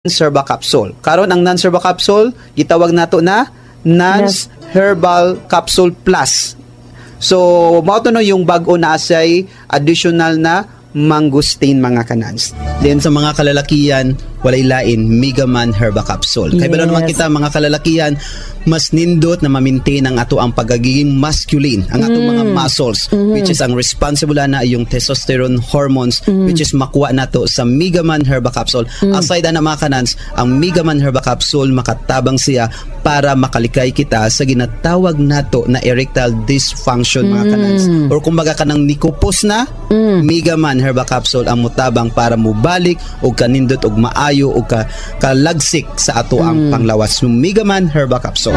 non-herba capsule. Karon ang non-herba capsule gitawag nato na non-herbal capsule plus. So mao to no yung bag-o na asay additional na mangustin mga kanans. Then sa mga kalalakian, walay lain Mega Man Herba Capsule. Kay balo naman Yes. kita mga kalalakian, mas nindot na ma-maintain ang ato ang pagiging masculine, ang atong mga muscles which is ang responsible na yung testosterone hormones which is makuha nato sa Mega Man Herba Capsule. Aside na mga kanans, ang Mega Man Herba Capsule makatabang siya para makalikay kita sa ginatawag nato na erectile dysfunction mga kanans. Or kumbaga kanang nikupos na, Mega Man Herba Capsule ang mutabang para mubalik o kanindot og maayo o ka kalagsik sa ato ang panglawas. So, Mega Man Herba Capsule.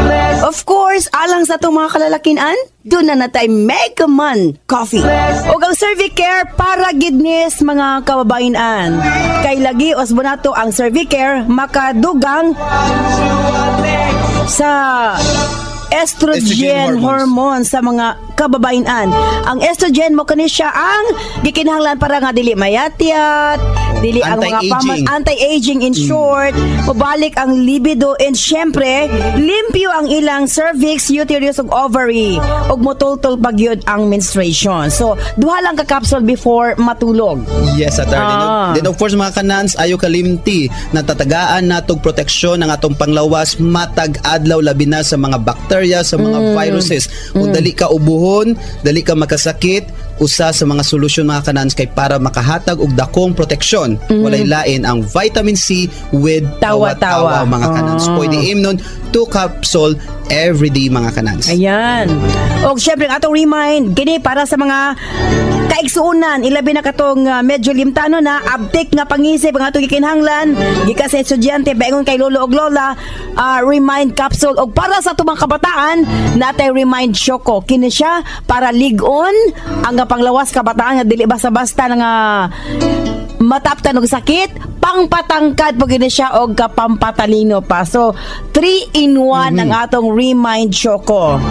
Of course, alang sa itong mga kalalakinan, doon na natay Mega Man Coffee. O ang Cervicare para gidnis mga kababainan. Kay lagi osbonato ang Cervicare makadugang sa estrogen, Estrogen hormone sa mga kababainan. Ang estrogen mo kani siya ang gikinahanglan para nga dili mayatiat, dili ang mga pamas anti-aging in short, mabalik ang libido and syempre, limpyo ang ilang cervix, uterus ug ovary ug motultol pagyud ang menstruation. So, duha lang ka capsule before matulog. Yes, at Ah. Then of course mga kanans, ayo kalimti na tatagaan natog proteksyon ng atong panglawas matag adlaw labi na sa mga bakterya, sa mga Mm. viruses. Kung dali ka ubuhon, dali ka makasakit, usa sa mga solusyon mga kanans kay para makahatag og dakong proteksyon. Walay lain ang vitamin C with Mm. Tawa-tawa. mga kanans. Ah. Pwede imnon two capsule every day mga kanans. Ayan. O syempre, atong remind, gini para sa mga kaigsuunan, ilabi na katong uh, medyo limtano na, abtik nga pangisip ang atong gikinhanglan, gika sa estudyante, baingon kay lolo og lola, uh, remind capsule. O para sa tumang kabataan, natay remind choco. Kini siya para ligon ang panglawas kabataan nga dili basta-basta nga mataptan og sakit, pangpatangkad gini siya og kapampatalino pa. So, 3 in 1 ang atong Remind Choco.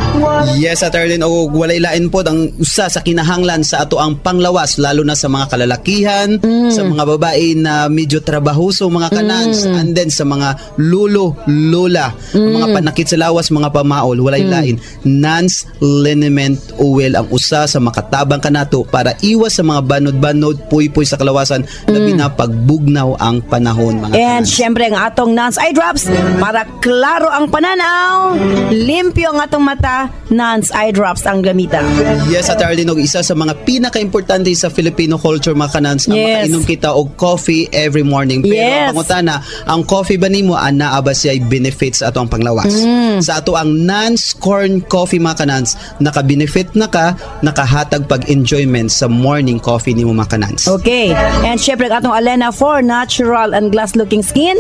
Yes, at Erlin, o walay lain po ang usa sa kinahanglan sa ato ang panglawas, lalo na sa mga kalalakihan, sa mga babae na medyo trabahoso, mga kanans, and then sa mga lulo, lola, ang mga panakit sa lawas, mga pamaol, walay lain. Nance liniment oil ang usa sa makatabang kanato para iwas sa mga banod-banod, puy-puy sa kalawasan, labi na pagbugnaw ang panahon, mga And kanans. syempre ang atong Nance Eye Drops para klaro ang pananaw, limpyo ang atong mata, Nance Eye Drops ang gamitan. Yes, at Arlene, og isa sa mga pinaka-importante sa Filipino culture, mga kanans, ang Yes. makainom kita og coffee every morning. Pero Yes. ang pangutana, ang coffee ba nimo ana ba siya benefits ato ang panglawas? Mm. Sa ato ang non-corn coffee, mga kanans, naka-benefit na ka, nakahatag pag-enjoyment sa morning coffee nimo, mga kanans. Okay. And syempre atong Alena for natural and glass looking skin.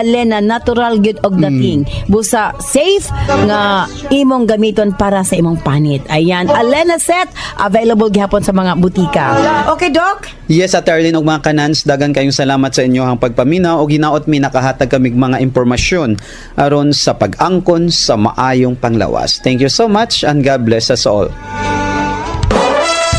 Alena natural good og dating. Busa safe nga imong gamiton para sa imong panit. Ayan, Alena set available gihapon sa mga butika. Okay, doc? Yes, at Arlene og mga kanans, dagan kayong salamat sa inyong pagpaminaw o ginaot mi nakahatag kamig mga impormasyon aron sa pag-angkon sa maayong panglawas. Thank you so much and God bless us all.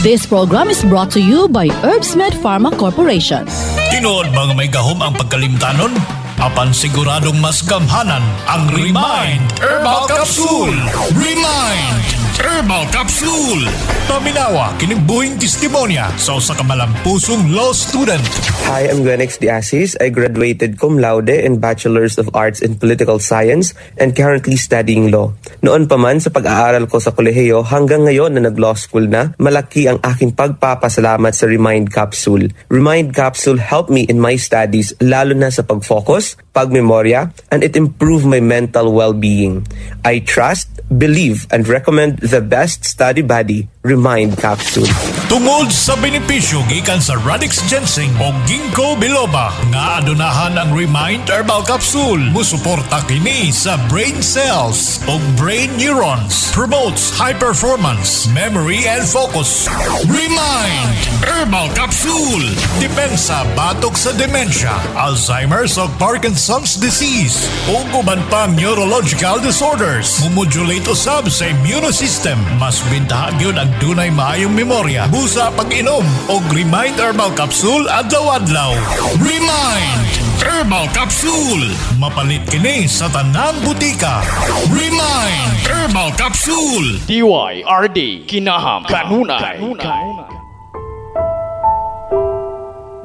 This program is brought to you by Herbsmed Pharma Corporation. Tinood mga may gahom ang pagkalimtanon? Apan siguradong mas gamhanan ang Remind Herbal Capsule! Remind Herbal Capsule! Paminawa kining buhing testimonya sa usa ka malampusong law student. Hi, I'm Gwenix Diasis. I graduated cum laude in Bachelor's of Arts in Political Science and currently studying law. Noon pa man sa pag-aaral ko sa kolehiyo hanggang ngayon na nag-law school na, malaki ang aking pagpapasalamat sa Remind Capsule. Remind Capsule helped me in my studies lalo na sa pag-focus, pagmemorya, and it improved my mental well-being. I trust, believe, and recommend the best study buddy, Remind Capsule. Tungod sa benepisyo gikan sa Radix Ginseng o Ginkgo biloba nga adunahan ang Remind Herbal Capsule. Musuporta kini sa brain cells o brain neurons. Promotes high performance memory and focus. Remind Herbal Capsule. Depensa batok sa dementia Alzheimer's o Parkinson's disease o uban pang neurological disorders. Mumodulate usab sa immune system mas bintahan yun ang dunay maayong memorya busa pag-inom og Remind Herbal Capsule adlaw-adlaw. Remind! Herbal Capsule. Mapalit kini sa tanang butika. Remind Herbal Capsule. DYRD Kinaham Kanunay.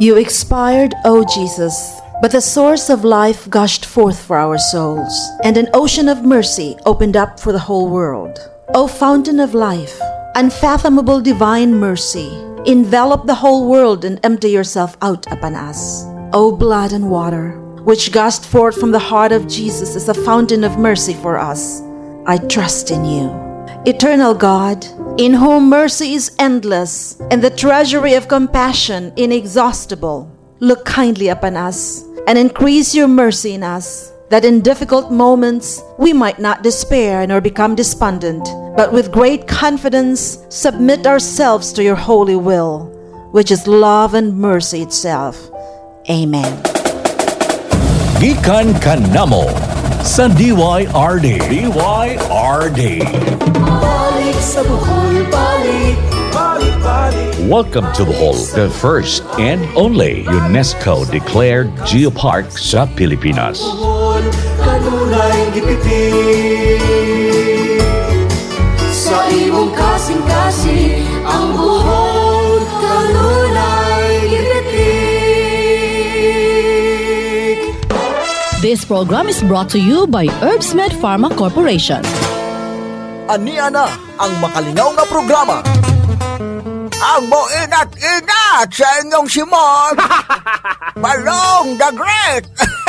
You expired, O Jesus, but the source of life gushed forth for our souls, and an ocean of mercy opened up for the whole world. O fountain of life, unfathomable divine mercy, envelop the whole world and empty yourself out upon us. O blood and water, which gushed forth from the heart of Jesus as a fountain of mercy for us, I trust in you. Eternal God, in whom mercy is endless and the treasury of compassion inexhaustible, look kindly upon us and increase your mercy in us, that in difficult moments we might not despair nor become despondent, but with great confidence submit ourselves to your holy will, which is love and mercy itself. Amen. Gikan kanamo sa DYRD. DYRD. Welcome to Bohol, the first and only UNESCO declared geopark sa Pilipinas. Sa imong kasing-kasing ang buhol kanunay gipitik. This program is brought to you by Herbsmed Pharma Corporation. Ania na ang makalingaw nga programa. Ang moinat-inat sa inyong Simon. Balong the Great.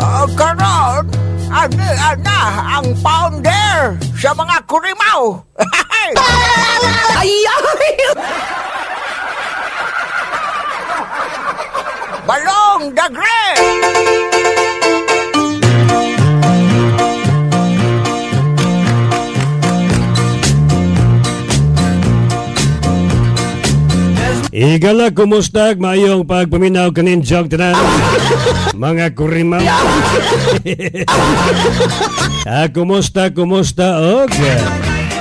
uh, karon, ani ana ang founder sa mga kurimaw. Balong the Great. Igala, kumusta? Mayong pagpaminaw kanin jog tanan. Mga kurimaw. ah, kumusta, kumusta? Og,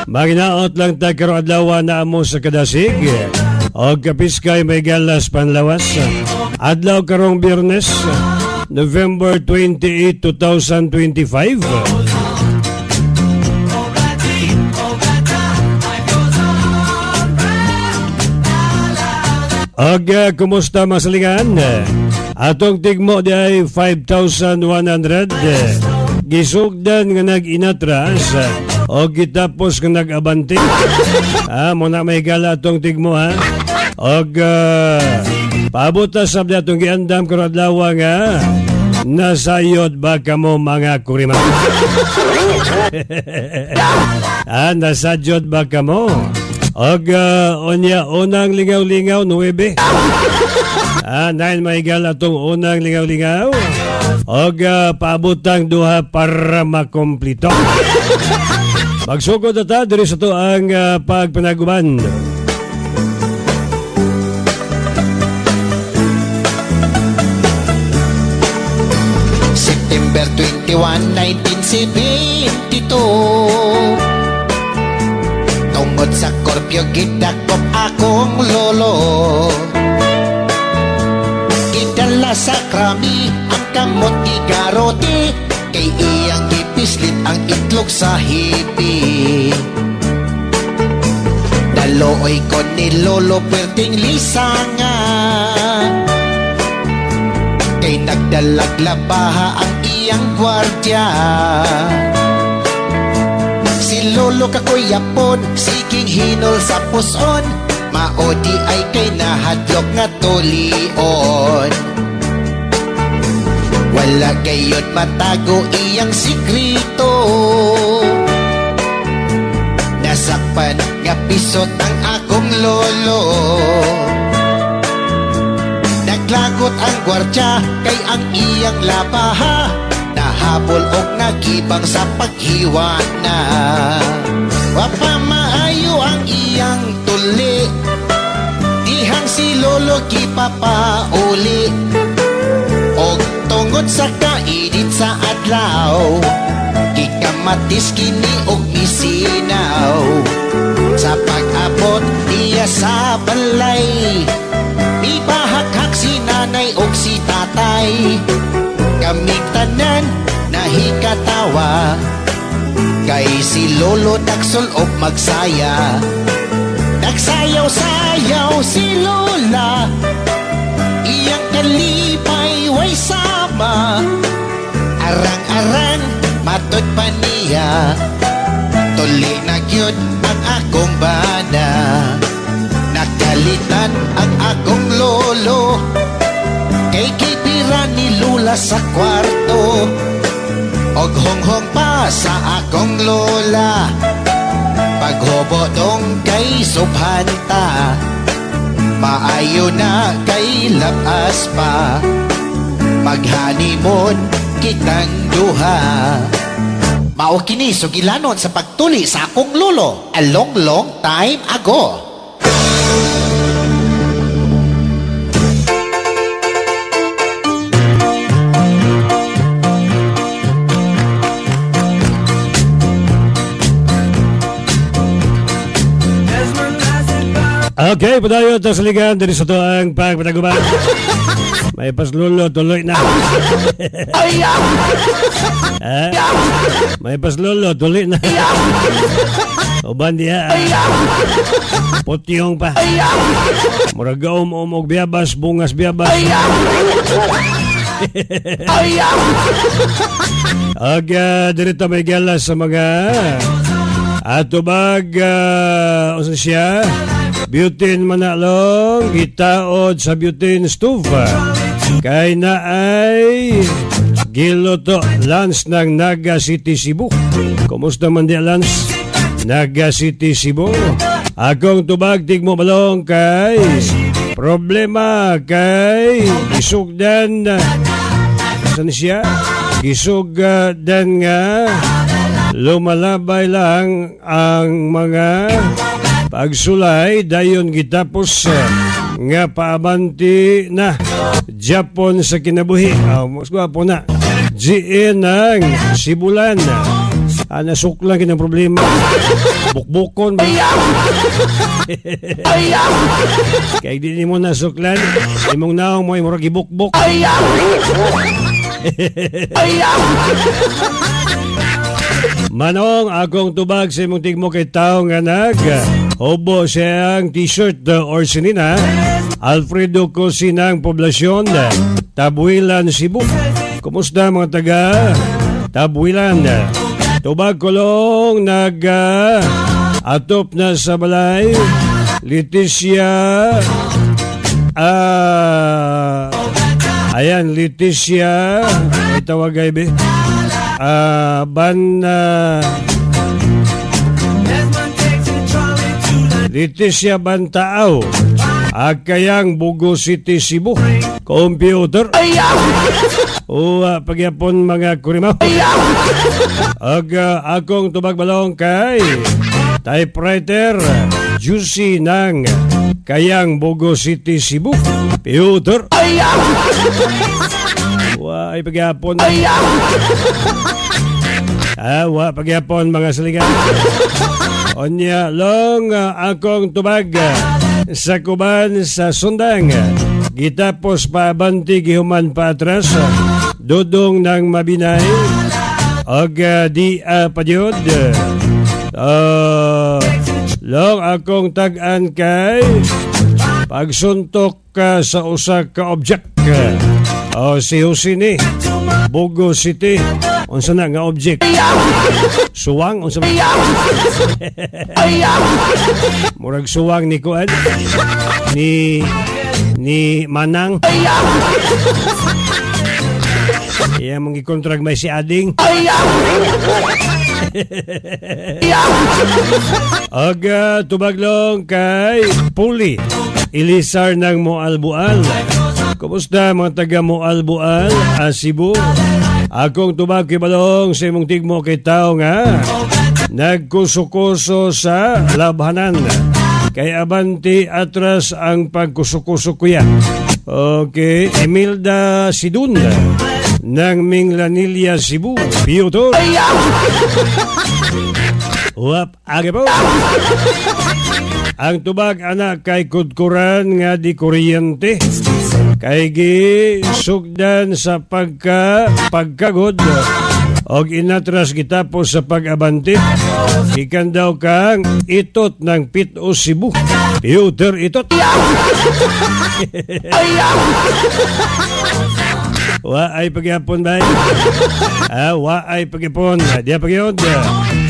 maginaot lang ta karo adlaw na amo sa kadasig. Og kapiskay may galas panlawas. Adlaw karong Biyernes, November 28, 2025. Og uh, kumusta masalingan? Atong tigmo di ay 5,100. Gisugdan nga nag-inatras o gitapos nga nag-abante. ah, muna may gala atong tigmo ha. Og uh, pabuta sa atong giandam karadlawa nga nasayod ba kamo mga kurima? ah, nasadyod ba kamo? Og uh, onya unang lingaw-lingaw nuwebe. ah, nine may gal atong unang lingaw-lingaw. Og uh, paabutang duha para makomplito. Magsugod na ta diri sa to ang uh, pagpanaguban. September 21, 1972 Tungod sa korpyo gidakop akong lolo. Gidala sa krami ang kamot igarote Kay iyang gipislit ang itlog sa hipi. Dalooy ko ni lolo perting lisangan Kay nagdalag labaha ang iyang gwardya Si lolo kakoy yapon Siging hinol sa puson. Maodi ay kay nahadlok nga tulion. Wala gayon matago iyang sikrito. Nasakpan nga pisot ang akong lolo. Naglagot ang gwardya kay ang iyang labaha Nahabol og nagibang sa paghiwa na Wapa maayo ang iyang tuli. Dihang si lolo kipapauli Og tungod sa kainit sa adlaw Gikamatis kini og misinaw. Sa pag-abot niya sa balay Ibahak-hak sina nanay o si tatay Kaming tanan nahikatawa. Kay si lolo dagsol og magsaya. Nagsayaw-sayaw si lola. Iyang kalipay way sama. Arang-arang matod pa niya. Tuli na gyud ang akong bana. Nakalitan ang akong lolo. Kay kipira ni Lula sa kwarto. Og honghong pa sa akong lola. Paghobo dong kay subhanta. Maayo na kay labas pa. Maghanimon kitang duha. Mao kini sugilanon sa pagtuli sa akong lolo a long long time ago. Okay, padayon sa saligan diri sa tuang pagpataguban. May paslulo tuloy na. Ah, may paslulo tuloy na. Uban diha. Putyong pa. Muragaom umog biyabas, bungas biyabas. Aga, dirito may galas sa mga atubag uh, usa siya Butane manalong gitaod sa butane stove kay na ay giloto lunch ng Naga City Cebu. Kumusta man di lunch? Naga City Cebu. Akong tubag tigmo balong kay problema kay isugdan saan siya? Isugdan nga lumalabay lang ang mga pagsulay dayon gitapos uh, nga paabanti na Japon sa kinabuhi. Oh, mas gwapo na. GN ng Sibulan. Ah, nasuklan kinang problema. Bukbukon. Kaya di ni mo nasuklan. Imong naong mo imong gibukbuk. Manong akong tubag sa imong tigmo kay tao nga nag Obo siyang t-shirt uh, or sinina Alfredo Cosinang Poblasyon Tabuilan, Cebu. Kumusta mga taga Tabuilan? Tubag kolong nag uh, Atop na sa balay Leticia Ah Ayan, Leticia May tawag ay be Ah, ban uh, Leticia Bantaaw Agkayang Bugo City, Cebu. Computer. O uh, pagyapon mga kurimaw. Ag uh, akong tubag balong kay Typewriter Juicy ng Kayang Bugo City, Cebu. Computer. Wa ay pagyapon. Ah, wa pagyapon mga saligan Onya long uh, akong tubag uh, sa kuban sa sundang. Gitapos pa banti gihuman pa atras. Uh, dudong ng mabinay. Og di uh, padyod. Uh, long akong tag-an kay pagsuntok ka sa usa ka object. Uh, si Husini. Bogo City. Unsa na nga object? Suwang unsa Murag suwang ni Kuan. Ni ni Manang. Iya mong ikontrag may si Ading. Aga tubaglong kay Puli. Ilisar ng Moalbual. Kumusta mga taga Moalbual, Cebu? Akong tubag kibalong sa imong tigmo kay tao nga nagkusukuso sa labhanan. Kay abanti atras ang pagkusukuso kuya. Okay, Emilda Sidun ng Minglanilla, Cebu. Piotr. Wap, age po. Ang tubag anak kay kudkuran nga di kuryente kay gisugdan sa pagka pagkagod. Og inatras gitapos sa pag-abante. Ikan daw kang itot ng pito Cebu Peter itot. Wa ay pagyapon ba ah, wa ay pagyapon. Diya pagyod.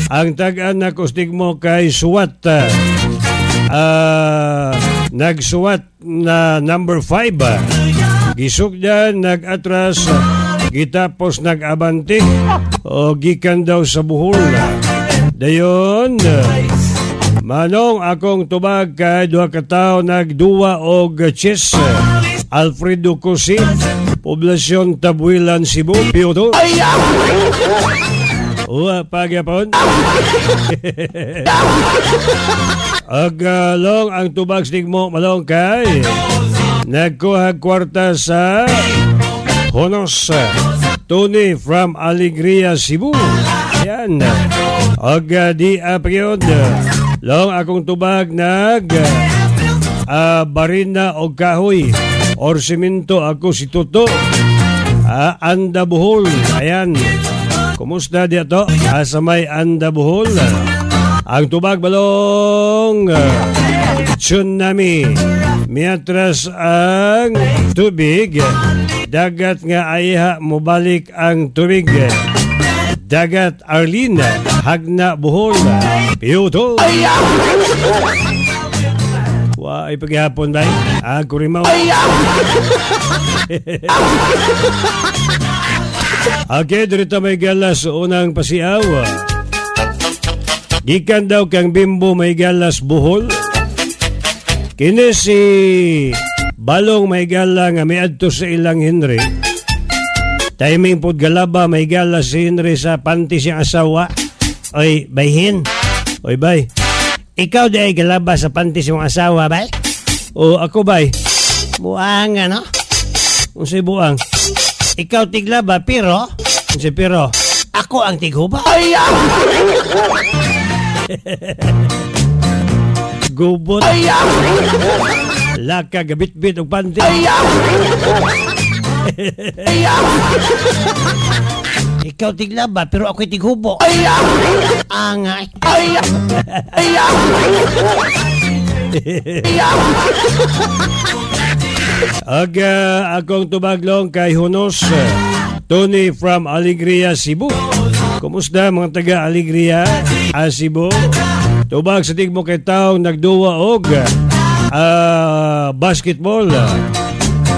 Ang tag-an na kustig mo kay suwat. Ah, nagsuwat na number 5 gisugdan nag-atras gitapos nag-abante o gikan daw sa buhol dayon manong akong tubag kay duha ka tawo nagduwa og chess Alfredo Cosi Poblasyon Tabuilan, Cebu, Piyoto. Uwa, pagyapon. Agalong ang tubag stigmo malong kay nagkuha kwarta sa Honos Tony from Alegria, Cebu. Yan. Aga di apyod. Long akong tubag nag uh, barina o kahoy or simento ako si Tuto. Ah, anda buhol. Ayan. Kumusta di to? Asa may anda buhol. Ang tubag balong tsunami. Miatras ang tubig. Dagat nga ayha mobalik ang tubig. Dagat Arlene, Hagna Buhol, Piuto. Wa ay paghapon ba? Ah, kurimaw. okay, dito may galas unang pasiaw. Gikan daw kang bimbo may galas buhol. Kini si Balong may gala nga may adto sa ilang Henry. Timing pod galaba may gala si Henry sa panty siyang asawa. Oy, bayhin. Oy, bay. Ikaw di ay galaba sa panty siyang asawa, bay? O ako, bay? Buang, ano? Unsay buang? Ikaw tiglaba, pero? Unsay pero? Ako ang tighuba. Ay, Gubot. Ay, Laka gabit-bit og panty. Ay, Ikaw tiglaba, pero ako'y tighubo. Ay, Angay. Ay, Ay, Aga akong tubaglong kay Hunos Tony from Alegria, Cebu. Kumusta mga taga Alegria, Cebu? Tubag sa tigmo kay taong nagduwa og uh, basketball.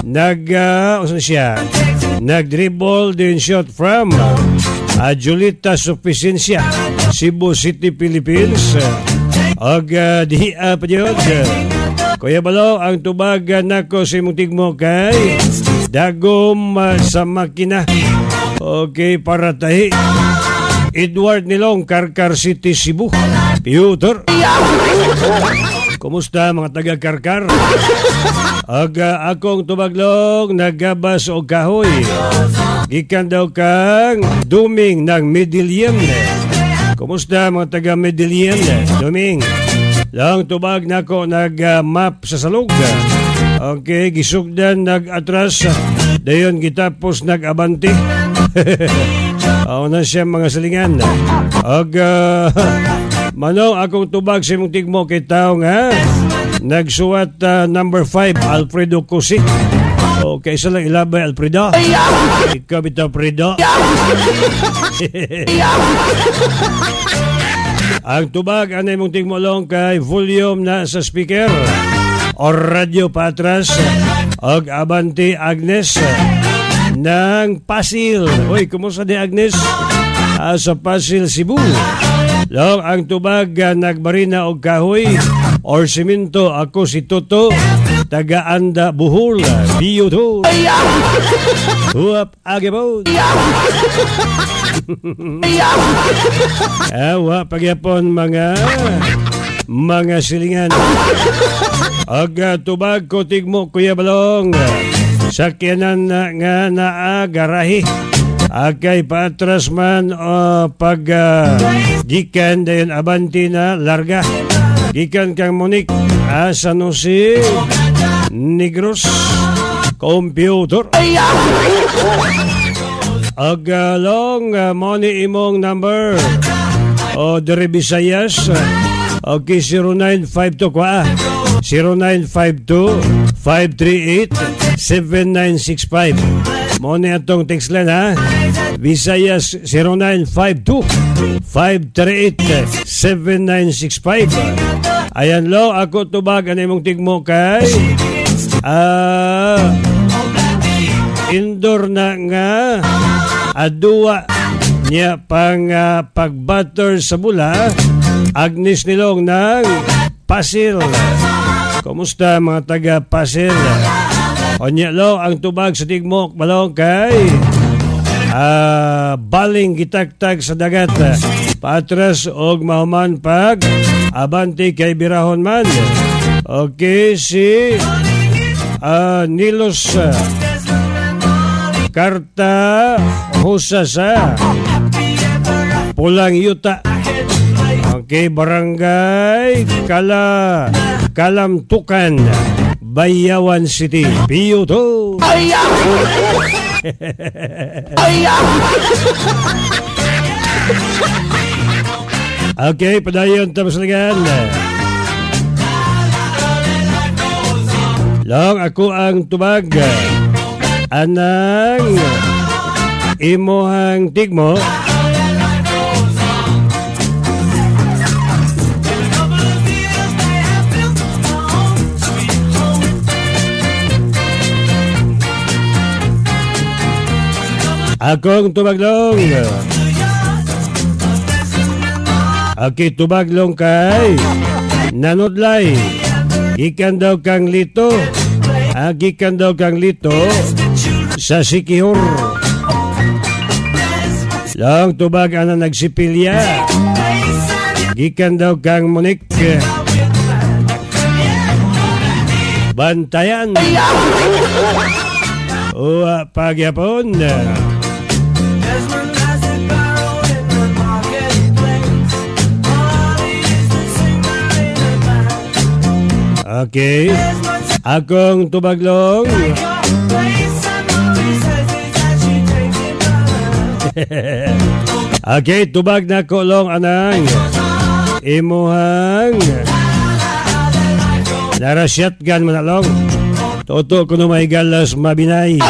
Nag, uh, siya? Nag-dribble din shot from uh, Julita Sufficiencia, Cebu City, Philippines. Og uh, di uh, pa yun. Kuya Balo, ang tubag nako si mutig mo kay Dagom uh, sa makina. Okay, para tahi. Edward Nilong, Karkar City, Cebu. Peter. Kumusta mga taga Karkar? Aga akong tubaglong nagabas o kahoy. Gikan daw kang duming ng Medellin. Kumusta mga taga Medellin? Duming. Lang tubag nako nag-map sa salog. Okay, gisugdan nag-atras. Dayon gitapos nag-abante. Ako na siya mga salingan. Og uh, manong akong tubag sa imong tigmo kay tao nga nagsuwat uh, number 5 Alfredo Cosi. Okay, isa lang ilabay Alfredo. Ikaw bitaw Alfredo. Ang tubag anay mong tigmolong kay volume na sa speaker o radio patras og Abanti Agnes ng Pasil. Uy, kumusta di Agnes? Ah, sa Pasil, Cebu. Long ang tubag uh, nagbarina og kahoy. Or simento ako si Toto taga Anda Buhol Biyo to Huwap agibon. Awa pagyapon mga mga silingan. Aga tubag ko tigmo kuya balong sakyanan na nga naa garahi Akay patras man o pag uh, gikan dayon abanti na larga. Gikan kang Monique asa no si Negros computer. Ag uh, long uh, money imong number o dere Visayas okay 0952 kwa 0952 538 7965 mo ni atong text line ha? Visayas 0952 538 7965 Ayan lo ako tubag ano imong tigmo kay? Ah indoor na nga. Adua niya pang uh, pagbutter sa bula. Agnes Nilong ng Pasil. Kumusta mga taga Pasil Onya lo ang tubag sa tigmok balong kay ah, baling gitagtag sa dagat. Patras og mahuman pag abanti kay birahon man. Okay si ah, Nilos ah, Karta Husasa Pulang Yuta. Okay, Barangay Kala Kalamtukan Bayawan City Piuto Okay, padayon tapos lagan. Long ako ang tubag. Anang imuhang tigmo. Akong tubaglong. Aki tubaglong kay nanodlay. Ikan daw kang lito. Agikan daw kang lito sa sikihor. Lang tubag ana nagsipilya. Gikan daw kang munik. Bantayan. Uwa pagyapon. Okay. Akong tubaglong. okay, tubag na kolong anang. Imuhang. Nara shotgun mo na long. Toto ko may galas mabinay.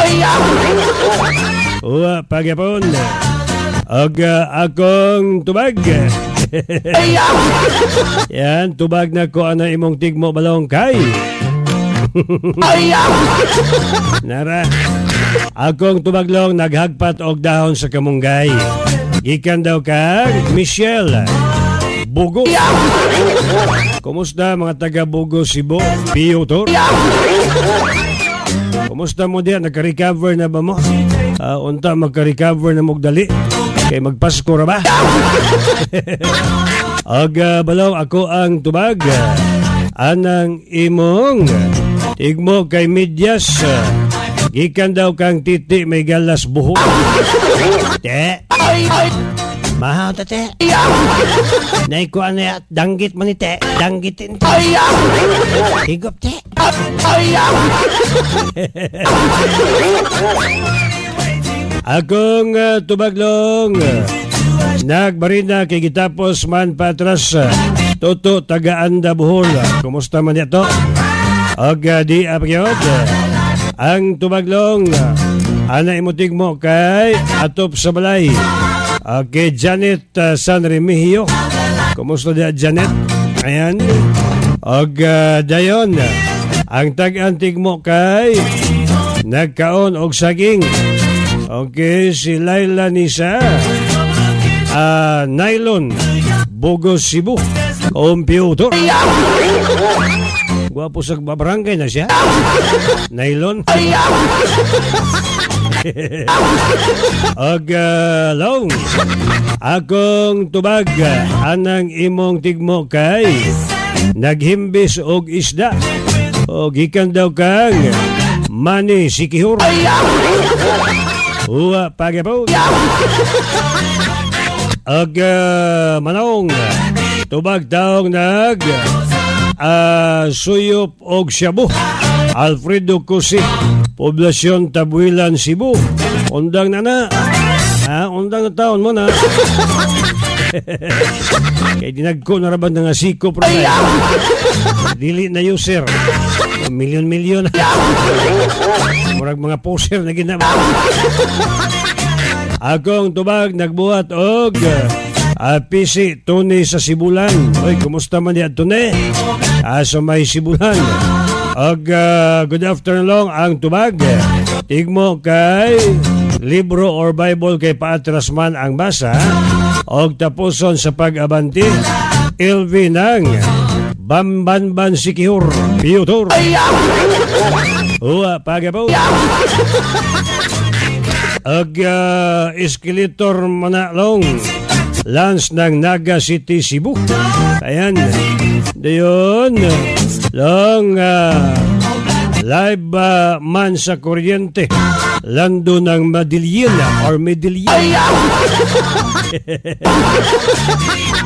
Uwa, pagyapon. Og uh, akong tubag. Yan, tubag na ko ana imong tigmo balong kay. Nara. Akong tubaglong naghagpat og dahon sa kamunggay. Gikan daw kag Michelle. Bugo. Kumusta mga taga Bugo Cebu? Piyotor? Kumusta mo diyan? Nagka-recover na ba mo? Uh, unta magka-recover na mong Kay magpasko ra ba? Og uh, balaw ako ang tubag. Anang imong Igmo kay medyas. Gikan daw kang titi may galas buhok. Te. Mahal ta te. Nay ko ano ya, danggit ni te. Danggitin te. Higop te. Akong uh, tubaglong Nagbarina kay gitapos man patras. Toto taga-anda buhol Kumusta man ito? Og uh, di apagyod Ang tubaglong Ana imutig mo kay Atop sa balay. Uh, Kay Janet uh, San Remigio. Kumusta di Janet? Ayan. Og uh, dayon Ang tag-antig mo kay Nagkaon og saging Okay, si Laila Nisa. Uh, nylon. Bogo Cebu. Computer. Gwapo sa babarangay na siya. Nylon. Uh, long. Akong tubag anang imong tigmo kay naghimbis og isda. Og ikan daw kang mani sikihur. Uwa pagapon. Ag uh, manong tubag taong nag uh, suyop og shabu Alfredo Cusi Poblasyon Tabuilan, Cebu. Undang na na. Ha, undang na taon mo na. Kay dinagko na raban nga siko pro na. Dili na user. Milyon-milyon. Murag mga poser na ginama. Akong tubag nagbuhat og uh, PC Tony sa Sibulan. Oy, kumusta man yan Tony? Asa may Sibulan. Og uh, good afternoon long ang tubag. Tigmo kay libro or Bible kay paatras man ang basa og tapuson sa pag-abanti LV ng Bambanban Sikihur Piutor Uwa pagapaw Ag uh, Eskeletor Manalong Lance ng Naga City, Cebu. Ayan. Dayon. Long uh, Live uh, man sa kuryente Lando ng Madilyen or Medellin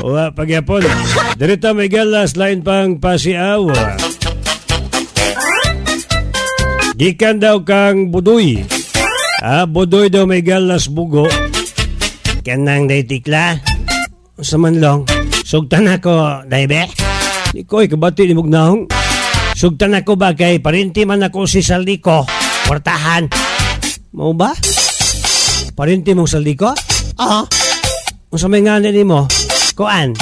Uwa pagyapon. Dirita may galas lain pang pasiaw. Gikan daw kang budoy. Ah, budoy daw may galas bugo. Kanang day tikla Sa manlong. Sugtan ako, daybe Di ko, ikabati ni Mugnahong Sugtan ako ba kay parinti man ako si Saldiko. Portahan. Mau ba? Parinti mong Saldiko? Oo Kung sa may nganin ni mo Kuan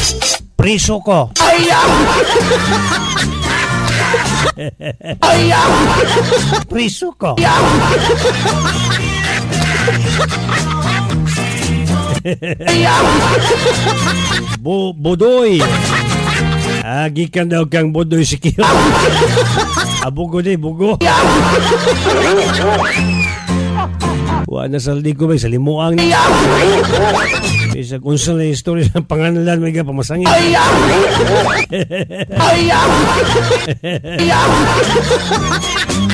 Priso ko. Priso ko. Bu budoy. Ah, gikan daw kang budoy si Kiyo. ah, bugo ni, bugo. Wa na saldi ko ba sa limuang. Isa kung sa na story ng panganalan may ka pamasangin.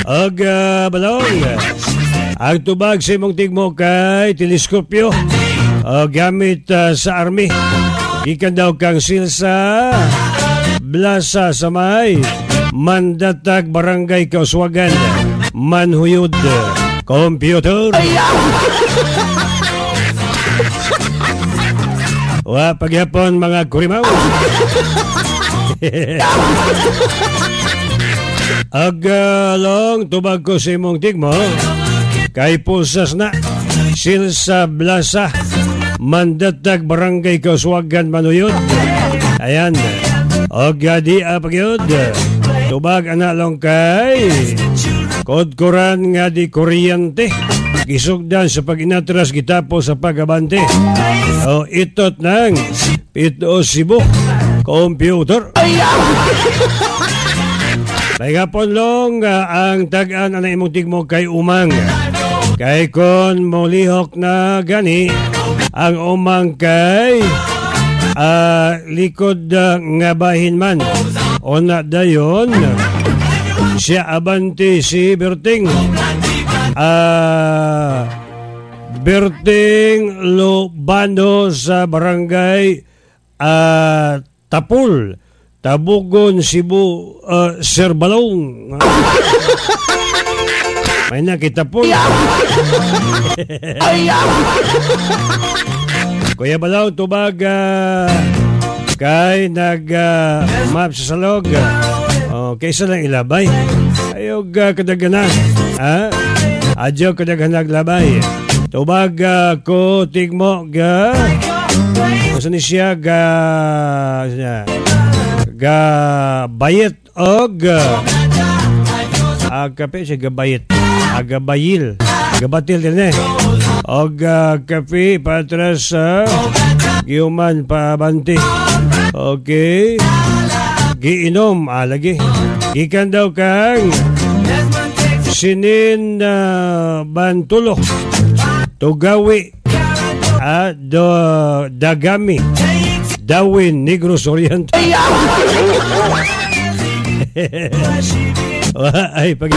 Og uh, balong. Ang tubag sa imong tigmo kay teleskopyo o gamit uh, sa army. Ikan daw kang silsa blasa sa may. Mandatag barangay kauswagan. Manhuyod. Computer. Wa pagyapon mga kurimaw. Agalong tubag ko sa imong tigmo. Kay pusas na. Silsa blasa. Mandatag barangay kauswagan manuyod ayan o gadi apagyod. Tubag analong kay. Kodkoran nga di kuryente. Gisugdan sa paginatras gitapo sa pagabante. O itot ng pito sibo. Computer. May gapon long uh, ang tag-an ang imong tigmo kay umang. Kay kon molihok na gani. Ang umang kay uh, likod uh, nga bahin man. O na dayon. Siya abanti si Berting. Uh, Berting Lobano sa barangay uh, Tapul Tabugon Cebu uh, Serbalong may nakita po Kuya Balaw, tubag uh, kay nag uh, map sa salog. Uh, kaysa lang ilabay. Ayog uh, kadagana. Ha? Adyo kadagana labay. Tubag uh, ko tigmo ga Kung ni siya ga ga bayit og uh, kape siya ga bayit agabayil gabatil din eh og uh, kape patras sa uh, giuman pabanti. Okay. Giinom alagi. Gikan daw kang sinin na uh, bantulo. Tugawi. At do dagami. Dawin negros oriental. Ay pag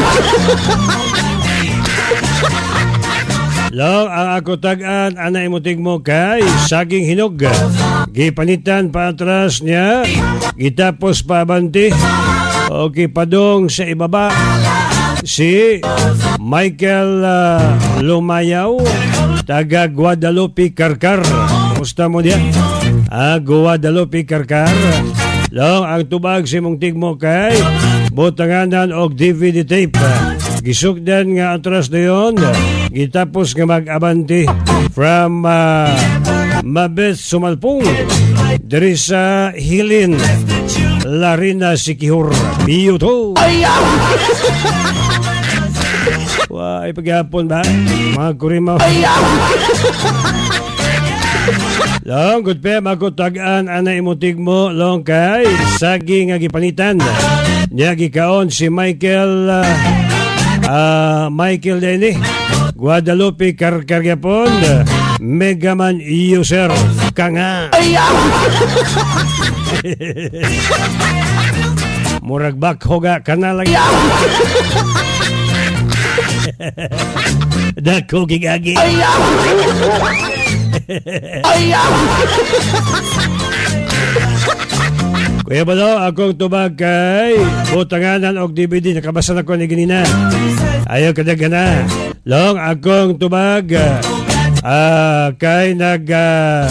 Long ang ako tag-an ana imutig mo kay saging hinog. Gipanitan pa atras niya. Gitapos pa abanti. O padong sa ibaba. si Michael uh, Lumayaw, taga Guadalupe, Karkar. Kumusta mo diya? Ah, Guadalupe, Karkar. Long ang tubag si mong tigmo kay butanganan og DVD tape. Gisugdan nga atras na yon. Gitapos nga mag-abanti from uh, Mabet Sumalpong. Diri sa Hilin. Larina Sikihur. Biyuto. Wah, paghapon ba? Mga kurimaw. Long, good pa, magutagaan ana imutig mo, long kay, sagi nga gipanitan. Niya gikaon si Michael, uh, uh, Michael Denny, Guadalupe Karkaryapon, Megaman user, kanga. Murag bakhoga ka na lagi. Dako gigagi. Kuya Balo, akong tubag kay butanganan og DVD nakabasa na ko ni ganina. Ayaw kadaga na. Long akong tubag ah kay nag ah,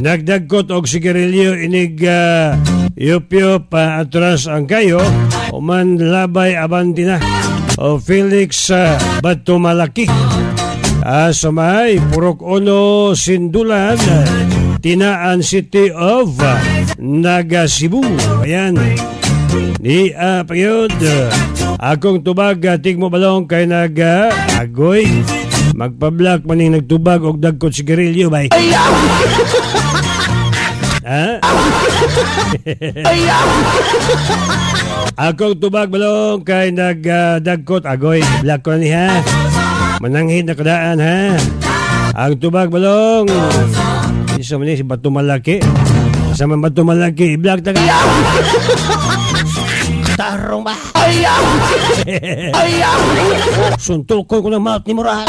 nagdagkot og sigarilyo inig uh, yup-yup uh, atras ang kayo. Uman labay abanti na. O Felix uh, Batumalaki uh, sumay Purok Ono Sindulan Tinaan City of uh, Naga Cebu ayan. Ni uh, pagyod uh, akong tubag uh, tigmo balong kay naga agoy magpa-black maning nagtubag og dagkot sigarilyo bay Ha? Akong tubag balong kay nagdagkot agoy black ko ni ha. Mananghid na kadaan ha. Ang tubag balong isa man ni si Bato Malaki. Sa man Bato Malaki, black taga. Tarong ba? Suntukon ko ng mouth ni Mura.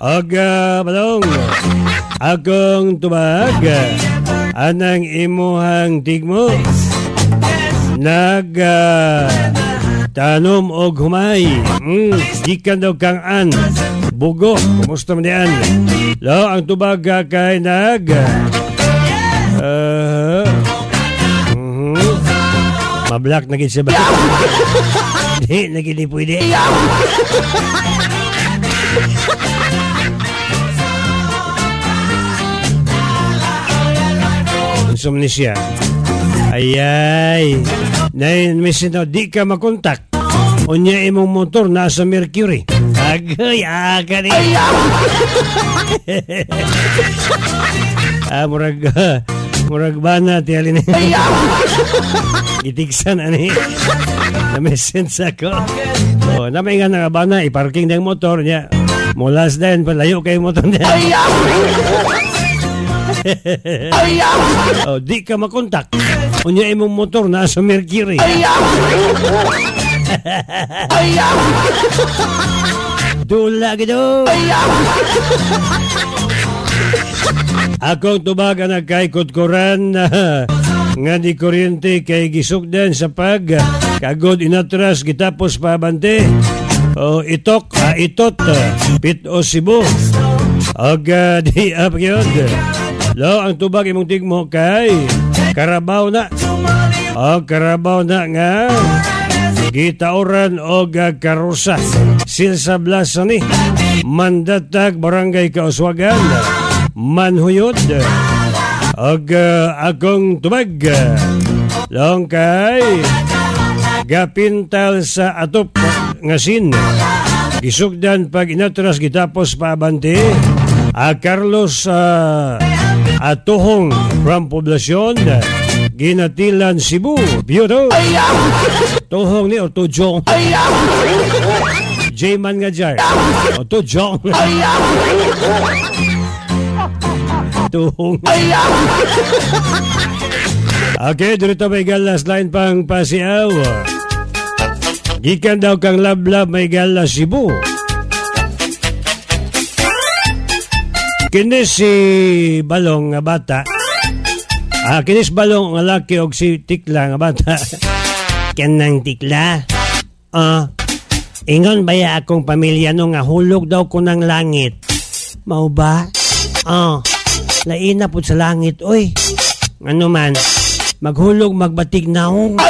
Aga balong. Akong tubag. Anang imuhang tigmo. Nag ah, tanom og humay. Mm, gikan daw kang an. Bugo, kumusta man yan? Lo, ang tubag ah, kay nag Mablak na gid siya ba? Di, na gid pwede. Insomnia siya. Ayay. Nay, misin di ka makontak. Unya imong motor nasa Mercury. Agoy, aga ni. ah, murag, ah, murag bana ti alin. Itigsan ani. Na-message ako. Oh, na may nga nga bana, iparking ng motor niya. Mulas din, palayo kay motor niya. oh, di ka makontak. Unya imong motor nasa Mercury. Dula gitu. Akong tubaga na kay kutkuran nga di kuryente kay gisugdan sa pag kagod inatras gitapos pabante o itok a itot pit o sibo og uh, di yun lo ang tubag imong tigmo kay karabaw na. O karabaw na nga. Gitauran og uh, karusa. Silsa blasa ni. Mandatag barangay kauswagan. Manhuyod og uh, akong tubag long kay gapintal sa atop nga sin. Gisugdan pag inatras gitapos paabante. A Carlos uh, Atuhong from Poblacion Ginatilan Cebu. Beautiful Tuhong ni o Tujong J-Man nga jar o Tuhong Okay, dito may galas line pang pasiaw. Gikan daw kang lablab may galas Cebu. Kini si Balong nga bata Ah, kinis balong nga laki og si Tikla nga bata. Kanang Tikla. Ah, ingon baya akong pamilya no nga hulog daw ko ng langit. Mao ba? Ah, na pud sa langit, oy. Ano man, maghulog magbatig naong.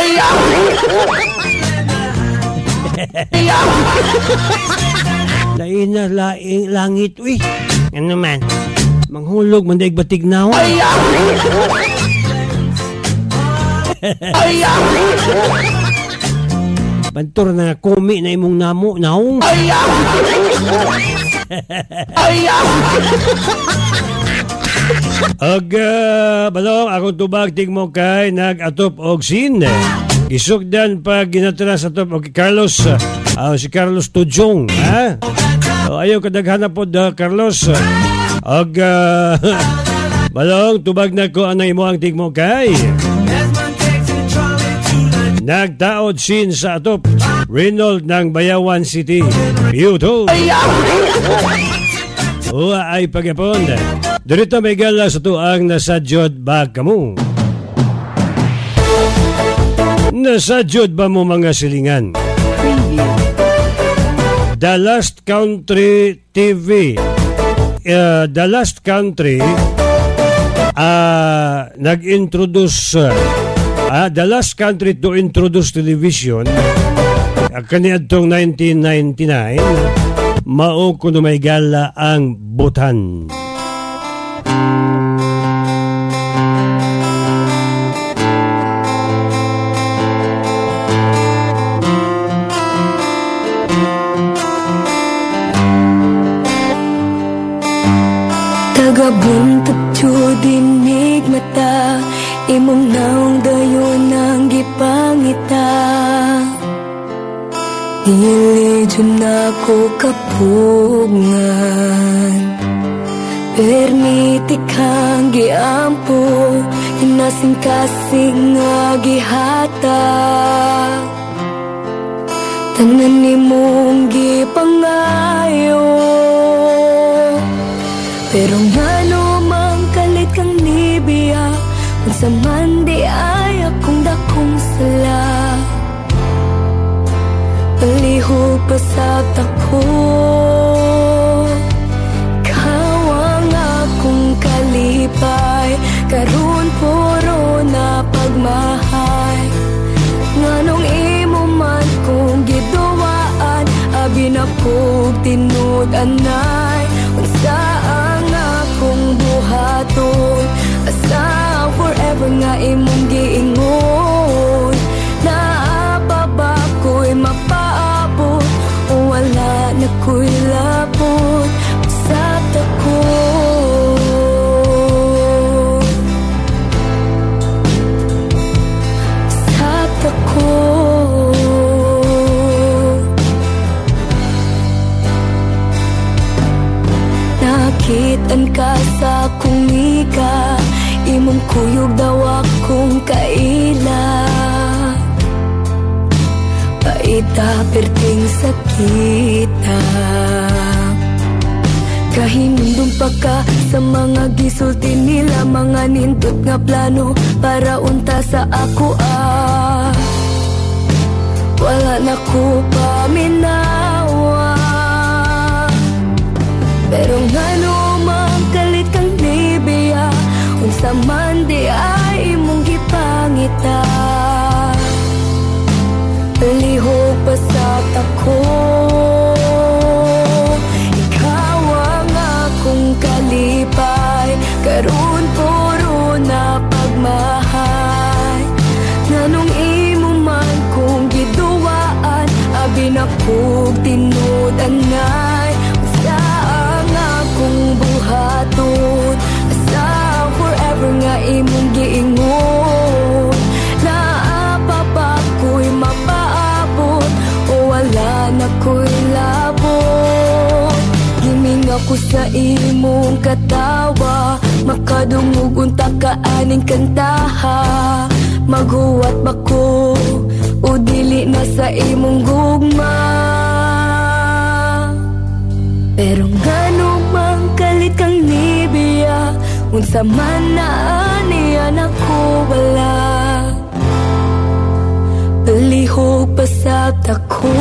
lain na laing langit, uy. Ano man, manghulog mandaig batig naong. Bantur na nga kumi na imong namo naong. Og uh, balong ako tubag tigmo kay nag-atop og sin. Gisugdan pag ginatira sa top og Carlos uh, si Carlos Tujong ha. So, ayaw kadaghan po uh, Carlos. Og uh, balong tubag na ko anay mo ang tigmo kay. Nagtaod sin sa atop Reynold ng Bayawan City. YouTube. Uwa ay pagyapon. Dito may gala sa tuang nasadyod ba kamo? Nasadyod ba mo mga silingan? The Last Country TV uh, The Last Country uh, nag-introduce uh, The Last Country to introduce television uh, kaniadtong 1999 mao kuno may gala ang Butan. Dyan ako kapungan Permiti kang giampo Hinasing-kasing nga gihata Tanan ni mong gipangayo. Pero nga man kalit kang nibiya Kung sa man di ay akong dakong sala pasat ako. Kawang akong kalipay. Karon puro na pagmahay Nganong imo man kong giduwaan Abi na kog tinud anay. Unsa ang akong buhaton Asa forever nga imong ka sa kumika Imong kuyog daw akong kaila. Paita perting sakita Kahinundong pa ka sa mga gisulti nila Mga nindot nga plano para unta sa ako ah. Wala na ko paminawa Pero nga Unsa man ay imong gipangita. Lihog pa sa tako. Ikaw ang akong kalipay. Karon puro na pagmahay Nganong imo man kong giduwaan Abi na kog tinudanay ako sa imong katawa Makadungog unta ka aning kantaha. Maghuwat ba ko O dili na sa imong gugma? Pero ngano man kalit kang nibiya Unsa man na aniyan ako wala? Palihog pasabta ko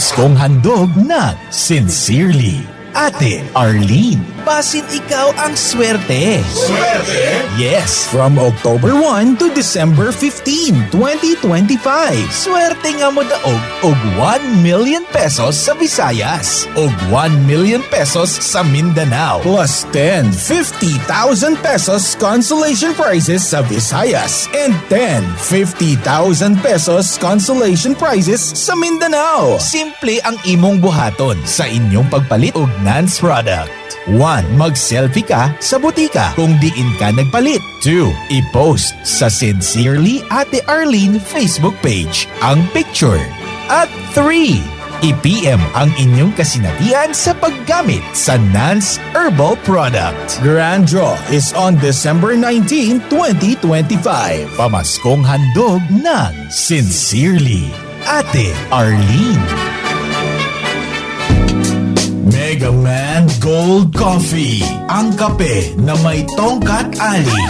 Pamaskong handog ng Sincerely, Ate Arlene. Basin ikaw ang swerte. Swerte? Yes, from October 1 to December 15, 2025. Swerte nga mo daog og 1 million pesos sa Visayas, og 1 million pesos sa Mindanao, plus 10, 50,000 pesos consolation prizes sa Visayas, and 10, 50,000 pesos consolation prizes sa Mindanao. Simple ang imong buhaton sa inyong pagpalit og Nance product. 1. Mag-selfie ka sa butika kung diin ka nagpalit. 2. I-post sa Sincerely Ate Arlene Facebook page ang picture. At 3. I-PM ang inyong kasinatian sa paggamit sa Nance Herbal Product. Grand Draw is on December 19, 2025. Pamaskong handog ng Sincerely Ate Arlene. Mega Man Gold Coffee. Ang kape na may tongkat ali.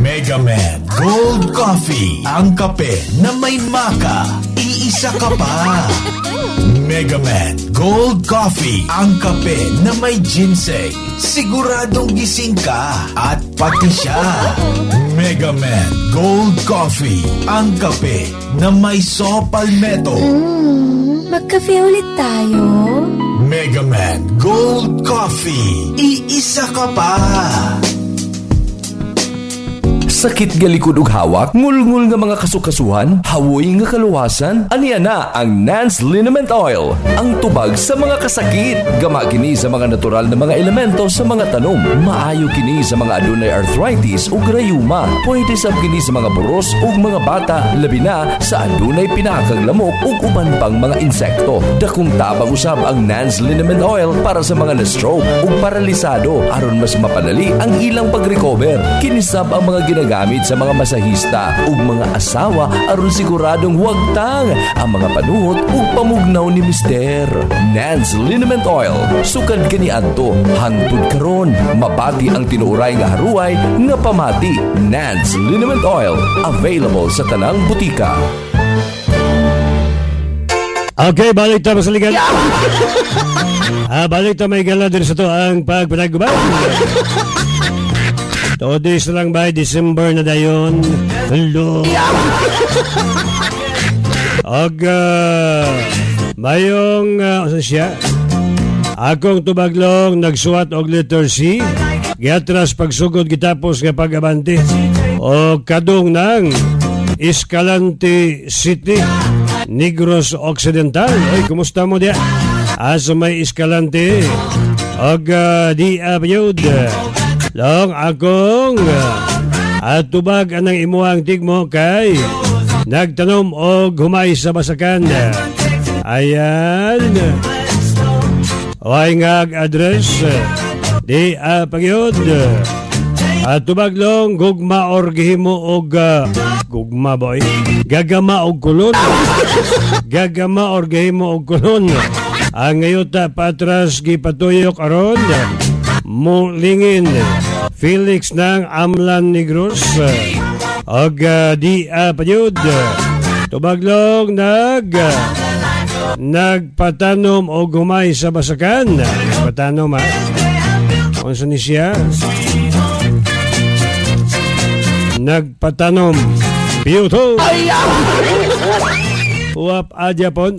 Mega Man Gold Coffee. Ang kape na may maka. Iisa ka pa. Mega Man Gold Coffee. Ang kape na may ginseng. Siguradong gising ka at pati siya. Mega Man Gold Coffee. Ang kape na may saw palmetto. Magkape ulit tayo? Mega Man Gold Coffee. Iisa ka pa. Sakit galikod ug hawak, ngulngul nga mga kasukasuhan, hawoy nga kaluwasan, aniya na ang Nance Liniment Oil. Ang tubag sa mga kasakit, gama kini sa mga natural na mga elemento sa mga tanom. Maayo kini sa mga adunay arthritis ug rayuma. Pwede sab kini sa mga buros ug mga bata, labi na sa adunay pinakang lamok ug uban pang mga insekto. Dakong tabang usab ang Nance Liniment Oil para sa mga na-stroke ug paralisado aron mas mapadali ang ilang pag-recover. Kinisab ang mga ginagamit sa mga masahista ug mga asawa aron siguradong wagtang ang mga panuhot ug pamugnaw ni Mister. Nance Liniment Oil, sukad kani adto hangtod karon mabati ang tinuuray nga haruay nga pamati. Nance Liniment Oil, available sa tanang butika. Okay, balik tayo sa ligan. ah, balik tayo may gala din sa to ang pagpanaguban. Todis na lang ba, December na dayon. Hello. Og, uh, mayong, uh, siya? Akong tubaglong nagsuwat og letter C. Giatras pagsugod gitapos nga pag-abante. O kadung ng Escalante City, Negros Occidental. Oy, kumusta mo dia? Asa may Escalante. Og uh, di abiyod. Long akong at tubag anang imuhang tigmo kay nagtanom og humay sa basakan. Ayan. Way nga address di uh, pagyod. At tubag long gugma or gihimo og uh, gugma boy. Gagama og kulon. Gagama or gihimo og kulon. Ang ngayota patras gipatuyok aron mulingin Felix ng Amlan Negros. Og uh, di uh, payud tubaglog nag nagpatanom og humay sa basakan. Patanom ha? Unsa ni siya? Nagpatanom. Piuto! Uwap aja pon.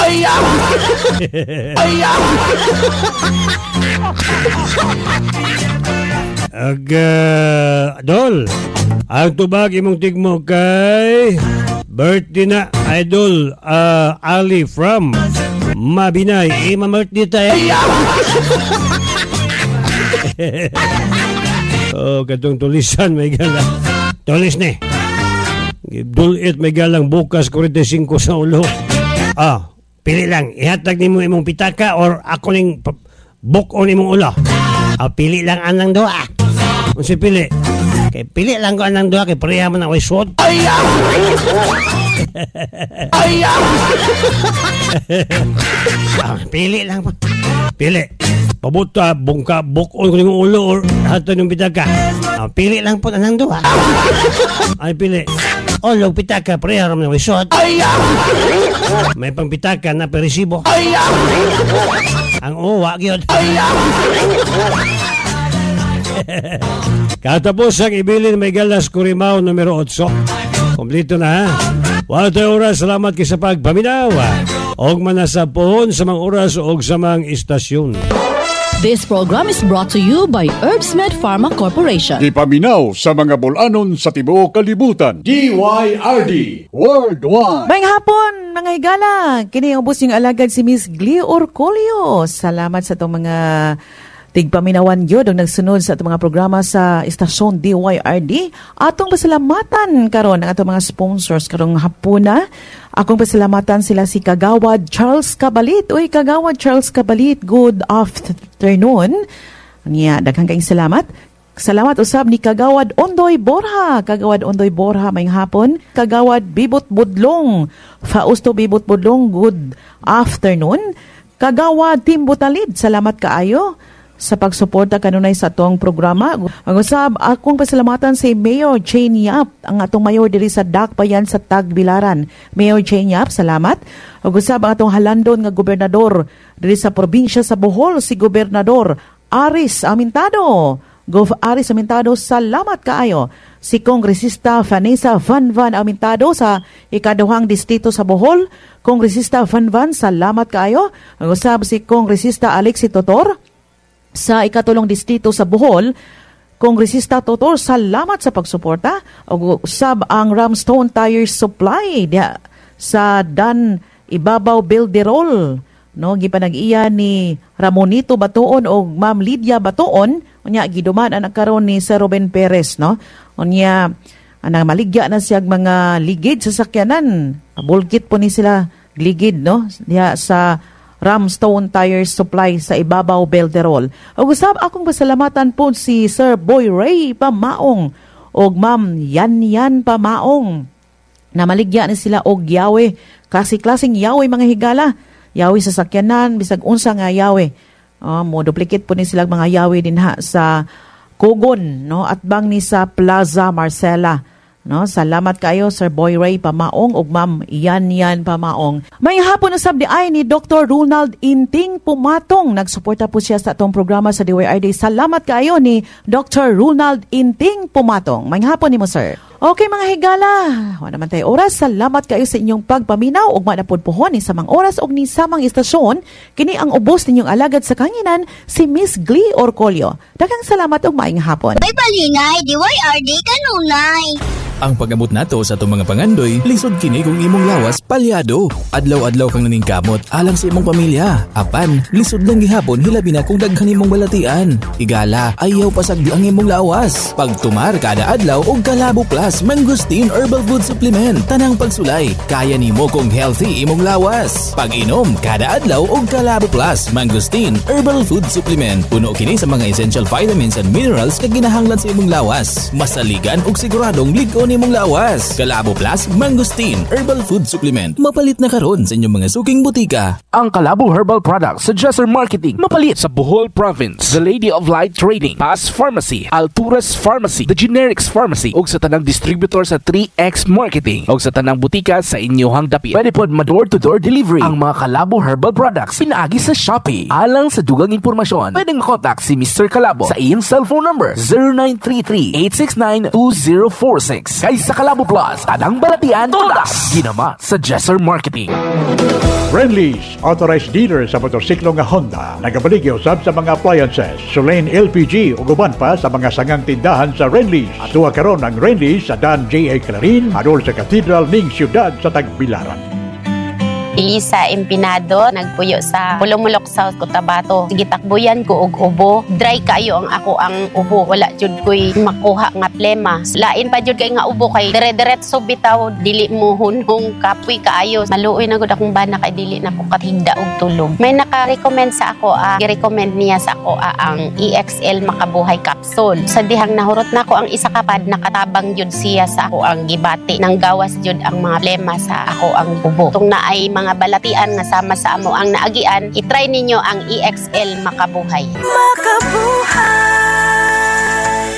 Ag uh, Dol, ang tubag imong tigmo kay birthday na idol uh, Ali from Mabinay. Ima birthday tayo. oh, katong tulisan may gala. Tulis ni. Dulit may galang bukas 45 sa ulo. Ah, pili lang. Ihatag nimo imong pitaka or ako ning bukon imong ulo. Ah, pili lang anang doa. Kung si pili. Kay pili lang ko anang doa kay pareha man ako suot. ah, pili lang po. Pili. Pabuta, bungka, bukon ko yung ulo or hato yung pitaka. Ah, pili lang po anang doa. Ay, pili. Ulo, pitaka, pareha naman ako suot. May pang pitaka na perisibo. Ang uwa, gyud. Katapos ang ibilin may galas Kurimao numero 8. Kompleto na ha. Wala tayo oras, salamat kay sa pagpaminaw. Og manasab pohon sa mga oras og sa mga istasyon. This program is brought to you by Herbsmed Pharma Corporation. Ipaminaw sa mga bulanon sa tibuok kalibutan. DYRD Worldwide. May hapon, mga higala. Kini ang ubos yung alagad si Miss Glee Orcolio. Salamat sa itong mga tigpaminawan yun ang nagsunod sa itong mga programa sa istasyon DYRD. Atong pasalamatan karon ang atong mga sponsors karong hapuna. Akong pasalamatan sila si Kagawad Charles Kabalit. Uy, Kagawad Charles Kabalit, good afternoon. Niya, daghang kaing salamat. Salamat usab ni Kagawad Ondoy Borha. Kagawad Ondoy Borha may hapon. Kagawad Bibot Budlong. Fausto Bibot Budlong, good afternoon. Kagawad Tim Butalid, salamat kaayo sa pagsuporta kanunay sa atong programa. Ang usab akong pasalamatan si Mayor Jane Yap, ang atong mayor diri sa Dakbayan sa Tagbilaran. Mayor Jane Yap, salamat. Ang usab ang atong halandon nga gobernador diri sa probinsya sa Bohol si Gobernador Aris Amintado. Gov Aris Amintado, salamat kaayo. Si Kongresista Vanessa Van Van Amintado sa ikaduhang distrito sa Bohol. Kongresista Van Van, salamat kaayo. Ang usab si Kongresista Alexi Totor sa ikatulong distrito sa Bohol, Kongresista Totor, salamat sa pagsuporta. O usab ang Ramstone Tire Supply diha sa Dan Ibabaw Bilderol. No, gipanag-iya ni Ramonito Batuon o Ma'am Lydia Batuon, unya giduman ang karon ni Sir Ruben Perez, no. Unya anang maligya na siyag mga ligid sa sakyanan. Bulkit po ni sila ligid, no, diha sa Ramstone Tire Supply sa Ibabaw, Belderol. O gusab akong pasalamatan po si Sir Boy Ray Pamaong. O Ma'am Yan Yan Pamaong. Na maligya ni sila og yawe. Kasi klaseng yawe mga higala. Yawe sa sakyanan bisag unsa nga yawe. Uh, mo duplicate po ni sila mga yawe din ha sa Kugon no? At bang ni sa Plaza Marcela No, salamat kayo Sir Boy Ray Pamaong ug Ma'am Yan Yan Pamaong. May hapon na sabdi ay ni Dr. Ronald Inting Pumatong. Nagsuporta po siya sa atong programa sa DYRD. Salamat kayo ni Dr. Ronald Inting Pumatong. May hapon ni mo sir. Okay mga higala, wala naman tayo oras. Salamat kayo sa inyong pagpaminaw ug manapod pohon ni samang oras ug ni samang istasyon. Kini ang ubos ninyong alagad sa kanginan si Miss Glee Orcolio. Daghang salamat ug maayong hapon. May balingay, DYRD kanunay. Ang pag-abot nato sa itong mga pangandoy, lisod kini kung imong lawas palyado. Adlaw-adlaw kang naningkamot alang sa imong pamilya. Apan, lisod lang gihapon hilabi na kung daghan imong balatian. Igala, ayaw pasagdi ang imong lawas. Pagtumar kada adlaw og Kalabo Plus Mangustin Herbal Food Supplement. Tanang pagsulay, kaya nimo kung healthy imong lawas. Pag-inom kada adlaw og Kalabo Plus Mangustin Herbal Food Supplement. Puno kini sa mga essential vitamins and minerals kag ginahanglan sa imong lawas. Masaligan ug siguradong ligon imong lawas. Kalabo Plus Mangustin Herbal Food Supplement. Mapalit na karon sa inyong mga suking butika. Ang Kalabo Herbal Products sa Jesser Marketing mapalit sa Bohol Province, The Lady of Light Trading, Pass Pharmacy, Alturas Pharmacy, The Generics Pharmacy ug sa tanang distributor sa 3X Marketing ug sa tanang butika sa inyohang dapit. Pwede pod ma-door-to-door delivery ang mga Kalabo Herbal Products pinaagi sa Shopee. Alang sa dugang impormasyon, pwedeng contact si Mr. Kalabo sa iyong cellphone number 0933-869-2046 Kay sa Kalabo Plus, tanang balatian, todas ginama sa Jesser Marketing. Friendlies, authorized dealer sa motorsiklo nga Honda. Nagabaligyo sab sa mga appliances, Sulain LPG ug uban pa sa mga sangang tindahan sa Renlies. Tuwa karon ang Renlies sa Dan J.A. Clarin, adol sa Cathedral ning siyudad sa Tagbilaran. Elisa Empinado, nagpuyo sa Pulumulok South, Cotabato. Sige takbuyan ko og ubo. Dry kayo ang ako ang ubo. Wala jud ko'y makuha nga plema. Lain pa jud kay nga ubo kay dire-diretso bitaw dili mo hunhong kapoy kaayo. Maluoy na gud akong bana kay dili na ko katinda og tulog. May naka-recommend sa ako, ah, gi-recommend niya sa ako ah, ang EXL Makabuhay Capsule. Sa dihang nahurot na ko ang isa kapad nakatabang jud siya sa ako ang gibati. Nang gawas jud ang mga plema sa ako ang ubo. Tung na ay mga balatian nga sama sa amo ang naagian, itry ninyo ang EXL Makabuhay.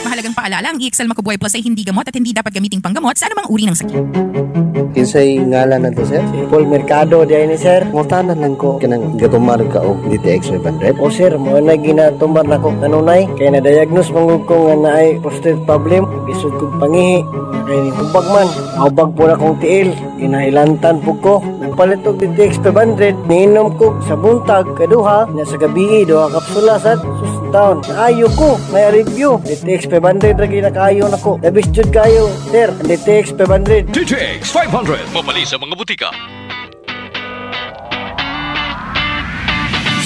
Mahalagang paalala, ang EXL Makabuhay Plus ay hindi gamot at hindi dapat gamiting panggamot sa anumang uri ng sakit. Kinsay ngalan na to, sir? Si Paul Mercado, di ni sir. Mutanan lang ko kanang gatumar ka o DTX 500. O sir, mo na ginatumar na ko kanunay. Kaya na-diagnose mangug ko nga na ay prostate problem. Isod kong pangihi. Kaya ni kumbag man. Maubag po na kong tiil. Kinailantan po ko. Nagpalit og DTX 500. Niinom ko sa buntag, kaduha. Na sa gabi, duha kapsula sa taon. Ayo ko, may review. DTX 500 lagi na kayo na ko. Labis jud kayo, sir. DTX 500. DTX 500. Mabali sa mga butika.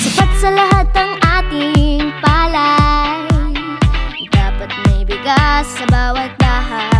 Sapat sa lahat ang ating palay Dapat may bigas sa bawat bahay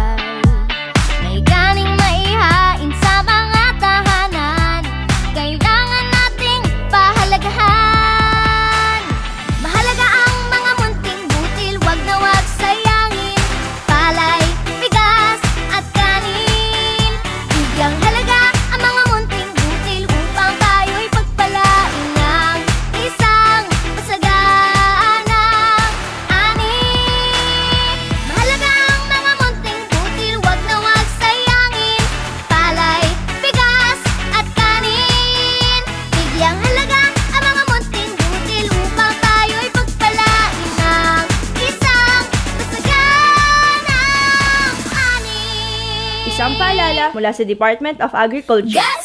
Mula sa Department of Agriculture. Stove!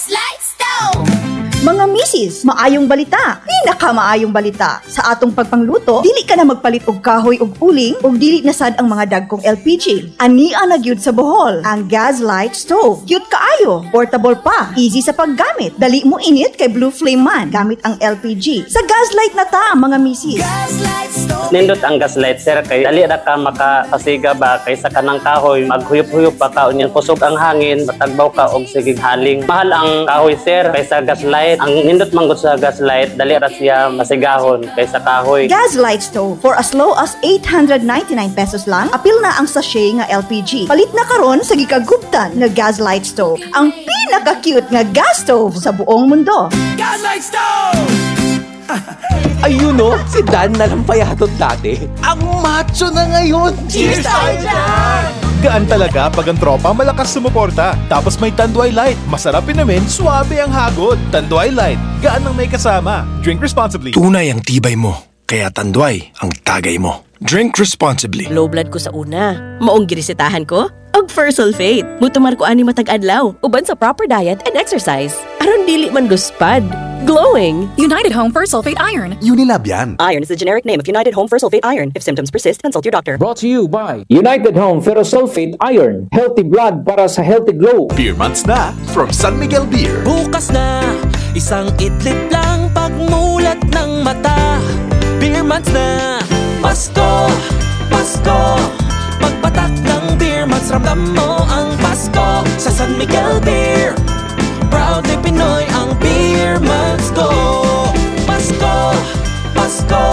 Mga misis, maayong balita. Pinakamaayong balita. Sa atong pagpangluto, dili ka na magpalit og kahoy og uling ug dili na sad ang mga dagkong LPG. Ania na gyud sa Bohol ang Gaslight Stove. Cute kaayo, portable pa, easy sa paggamit. Dali mo init kay Blue Flame man gamit ang LPG. Sa Gaslight na ta, mga misis. Nindot ang gaslight sir kay dali ra ka makapasiga ba kay sa kanang kahoy maghuyop-huyop pa ka unya kusog ang hangin matagbaw ka og sigig haling. Mahal ang kahoy sir kay sa gaslight ang nindot manggod sa gaslight dali ra siya masigahon kay sa kahoy. Gaslight Stove for as low as 899 pesos lang. Apil na ang sachet nga LPG. Palit na karon sa gikagubtan nga Gaslight Stove. Ang pinaka-cute nga gas stove sa buong mundo. Gaslight Stove! Ayun no, si Dan na lang payatot dati. Ang macho na ngayon! Cheers tayo dyan! Gaan talaga pag ang tropa malakas sumuporta. Tapos may Tanduay Light. Masarap namin, suabe ang hagod. Tanduay Light, gaan ang may kasama. Drink responsibly. Tunay ang tibay mo, kaya tanduay ang tagay mo. Drink responsibly. Low blood ko sa una. Maong girisitahan ko? Og first sulfate. Mutumar ko ani matag adlaw. Uban sa proper diet and exercise. Aron dili man luspad. Glowing. United Home First Sulfate Iron. Unilab yan. Iron is the generic name of United Home First Sulfate Iron. If symptoms persist, consult your doctor. Brought to you by United Home Ferrosulfate Iron. Healthy blood para sa healthy glow. Beer months na from San Miguel Beer. Bukas na, isang idlit lang pagmulat ng mata Beer months na, Pasko, Pasko ramdam mo ang Pasko Sa San Miguel Beer. Proudly Pinoy ang beer months ko. Pasko, Pasko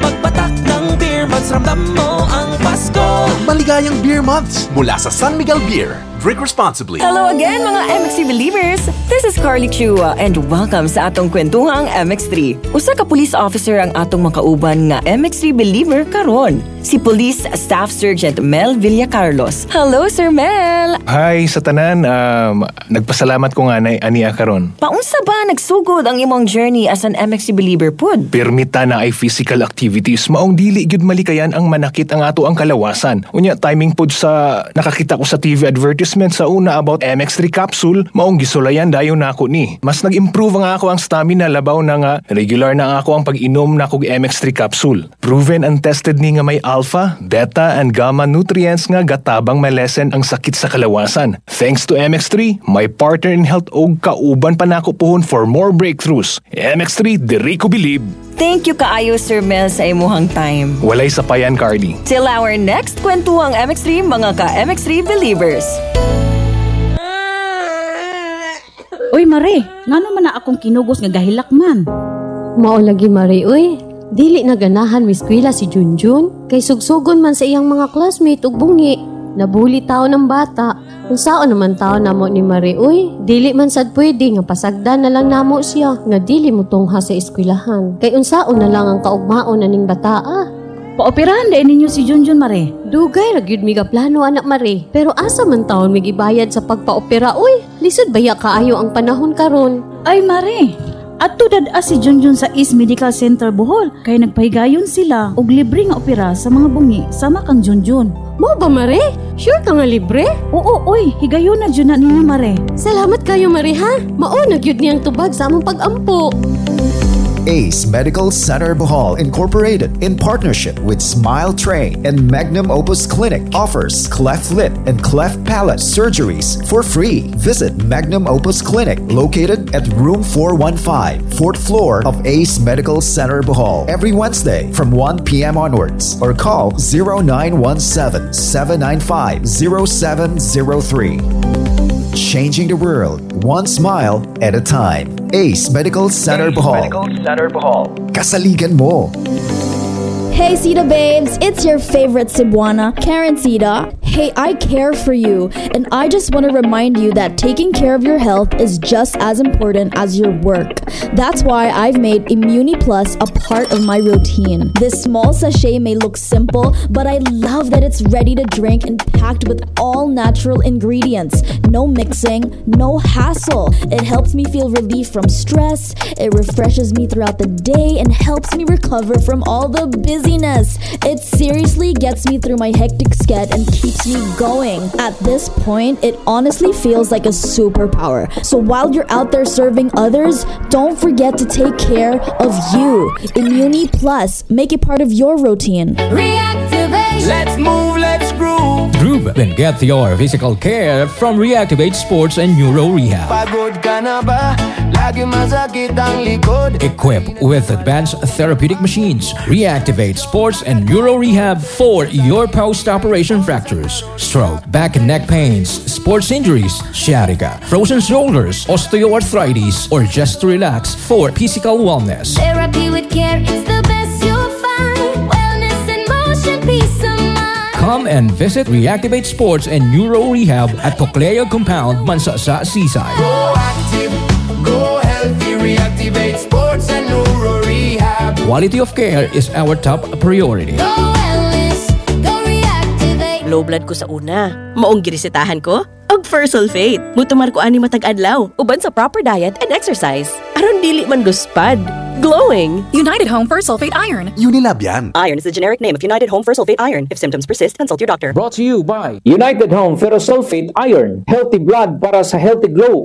Pagpatak ng beer months, ramdam mo ang Pasko. Maligayang Beer Months mula sa San Miguel Beer. Drink responsibly. Hello again mga MXC believers! This is Carly Chua and welcome sa atong kwentuhang MX3. Usa ka police officer ang atong makauban nga MX3 believer karon. Si Police Staff Sergeant Mel Villacarlos. Hello Sir Mel! Hi sa tanan, um, nagpasalamat ko nga na aniya karon. Paunsa ba nagsugod ang imong journey as an MXC believer pud? Permita na ay physical activities maong dili gyud malikayan ang manakit ang ato ang kalawasan. Unya timing pud sa nakakita ko sa TV advertisement sa una about MX3 capsule maong gisulayan dayon nako ni. Mas nag-improve nga ako ang stamina labaw na nga regular na ako ang pag-inom na kog MX3 capsule. Proven and tested ni nga may alpha, beta and gamma nutrients nga gatabang malesen ang sakit sa kalawasan. Thanks to MX3, my partner in health og kauban pa nako puhon for more breakthroughs. MX3, diri ko believe. Thank you kaayo Sir Mel sa imuhang time. Walay sapayan, Cardi. Till our next kwentuhang MX3 mga ka MX3 believers. Uy, Mare, nga naman na akong kinugos nga gahilak man. Mao lagi Mari, uy. Dili na ganahan mi eskwela si Junjun. Kay sugsugon man sa iyang mga classmate ug bungi. Nabuli tao ng bata. Kung saan naman tao namo ni Mari, uy. Dili man sad pwede nga pasagdan na lang namo siya. Nga dili mo tungha sa eskwelahan. Kay unsaon na lang ang kaugmaon na ning bataa. Paoperahan din ninyo si Junjun, Mare. Dugay ra gyud mi plano anak Mari. Pero asa man taon mi gibayad sa pagpaopera, uy. Lisod baya kaayo ang panahon karon. Ay, Mare. At tudad as si Junjun sa East Medical Center Bohol kay nagpahigayon sila og libre nga opera sa mga bungi sama kang Junjun. Mo ba Mare? Sure ka nga libre? Oo, oy, higayon na dyan na ninyo Mare. Salamat kayo Mare ha. Mao na gyud niyang tubag sa among pagampo. ACE Medical Center Bohol Incorporated, in partnership with Smile Train and Magnum Opus Clinic, offers cleft lip and cleft palate surgeries for free. Visit Magnum Opus Clinic, located at room 415, fourth floor of ACE Medical Center Bohol, every Wednesday from 1 p.m. onwards, or call 0917 795 0703. Changing the world, one smile at a time. ACE Medical Center Bohol. Center Bohol. Kasaligan mo. Hey Sita babes, it's your favorite Cebuana, Karen Sita. Hey, I care for you, and I just want to remind you that taking care of your health is just as important as your work. That's why I've made Immuni Plus a part of my routine. This small sachet may look simple, but I love that it's ready to drink and packed with all natural ingredients. No mixing, no hassle. It helps me feel relief from stress, it refreshes me throughout the day, and helps me recover from all the busyness. It seriously gets me through my hectic schedule and keeps me going. At this point, it honestly feels like a superpower. So while you're out there serving others, don't forget to take care of you. Immuni Plus, make it part of your routine. Reactivate. Let's move, let's groove. Groove, then get your physical care from Reactivate Sports and Neuro Rehab. Pagod ka na ba? Lagi masakit ang likod. Equipped with advanced therapeutic machines, Reactivate Sports and Neuro Rehab for your post-operation fractures, stroke, back and neck pains, sports injuries, sciatica, frozen shoulders, osteoarthritis, or just to relax for physical wellness. Therapy with care is the best Come and visit Reactivate Sports and Neuro Rehab at Coclea Compound, Mansasa, Seaside. Go active, go healthy. Reactivate sports and neuro rehab. Quality of care is our top priority. Go wellness, go reactivate. Low blood ko sa una. Maong girisitahan ko? Og first sulfate. Mutumar ko ani matag adlaw. Uban sa proper diet and exercise. Aron dili man luspad. Glowing. United Home First Sulfate Iron. Unilab yan. Iron is the generic name of United Home for Sulfate Iron. If symptoms persist, consult your doctor. Brought to you by United Home Ferrosulfate Iron. Healthy blood para sa healthy glow.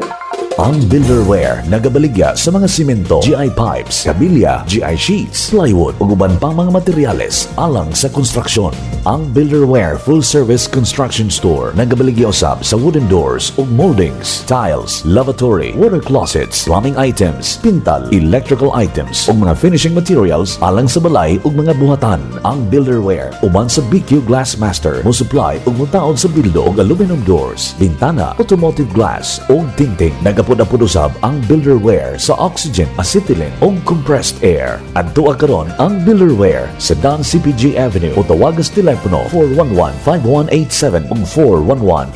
Ang Builderware nagabaligya sa mga simento, GI pipes, kabilya, GI sheets, plywood ug uban pang mga materyales alang sa konstruksyon. Ang Builderware Full Service Construction Store nagabaligya usab sa wooden doors ug moldings, tiles, lavatory, water closets, plumbing items, pintal, electrical items ug mga finishing materials alang sa balay ug mga buhatan. Ang Builderware uban sa BQ Glassmaster mo supply ug mutaod sa bildo og aluminum doors, bintana, automotive glass ug tingting nagapa Napod-napod usab ang builderware sa oxygen, acetylene o compressed air. Adto karon ang builderware sa Don CPG Avenue o tawagan sa telepono 411-5187 o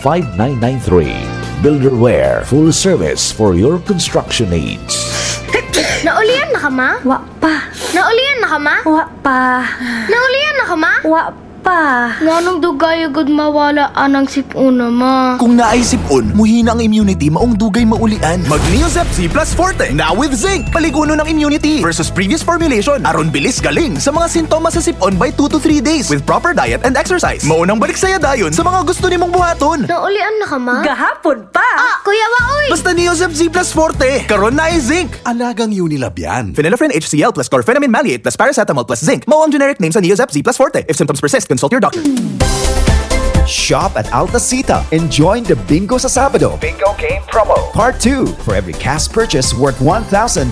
411-5993. Builderware, full service for your construction needs. Naulian na ka, ma? Wa pa. Naulian na ka, ma? Wa pa. Naulian na ka, ma? Wa pa. Nganong dugay agad mawala anang sipuna, ma? Kung naisip on, muhina ang immunity maong dugay maulian. Mag Neozep Z Plus Forte, now with zinc. Paliguno ng immunity versus previous formulation. Aron bilis galing sa mga sintomas sa sipon by 2 to 3 days with proper diet and exercise. Maunang balik saya dayon sa mga gusto nimong buhaton. Naulian na ka, ma? Gahapon pa! Ah, kuya Waoy! Basta Neozep Z Plus Forte, karon na ay zinc. Alagang Unilab yan. Phenylephrine HCl plus chlorphenamine maleate plus paracetamol plus zinc. Mao ang generic name sa Neozep Z Plus Forte. If symptoms persist, consult your doctor. Shop at Altacita and join the Bingo sa Sabado Bingo Game Promo. Part 2 for every cash purchase worth 1,500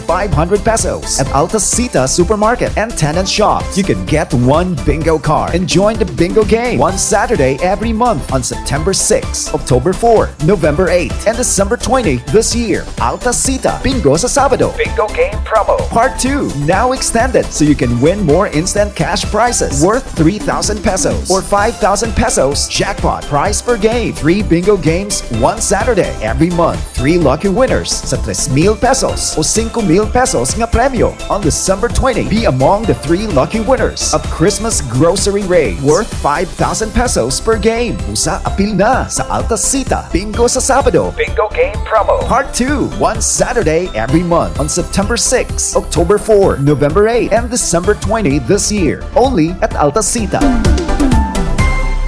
pesos at Altacita Supermarket and tenant shops. You can get one bingo card and join the bingo game one Saturday every month on September 6, October 4, November 8, and December 20 this year. Altacita Bingo sa Sabado Bingo Game Promo. Part 2 now extended so you can win more instant cash prizes worth 3,000 pesos or 5,000 pesos jackpot prize per game. Three bingo games one Saturday every month. Three lucky winners sa 3,000 pesos o 5,000 pesos nga premyo. On December 20, be among the three lucky winners of Christmas grocery raid worth 5,000 pesos per game. Usa apil na sa Altacita Bingo sa Sabado. Bingo Game Promo. Part 2, one Saturday every month on September 6, October 4, November 8, and December 20 this year. Only at Altacita.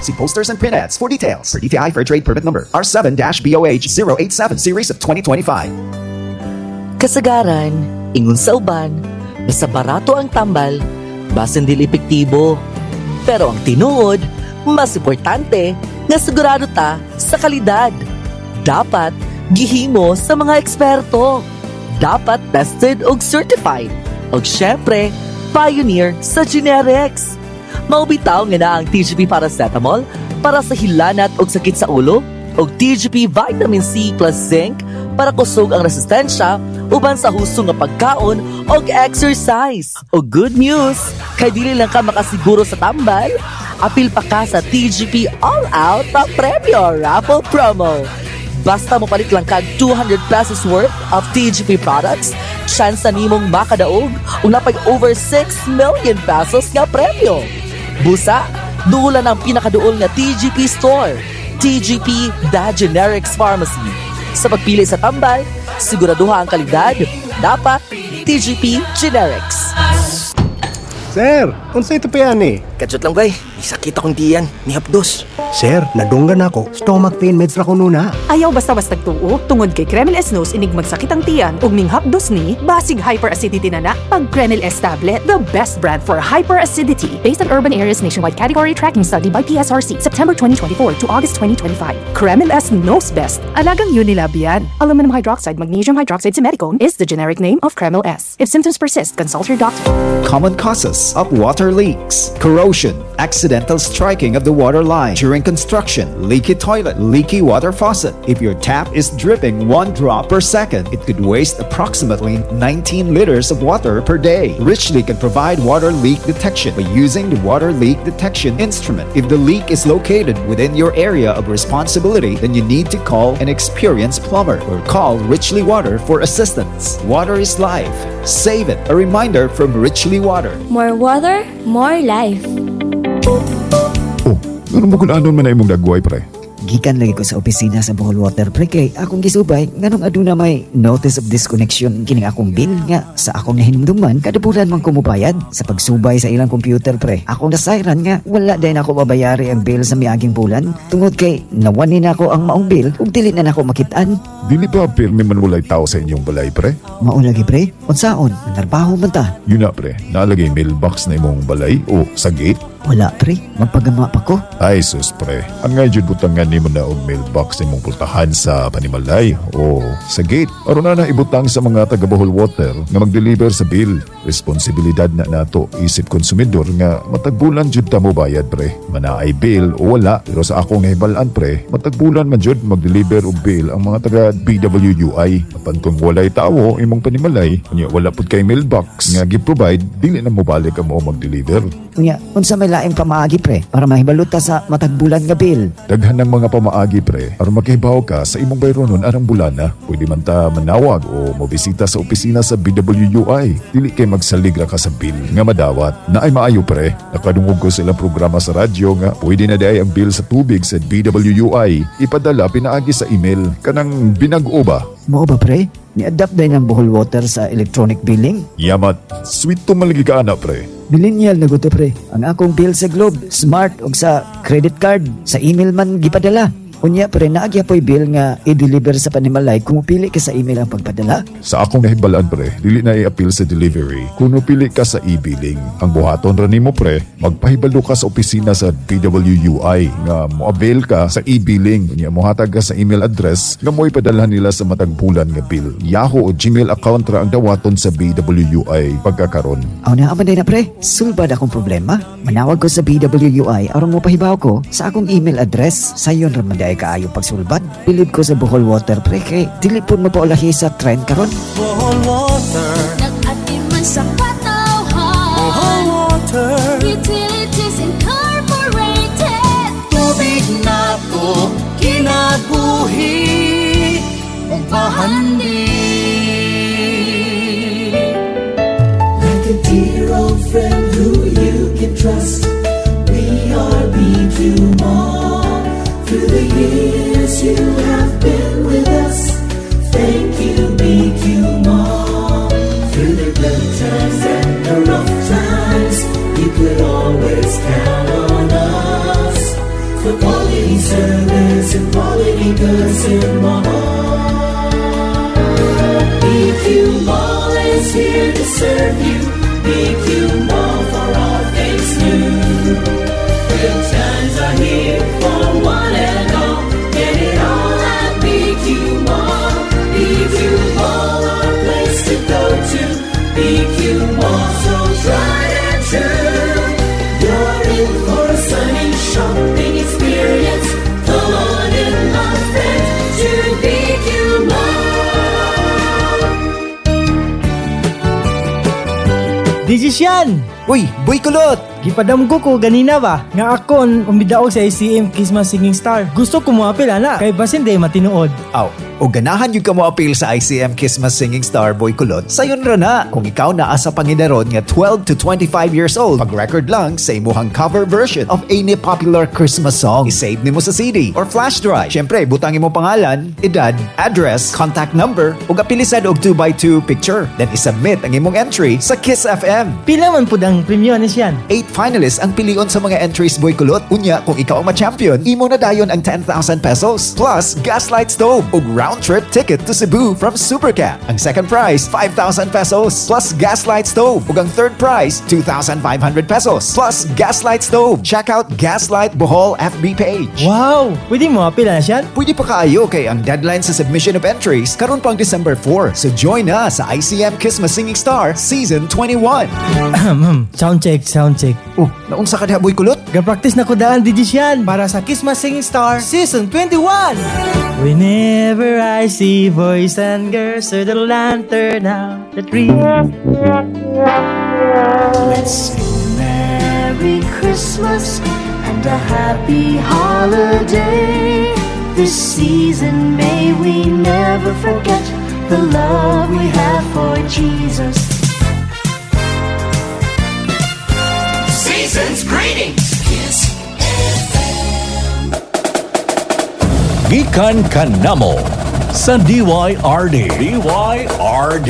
See posters and print ads for details. For DTI Fair Trade Permit Number R7-BOH 087 Series of 2025. Kasagaran, ingon sa uban, basta barato ang tambal, basin dili epektibo. Pero ang tinuod, mas importante, nga sigurado ta sa kalidad. Dapat gihimo sa mga eksperto. Dapat tested og certified. Og syempre, pioneer sa generics. Maubitaw nga na ang TGP Paracetamol para sa hilanat og sakit sa ulo og TGP Vitamin C plus Zinc para kusog ang resistensya uban sa husto nga pagkaon og exercise. O good news, kay dili lang ka makasiguro sa tambal, apil pa ka sa TGP All Out pa Premyo Raffle Promo. Basta mo palit lang kag 200 pesos worth of TGP products, chance na nimong makadaog o napay over 6 million pesos nga premyo. Busa, duulan ang pinakaduol nga TGP Store, TGP The Generics Pharmacy. Sa pagpili sa tambal, siguraduha ang kalidad, dapat TGP Generics. Sir, unsa ito pa yan eh? Kajot lang bay, sakit akong diyan, ni Hapdos. Sir, nadunggan ako. Stomach pain meds ra ko nuna. Ayaw basta-basta tuo, tungod kay Kremel S Nose inig magsakit ang tiyan ug minghapdos ni basig hyperacidity na na pag Kremel S tablet, the best brand for hyperacidity based on urban areas nationwide category tracking study by PSRC September 2024 to August 2025. Kremel S knows best. Alagang Unilab yan. Aluminum hydroxide magnesium hydroxide simethicone is the generic name of Kremel S. If symptoms persist, consult your doctor. Common causes of water leaks, corrosion, accidental striking of the water line during construction, leaky toilet, leaky water faucet. If your tap is dripping one drop per second, it could waste approximately 19 liters of water per day. Richly can provide water leak detection by using the water leak detection instrument. If the leak is located within your area of responsibility, then you need to call an experienced plumber or call Richly Water for assistance. Water is life. Save it. A reminder from Richly Water. More water, more life. Ano mo kung anon man na imong nagway, pre? Gikan lagi ko sa opisina sa Bohol Water pre kay akong gisubay nganong aduna may notice of disconnection kining akong bill nga sa akong nahinumduman kada bulan man ko mobayad sa pagsubay sa ilang computer pre. Akong nasayran nga wala din ako mabayari ang bill sa miaging bulan tungod kay nawani na ako ang maong bill ug dili na nako makitaan. Dili ba pirmi man walay tao sa inyong balay, pre? Mao lagi pre, unsaon? Narbaho man ta. Yun na, pre. Nalagay mailbox na imong balay o sa gate? Wala pre, magpagama pa ko. Ay sus pre, ang nga jud butangan nimo na og mailbox imong pultahan sa Panimalay o sa gate. Aron na na ibutang sa mga taga Bohol Water nga mag-deliver sa bill. Responsibilidad na nato isip konsumidor nga matagbulan jud ta mo bayad pre. Manaay bill o wala, pero sa akong nahibalaan pre, matagbulan man jud mag-deliver og bill ang mga taga BWUI. Apan kung walay tawo imong Panimalay, unya wala pud kay mailbox nga gi-provide, dili na mo balik ang mo mag-deliver. Kunya, unsa may laing pamaagi pre para mahibaluta sa matagbulan nga bill. Daghan ng mga pamaagi pre, aron makahibaw ka sa imong bayronon arang bulana. Pwede man ta manawag o mobisita sa opisina sa BWUI. Dili kay magsalig ra ka sa bill nga madawat. Na ay maayo pre, nakadungog ko sa ilang programa sa radyo nga pwede na day ang bill sa tubig sa BWUI. Ipadala pinaagi sa email kanang binag-o ba? Mao ba pre? Ni-adapt din ang Bohol Water sa electronic billing? Yamat, sweet to malagi ka ana pre. Millennial na guto pre. Ang akong bill sa Globe, smart og sa credit card, sa email man gipadala. Unya pre naagya po'y bill nga i-deliver sa panimalay kung pili ka sa email ang pagpadala. Sa akong nahibalaan pre, dili na i-appeal sa delivery kung pili ka sa e-billing. Ang buhaton ra nimo pre, magpahibalo ka sa opisina sa BWUI nga mo-avail ka sa e-billing. Unya mohatag ka sa email address nga mo ipadala nila sa matagbulan nga bill. Yahoo o Gmail account ra ang dawaton sa BWUI pagkakaron. Aw na aman na pre, sulbad akong problema. Manawag ko sa BWUI aron mo pahibaw ko sa akong email address. Sayon ra man day kaayo pagsulbad. Bilib ko sa Bohol Water pre kay dili pud mo paulahi sa trend karon. Bohol Water. Nag-atiman sa patawhan. Bohol Water. Utilities Incorporated. Tubig na to, kinabuhi. Ang bahandi. Quality goods in Mall. BQ Mall is here to serve you. Desisyan! Uy, boy kulot! Gipadamgo ko ganina ba nga akon umidaog sa ACM Christmas Singing Star. Gusto ko mo apil ana kay basin day matinuod. Aw, o ganahan yung ka mo appeal sa ICM Christmas Singing Star Boy Kulot, sayon ra na. Kung ikaw na asa panginaron nga 12 to 25 years old, pag-record lang sa imuhang cover version of any popular Christmas song. I-save nimo sa CD or flash drive. Syempre, butang imo pangalan, edad, address, contact number, ug apilisan og 2x2 picture. Then isubmit ang imong entry sa Kiss FM. Pila man pud ang premyo ni siyan. 8 finalists ang pilion sa mga entries Boy Kulot. Unya, kung ikaw ang ma-champion, imo na dayon ang 10,000 pesos plus gaslight stove ug round trip ticket to Cebu from Supercap. Ang second prize, 5,000 pesos plus gaslight stove ug ang third prize, 2,500 pesos plus gaslight stove. Check out Gaslight Bohol FB page. Wow! Pwede mo apil na siyan? Pwede pa kaayo kay ang deadline sa submission of entries karon pang December 4. So join na sa ICM Christmas Singing Star Season 21. sound check, sound check. Oh, naunsa ka diha boy kulot? Ga-practice na ko daan Desisyan para sa Christmas Singing Star Season 21. Whenever I see boys and girls with the lantern out the tree. Let's sing Merry Christmas and a happy holiday. This season may we never forget the love we have for Jesus. Season's greetings. Kiss Gikan kanamo sa DYRD. DYRD.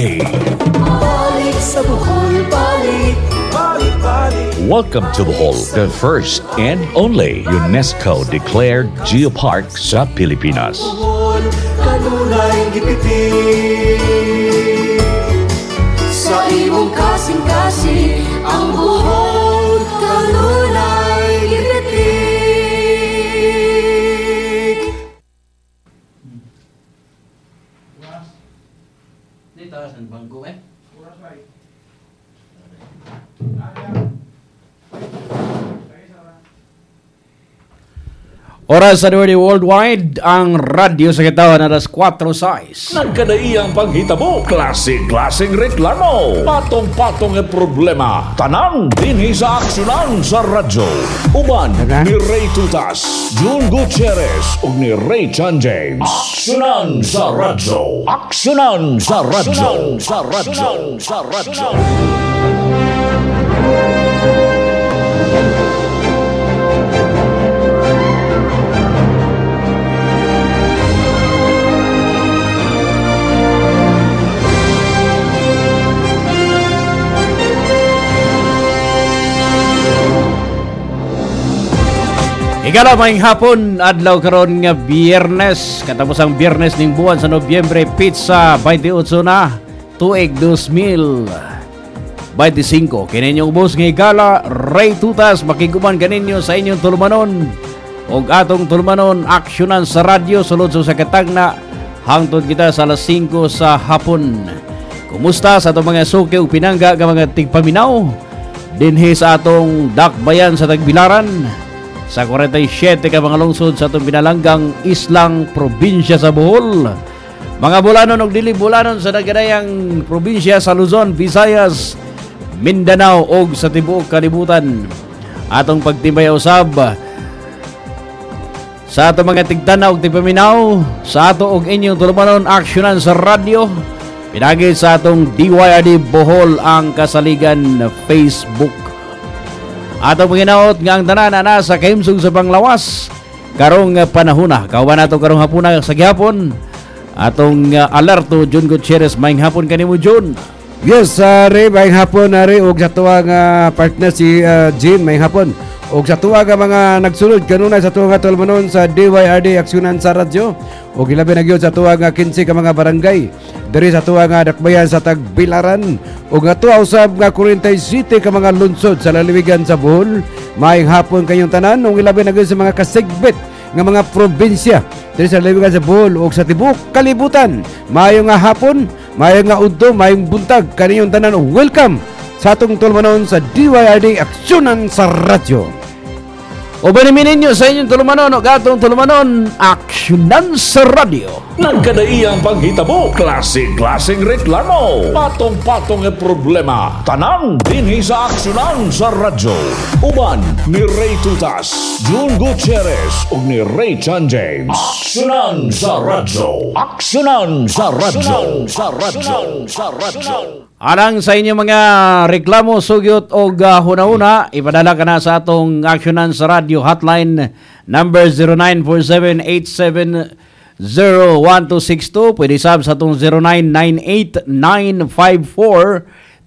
Balik sa Bohol, balik, balik, balik. Welcome to the Bohol, the first and only UNESCO declared geopark sa Pilipinas. Bohol, kanunay gipiti. Sa imong Oras sa World Worldwide, ang radyo sa kitawan na alas 4 size. Nagkadaiyang panghitabo, klasik-klasing reklamo, patong-patong e problema, tanang dinhi sa aksyonan sa radyo. Uban ni Ray Tutas, June Gutierrez ug ni Ray Chan James. Aksyonan sa radyo. Aksyonan sa radyo. Sa radyo. Sa radyo. Igala may hapon. Adlaw karon nga Biyernes. Katapos ang Biyernes ning buwan sa Nobyembre pizza 28 na tuig 2000 25 kininyong ubos nga igala Ray Tutas makiguman kaninyo sa inyong tulumanon og atong tulumanon aksyonan sa radyo sulod sa katagna hangtod kita sa alas 5 sa hapon. Kumusta sa atong mga suki ug pinangga nga mga tigpaminaw? Dinhi sa atong dakbayan sa Tagbilaran sa 47 ka mga lungsod sa itong pinalanggang islang probinsya sa Bohol. Mga bulanon o dili bulanon sa naganayang probinsya sa Luzon, Visayas, Mindanao o sa tibuok kalibutan. Atong pagtimbay usab sa ato mga tigtanaw ug tigpaminaw sa ato og inyong tulumanon aksyonan sa radyo pinagi sa atong DYRD Bohol ang kasaligan Facebook Atong panginaot nga ang tanan na nasa kahimsog sa panglawas karong uh, panahona. Kauban nato karong hapuna sa gihapon. Atong uh, alerto Jun Gutierrez maing hapon kanimo Jun. Yes, uh, Ray, maing hapon na Ray, og sa tuwa nga partner si uh, Jim, maing hapon. Og sa tuwa nga mga nagsunod kanuna sa tuwa nga tolmanon sa DYRD Aksyonan sa Radyo. Og ilabi na gyud sa tuwa nga 15 ka mga barangay. Diri sa tuwa nga dakbayan sa Tagbilaran. Og nga tuwa usab nga 47 ka mga lungsod sa laliwigan sa Bohol. Maing hapon kayong tanan og ilabi na gyud sa mga kasigbit nga mga probinsya diri sa laliwigan sa Bohol og sa tibuok kalibutan. Mayo nga hapon, mayo nga udto, mayong buntag kaniyong tanan welcome sa atong tulmanon sa DYRD Aksyonan sa Radyo. O banimin ninyo sa inyong tulumanon o gatong tulumanon, aksyonan sa radyo. Nagkadaiyang panghitabo, klasik-klasing reklamo, patong-patong e problema, tanang dinhi sa aksyonan sa radyo. Uban ni Ray Tutas, June Gutierrez ug ni Ray Chan James. Aksyonan sa radyo. Aksyonan sa radyo. Sa radyo. Sa radyo. Anang sa inyong mga reklamo, sugyot o uh, huna-una, ipadala ka na sa atong aksyonan sa radio hotline number 0947-870162. Pwede sab sa atong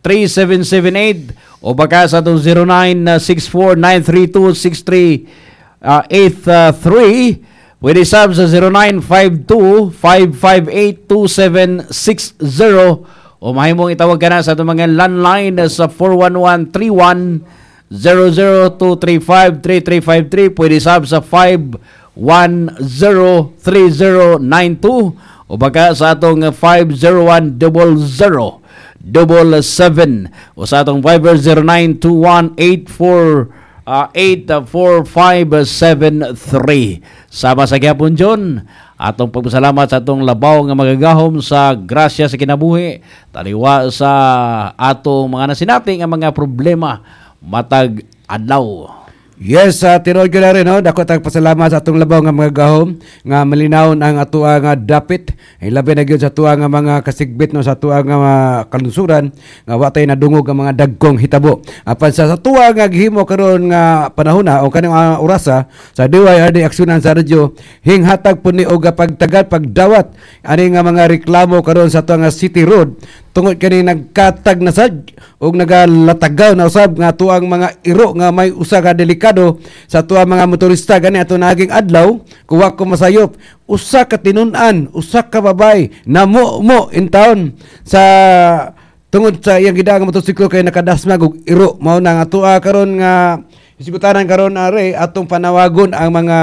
0998-954-3778 o baka sa atong 0964-932-6383. Pwede sab sa 0952-558-2760 o mahimong itawag ka na sa itong mga landline sa 411-31 00235-3353 pwede sab sa 5103092 o baka sa atong 50100 double seven. O sa atong Viber 092184 uh, 84573 sama sa gyapon John. Atong pagpasalamat sa atong labaw nga magagahom sa grasya sa kinabuhi. Taliwa sa atong mga nasinati nga mga problema matag adlaw Yes, uh, tinuod ko na rin, no? dako tag pasalamat sa atong labaw nga mga gahom nga malinawon ang atua nga dapit. Ay labi na gyud sa atua nga mga kasigbit no sa atua nga mga kalunsuran nga watay nadungog ang mga dagkong hitabo. Apan sa atua nga gihimo karon nga panahona o kanang uh, orasa sa DYRD aksyonan sa radyo hinghatag po ni og pagtagad pagdawat ani nga mga reklamo karon sa atua nga City Road tungod kani nagkatag na sad og nagalatagaw na usab nga tuang mga iro nga may usa ka delikado sa tuang mga motorista. Gani ato naging adlaw kuwa ko masayop. Usa ka tinun-an usa ka babay namo mo in town. Sa tungod sa iyang gida nga motosiklo kay nakadasmag og iro mao na nga tuwa karon nga isibutanan karon are atong panawagon ang mga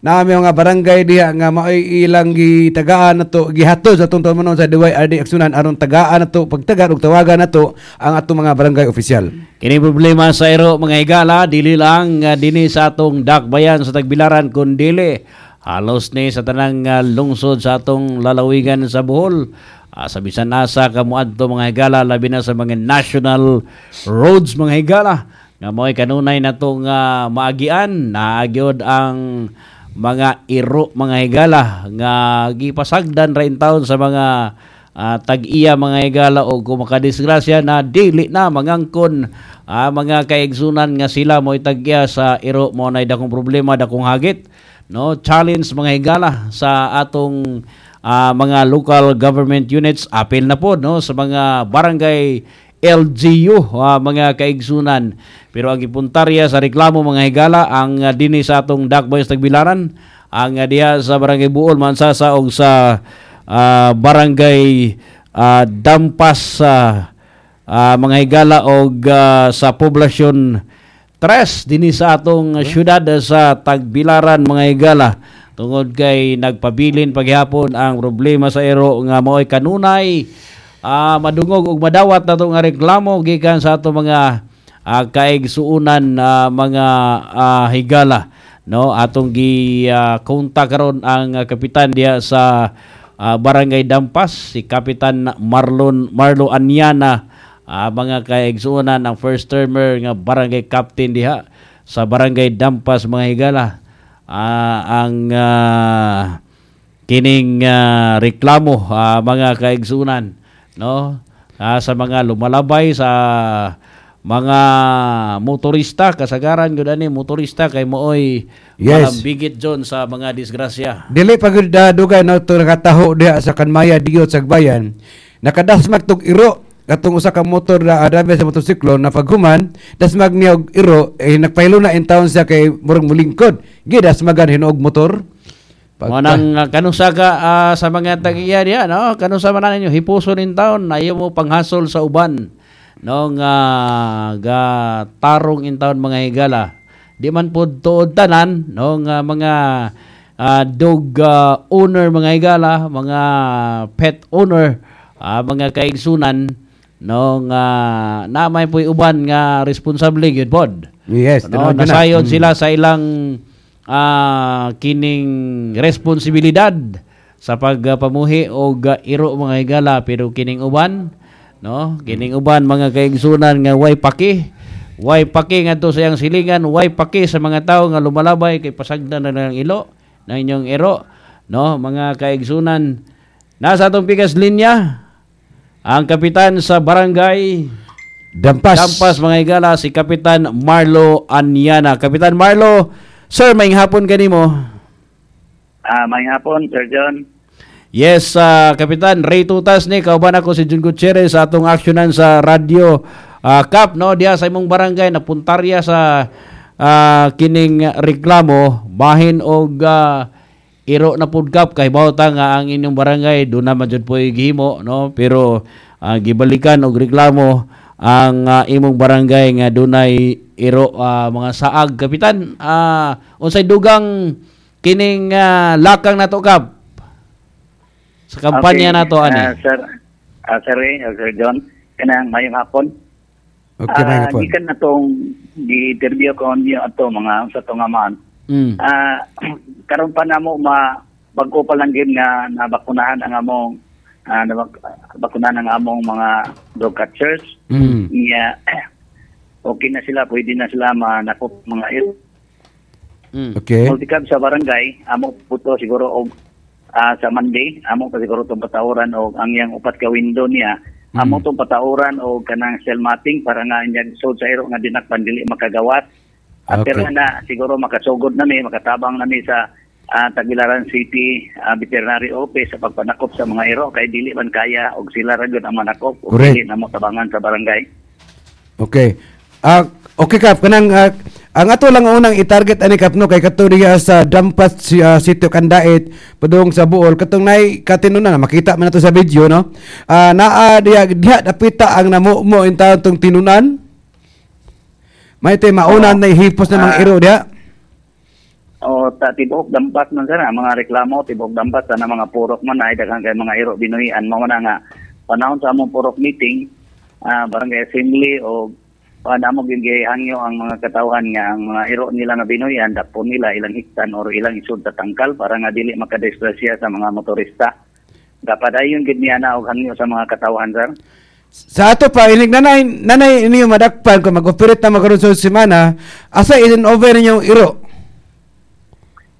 na may mga barangay diha nga maoy ilang gitagaan nato gihatod sa atong tumunon sa DYRD aksyonan aron tagaan nato pagtagan ug tawagan nato ang atong mga barangay opisyal. Kini problema sa iro mga higala dili lang nga dinhi sa atong dakbayan sa Tagbilaran kun dili halos ni sa tanang ah, lungsod sa atong lalawigan sa Bohol. Ah, sa bisan asa kamuadto mga higala labi na sa mga national roads mga higala nga mo'y kanunay na itong maagian naagyod ang mga iro mga higala nga gipasagdan ra taon sa mga ah, tag-iya mga higala o kung makadisgrasya na dili na mangangkon ah, mga kaigsunan nga sila mo tag-iya sa iro. Mo na dakong problema dakong hagit no? Challenge mga higala sa atong ah, mga local government units. Apil na po no sa mga barangay LGU ah, mga kaigsunan. Pero ang ipuntarya sa reklamo mga higala ang ah, dinhi sa atong Dakboy sa Tagbilaran ang ah, diha sa barangay Buol Mansasa og sa ah, barangay ah, Dampas sa ah, mga higala og ah, sa poblasyon Tres. Dinhi sa atong syudad sa Tagbilaran mga higala. Tungod kay nagpabilin paghapon ang problema sa ero nga mo'y kanunay ah, madungog ug madawat nato nga reklamo gikan sa ato mga ah, kaigsuunan ah, mga ah, higala. No atong gi konta karon ang ah, kapitan diya sa ah, Barangay Dampas si Kapitan Marlon Marlo Anyana. Ah, mga kaigsuunan ang first termer nga barangay captain diha sa Barangay Dampas mga higala. Ah, ang ah, kining ah, reklamo ah, mga kaigsunan no Ah, sa mga lumalabay sa mga motorista kasagaran gud ani motorista kay mooy Yes. bigit John sa mga disgrasya Dili pagud dugay no to nakataho diha sa kanmaya diyo sa bayan. Nakadasmag tog iro katong usa ka motor na adabe sa motorsiklo na paghuman dasmag niya og iro eh nagpaylo na in town siya kay murag mulingkod. Gidasmagan hinuog motor. Mo nang uh, kanusa ka ah, sa mga tagiya diya no? Kanusa man ninyo hipuson in taon ayo mo panghasol sa uban no? Nga ga tarong in taon mga higala. Di man pod tuod tanan no? Nga mga ah, dog ah, owner mga higala mga pet owner ah, mga kaigsunan no? Nga namay po'y uban nga responsable gyud pod Yes, no, na. nasayod Mm. sila sa ilang ah, kining responsibilidad sa pagpamuhi ah, iro mga higala pero kining uban no kining uban mga kaigsunan nga way paki way paki ngadto sa iyang silingan way paki sa mga tawo nga lumalabay kay pasagdan na ng ilo ng inyong iro no mga kaigsunan nasa atong pikas linya ang kapitan sa barangay Dampas. Dampas mga higala si Kapitan Marlo Anyana. Kapitan Marlo, sir, may hapon kanimo. Ah, may hapon, Sir John. Yes, ah, Kapitan Ray Tutas ni kauban ako si Jun Gutierrez sa atong aksyonan sa radio ah, Cap no diya sa imong barangay napuntarya sa ah, kining reklamo bahin og ah, iro na pud kap kay bawta nga ang inyong barangay do na man jud po gihimo no pero ah, gibalikan og reklamo ang ah, imong barangay nga dunay iro ah, mga saag kapitan ah, unsay dugang kining ah, lakang nato kap sa kampanya Okay, nato ani ah, sir, ah, sir, ah, Sir John, kanang mayong hapon. Okay, mayong hapon. Gikan na tong gi-interview ko niyo ato mga sa tong aman. Mm. Ah, karon pa namo ma bago pa lang gid nga nabakunahan ang among ah, nabak- bakunahan ang among mga dog catchers. Mm. Iya. okay na sila, pwede na sila manakop mga ito. Okay. Multicab sa barangay, amo puto siguro og ah, sa Monday, amo pa siguro tong patawuran og ang yang upat ka window niya, amo tong patawuran og kanang cell mapping para nga inyag sod sa iro nga dinakpan dili makagawat. At Okay. pero na siguro makasugod na ni, makatabang na ni sa ah, Tagbilaran City ah, Veterinary Office sa pagpanakop sa mga iro kay dili man kaya og sila ra gyud ang manakop og Correct. dili na mo tabangan sa barangay. Okay. Ah, okay kap kanang ah, ang ato lang unang i-target ani kap no kay kato sa Dampas si uh, Sitio Kandait padung sa Buol katong nay katinunan makita man nato sa video no. Ah naa diya diha dapita ang namo mo in tong tinunan. May te maunan na hipos na mga iro diha. O ta tibok dampas man sana mga reklamo tibok dampas sana mga purok man ay daghang kay mga iro binuhian mao na nga panahon sa among purok meeting ah, barangay assembly o paano mo hangyo ang mga katawhan nga ang mga iro nila nga binuhian dapon nila ilang hiktan or ilang isud sa tangkal para nga dili makadisgrasya sa mga motorista. Dapat ayon gid niya na og hangyo sa mga katawhan sir. Sa ato pa, inig nanay, nanay inyo madakpan kung mag-operate na magkaroon sa semana, asa in over ninyong iro?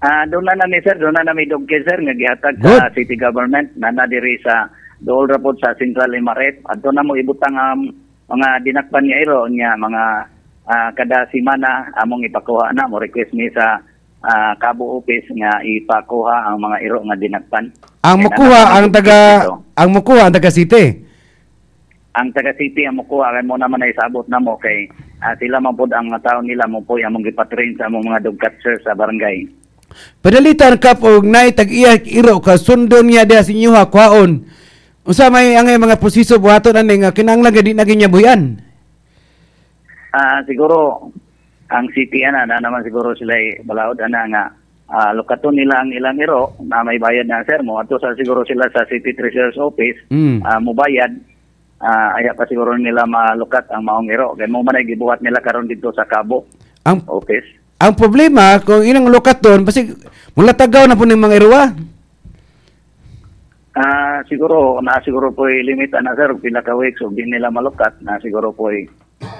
Ah, doon na nami sir, doon na nami dugke sir nga gihatag sa city government na na diri sa dool ra pod sa Central Imaret. Adto na mo ibutang ang mga dinakpan nga iro nya mga ah, kada semana among ipakuha na mo request mi sa ah, Cabo Office nga ipakuha ang mga iro nga dinakpan. Ang mukuha, na- ang taga, ang mukuha, ang taga city. ang taga city ang mukuha kay mo naman ay sabot na mo kay ah, sila man pod ang mga tao nila mo po among gipatrain sa among mga dog catcher sa barangay. Padalitan kap og nay tag-iya iro ka sundon niya diha sa inyo ha kwaon. Unsa may angay mga posiso buhaton ani nga kinahanglan gadi na ginyabuyan. Ah, siguro ang city ana na naman siguro sila balaod ana nga ah, lukaton nila ang ilang iro na may bayad na sir mo ato sa siguro sila sa city treasurer's office Mm. ah, mo bayad ah, aya pa siguro nila malukat ang maong iro kay mo man gibuhat nila karon dito sa Cabo Ang office ang problema kung inang lokaton basig mula tagaw na po ng mga irwa. Ah, siguro na siguro po limit na sir pila ka weeks ug di nila malukat na siguro po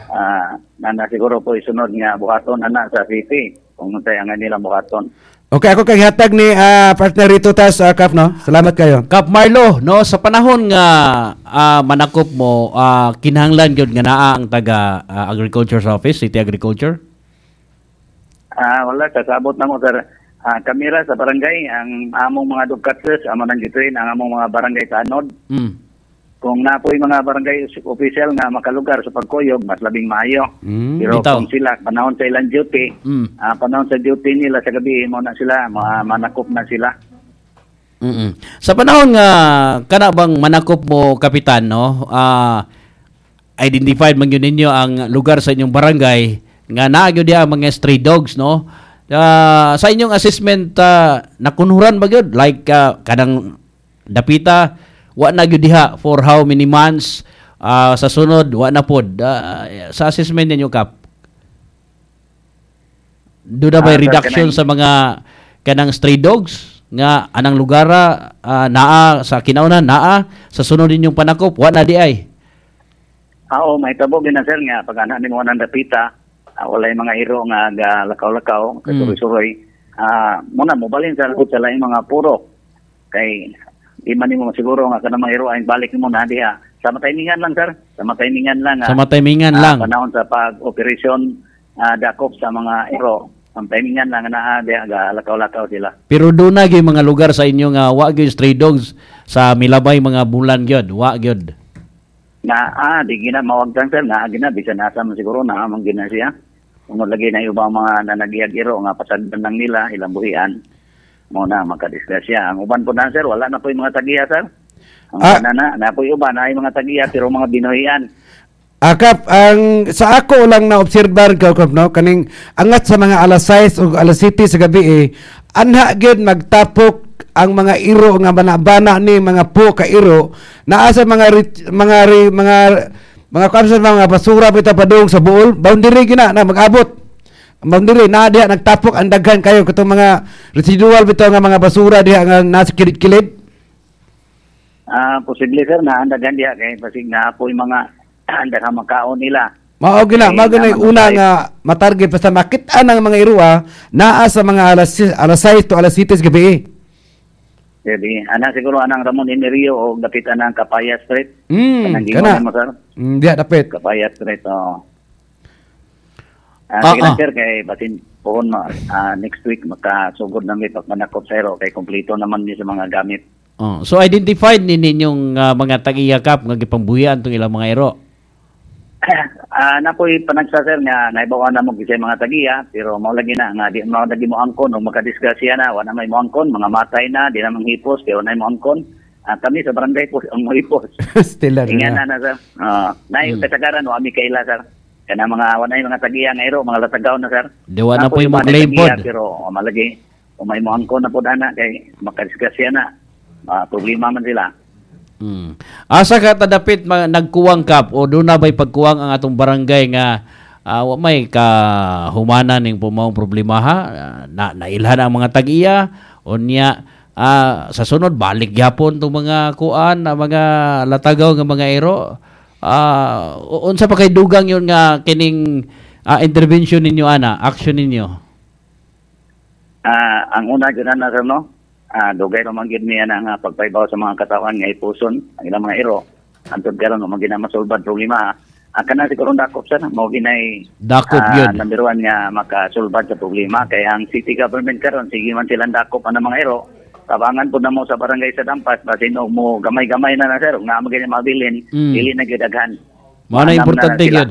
ah na, na siguro po sunod nga buhaton ana sa city kung ang nila buhaton Okay, ako kay hatag ni ah, partner rito ta sa Kap no. Salamat kayo. Kap Marlo, no, sa panahon nga ah, manakop mo, ah, kinahanglan gyud nga naa ang taga ah, Agriculture's Office, City Agriculture. Ah, wala kasabot na mo sir. Ah, kamera sa barangay ang among mga dog catchers amo nang gituin ang among mga barangay tanod. Mm. Kung napoy mga barangay official nga makalugar sa pagkuyog mas labing maayo. Mm, Pero bitaw. kung sila panahon sa ilang duty, Mm. ah, panahon sa duty nila sa gabi mo na sila ma- manakop na sila. Mm-mm. Sa panahon nga kana bang manakop mo kapitan no, ah identified man yun ninyo ang lugar sa inyong barangay nga naa gyud diha ang mga stray dogs no. Ah, sa inyong assessment ah, nakunhuran ba gyud? Like ah, kanang dapita wa na gyud diha for how many months? Ah, sa sunod wa na pod. Ah, sa assessment ninyo kap do na ba sir, reduction kanang- sa mga kanang stray dogs? Nga anang lugara ah, naa sa kinaunan naa sa sunod ninyong panakop wa na di ay? Ah, may tabo din na sir nga pag ana nimo nang dapita, ah, walay mga iro nga ga lakaw-lakaw, kasuroy-suroy. Ah, muna mo balin sa likod sa laing mga puro. Kay di man nimo siguro nga kanang mga iro ay balik mo na diha. Sa matimingan lang sir, sa matimingan lang. Sa ah, matimingan ah, lang. Panahon sa pag-operasyon ah, dakop sa mga iro. Ang timingan lang na diha ga lakaw-lakaw sila. pero do na gyud mga lugar sa inyo nga wa gyud stray dogs sa milabay mga bulan gyud wa gyud na ah di gina mawagtan sir na gina bisan nasa man siguro na amang gina siya Unod lagi na yung mga nanagiyag iro nga pasagdan lang nila ilang buhian. Mo na makadisgrasya ang uban po na sir wala na po yung mga tagiya sir. Ang Ah. na na na po yung uban yung mga tagiya pero mga binuhian Akap, ang sa ako lang na obserbar ko kap no? Kaning angat sa mga alas 6 o alas 7 sa gabi eh anha gyud magtapok ang mga iro nga banabana ni mga po ka iro. Naa sa mga mga ri- mga mga kansa mga basura bitaw padung sa buol boundary gina na magabot. Boundary na diha nagtapok ang daghan kayo katong mga residual bitaw nga mga basura diha nga nasa kilid-kilid. Ah posible sir na andagan diha kay pasig na po yung mga andagan makaon nila. Mao gina, Okay, mao gina una nga matarget basta makita ng mga irua naa sa mga alas alas 6 to alas 7 sa gabi. Jadi, ana siguro anang Ramon Inerio o dapitan ng Kapaya Street. Mm, Kanang kana. gingon mo, sir? Mm, diha dapit. Kapaya Street, oh. Ah, Ah, sige ah. sir, kay batin pohon mo, ah, next week makasugod na may pagmanakop sa ero, kay kompleto naman din sa mga gamit. Oh, so identified ni ninyong ah, mga tag-iyakap nga gipangbuhian tong ilang mga iro. Ah, na po'y panagsa, sir, nga naibawa na mo kisay mga tagiya, pero mao lagi na, nga di mo lagi mo angkon, o makadisgrasya na, wala may mo angkon, mga matay na, di na mang hipos, pero na mo angkon. Ah, kami sa barangay po, ang mga hipos. Still na. Na na, sir. Uh, na yung kasagaran, o ami kaila, sir. kana mga wanay mga tagiya nga iro mga latagaw na sir Diwa na Ako po yung na mag-claim tagiya, pod. pero malagi umay mo angko na po ana kay makadisgrasya na Ah, problema man sila Hmm. Asa ka tadapit nagkuwang kap o doon na ba'y pagkuwang ang atong barangay nga wa may ka humana ning pumaong problema ha? Na nailhan ang mga tag-iya o niya ah, sa sunod balik gyapon tong mga kuan mga latagaw nga mga ero. Ah u- unsa pa kay dugang yun nga kining ah, intervention ninyo ana? Action ninyo? Ah, ang una gyud na sir no ah dugay ra man gyud niya na nga pagpaybaw sa mga katawan nga ipuson ang ilang mga iro. Antod karon mo gina masolbad problema ang kana siguro dakop sir mo ginay Dakop ah, yun. number one nga makasolbad sa problema. Kay ang city government karon sige man silang dakop ang mga iro. Tabangan po na mo sa barangay sa Dampas basin og mo gamay-gamay na na sir. Mo gini mabilin. Mm. dili na gyud daghan. Mao na importante gyud.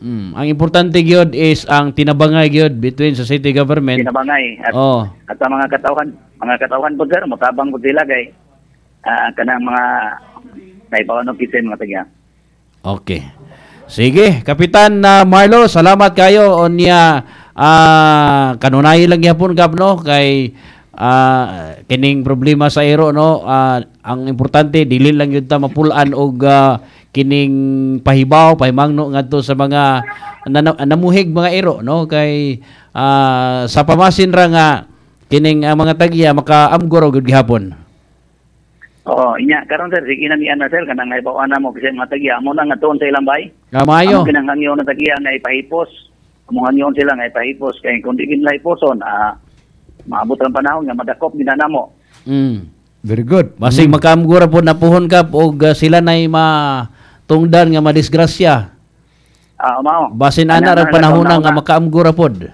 Mm, ang importante gyud is ang tinabangay gyud between sa city government. tinabangay at, Oh. at ang mga katawan mga katawan po sir motabang po sila kay ah, kanang mga naibawan ng kitse mga tagya Okay. Sige, Kapitan na Marlo, salamat kayo on niya ah kanunay lang gyapon kap no kay ah kining problema sa ero no ah, ang importante dili lang yun ta mapulan og ah, kining pahibaw pahimangno ngadto sa mga nana- namuhig mga ero no? Kay ah, sa pamasin ra nga kining ah, mga tagya makaamgor og gihapon. Oo, inya karon sir sige na ni ana sir kanang naibawan na mo kasi mga tagya amo na nga tuon sa ilang bay. Kamayo. amo kinahangyo na tagya nga ipahipos. Amo hangyon sila nga ipahipos kay kung di kinla iposon ah maabot ang panahon nga madakop ginanamo Mm. Very good. Basig Mm. makaamgura po na puhon ka og uh, sila nay matungdan nga madisgrasya. ah mao Basin ana ra panahon nga makaamgura pod.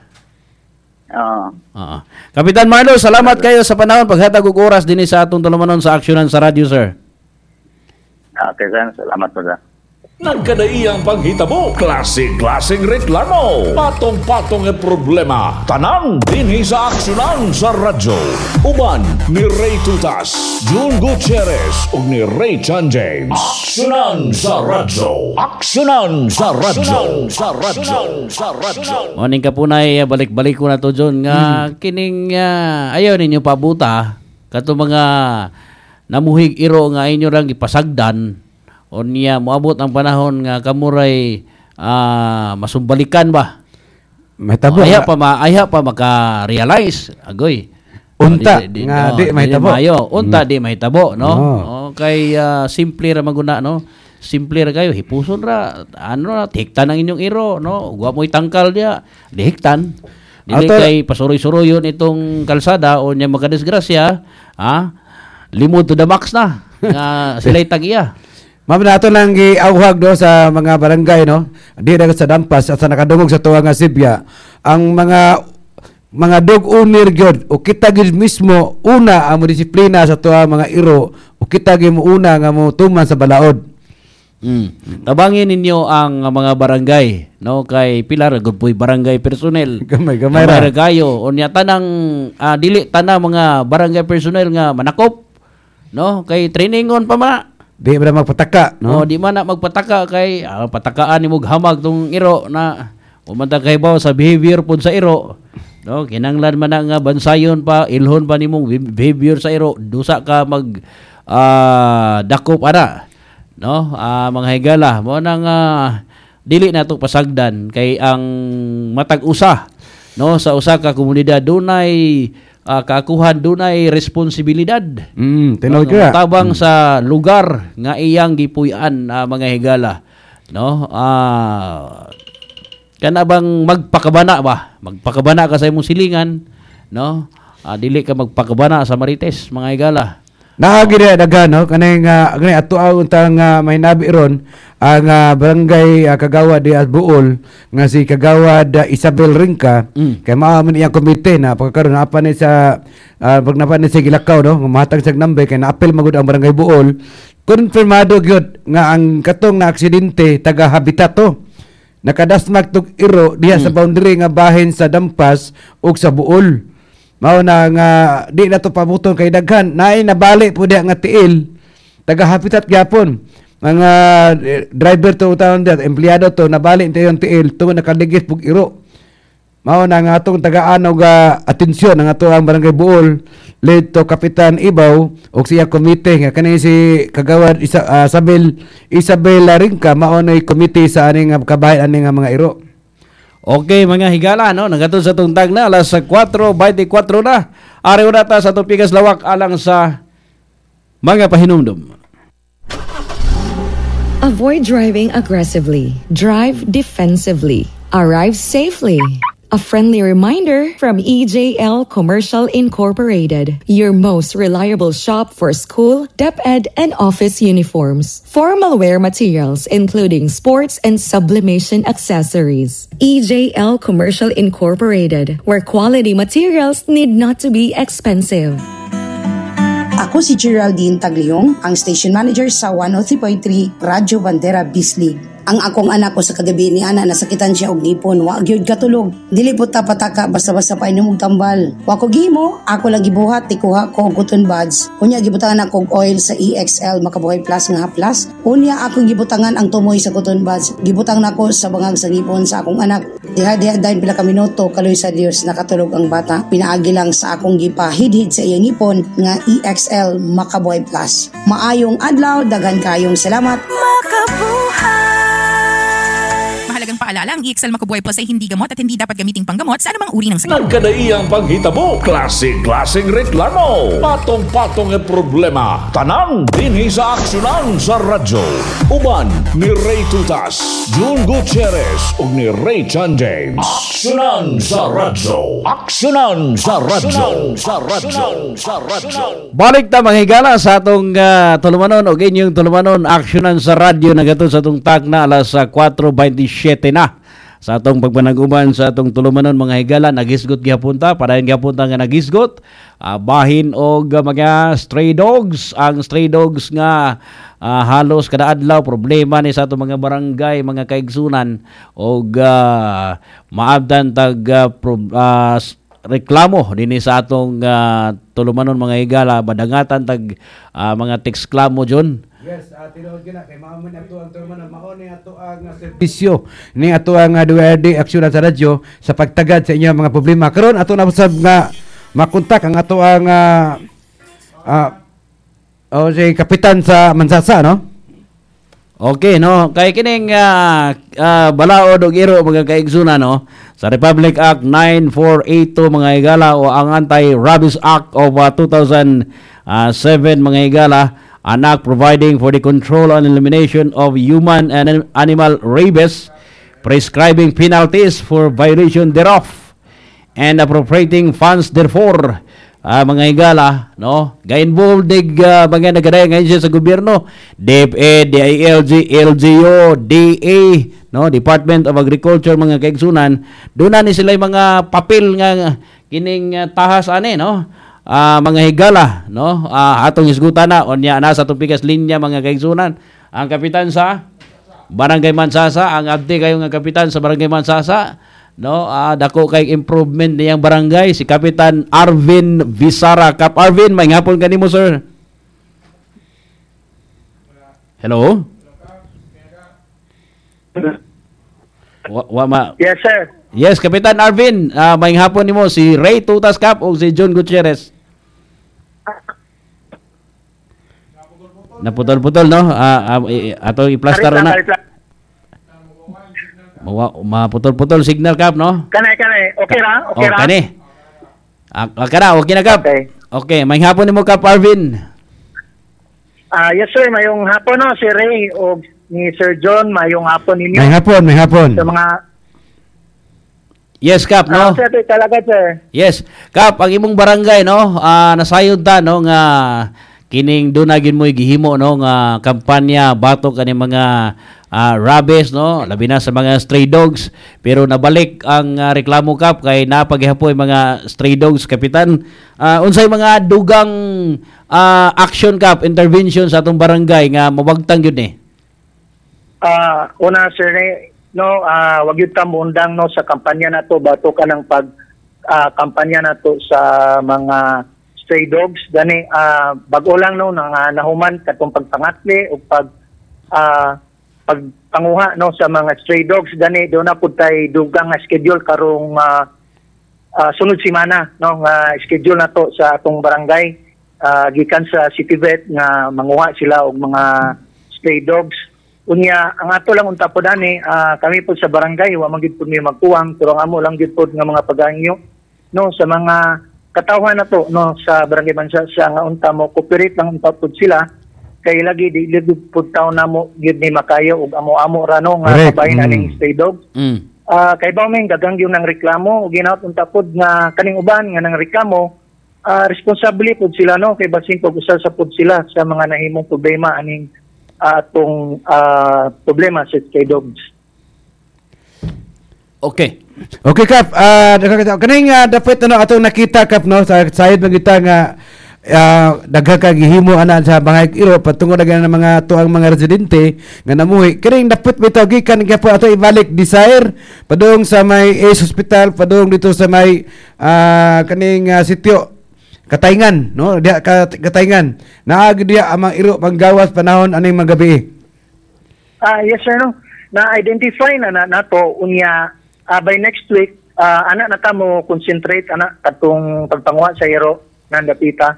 Oo. Oo. Kapitan Marlo, salamat kayo sa panahon paghatag og oras dinhi sa atong tulumanon sa aksyonan sa radyo sir. okay sir salamat po sir Nagkadaiyang panghitabo, klasik-klasing reklamo, patong-patong e problema, tanan dinhi sa aksyonan sa radyo. Uban ni Ray Tutas, June Gutierrez ug ni Ray Chan James. Aksyonan sa radyo. Aksyonan sa radyo. Sa radyo. Sa radyo. Morning ka po na balik-balik ko na to John nga kining uh, ayaw ninyo pabuta kato mga namuhig iro nga inyo lang ipasagdan o niya moabot ang panahon nga kamuray ah, masumbalikan ba Mahitabo. Aya pa ma aya pa maka-realize agoy. Unta, Di- di- nga oh, di mahitabo. maayo. Unta Mm. di mahitabo no. Oo. Oh, kay ah, simple ra maguna no. Simple ra kayo hipuson ra ano ra hiktan ang inyong iro no. Wa mo'y tangkal dia. Dihiktan. Dili Ato- kay pasuroy-suroyon itong kalsada o niya makadisgrasya, ha? Limod to the max na. Nga sila'y tag-iya. Ma'am nato lang giawhag do sa mga barangay no. Di na sa Dampas at sa nakadungog sa tuwa nga Sibya ang mga mga dog owner gyud o kita gyud mismo una ang disiplina sa tuwa mga iro o kita gyud mo una nga mo tuman sa balaod. Mm. Tabangin ninyo ang mga barangay, no? Kay Pilar gud puy barangay personnel. Gamay gamay ra. kayo. Unya tanang ah, dili tana mga barangay personnel nga manakop, no? Kay trainingon pa ma. Di ba na magpataka No, no? di man na magpataka kay ah, patakaan nimo hamag tong iro na umanta kay baw sa behavior pud sa iro. No, kinanglan man na nga bansayon pa, ilhon pa nimong be- behavior sa iro, dusa ka mag ah, dakop ana. No, ah, mga higala mo nang ah, dili na to pasagdan kay ang matag usa no sa usa ka komunidad dunay ah, kaakuhan dunay responsibilidad. Mm, tinawag no, ka. tabang sa lugar nga iyang gipuy-an ah, mga higala no? Ah kana bang magpakabana ba? Magpakabana ka sa imong silingan no? Ah, dili ka magpakabana sa marites mga higala. Naagi na daghan no? Kanay nga kanay ato unta nga may nabi ron ang ah, barangay uh, Kagawad di Buol nga si Kagawad ah, Isabel Ringka kay mao man iyang komite na pagkaron apa ni sa uh, pag napa ni sa Gilakaw no? Mahatag sa number kay naapel magud ang barangay Buol. Konfirmado gyud nga ang katong na aksidente taga Habitat to nakadasmak tog iro diha sa boundary nga bahin sa Dampas ug sa Buol. Mao na nga di na to pabuton kay daghan. Naay nabali po diha nga tiil taga habitat gyapon mga eh, driver to utaon dat empleyado to nabali tayo yung tiil tungod nakaligis pug iro mao na nga atong tagaan og ah, atensyon ang ato ang barangay Buol led to Kapitan Ibaw o siya komite nga kani si kagawad isa, ah, Isabel Isabel Laringka mao na komite sa aning nga kabahin aning nga mga iro Okay, mga higala, no? Nagato sa tuntag na, alas 4.24 na. Ari na ta sa tupigas lawak alang sa mga pahinumdum. Avoid driving aggressively. Drive defensively. Arrive safely. A friendly reminder from EJL Commercial Incorporated, your most reliable shop for school, DepEd, and office uniforms. Formal wear materials, including sports and sublimation accessories. EJL Commercial Incorporated, where quality materials need not to be expensive. Ako si Geraldine Tagliong, ang station manager sa 103.3 Radyo Bandera Bislig. Ang akong anak ko sa kagabi ni ana nasakitan siya og ngipon, wa gyud katulog. Dili po ta pataka basta-basta pa inom og tambal. Wa ko gihimo, ako lang gibuhat tikuha ko og cotton buds. Unya gibutangan ako og oil sa EXL Makabuhay Plus nga haplas. Unya ako gibutangan ang tumoy sa cotton buds. Gibutang nako sa bangag sa ngipon sa akong anak. Diha-diha dahil pila ka minuto kaloy sa Dios nakatulog ang bata. Pinaagi lang sa akong gipahidhid sa iyang ngipon nga EXL Makabuhay Plus. Maayong adlaw, daghan kayong salamat. Mahalagang paalala, ang EXL Makubuhay Plus ay hindi gamot at hindi dapat gamiting panggamot sa anumang uri ng sakit. Nagkadaiyang panghitabo, klasik-klasing reklamo, patong-patong e problema, tanan dinhi sa aksyonan sa radyo. Uban ni Ray Tutas, June Gutierrez ug ni Ray Chan James. Aksyonan sa radyo. Aksyonan sa radyo. Sa radyo. Sa radyo. Balik ta mga higala sa atong ah, tulumanon o inyong tulumanon aksyonan sa radyo nagato sa atong tag na alas ah, 4.27 na sa atong pagpanaguban sa atong tulumanon mga higala nagisgot gihapon ta. Padayon gihapon ta nga nagisgot. Ah, bahin og mga stray dogs. Ang stray dogs nga ah, halos kada adlaw problema ni sa atong mga barangay mga kaigsunan. Og ah, maabdan tag ah, pro- s- reklamo dinhi sa atong ah, tulumanon mga higala. Badangatan tag ah, mga texklamo John Yes, uh, tinuod gina kay mao man ato ang turmanon mao ni ato ang servisyo ni ato ang uh, duwede aksyon sa radyo sa pagtagad sa inyong mga problema. Karon ato na usab nga makontak ang ato ang uh, uh, o si kapitan sa Mansasa no? Okay, no. Kay kining ah, ah, balaod og iro mga kaigsunan no sa Republic Act 9482 mga higala o ang Anti-Rabies Act of ah, 2007 mga higala an act providing for the control and elimination of human and an- animal rabies, prescribing penalties for violation thereof, and appropriating funds therefore. Ah, mga higala no? Ga-involved dig uh, mga nagaday ngayon siya sa gobyerno DepEd, DILG, LGU, DA no? Department of Agriculture mga kaigsunan. Doon na ni sila mga papel nga kining ah, tahas ani no Ah, mga higala no? Ah, atong isgutan na onya na sa tupigas linya mga kaigsunan. Ang kapitan sa Barangay Mansasa ang abdi kayo nga kapitan sa Barangay Mansasa no? Ah, dako kay improvement niyang barangay si Kapitan Arvin Visara. Kap Arvin may ngapon kanimo sir. Hello? Wa, wa ma Yes, sir. Yes, Kapitan Arvin, ah, may hapon nimo si Ray Tutas Kap o si John Gutierrez. Naputol-putol no? Ah, ah, ato i-plaster na. Mawa, maputol-putol signal kap no? Kanay, kanay. Okay ra? Okay oh, ra? kani. Ah, ah, kana, okay na kap. Okay. may hapon nimo kap Arvin. Ah, yes, sir. Mayong hapon no, si Ray o ni Sir John. Mayong hapon ninyo. May hapon, may hapon. Sa mga... Yes, kap Ah, no? sir, talaga, sir. Yes, kap ang imong barangay no, ah, nasayod ta no nga kining dunagin mo gihimo no nga kampanya batok kani mga ah, rabies no, labi na sa mga stray dogs pero nabalik ang ah, reklamo kap kay napaghihapoy mga stray dogs kapitan. Ah, unsay mga dugang ah, action kap intervention sa atong barangay nga mawagtang gyud ni? Ah, una, sir Ray, no, ah, wag yun tamundang no sa kampanya na to. Bato ka ng pag ah, kampanya na to sa mga stray dogs. Gani ah, bago lang no nang ah, nahuman katong pagpangatli o pag ah, pagpanguha no sa mga stray dogs. Gani do na pud tay dugang schedule karong ah, ah, sunod semana no nga schedule na to sa atong barangay. Ah, gikan sa city vet nga manguha sila og mga stray dogs unya ang ato lang unta po dani ah, kami po sa barangay wa man gid pud mi magkuwang pero ang amo lang gid pud nga mga pagangyo no sa mga katawhan na to no sa barangay bansa sa nga unta mo cooperate lang unta pud sila kay lagi di ligid pud taw namo gid ni makayo ug amo-amo ra no nga kabahin Mm. aning stray dog Mm. Ah, kay ba may gagang yung nang reklamo ug ginaot unta pod nga kaning uban nga nang reklamo ah responsable pod sila no kay basin pag usa sa pod sila sa mga nahimong problema aning atong ah, problema sa stray dogs Okay. Okay kap, ah uh, kaning uh, dapat ano atong nakita kap no sa side man kita nga uh, gihimo ana sa mga iro patungod na ng mga tuang mga residente nga namuhi. Kining dapat bitaw gikan gyapon ato ibalik desire padung sa may Ace Hospital padung dito sa may ah, kaning ah, sitio Katayngan no dia ka, Katayngan naagi dia amang iro panggawas panahon aning mga gabi Ah, yes sir no. Na-identify na na nato unya ah, by next week ah, ana na ta mo concentrate ana katong pagpanguha sa iro ng dapita.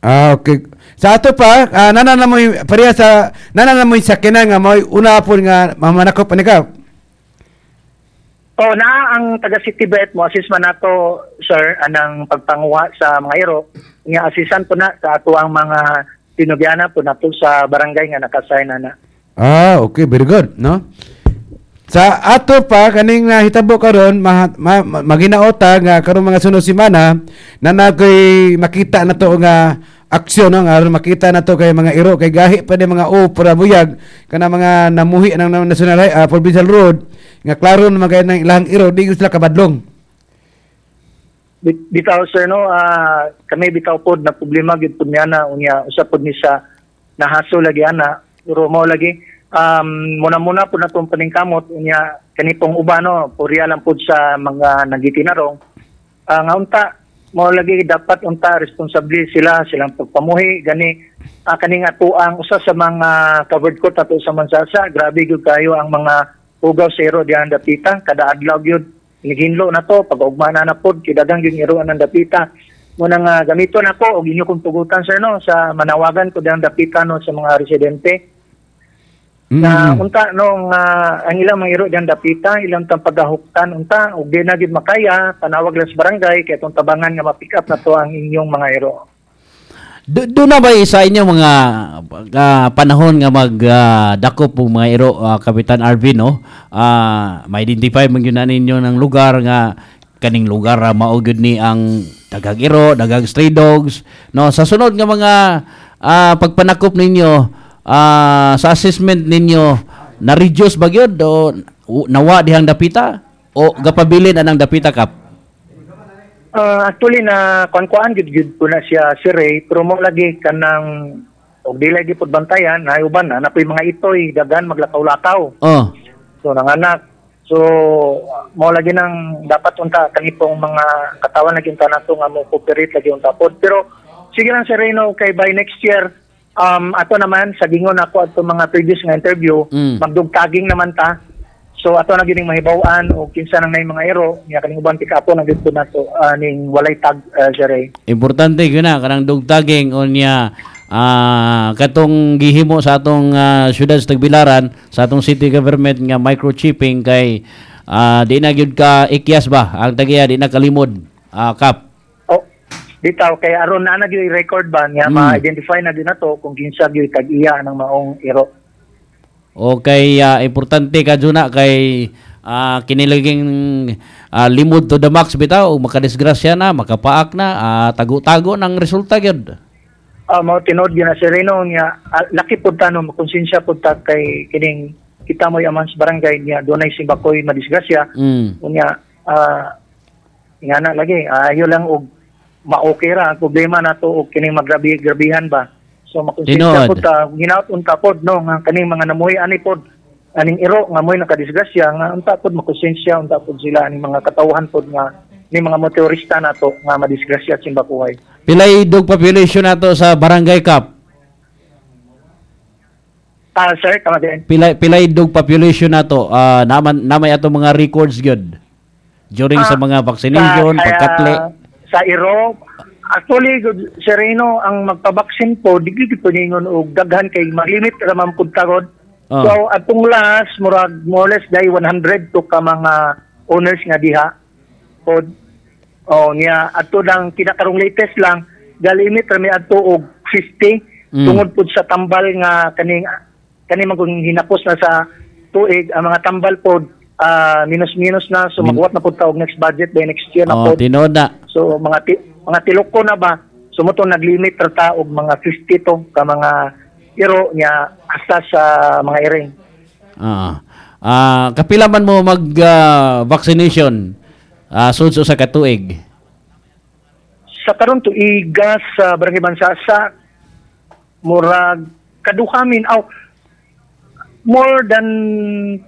Ah, okay. Sa ato pa, uh, nana na mo pareha sa nana na mo sakyanan nga mo una po nga mamanakop pa ni ka. O na ang taga City Bet mo assist man nato sir anang pagpanguha sa mga iro. Nga assistant po na sa ato ang mga tinubyana po nato sa barangay nga nakasign na. Ah, okay, very good, no? Sa ato pa kaning nahitabo karon ma, ma, ma, maginaota nga karon mga sunod semana na nakoy makita na to nga aksyon no nga makita na to kay mga iro. Kay gahi pa mga o para buyag. Kana mga namuhi ng national high, ah, provincial road. Nga klaro na magay ng ilang iro di sila kabadlong. Bit- Bitaw sir no, ah, kami bitaw pod na problema gid pud niya na unya usa pod ni sa nahaso lagi ana pero mo lagi. Um muna muna po natong paningkamot unya kanipong uban no? Purya lang pod sa mga nagitinarong Ah, nga unta mo lagi dapat unta responsable sila silang pagpamuhi gani uh, kaning atuang usa sa mga covered court ato sa Mansasa grabe gyud kayo ang mga ugaw iro diyan dapita kada adlaw gyud Iniginlo na to, pag-ugma na na pod, kidagang yung iruan ng dapita. Muna nga gamito na ko, og inyo kong tugutan sir no, sa manawagan ko diyang dapita no, sa mga residente. Na unta no, nga ang ilang mga iro diyang dapita, ilang tang pagahuktan, unta, og di na gid makaya, panawag lang sa barangay, kaya itong tabangan nga ma-pick up na to ang inyong mga iro. Do, do na ba sa inyo mga ah, panahon nga mag ah, po mga iro ah, Kapitan RV no? Ah, ma-identify man na ninyo ng lugar nga kaning lugar uh, maugod ni ang dagang iro, dagang stray dogs no sa sunod nga mga ah, pagpanakop ninyo ah, sa assessment ninyo na reduce ba gyud o nawa dihang dapita? O gapabilin anang dapita kap? Uh, actually na kuan-kuan gid gid po na siya si Ray. Pero mo lagi kanang og di lagi pud bantayan na uban na napoy mga itoy dagan maglakaw-lakaw. oh. So nanganak. So mo lagi nang dapat unta kanipong mga katawan lagi unta nato nga mo cooperate lagi unta pod pero sige lang si Reno kay by next year um ato naman sa gingon ako ato mga previous nga interview Mm. magdugtaging naman ta So ato na gining mahibaw-an o kinsa nang nay mga ero nya kaning uban pick up na gid po nato ah, ning walay tag uh, Jerry. Importante yun na, kanang dugtaging o niya ah, katong gihimo sa atong ah, syudad sa Tagbilaran, sa atong city government nga microchipping kay ah, di na gyud ka ikyas ba ang tagiya di na kalimod ah, kap bitaw kay aron na na gyud record ba nya Mm. ma-identify na din nato kung kinsa gyud tag-iya ng maong ero. o kay ah, importante ka juna kay ah, kinilaging ah, limod to the max bitaw makadisgrasya na makapaak na ah, tago-tago ng resulta gyud Ah, mao tinod gyud na si Reno nya ah, laki pud ta no makonsensya pud ta kay kining kita mo yaman sa barangay niya dunay simbakoy madisgrasya. mm. Unya ah nga na lagi ayo lang og ma-okay ra ang problema nato og kining magrabi-grabihan ba. So makonsensya pud ta ginaot unta pod no nga kaning mga namuhi ani pod aning iro nga moy nakadisgrasya nga unta pod makonsensya unta pod sila aning mga katawhan pod nga ni mga motorista nato nga madisgrasya sa simbakuhay. Pilay dog population nato sa barangay kap Ah, sir, tama din. Pilay pilay dog population nato uh, naman namay ato mga records gyud during sa Ah, mga vaccination, Sa- pagkatle. Sa, sa Iro, actually, good, Sir Reno, ang magpabaksin po, di po ningon og daghan kay malimit ramam pud tagod. Oh. So, atong last, murag more or less, dahil 100 to ka mga owners nga diha. Po, oh, niya, ato lang, kinakarong latest lang, galimit rami ato og 50, Mm. tungod pud sa tambal nga kaning kani man kung hinapos na sa tuig ang mga tambal pod ah, minus-minus na so magwat na pud ta og next budget by next year na Oh, pod tinood na. so mga ti- mga tiloko na ba sumoto naglimit ra ta og mga 50 to ka mga iro niya hasta sa mga iring Ah. Ah, kapila man mo mag ah, vaccination ah sud sa katuig. sa karon tuiga sa Barangay Bansasa murag kaduhamin aw more than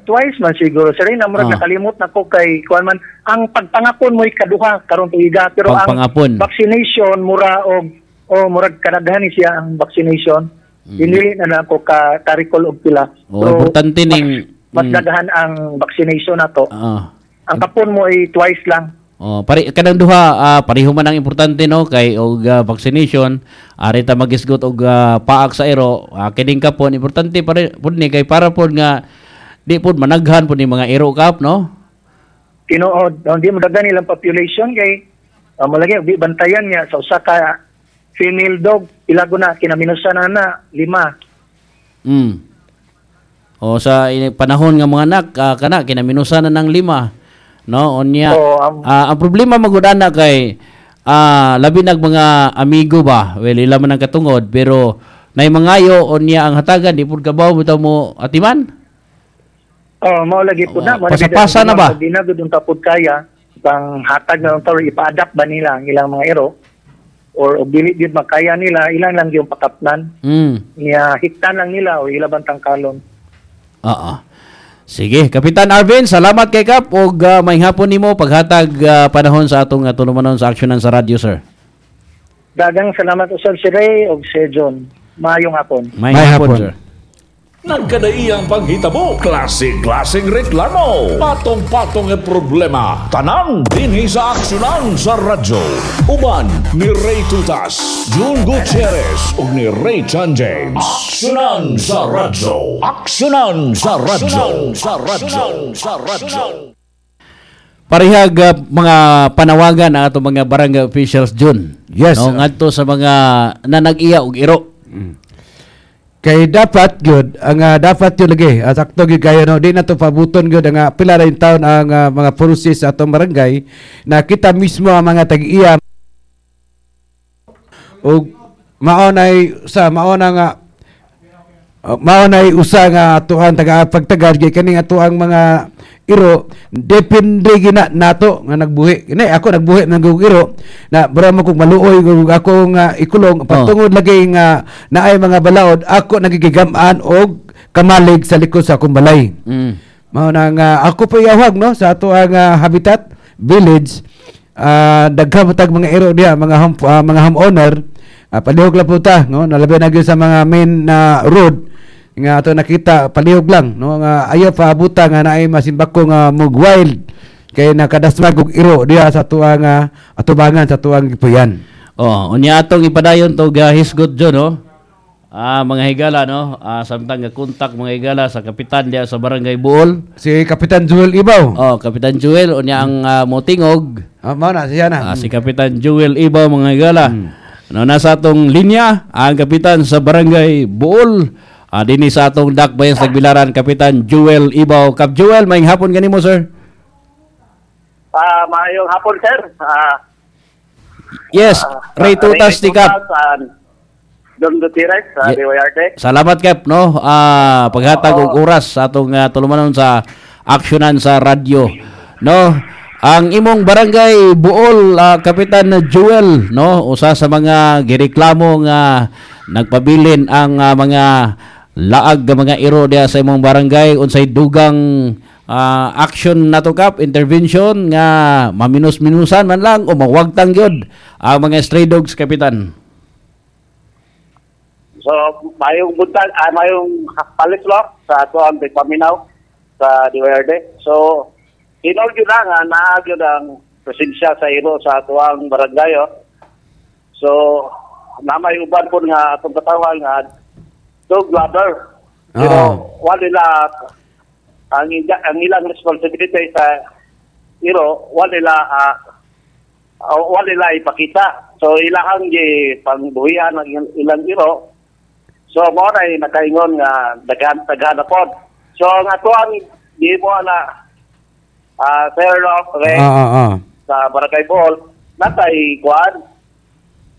twice man siguro sir na murag Ah. nakalimot na ko kay kuan man ang pagpangapon mo'y kaduha karon tuiga pero Pagpangapon. ang vaccination mura og o murag kadaghan ni siya ang vaccination dinili na na ko ka ka-recall og pila Mm. Oh, importante ning mas mm, daghan ang vaccination nato ah. ang kapon mo ay twice lang Oh, pari kanang duha ah, pareho man ang importante no? Kay og ah, vaccination ari ta magisgot og ah, paak sa ero uh, kining kapon importante pare pud ni kay para pud nga di pud managhan pud ni mga ero kap no. tinuod hindi mo daghan ilang population kay uh, malagi di bantayan niya sa usa ka female dog. Ilago na kinaminusan na na lima. Mm. O sa ini- panahon nga mga anak ah, kana kinaminusan na ng lima no unya Oo, am- ah, ang problema magudana kay ah, labi nag mga amigo ba? Well ila man ang katungod pero nay mangayo unya ang hatagan di pud kabaw mo mo atiman oh mao lagi po na mo pasapasa na ba? di na gud tapod kaya pang hatag na tawag ipa-adapt ba nila ang ilang mga ero? Or og dili gid makaya nila ilan lang yung pakapnan mm niya hiktan lang nila o ilabang tangkalon? Oo. Sige, Kapitan Arvin, salamat kay Kap og uh, may hapon nimo paghatag ah, panahon sa atong uh, tulumanon sa aksyonan sa radyo, sir. dagang salamat usab si Ray og si John maayong hapon May, hapon, sir. Nagkadaiyang panghitabo, klasik-klasik reklamo, patong-patong e problema, tanang dinhi sa aksyonan sa radyo. Uban ni Ray Tutas, June Gutierrez ug ni Ray Chan James. Aksyonan sa radyo. Aksyonan sa radyo. Sa radyo. Sa radyo. Parihag ah, mga panawagan ang atong mga barangay officials June. Yes, No, sir. ngadto sa mga nanag-iya og iro. Kay dapat gyud ang ah, dapat yun lagi. Uh, sakto gyud kayo no? Di na to pabuton gyud ang ah, pila yung taon ang ah, mga policies sa atong barangay na kita mismo ang mga tag-iya. Og maonay sa maona nga uh, maonay usa nga atuan taga pagtagad kay kaning atuang mga iro depende gina nato nga nagbuhi. Kini ako nagbuhi ng gug iro na bro mo kog maluoy gug ako nga ikulong patungod lagi nga naay mga balaod ako nagigigaman og kamalig sa likod sa akong balay. Mm. mao na nga ako pa yawag no sa ato ang ah, habitat village ah daghan matag mga iro diha mga home, ah, mga homeowner. Uh, palihog lang po ta no nalabi na sa mga main na road nga ato nakita palihog lang no nga ayaw pa abuta nga naay masimbako nga mug wild kay nakadasmag og iro diha sa tuang uh, atubangan sa tuang gipuyan Oh, unya atong ipadayon to ga hisgot John, no. Ah, mga higala no, ah, samtang nga kontak mga higala sa kapitan diya sa barangay Buol. Si Kapitan Joel Ibaw. Oh, Kapitan Joel unya ang ah, motingog. Ah, mao na siya na. Ah, si Kapitan Joel Ibaw mga higala. No, nasa atong linya ang kapitan sa barangay Buol. Ah, dinhi sa atong dakbayan sa Tagbilaran Kapitan Joel Ibaw. Kap Joel, may hapon ganimo sir. Ah, maayong hapon, sir. Ah, Yes, Ray Tutas di Kap. Don Gutierrez, sa Ye- DYRT. Salamat Kap no. Ah, paghatag og oras sa atong uh, tulumanon sa aksyonan sa radyo. No. Ang imong barangay Buol ah, Kapitan Joel no usa sa mga gireklamo nga nagpabilin ang ah, mga laag nga mga iro diha sa imong barangay unsay dugang ah, action nato kap intervention nga maminus-minusan man lang o mawagtang gyud ang mga stray dogs kapitan. So, mayong buntag, ah, mayong palis lo sa ato ang paminaw sa Diwaerde. So, hinol yun na nga, naagyo ang presensya sa iro sa ato ang barangay. Oh. So, namay uban po nga atong katawhan nga dog lover. Pero, Oo. wala nila ang, ida- ang ilang responsibility sa nila ah, uh, wala nila ipakita. So ilahang gi pangbuhian ng il- ilang iro. So mo na nakaingon nga daghan daghan na pod. So nga tuan di mo na ah fair off Ah, ah, ah. sa Barangay Bohol natay kuan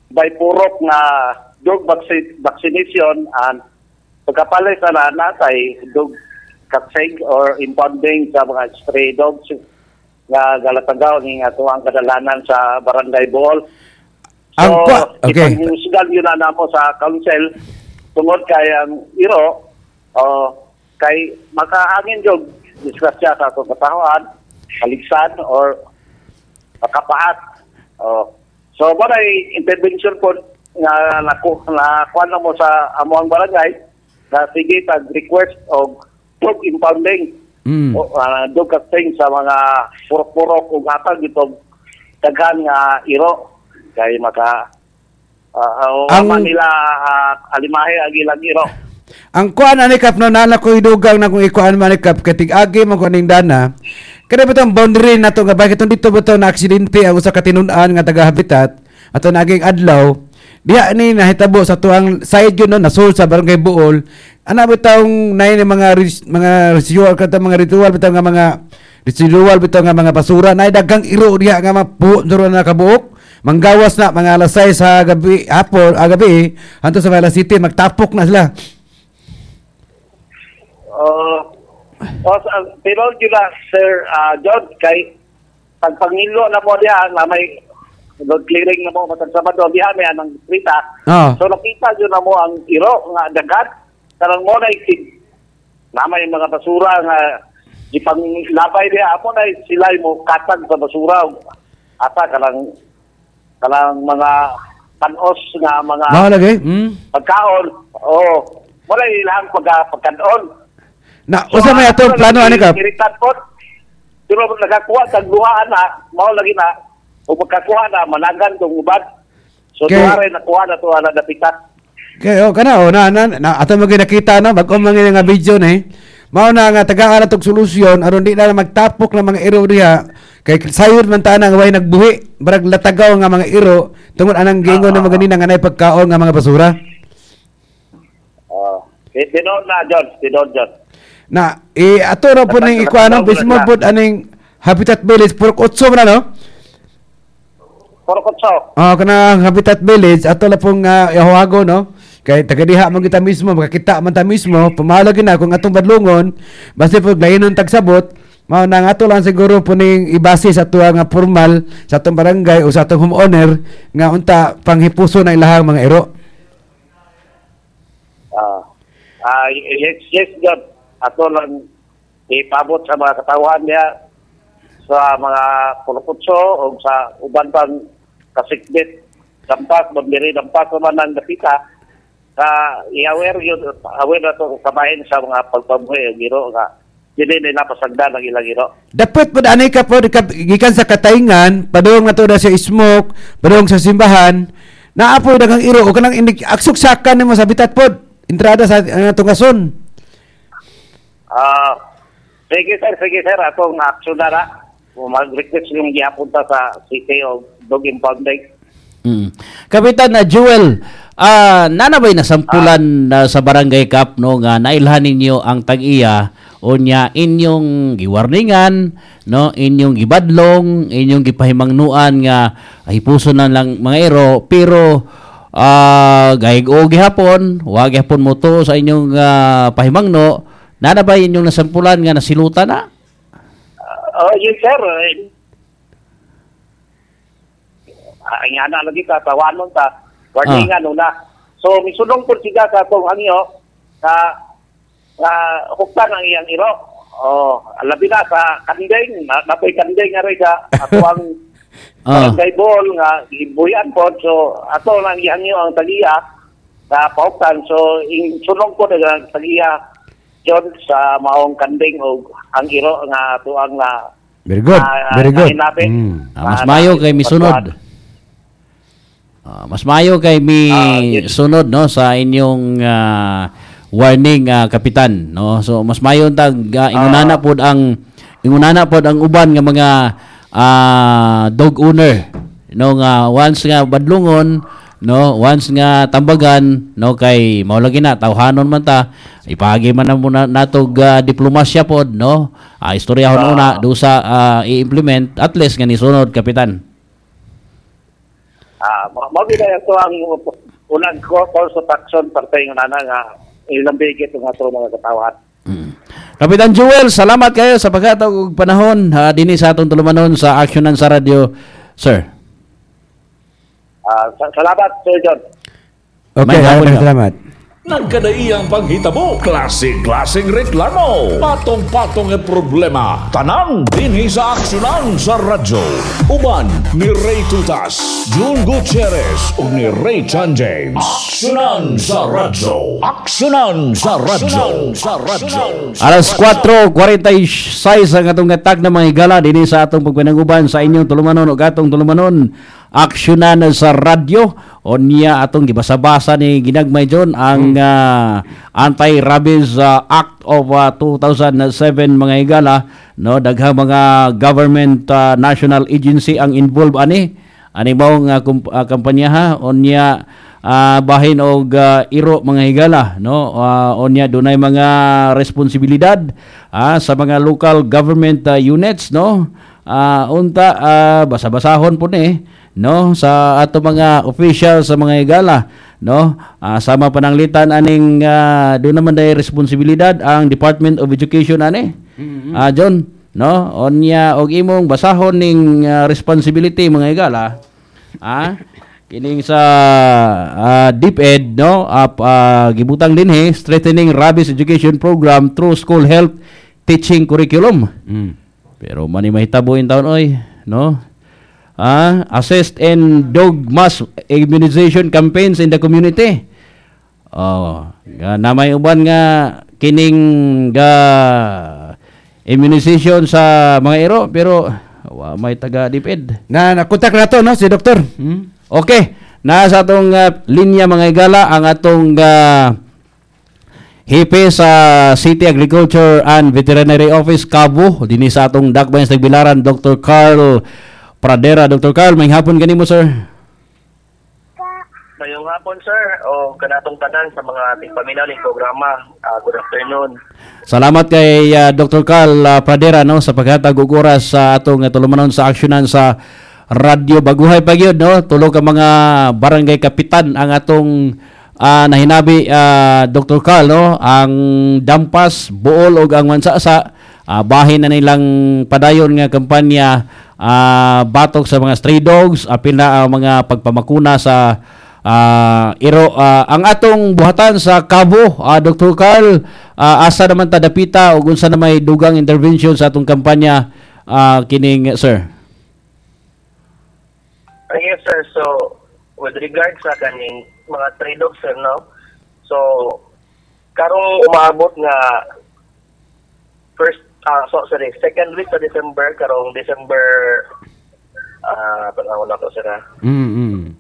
by purok nga dog vaccine, vaccination and pagkapalit na natay dog katsig or impounding sa mga stray dogs nga galatagaw ni nga tuwang kadalanan sa Barangay Bohol. So, Ang okay. ipanghiusgan yun na namo sa council tungod kay ang iro o kay makaangin jog disgrasya sa atong katahuan, kaligsan or makapaat. Oh. So, na intervention po nga naku, na kuan na mo sa amuang barangay na sige tag request og dog impounding Mm. o uh, dog kasing sa mga purok-purok ug atag itong daghan nga iro kay maka uh, Ang- ang nila uh, alimahe ang ilang iro. Ang kuan ani kap no nana ko idugang na kung ikuan man kap katig agi mo kuning dana. Kada bitong boundary nato nga bakit dito bitaw na aksidente ang usa ka tinun-an nga taga habitat ato naging adlaw. Diha ni nahitabo sa tuang side yun no nasul sa barangay Buol. Ana bitawng nay ni mga mga ritual kata mga ritual bitaw nga mga ritual bitaw nga mga basura nay daghang iro diha nga mapuo na kabuok. Manggawas na mga alas 6 sa gabi hapon ah, gabi hanto sa Manila City magtapok na sila. Uh, uh, pero na, Sir uh, John, kay pagpangilo na mo diya, na may road clearing na mo matag Sabado, diha may anang trita. Ah. So nakita yun na mo ang iro nga dagat. Karang mo na itig. Nama yung mga basura nga ipang labay diya ako na sila mo katag sa basura. Ata kanang kanang mga panos nga mga Mao lagi. Mm. pagkaon. Oo. Wala ilang pagka pagkaon. Na usa may atong plano ani po. Pero nakakuha tag duhaan na, mao lagi na ug pagkakuha na managan tong uban. So Kay- duha rin nakuha na to ana dapitan. Kay o kana o na na, na ato mo nakita no bag man nga video ni. Mao na nga tagaan natog solusyon aron di na magtapok ng mga iro diha kay sayod man ta nga way nagbuhi barag latagaw nga mga iro tungod anang gingon na maganina nga nay pagkaon nga mga basura. Oh. Tinon na John, tinon John. Na eh ato ra po ning ikuano bismo aning Habitat Village purok utso man no. Porokotso. Oh, kana Habitat Village ato la pong uh, yahawago no. Kay taga diha man kita mismo makakita man ta mismo pamahalag na kung atong badlongon basta pag lahinon tagsabot mao na ato lang siguro po ning ibase sa tuwa nga formal sa atong barangay o sa atong homeowner nga unta panghipuso na ilahang mga ero. Ah. Ah, yes, yes John. Ato lang ipabot sa mga katawhan niya sa mga porokotso o sa uban pang kasikbit dampas, magbiri dampas naman ng dapita ka i-aware yun, aware na to kabahin sa mga pagpamuhi, giro nga hindi nila pasagda ng ilang giro. Dapat po ani ka po ka- gikan sa katayngan padung na to na sa smoke, padung sa simbahan, naapoy daghang iro o kanang inig aksuksakan nimo sa bitat pod. Entrada sa uh, tungason. Ah, sige sir, sige sir, atong action na na. Kung mag-request yung gihapunta sa city o dog impounding. Mm. Kapitan na Jewel, ah nanabay na sampulan na sa barangay Kap no nga nailhan ninyo ang tag-iya o nya inyong giwarningan no inyong gibadlong inyong gipahimangnuan nga hipuso na lang mga ero pero ah gayg o gihapon wa gihapon mo to sa inyong ah, pahimangno nanabay inyong nasampulan nga nasilutan na Oh, yun sir. eh. Ah, nga na lagi ka, tawanon ta. Warning nga nuna. So, misulong po siya sa itong angyo na na huktan ang iyang iro. Oh, alabi na sa kandeng, na, napoy kandeng nga rin sa ato ang Ah. ball nga ibuyan po. So, ato lang iyang iyo ang tagiya. na pauptan. So, in sunong ko dagang tagiya John sa maong kanding o ang iro nga tuang na Very good. Ah, Very good. Mm. Ah, mas Ah, mayo kay misunod. Ah, mas mayo kay mi Ah, sunod no sa inyong ah, warning ah, kapitan no. So mas mayo tag uh, ingunana pod ang ingunana pod ang uban nga mga ah, dog owner no nga once nga badlungon no once nga tambagan no kay mao lagi na tawhanon man ta ipagi man na muna natog ah, diplomasya pod no? Ah, istoryahon una dusa ah, i-implement at least nga ni sunod kapitan. Ah, mo mo gid ito ang unang call of action partay nga nana nga ilang bigit nga to mga katawan. Kapitan Jewel, salamat kayo sa pagkataw panahon uh, dinhi sa atong tulumanon sa Actionan sa radyo, sir. Ah, sa- salamat Sir John. Okay, maraming salamat. Nagkadaiyang panghitabo, klasik-klasik reklamo, patong-patong e problema, tanang dinhi sa aksyonan sa radyo. Uban ni Ray Tutas, June Gutierrez ug ni Ray Chan James. Aksyonan sa radyo. Aksyonan sa radyo. Sa radyo. Alas 4:46 ang atong gatag na mga higala dinhi sa atong pagpanaguban sa inyong tulumanon ug atong tulumanon aksyonan sa radyo. O niya atong gibasa-basa ni Ginagmay John ang ah, Anti-Rabies ah, Act of ah, 2007 mga higala. No daghang mga government ah, national agency ang involved ani. Ani mao nga ah, kampanya ha? O niya ah, bahin og ah, iro mga higala. No Ah, o niya dunay mga responsibilidad ah, sa mga local government ah, units. No Ah, unta ah, basa-basahon po ni no? Sa ato mga officials sa mga higala no? Ah, sama pananglitan aning ah, doon naman day responsibilidad ang Department of Education ani? Ah John no? On niya og imong basahon ning ah, responsibility mga higala ah kining sa ah, DepEd no? Up ah, gibutang dinhi strengthening rabies education program through school health teaching curriculum. Pero mani mahitabo in taon oy no ah assist in dog mass immunization campaigns in the community. Oh nga namay uban nga kining ga immunization sa mga iro pero wa may taga DepEd na nakontak na to no si doktor? Okay, nasa atong uh, linya mga igala ang atong uh, hipe sa City Agriculture and Veterinary Office Cabo. Dinhi sa atong Dakbayan sa Tagbilaran Dr. Carl Pradera. Dr. Carl, may hapon kanimo sir. Mayong hapon, sir, o kanatong tanan sa mga ating paminaw ng programa. Ah, good afternoon. Salamat kay uh, Dr. Carl uh, Pradera no sa paghatag og oras sa atong uh, tulumanon sa aksyonan sa Radyo Baguhay pa gyud no tulo ka mga barangay kapitan ang atong ah, nahinabi ah, Dr. Carl no ang Dampas, Buol ug ang Mansasa ah, bahin na nilang padayon nga kampanya ah, batok sa mga stray dogs apil na ang mga pagpamakuna sa Ah, iro ah, ang atong buhatan sa Cabo, ah, Dr. Carl, ah, asa naman ta dapita ug unsa na may dugang intervention sa atong kampanya ah, kining sir. Yes, sir. So, with regard sa kaning mga trade dogs, sir, no? So, karong umabot nga first, ah, so, sorry, second week sa December, karong December, ah, uh, na ko, sir, ah. Mm.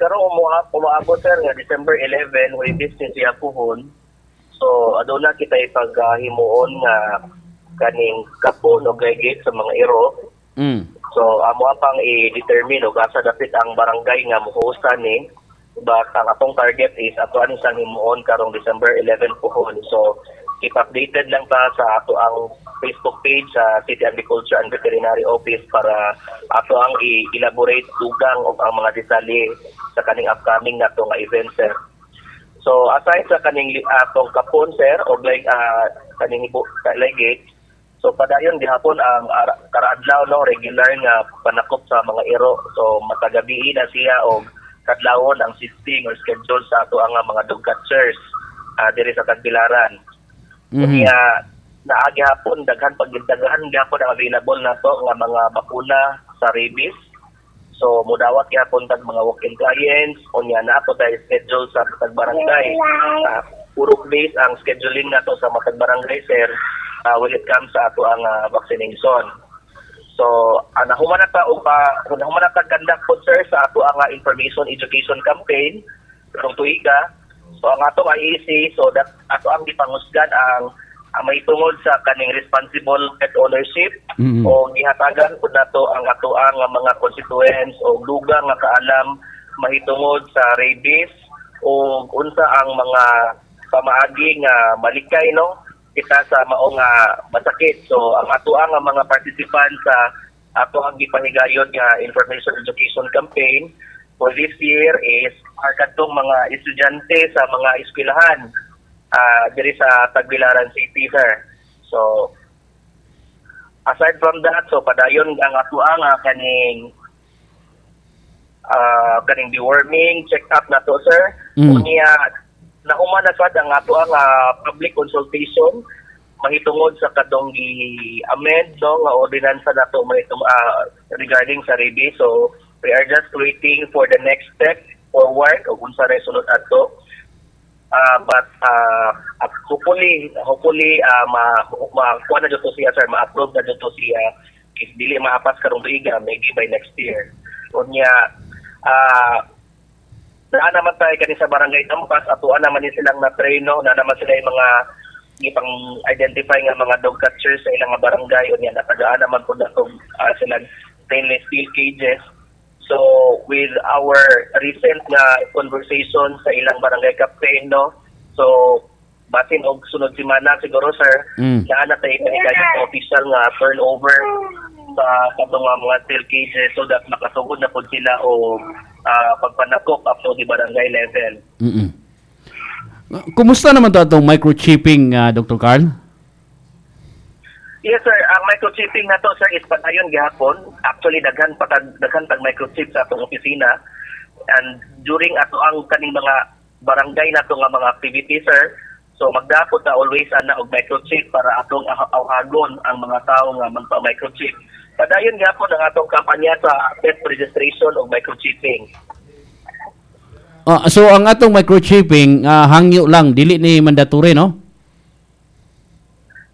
Karong umua- umaabot, sir, nga December 11, way business siya puhon. So, aduna kita ipaghimuon nga kaning kapon o gate sa mga iro. Mm. So, amo pang i-determine o asa dapit ang barangay nga muhustan ni but ang atong target is ato ani sang himuon karong December 11 pohon. So, keep updated lang ta sa ato ang Facebook page sa City Agriculture and Veterinary Office para ato ang i-elaborate dugang o ang mga detalye sa kaning upcoming nato nga event sir. So aside sa kaning atong kapon sir o like ah, kaning ibo legate So padayon gihapon ang ara- karadlaw no regular nga panakop sa mga iro. So matagabi na siya og kadlawon ang sitting or schedule sa ato ang mga dog catchers ah, diri sa Tagbilaran. Mhm. Kaya naagi hapon daghan pagdaghan gapon ang available na to nga mga bakuna sa rabies. So mudawat gyapon tag mga walk-in clients unya na po tayo schedule sa matag barangay. Uh, puro base ang scheduling nato sa matag barangay sir uh, when it comes sa ato ang uh, vaccination. So, uh, nahuman na ta o pa, nahuman na ta conduct po sir sa ato ang uh, information education campaign karong tuiga. So, ang ato ang IEC, so that ato ang gipangusgan ang ang may tungod sa kaning responsible pet ownership Mhm. o gihatagan po nato ang ato ang mga constituents o lugar nga kaalam mahitungod sa rabies o unsa ang mga pamaagi nga malikay no kita sa mao nga masakit. So ang ato ang mga participants sa ato ang gipahigayon nga information education campaign for this year is ang kadtong mga estudyante sa mga eskwelahan ah diri sa Tagbilaran City sir. So aside from that so padayon ang ato ang ah, kaning ah kaning deworming check up na to sir. Mm. unya nahuman na sad ang ato ang ah, public consultation. Mahitungod sa kadong gi-amend no nga ordinansa nato mahitong ah, regarding sa rabies so we are just waiting for the next step forward o kung sa resunod ato. Ah, but uh, hopefully hopefully uh, ma ma kuha na dito siya sir ma-approve na dito siya. If dili maapas karong tuiga maybe by next year. Unya ah naa naman tayo kani sa barangay Tampas atuan naman din silang na-train no na naman sila yung mga ipang identify nga mga dog catchers sa ilang nga barangay unya natagaan naman po na itong uh, silang stainless steel cages So with our recent nga conversation sa ilang barangay captain no. So batin og sunod semana siguro sir Mm. na tayo kanikayo official nga turnover sa katong mga steel cages so that makasugod na pud sila o ah, pagpanakop up to the barangay level. Mm-mm. Kumusta naman to itong microchipping, ah, Dr. Carl? Yes sir, ang microchipping na to sir is padayon gihapon. Actually daghan pa daghan tag microchip sa atong opisina. And during ato ang kaning mga barangay nato nga mga activity sir, so magdapot ta always ana og microchip para atong ah- awhagon ang mga tawo nga magpa-microchip. Padayon gihapon ang atong kampanya sa pet registration og microchipping. Ah, so ang atong microchipping ah, hangyo lang dili ni mandatory no?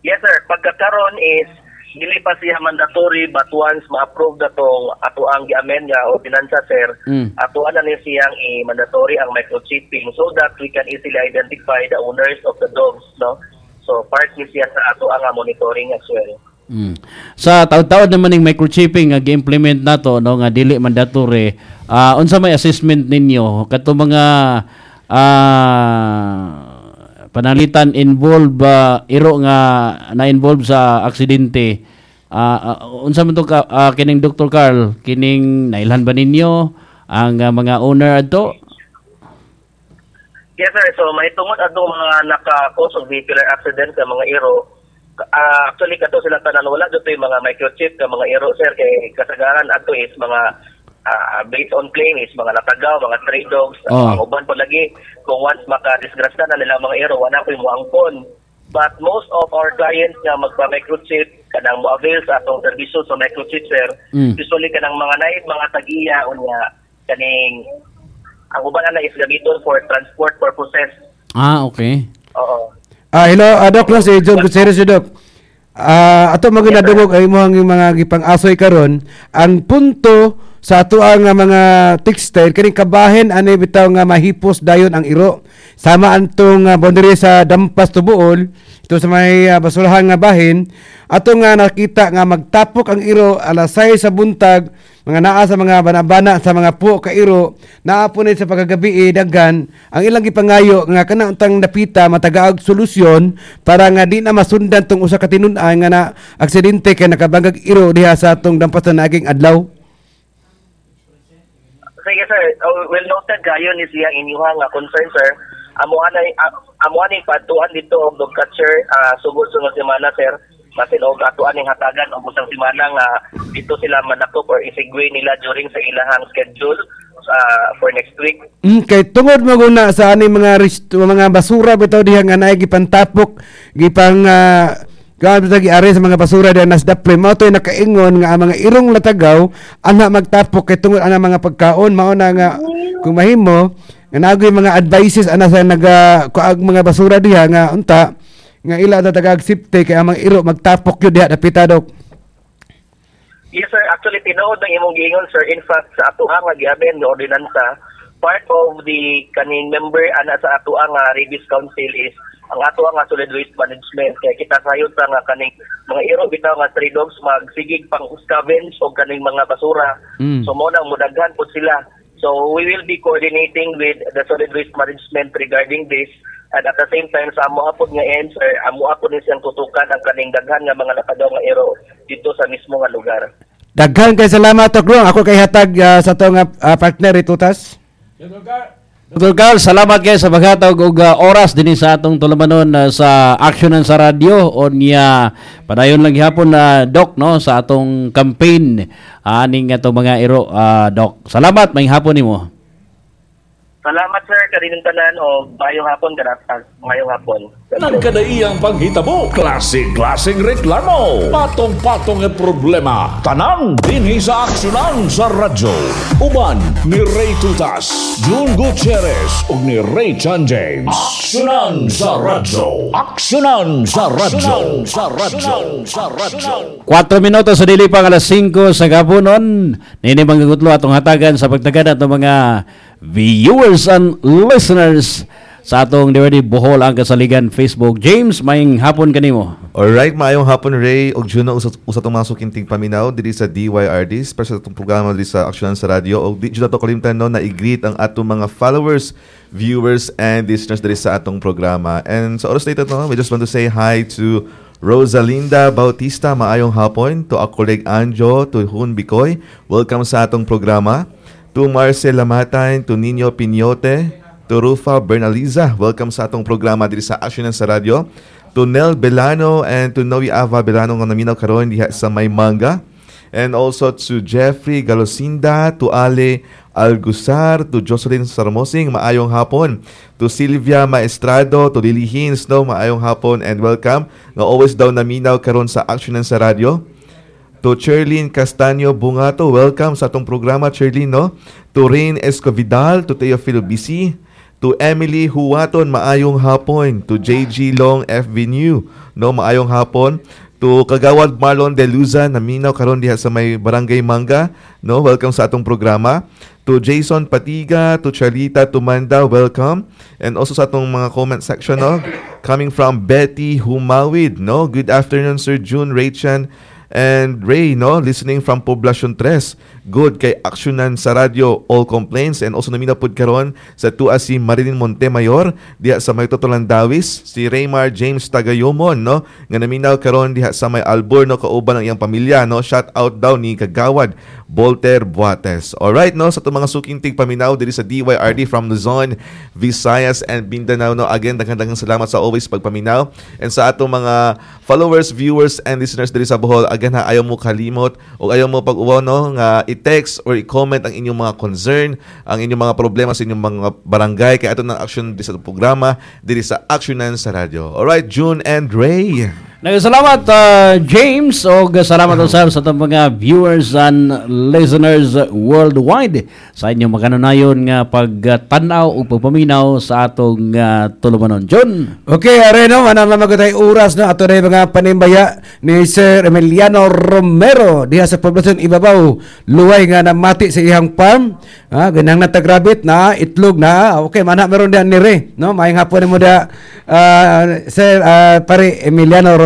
Yes sir, pagkakaroon is dili pa siya mandatory but once ma-approve na tong ato ang gi-amend nga ordinansa sir, Mm. ato na ni siyang i-mandatory ang microchipping so that we can easily identify the owners of the dogs, no? So part ni siya sa ato ang monitoring as well. Mm. Sa taon-taon naman ning microchipping nga gi-implement nato no nga dili mandatory. Ah unsa may assessment ninyo kadto mga ah panalitan involved ba iro nga na-involve sa aksidente. Ah ah, unsa man to ka ah, kining Dr. Carl kining nailhan ba ninyo ang ah, mga owner adto? Yes sir, so may tungod ato mga naka-cause of vehicular accident sa mga iro. Ah, actually kato sila tanan wala dito yung mga microchip ka mga iro sir kay kasagaran ato is mga ah, based on claim is mga natagaw, mga stray dogs, Oh. ang uban po lagi kung once maka-disgrasya na nila mga iro wala ko yung muangkon. But most of our clients nga magpa-microchip kanang mo-avail sa atong serbisyo sa microchip sir, Mm. usually kanang mga naib mga tagiya unya kaning ang uban na is gamiton for transport purposes. Ah, okay. Oo. Ah, hello, uh, Doc, no, si John Gutierrez, Doc. Ah, ato mga nadungog ay mo ang mga gipang-asoy karon. Ang punto sa ato ang mga textile kining kabahin ani bitaw nga mahipos dayon ang iro. Sama antong uh, boundary sa Dampas Tubuol ito sa may ah, basurahan nga bahin. Ato nga nakita nga magtapok ang iro alas 6 sa buntag mga naa sa mga banabana sa mga po ni sa pagkagabi eh, daghan ang ilang gipangayo nga kana untang napita matagaog solusyon para nga di na masundan tong usa ka tinun-an nga na aksidente kay nakabangag iro diha sa atong dampas na naging adlaw Sige sir, uh, well noted kayo ni siya inyuha nga concern sir. Amo anay amo anay patuan dito og catcher uh, sugod-sunod semana sir. Masin og atuan ning hatagan og usang semana nga dito sila manakop or isigway nila during sa ilahang schedule uh, for next week. Mm, kay tungod maguna sa ani mga rest, mga basura bitaw diha nga naay gipantapok gipang ah, Gaan sa giari sa mga basura diyan nas dapre mao toy nakaingon nga ang mga irong latagaw ana magtapok kay tungod ana mga pagkaon mao nga kung mahimo nga nagoy mga advices ana sa naga kuag mga basura diha nga unta nga ila na tagag sipte kay ang mga iro magtapok yun diha dapita dok. Yes sir, actually tinuod ng imong giingon sir. In fact sa atuha nga giaben nga ordinansa, part of the kaning member ana sa atuha nga Rabies Council is ang atuha nga solid waste management kay kita sayod sa nga kaning mga iro bitaw nga stray dogs magsigig pang scavenge og kaning mga basura. Mm. So mo nang mudaghan po sila. So we will be coordinating with the solid waste management regarding this and at the same time sa amo apod nga end sir, amo apod ni siyang tutukan ang kaning daghan nga mga nakadaw nga iro dito sa mismo nga lugar. Daghan kay salamat Tok Rong. Ako kay hatag ah, sa to nga ah, partner itutas. Dr. Carl, salamat kayo sa paghatag og uh, oras dinhi sa atong tulumanon uh, sa aksyonan sa radyo o niya padayon lang gihapon na doc no sa atong campaign uh, aning atong mga iro uh, doc. Salamat may hapon nimo. Salamat sir kanilang tanan o bayong hapon kanatas ngayong hapon. Nagkadaiyang panghitabo, klaseng-klaseng reklamo, patong-patong e problema, tanan dinhi sa aksyonan sa radyo. Uban ni Ray Tutas, June Gutierrez ug ni Ray Chan James. Aksyonan sa radyo. Aksyonan sa radyo. Sa radyo. Sa radyo. 4 minutos sa dili pang alas 5 sa gabunon. Nini manggagutlo atong hatagan sa pagtagad atong mga viewers and listeners sa atong Diverdi Bohol ang kasaligan Facebook. James, maying hapon kanimo. Alright, maayong hapon Ray og Juno usa usa tong mga sukinting paminaw diri sa DYRD para sa itong programa diri sa Aksyonan sa Radyo og di jud ato kalimtan no na i-greet ang atong mga followers, viewers and listeners diri sa atong programa. And sa oras na ito no, we just want to say hi to Rosalinda Bautista, maayong hapon. To a colleague Anjo, to Hun Bicoy, welcome sa atong programa. To Marcel Lamatan, to Nino Pinyote, to Rufa Bernaliza, welcome sa atong programa diri sa Aksyonan sa Radyo. To Nel Belano and to Noe Ava Belano nga naminaw karon diha sa May Manga. And also to Jeffrey Galosinda, to Ale Algusar, to Jocelyn Sarmosing, maayong hapon. To Silvia Maestrado, to Lily Hines, no, maayong hapon and welcome. Nga always daw naminaw karon sa Aksyonan sa Radyo. To Cherlyn Castaño Bungato, welcome sa atong programa, Cherlyn, no? To Rain Escovidal, to Teofilo BC, to Emily Huwaton, maayong hapon. To JG Long New, no? Maayong hapon. To Kagawad Marlon De Luza, naminaw karon diha sa may Barangay Manga, no? Welcome sa atong programa. To Jason Patiga, to Charlita Tumanda, welcome. And also sa atong mga comment section, no? Coming from Betty Humawid, no? Good afternoon, Sir June Rachan and Ray, no? Listening from Poblacion 3. Good kay aksyonan sa radyo all complaints and also namina pod karon sa tuwa si Marilyn Montemayor diha sa may Totolan Dawis, si Raymar James Tagayomon, no? Nga naminaw karon diha sa may Alborno kauban ang iyang pamilya, no? Shout out daw ni Kagawad Volter Buates. Alright, no? Sa itong mga sukintig paminaw diri sa DYRD from Luzon, Visayas and Mindanao, no? Again, daghang-daghang salamat sa always pagpaminaw. And sa atong mga followers, viewers, and listeners diri sa Bohol, again ha, ayaw mo kalimot o ayaw mo pag-uwaw, no? Nga i-text or i-comment ang inyong mga concern, ang inyong mga problema sa inyong mga barangay. Kaya ito ng action diri sa programa, diri sa Actionan sa radyo. Alright, June and Ray. Nagsalamat uh, James o salamat usab sa itong mga viewers and listeners worldwide sa inyong makanunayon nga pagtanaw o pagpaminaw sa atong uh, tulumanon. John. Okay, are no, manang mamagutay oras na ato na mga panimbaya ni Sir Emiliano Romero diha sa poblasyon Ibabaw. Luway nga namati sa iyang farm. Ha, ganang natagrabit na itlog na. Okay, mana meron diyan ni Ray, no? Maayong hapon mo da uh, Sir uh, pare Emiliano Romero.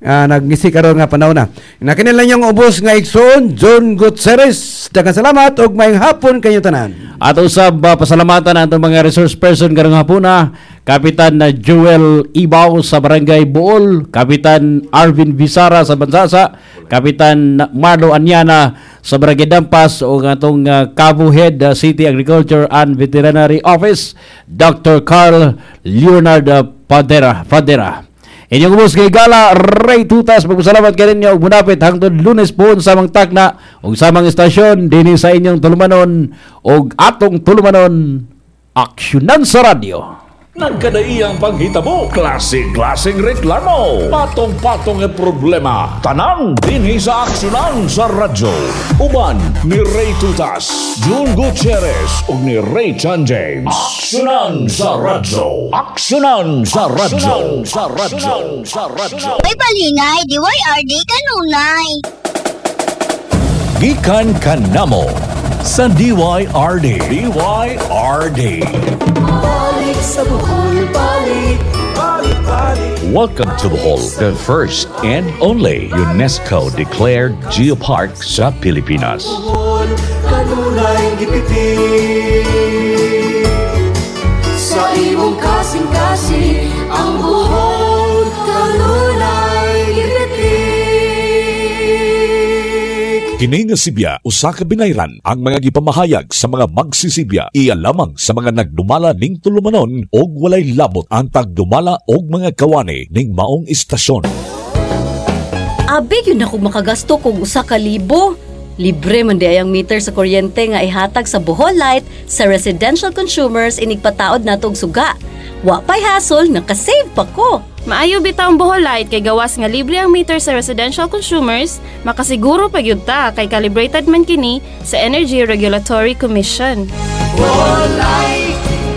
Uh, nagngisi karon nga panahon na. Nakinan lang yung ubos nga igsoon John Gutierrez. Daghang salamat ug maayong hapon kayo tanan. At usab uh, pasalamatan ang mga resource person karong hapuna, Kapitan na Joel Ibaw sa Barangay Buol, Kapitan Arvin Visara sa Bansasa, Kapitan Marlo Anyana sa Barangay Dampas o atong uh, Cabo Head uh, City Agriculture and Veterinary Office, Dr. Carl Leonard Padera. Padera. Inyong ubos kay Gala Ray Tutas. Magpasalamat kay ninyo ug hangtod Lunes po sa mga takna ug sa mga istasyon dinhi sa inyong tulumanon ug atong tulumanon aksyonan sa radyo. Nagkadaiyang panghitabo, klasik-klasing reklamo, patong-patong e problema, tanang dinhi sa aksyonan sa radyo. Uban ni Ray Tutas, June Gutierrez ug ni Ray Chan James. Aksyonan sa radyo. Aksyonan sa radyo. Sa radyo. Sa radyo. May balingay, DYRD kanunay. Gikan kanamo sa DYRD. DYRD. Balik sa Bohol, balik, balik, balik. Welcome to Bohol, the first and only UNESCO declared geopark sa Pilipinas. Bohol, kanunay gipitik. Sa imong kasing-kasing, ang Bohol, Kini nga Sibya usa ka binayran ang mga gipamahayag sa mga magsisibya iya lamang sa mga nagdumala ning tulumanon og walay labot ang pagdumala og mga kawani ning maong istasyon. Abi yun ako makagasto kung usa ka libo. Libre man di ayang meter sa kuryente nga ihatag sa Bohol Light sa residential consumers inigpataod nato og suga. Wa pay hasol nga ka-save pa ko. Maayo bitaw ang Bohol Light kay gawas nga libre ang meter sa residential consumers, makasiguro pa gyud ta kay calibrated man kini sa Energy Regulatory Commission.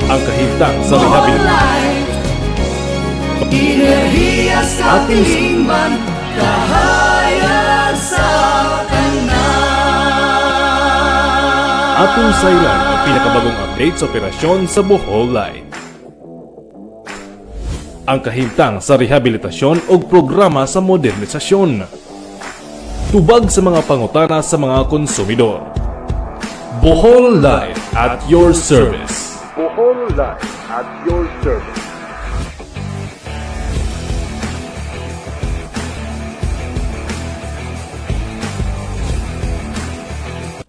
Ang kahintang sa rehabilitasyon. Enerhiya sa tingman, kahayag Atong saylan ang pinakabagong update sa operasyon sa Bohol Light. Ang kahintang sa rehabilitasyon o programa sa modernisasyon. Tubag sa mga pangutana sa mga konsumidor. Bohol Light at your service. Bohol Light at your service.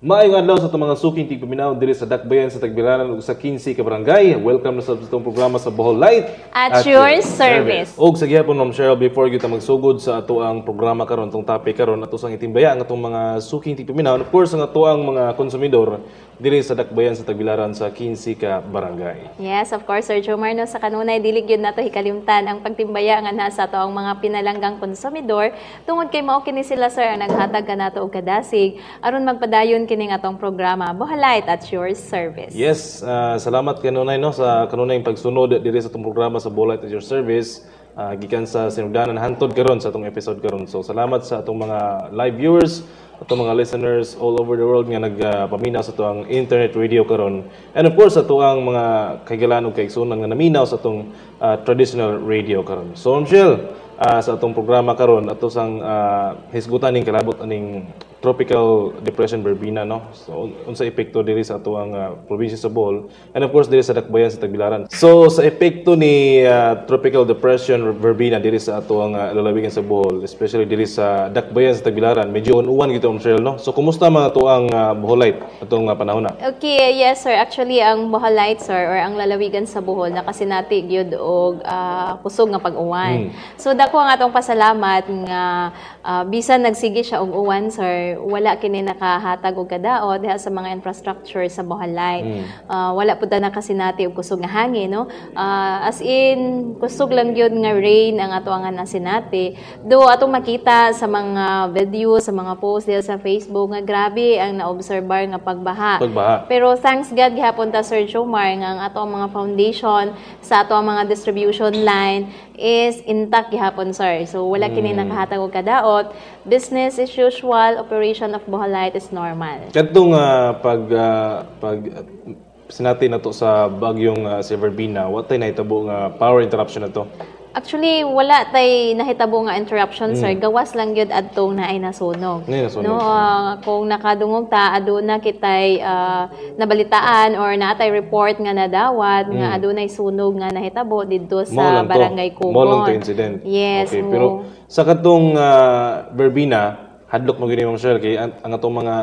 Maayong adlaw sa mga suking tigpaminaw diri sa Dakbayan sa Tagbilaran ug sa 15 ka barangay. Welcome na sa itong programa sa Bohol Light At your service. Og sa gihapon Ma'am Cheryl before kita magsugod sa ato ang programa karon tong topic karon ato sang itimbaya ang atong mga suking tigpaminaw. Of course ang ato ang mga konsumidor diri sa Dakbayan sa Tagbilaran sa 15 ka barangay. Yes, of course, Sir Jomar, no, sa kanunay, dilig yun nato hikalimtan ang pagtimbaya nga nasa to ang mga pinalanggang konsumidor tungod kay mao kini sila sir ang naghatag ka nato og kadasig aron magpadayon kining atong programa Bohalite at your service. Yes, ah, salamat kanunay no sa kanunay pagsunod diri sa itong programa sa Bolight at Your Service. Ah, gikan sa sinugdanan hantod karon sa atong episode karon. So salamat sa atong mga live viewers, atong mga listeners all over the world nga nagpaminaw sa atong internet radio karon. And of course ato ang mga kaigalan ug kaigsunan nga naminaw sa atong ah, traditional radio karon. So Michelle, ah, sa atong programa karon ato sang ah, hisgutan ning kalabot aning tropical depression verbena no so un- unsa epekto diri sa ato ang ah, probinsya sa Bohol and of course diri sa Dakbayan sa Tagbilaran so sa epekto ni ah, tropical depression verbena diri sa ato ang ah, lalawigan sa Bohol especially diri sa Dakbayan sa Tagbilaran medyo uwan gito Michelle no so kumusta mga ato ang uh, Boholite atong uh, panahon na Okay, yes sir. Actually, ang Boholite sir or ang lalawigan sa Bohol nakasinati gyud og ah, kusog nga pag-uwan. Mm. So dako ang atong pasalamat nga ah, bisan nagsige siya og uwan sir, wala kini nakahatag og kadaot diha sa mga infrastructure sa Boholite. Mm. Ah, wala pud ta nakasinati og kusog nga hangin no. Ah, as in kusog lang gyud nga rain ang ato nga nasinati. Do atong makita sa mga video, sa mga post diha sa Facebook nga grabe ang na-obserbar nga pagbaha. Pagbaha. Pero thanks God gihapon ta Sir Jomar nga ang ato ang mga foundation sa ato ang mga distribution line is intact gihapon sir. So wala kini Mm. nakahatag og kadaot. Business as usual, operation of Boholite is normal. Kadtong ah, pag ah, pag ah, sinati na to sa bagyong uh, si Verbena, what tay nahitabo nga power interruption na to? Actually, wala tay nahitabo nga interruption, Mm. sir. Gawas lang gyud adtong na ay nasunog. No, ah, kung nakadungog ta aduna kitay ah, nabalitaan or naatay report nga nadawat nga Mm. adunay sunog nga nahitabo didto sa barangay Kugon. Mao lang to incident. Yes, Okay, mo. pero sa katong uh, Verbena, hadlok mo gini Ma'am Cheryl kay ang, ang atong mga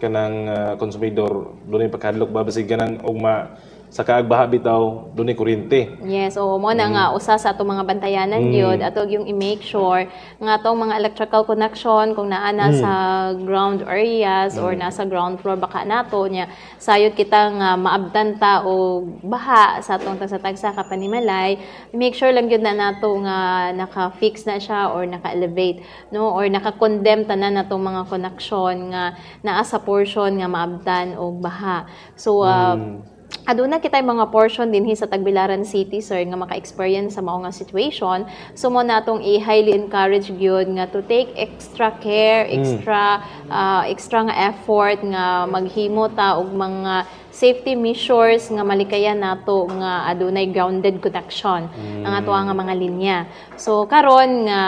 kanang uh, konsumidor doon yung pagkadlok babasig kanang og ma sa kaagbaha bitaw dunay kuryente. Yes, o mo na nga usa sa atong mga bantayanan Mm. gyud ato yung i-make sure nga atong mga electrical connection kung naa na Mm. sa ground areas or nasa ground floor baka nato nya sayod kita nga maabtan ta o baha sa atong tagsa-tagsa ka panimalay make sure lang gyud na nato nga naka-fix na siya or naka-elevate no or naka-condemn tanan natong mga connection nga naa sa portion nga maabtan og baha. So uh, Mm. Aduna kitay mga portion dinhi sa Tagbilaran City sir nga maka-experience sa mao nga situation. So mo natong i-highly encourage gyud nga to take extra care, Mm. extra ah, extra nga effort nga maghimo ta og mga safety measures nga malikayan nato nga adunay grounded connection ang ato nga mga linya. So karon nga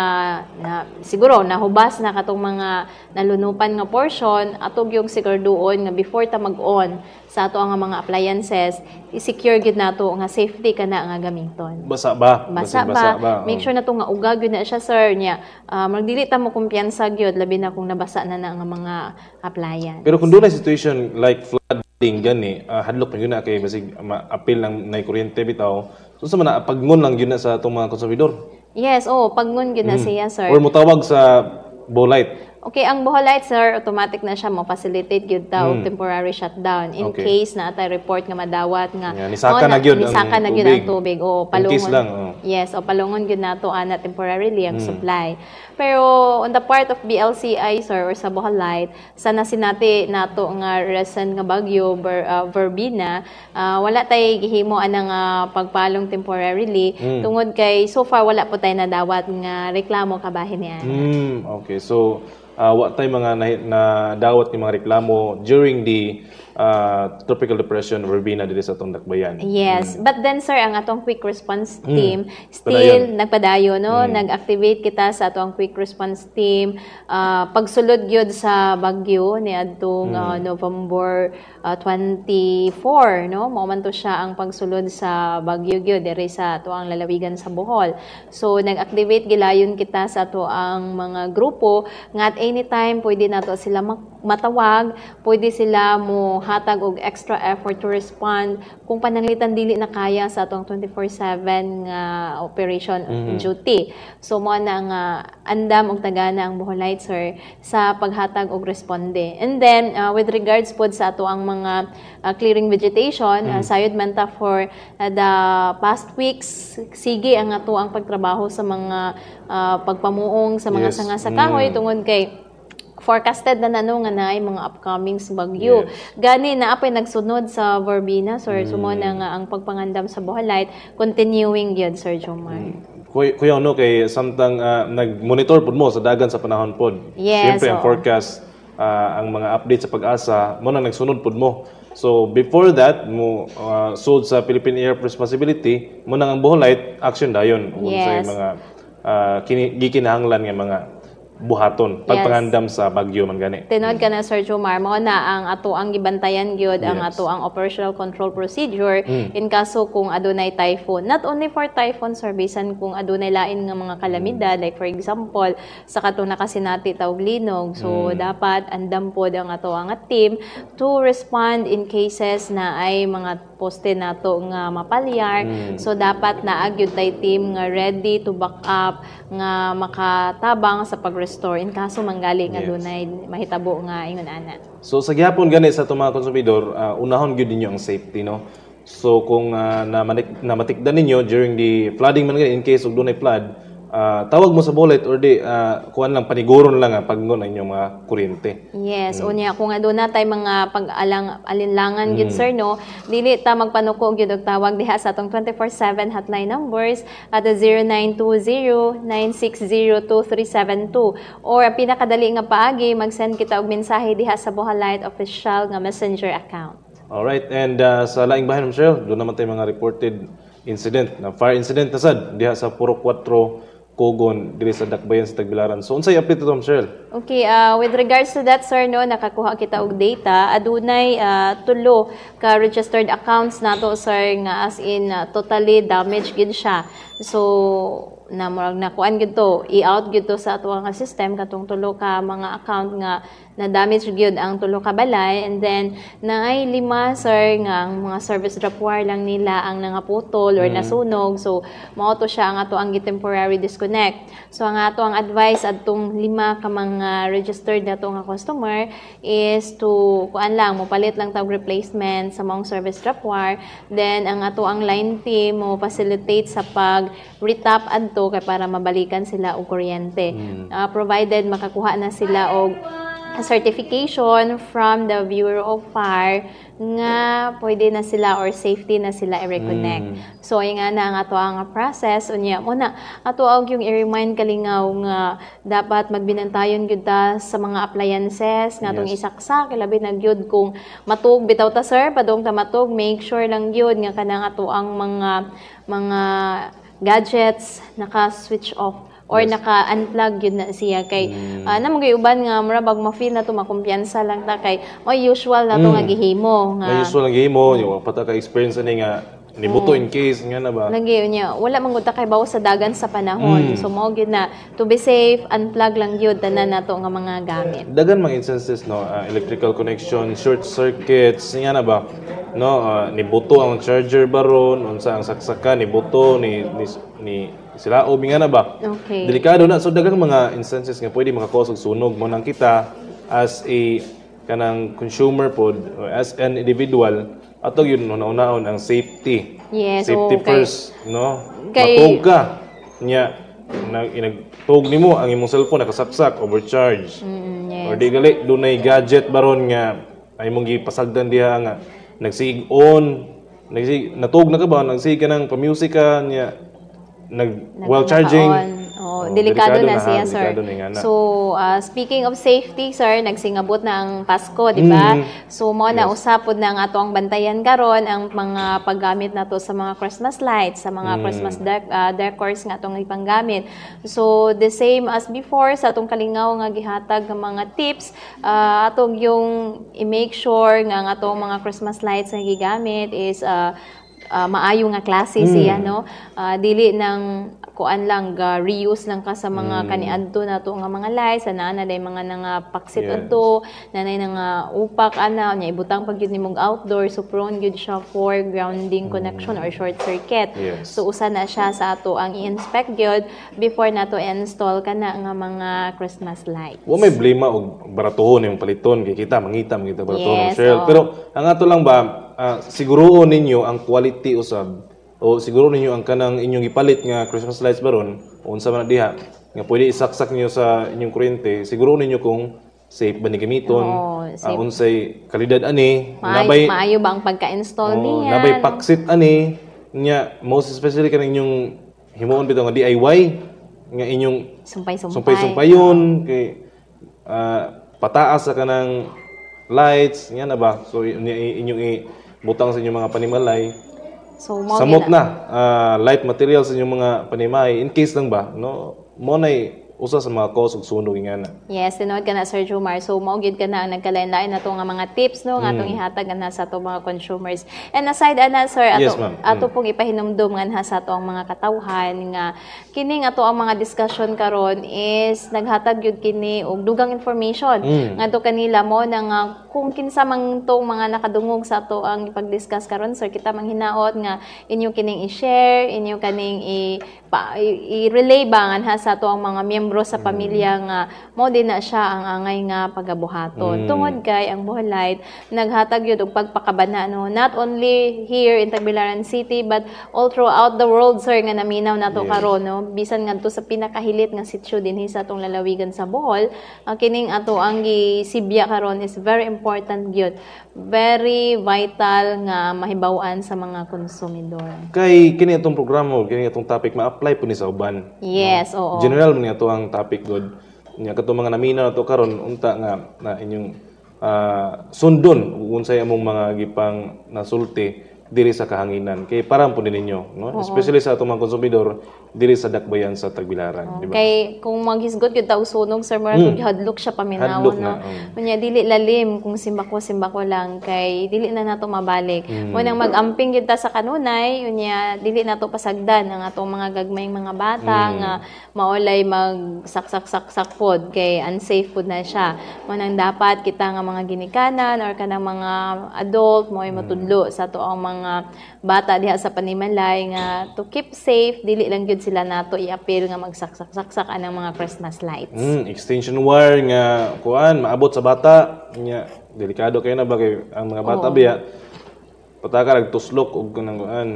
na, siguro nahubas na katong mga nalunupan nga portion atog yung siguraduon nga before ta mag-on sa ato nga mga appliances i-secure gyud nato nga safety kana nga gamiton. Basa ba? Basa Basig-basa ba? Make oh. sure na to nga ugag yun na siya sir niya. Uh, magdili ta mo kumpiyansa gyud labi na kung nabasa na na nga mga appliance. Pero kung na situation like flooding gani, uh, hadlok pa yun na kay basig ma-appeal ng na kuryente bitaw. So sa man pagngon lang yun na sa atong mga konsumidor. Yes, oh, pagngon gyud na Mm. siya sir. Or mutawag sa Bolite. Okay, ang Boholite, sir, automatic na siya mo-facilitate ta og Mm. temporary shutdown in Okay. case na atay report nga madawat nga Yeah, nisaka na gyud ang nisaka na gyud ang tubig. o In palungon. case lang, oh. Yes, o palungon gyud nato ana temporarily ang Mm. supply. Pero on the part of BLCI sir or sa Boholite, sana sinati nato nga recent nga bagyo Ver, uh, Verbina, ah, wala tay gihimo ana nga pagpalong temporarily Mm. tungod kay so far wala po tay nadawat nga reklamo kabahin niya. Mm, okay. So, uh, what time mga na, na dawat ni mga reklamo during the uh, tropical depression Verbena dito sa atong dakbayan? Yes, but then sir, ang atong quick response Mm. team still Padayon. nagpadayo no, Mm. nag-activate kita sa atong quick response team ah, pagsulod gyud sa bagyo ni adtong Mm. ah, November ah, 24 no, mao man to siya ang pagsulod sa bagyo gyud diri sa atuang lalawigan sa Bohol. So nag-activate gilayon kita sa ato ang mga grupo nga at anytime pwede nato sila mak- matawag, pwede sila mo hatag og extra effort to respond kung pananglitan dili na kaya sa atong 24/7 nga operation Mhm. duty. So mo na nga andam og tagana ang Boholite sir sa paghatag og responde. And then uh, with regards pod sa ato ang mga uh, clearing vegetation, uh, Mhm. sayod man ta for uh, the past weeks sige ang ato ang pagtrabaho sa mga uh, pagpamuong sa mga Yes. sanga sa kahoy Mm. tungod kay forecasted na nano nga naay mga upcoming bagyo. Gani na apay nagsunod sa Verbena sir. So Mm. na nga ang pagpangandam sa Boholite continuing gyud Sir Jomar. Kuy kuya no kay samtang uh, nag-monitor pud mo sa dagan sa panahon pod. Yes, Siyempre ang oo. forecast uh, ang mga update sa pag-asa mo na nagsunod pud mo. So before that mo uh, sold sa Philippine Air Responsibility mo nang ang Boholite action dayon sa Yes. mga uh, kini gikinahanglan nga mga buhaton pagpangandam sa bagyo man gani. Tinod ka na Sir Jomar, mao na ang ato ang gibantayan gyud ang Yes. ato ang operational control procedure Mm. in kaso kung adunay typhoon. Not only for typhoon servisan kung adunay lain nga mga kalamidad like for example sa katong nakasinati tawag linog. So Mm. dapat andam pod ang ato ang team to respond in cases na ay mga poste nato nga mapalyar. Mm. So dapat naagyud tay team nga ready to back up nga makatabang sa pag-restore in kaso manggali nga Yes. dunay mahitabo nga ingon ana. So sa gihapon gani sa itong mga konsumidor, uh, unahon gyud ninyo ang safety no. So kung uh, namatik, namatikdan ninyo during the flooding man in case og dunay flood, uh, tawag mo sa bullet or di uh, kuan lang paniguron lang ang pagnon ang inyong mga kuryente. Yes, unya kung aduna tay mga pag-alang alinlangan Mm. sir no, dili ta magpanuko gyud og tawag diha sa atong 24/7 hotline numbers at 0920-960-2372 or pinakadali nga paagi mag-send kita og mensahe diha sa Bohalite official nga messenger account. Alright, and uh, sa laing bahay ng Michelle, doon naman tayo mga reported incident, na fire incident na sad, diha sa Puro 4 Kogon, diri sa Dakbayan sa Tagbilaran. So, unsay update ito, Michelle? Okay, uh, with regards to that, sir, no, nakakuha kita og data. Adunay uh, tulo ka registered accounts nato, sir, nga as in uh, totally damaged gid siya. So, na murag nakuan gid to, i-out gid to sa ato nga system katong tulo ka mga account nga na damage gyud ang tulo ka balay. And then naay lima sir nga ang mga service wire lang nila ang nangaputol or Mm. nasunog. So mao to siya ang ato ang temporary disconnect. So ang ato ang advice adtong lima ka mga registered na to nga customer is to kuan lang mo palit lang tag replacement sa mga service wire then ang ato ang line team mo facilitate sa pag retap adto kay para mabalikan sila og kuryente. Ah, provided makakuha na sila og certification from the Bureau of Fire nga pwede na sila or safety na sila i-reconnect. Mm. So, ay nga na ang ato ang process. Unya, muna, ato ang yung i-remind kalingaw nga dapat magbinantayon gyud ta sa mga appliances nga atong Yes. isaksak, labi na gyud kung matug bitaw ta sir, padong ta matug, make sure lang gyud nga kanang ato ang mga mga gadgets naka-switch off or naka-unplug yun na siya kay Mm. ah, namang uban nga mura bag ma-feel na to makumpiyansa lang ta kay mo usual na to Mm. nga gihimo nga May usual lang mo, yung pata ka experience ani nga nibuto Oo. in case nga na ba. Lagi niya, wala man gud kay bawo sa dagan sa panahon. Mm. So mo gyud na to be safe, unplug lang gyud tanan nato nga mga gamit. Dagan mga instances no, ah, electrical connection, short circuits, nga na ba? No, ah, nibuto ang charger baron, unsa ang saksaka nibuto ni ni, ni sila o nga na ba? Okay. Delikado na so dagang mga instances nga pwede makakos og sunog mo nang kita as a kanang consumer pod as an individual atog yun una-unaon ang safety. Yes, safety okay. first, no? Kay- Matug ka. Nya nag inagtug nimo ang imong cellphone nakasaksak, overcharge. Mm, yes. Or di gali dunay gadget baron nga ay mong gipasagdan diha nga nagsig on nagsig natug na ka ba nagsig ka ng pa-music ka nya nag while charging. Oh, Oh, delikado, delikado na, na, ha? siya, sir. Delikado na na. So, ah, speaking of safety, sir, nagsingabot na ang Pasko, di ba? Mm. So, mo na usapod na ang ato ang bantayan karon ang mga paggamit nato sa mga Christmas lights, sa mga Mm. Christmas dec- ah, decors nga atong ipanggamit. So, the same as before sa atong kalingaw nga gihatag nga mga tips, ah, atong yung i-make sure nga ang atong mga Christmas lights nga gigamit is ah, ah, maayo nga klase Mm. siya no Ah, dili nang kuan lang ga reuse lang ka sa mga Mm. kaniadto nato nga mga lights ana na day mga nga paksit Yes. adto nanay nga upak ana nya ibutang pag gyud nimong outdoor so prone gyud siya for grounding connection or short circuit Yes. so usa na siya sa ato ang i-inspect gyud before nato install kana nga mga Christmas light Wa may blema og baratuhon yung paliton kay kita mangita mangita baratuhon Yes, Cheryl. Pero ang ato lang ba ah, siguruon ninyo ang quality usab o siguro ninyo ang kanang inyong ipalit nga Christmas lights baron unsa man diha? Nga pwede isaksak niyo sa inyong kuryente. Siguro ninyo kung safe ba ni gamiton ah, safe. unsay kalidad ani maayo, maayo ba ang pagka-install Oh, niya nabay paksit ani. Nya most especially kanang inyong himuon bitaw nga DIY nga inyong sumpay-sumpay. sumpay-sumpayon kay ah, pataas sa kanang lights nga na ba? So i- i- inyong ibutang sa inyong mga panimalay so mo samot gina- na. ah, light materials inyong mga panimay. In case lang ba no? Mo na usa sa mga cause ug sunog nga na Yes, tinood ka na Sir Jomar. So mao gyud ka na ang nagkalain-lain na nga mga tips no nga Mm. atong ihatag na sa ato mga consumers. And aside ana sir, ato Yes, ma'am. ato Mm. pong ipahinumdum nga sa ato ang mga katawhan nga kining ato ang mga discussion karon is naghatag gyud kini og dugang information Mm. ngadto kanila mo na nga kung kinsa man tong mga nakadungog sa ato ang ipag-discuss karon sir kita manghinaot nga inyo kining i-share, inyo kaning i pa, i- i-relay ba nga ha sa ato ang mga miyembro sa pamilya nga mo din na siya ang angay nga pagabuhaton. Mm. Tungod kay ang Boholight naghatag yun og pagpakabana no not only here in Tagbilaran City but all throughout the world sir nga naminaw nato Yes. karon no bisan ngadto sa pinakahilit nga sitio dinhi sa atong lalawigan sa Bohol ang kining ato ang gisibya karon is very important gyud very vital nga mahibaw-an sa mga konsumidor. kay kini atong programa kini atong topic ma-apply po ni sa uban Yes, oo. general man ato ang topic god. Nya kato mga naminaw to karon unta nga na inyong ah, sundon unsay among mga gipang nasulti diri sa kahanginan kay parang po ninyo no Oo. especially sa atong mga konsumidor diri sa dakbayan sa Tagbilaran di ba Kay kung maghisgot gyud ta og sunog sir mura Mm. mm. hadlok siya paminaw no. na, mm. Unya dili lalim kung simbako simbako lang kay dili na nato mabalik. Mm. Nang mag-amping gyud ta sa kanunay unya dili nato pasagdan ang atong mga gagmayng mga bata Mm. nga maulay mag saksak saksak pod kay unsafe pod na siya. Mo nang dapat kita nga mga ginikanan or kanang mga adult mo ay matudlo sa to ang mga bata diha sa panimalay nga to keep safe dili lang gyud sila nato i-appeal nga magsaksak-saksak anang mga Christmas lights. Mm, extension wire nga kuan maabot sa bata. Nya delikado kayo na ba kay ang mga bata Oo. biya? Pataka nagtuslok og kanang kuan.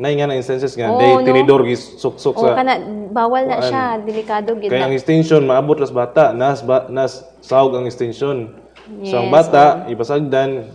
Nay nga na instances nga Oo, day no? tinidor gisuksok O sa kana bawal na kuan. siya, delikado gyud kaya ang extension maabot las bata. Nas ba, nas sawg ang extension. So ang Yes, bata ipasagdan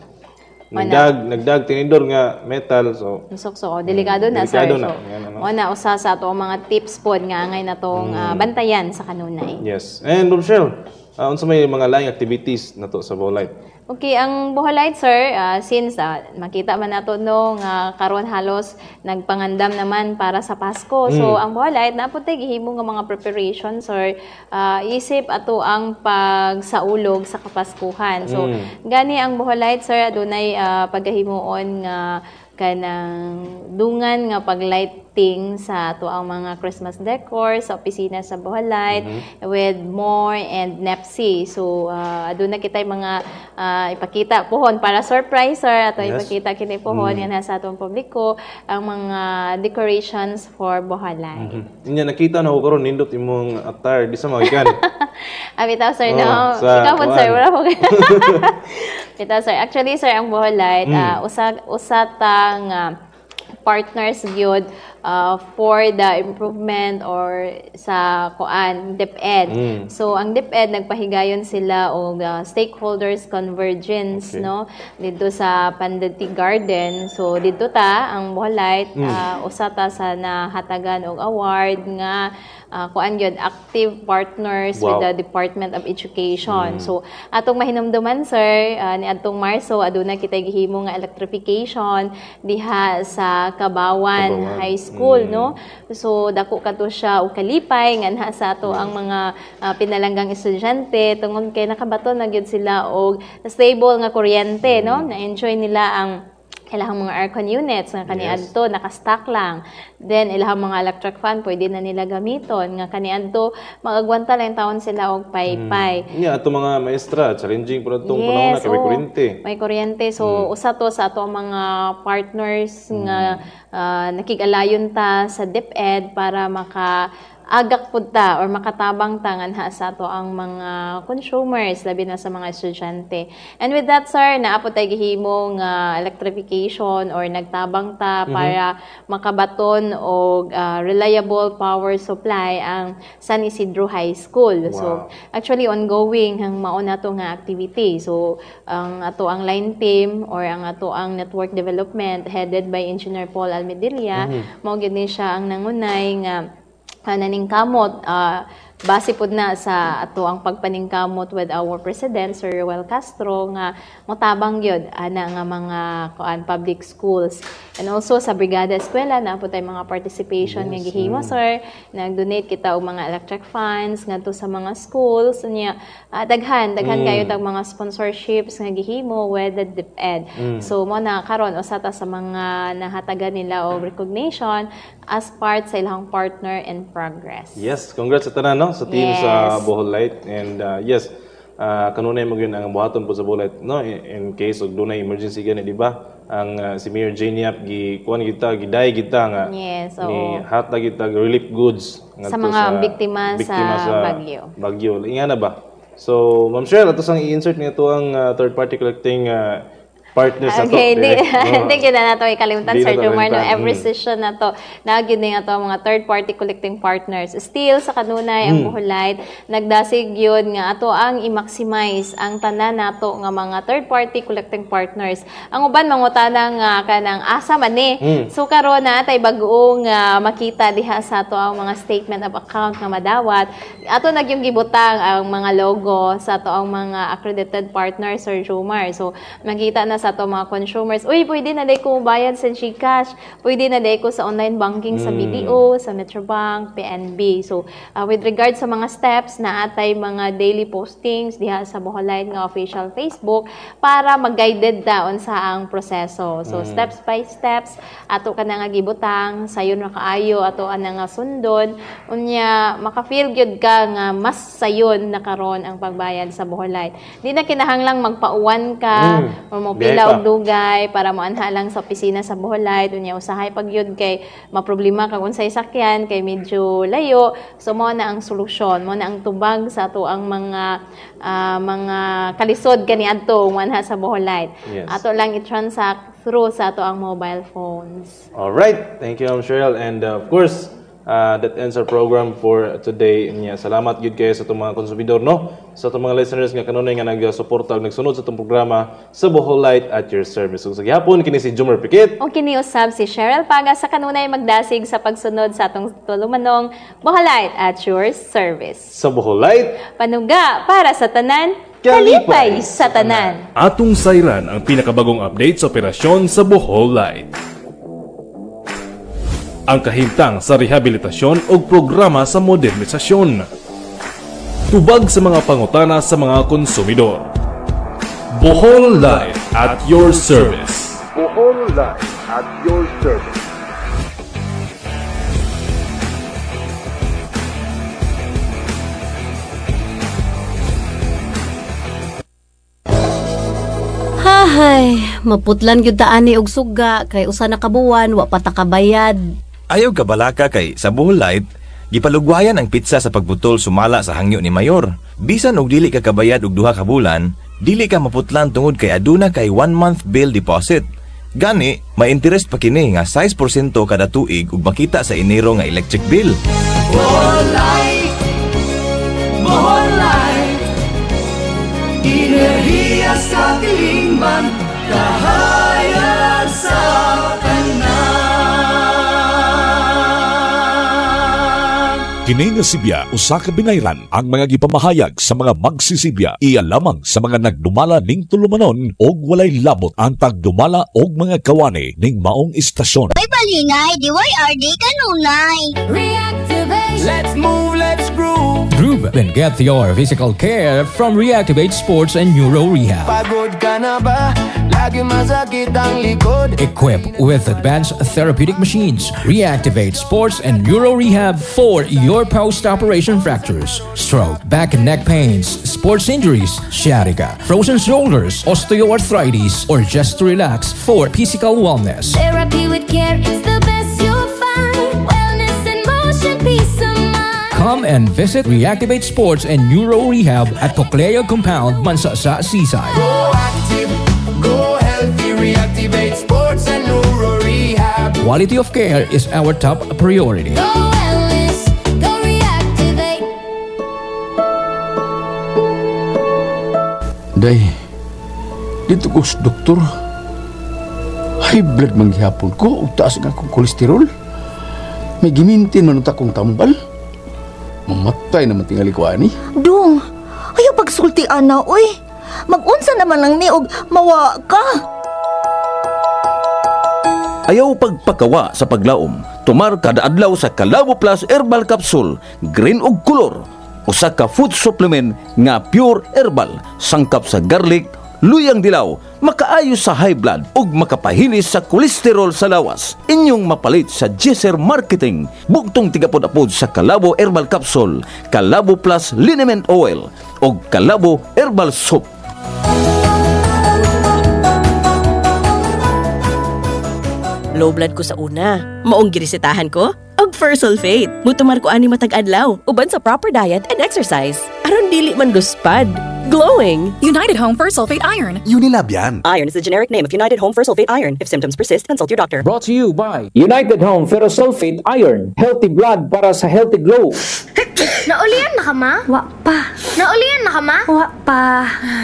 nagdag nagdag tinidor nga metal so So, delikado na Delikado sir. na. So, Yan, ano. mo na usa sa ato mga tips pod nga angay natong Mm. ah, bantayan sa kanunay. yes and Bob Shell uh, unsa may mga laing activities nato sa Bolite Okay, ang Boholite sir, ah, since ah, makita man nato no nga karon halos nagpangandam naman para sa Pasko. So Mm. ang Boholite naputay gihimo nga mga preparation sir. Ah, isip ato ang pagsaulog sa Kapaskuhan. So Mm. gani ang Boholite sir adunay ah, pagkahimuon nga kanang dungan nga paglighting sa ato ang mga Christmas decor sa opisina sa Boholite Mhm. with More and Nepsi. So uh, aduna kita mga ah, ipakita pohon para surprise sir ato Yes. ipakita kini pohon Mm. nga nasa atong publiko ang mga decorations for Boholite. Mm-hmm. Inya nakita na ko karon nindot imong attire di sa magikan. Abitaw sir Oh, no. sa Ikaw po sir, wala po. Bitaw sir, actually sir ang Boholite Mm. ah, usa usa ta nga partners gyud uh, for the improvement or sa kuan DepEd. Mm. So ang DepEd nagpahigayon sila og uh, stakeholders convergence Okay. no dito sa Pandati Garden. So dito ta ang Boholite Mm. uh, usa ta sa nahatagan og award nga uh, kuan gyud active partners with Wow. the Department of Education. Mm. So atong mahinumduman sir uh, ni adtong Marso aduna kita gihimo nga electrification diha sa Kabawan, Kabawan. High School Mm. no. So dako kato siya og kalipay nga naha sa ato ang mga uh, pinalanggang estudyante tungod kay nakabato na gyud sila og stable nga kuryente no. Na-enjoy nila ang ilahang mga aircon units nga kaniadto naka-stock lang. Then ilahang mga electric fan pwede na nila gamiton nga kaniadto magagwanta lang taon sila og paypay. Inya ato mga maestra challenging pud atong panahon na kay may oo. kuryente. May kuryente. So, usa to sa ato mga partners nga ah, nakig-alayon ta sa DepEd para maka agak pud ta or makatabang tangan ha sa ato ang mga consumers labi na sa mga estudyante. And with that sir, naapod tay gihimo nga electrification or nagtabang ta Mhm. para makabaton og ah, reliable power supply ang San Isidro High School. So Wow. actually ongoing hang mao na to nga activity. So ang ato ang line team or ang ato ang network development headed by Engineer Paul Almedilla Mhm. mao gid ni siya ang nangunay nga uh, naningkamot ah, base pod na sa ato ang pagpaningkamot with our president Sir Roel Castro nga motabang gyud ana nga mga kuan public schools and also sa Brigada Eskwela na po tay mga participation nga Yes, gihimo mm. sir nag-donate kita og mga electric fans ngadto sa mga schools nya ah, daghan daghan Mm. kayo tag mga sponsorships nga gihimo with the DepEd Mm. so mo na karon usa ta sa mga nahatagan nila og recognition as part sa ilang partner in progress Yes, congrats sa tanan no sa team Yes. sa Bohol Light and uh, yes, uh, kanunay mo ang buhaton po sa Bohol Light no in, in case og dunay emergency gani di ba? Ang uh, si Mayor Jane Yap gi kuan kita giday kita nga Yes, ni oo. hatag kita relief goods Sa ngadto mga biktima sa Bagyo. Bagyo. Inga na ba? So, Ma'am Cheryl, ato sang i-insert niya to ang uh, third party collecting uh, partners na to. Okay, di, direct. Oo. hindi gyud na nato ikalimutan Di Sir na Jomar no every mm. session na to nagyud ni ato ang mga third party collecting partners still sa kanunay ang Mm. Buholite nagdasig yun nga ato ang i-maximize ang tanan nato nga mga third party collecting partners ang uban mangutana nga kanang asa man ni Mm. so karon na tay bag-o nga makita diha sa ato ang mga statement of account nga madawat ato nagyong gibutang ang mga logo sa ato ang mga accredited partners Sir Jomar so makita na sa ato mga consumers. Uy, pwede na day ko bayad sa GCash. Pwede na day ko sa online banking sa Mm. BDO, sa Metrobank, PNB. So, uh, with regard sa mga steps na atay mga daily postings diha sa Boholite nga official Facebook para mag-guided daon sa ang proseso. So, Mm. steps by steps, ato ka na nga gibutang, sayon na kaayo, ato ka na nga sundon. Unya, maka-feel gyud ka nga mas sayon na karon ang pagbayad sa Boholite. Di na kinahanglang magpauwan ka Mm. or mo og dugay para moanha lang sa opisina sa Boholite. Unya, usahay pag yun kay maproblema kag unsay sakyan kay medyo layo. So, mo na ang solusyon, mo na ang tubag sa ato ang mga ah, mga kalisod kaniadto manha sa Boholite. Yes. Ato lang i-transact through sa ato ang mobile phones. All right. Thank you, Ma'am Cheryl. And uh, of course, uh, that ends our program for today. Nya, salamat gid kayo sa itong mga konsumidor, no? Sa itong mga listeners nga kanunay nga nagsuporta ug nagsunod sa itong programa sa Bohol Light at your service. So, sa gihapon, kini si Jumer Pikit. O kiniusab si Cheryl Paga sa kanunay magdasig sa pagsunod sa atong tulumanong Boholite at your service. Sa Bohol Light, Panuga para sa tanan, kalipay sa tanan. Atong sayran ang pinakabagong update sa operasyon sa Bohol Light. Ang kahimtang sa rehabilitasyon o programa sa modernisasyon. Tubag sa mga pangutana sa mga konsumidor. Bohol Light at your service. Bohol Light at your service. Hahay, maputlan gyud ta ani og suga kay usa na kabuwan wa pa ta kabayad. Ayaw kabalaka kay sa Bohol-Light, gipalugwayan ang pizza sa pagbutol sumala sa hangyo ni Mayor. Bisan og dili ka kabayad og duha ka bulan, dili ka maputlan tungod kay aduna kay one month bill deposit. Gani, ma-interest pa kini nga 6% kada tuig ug makita sa Enero nga electric bill. Boholite, Boholite Kini nga Sibya usa ka binayran ang mga gipamahayag sa mga magsisibya iya lamang sa mga nagdumala ning tulumanon og walay labot ang tagdumala og mga kawani ning maong istasyon. May palingay, DYRD kanunay. Reactivate. Let's move, let's groove Groove and get your physical care from Reactivate Sports and Neuro Rehab. Pagod ka na ba? Lagi masakit ang likod Equipped with advanced therapeutic machines, Reactivate Sports and Neuro Rehab for your post-operation fractures, stroke, back and neck pains, sports injuries, sciatica, frozen shoulders, osteoarthritis, or just to relax for physical wellness. Therapy with care, it's the best Come and visit Reactivate Sports and Neuro Rehab at Cocleo Compound, Mansasa, Seaside. Go active, go healthy Reactivate sports and neuro rehab Quality of care is our top priority. Go wellness, go reactivate. Day, dito ko sa doktor. High blood manghihapon ko, ug taas nga akong kolesterol. May gimintin man akong tambal. Mamatay naman tingali ko ani. Dong, ayaw pagsulti ana, oy. Magunsa naman lang ni og mawa ka. Ayaw pagpakawa sa paglaom. Tumar kada adlaw sa Calavo Plus Herbal Capsule, green ug kolor. Usa ka food supplement nga pure herbal, sangkap sa garlic, luyang dilaw, makaayo sa high blood ug makapahilis sa kolesterol sa lawas. Inyong mapalit sa Jesser Marketing. Bugtong tigapod-apod sa Calavo Herbal Capsule, Calavo Plus Liniment Oil ug Calavo Herbal Soap. Low blood ko sa una. Maong girisitahan ko. Og first sulfate. Mutumar ko ani matag adlaw. Uban sa proper diet and exercise. Aron dili man luspad. Glowing. United Home First Sulfate Iron. Unilab yan. Iron is the generic name of United Home for Sulfate Iron. If symptoms persist, consult your doctor. Brought to you by United Home Ferrosulfate Iron. Healthy blood para sa healthy glow. Naulian na ka, ma? Wa pa. Naulian na ka, ma? Wa pa.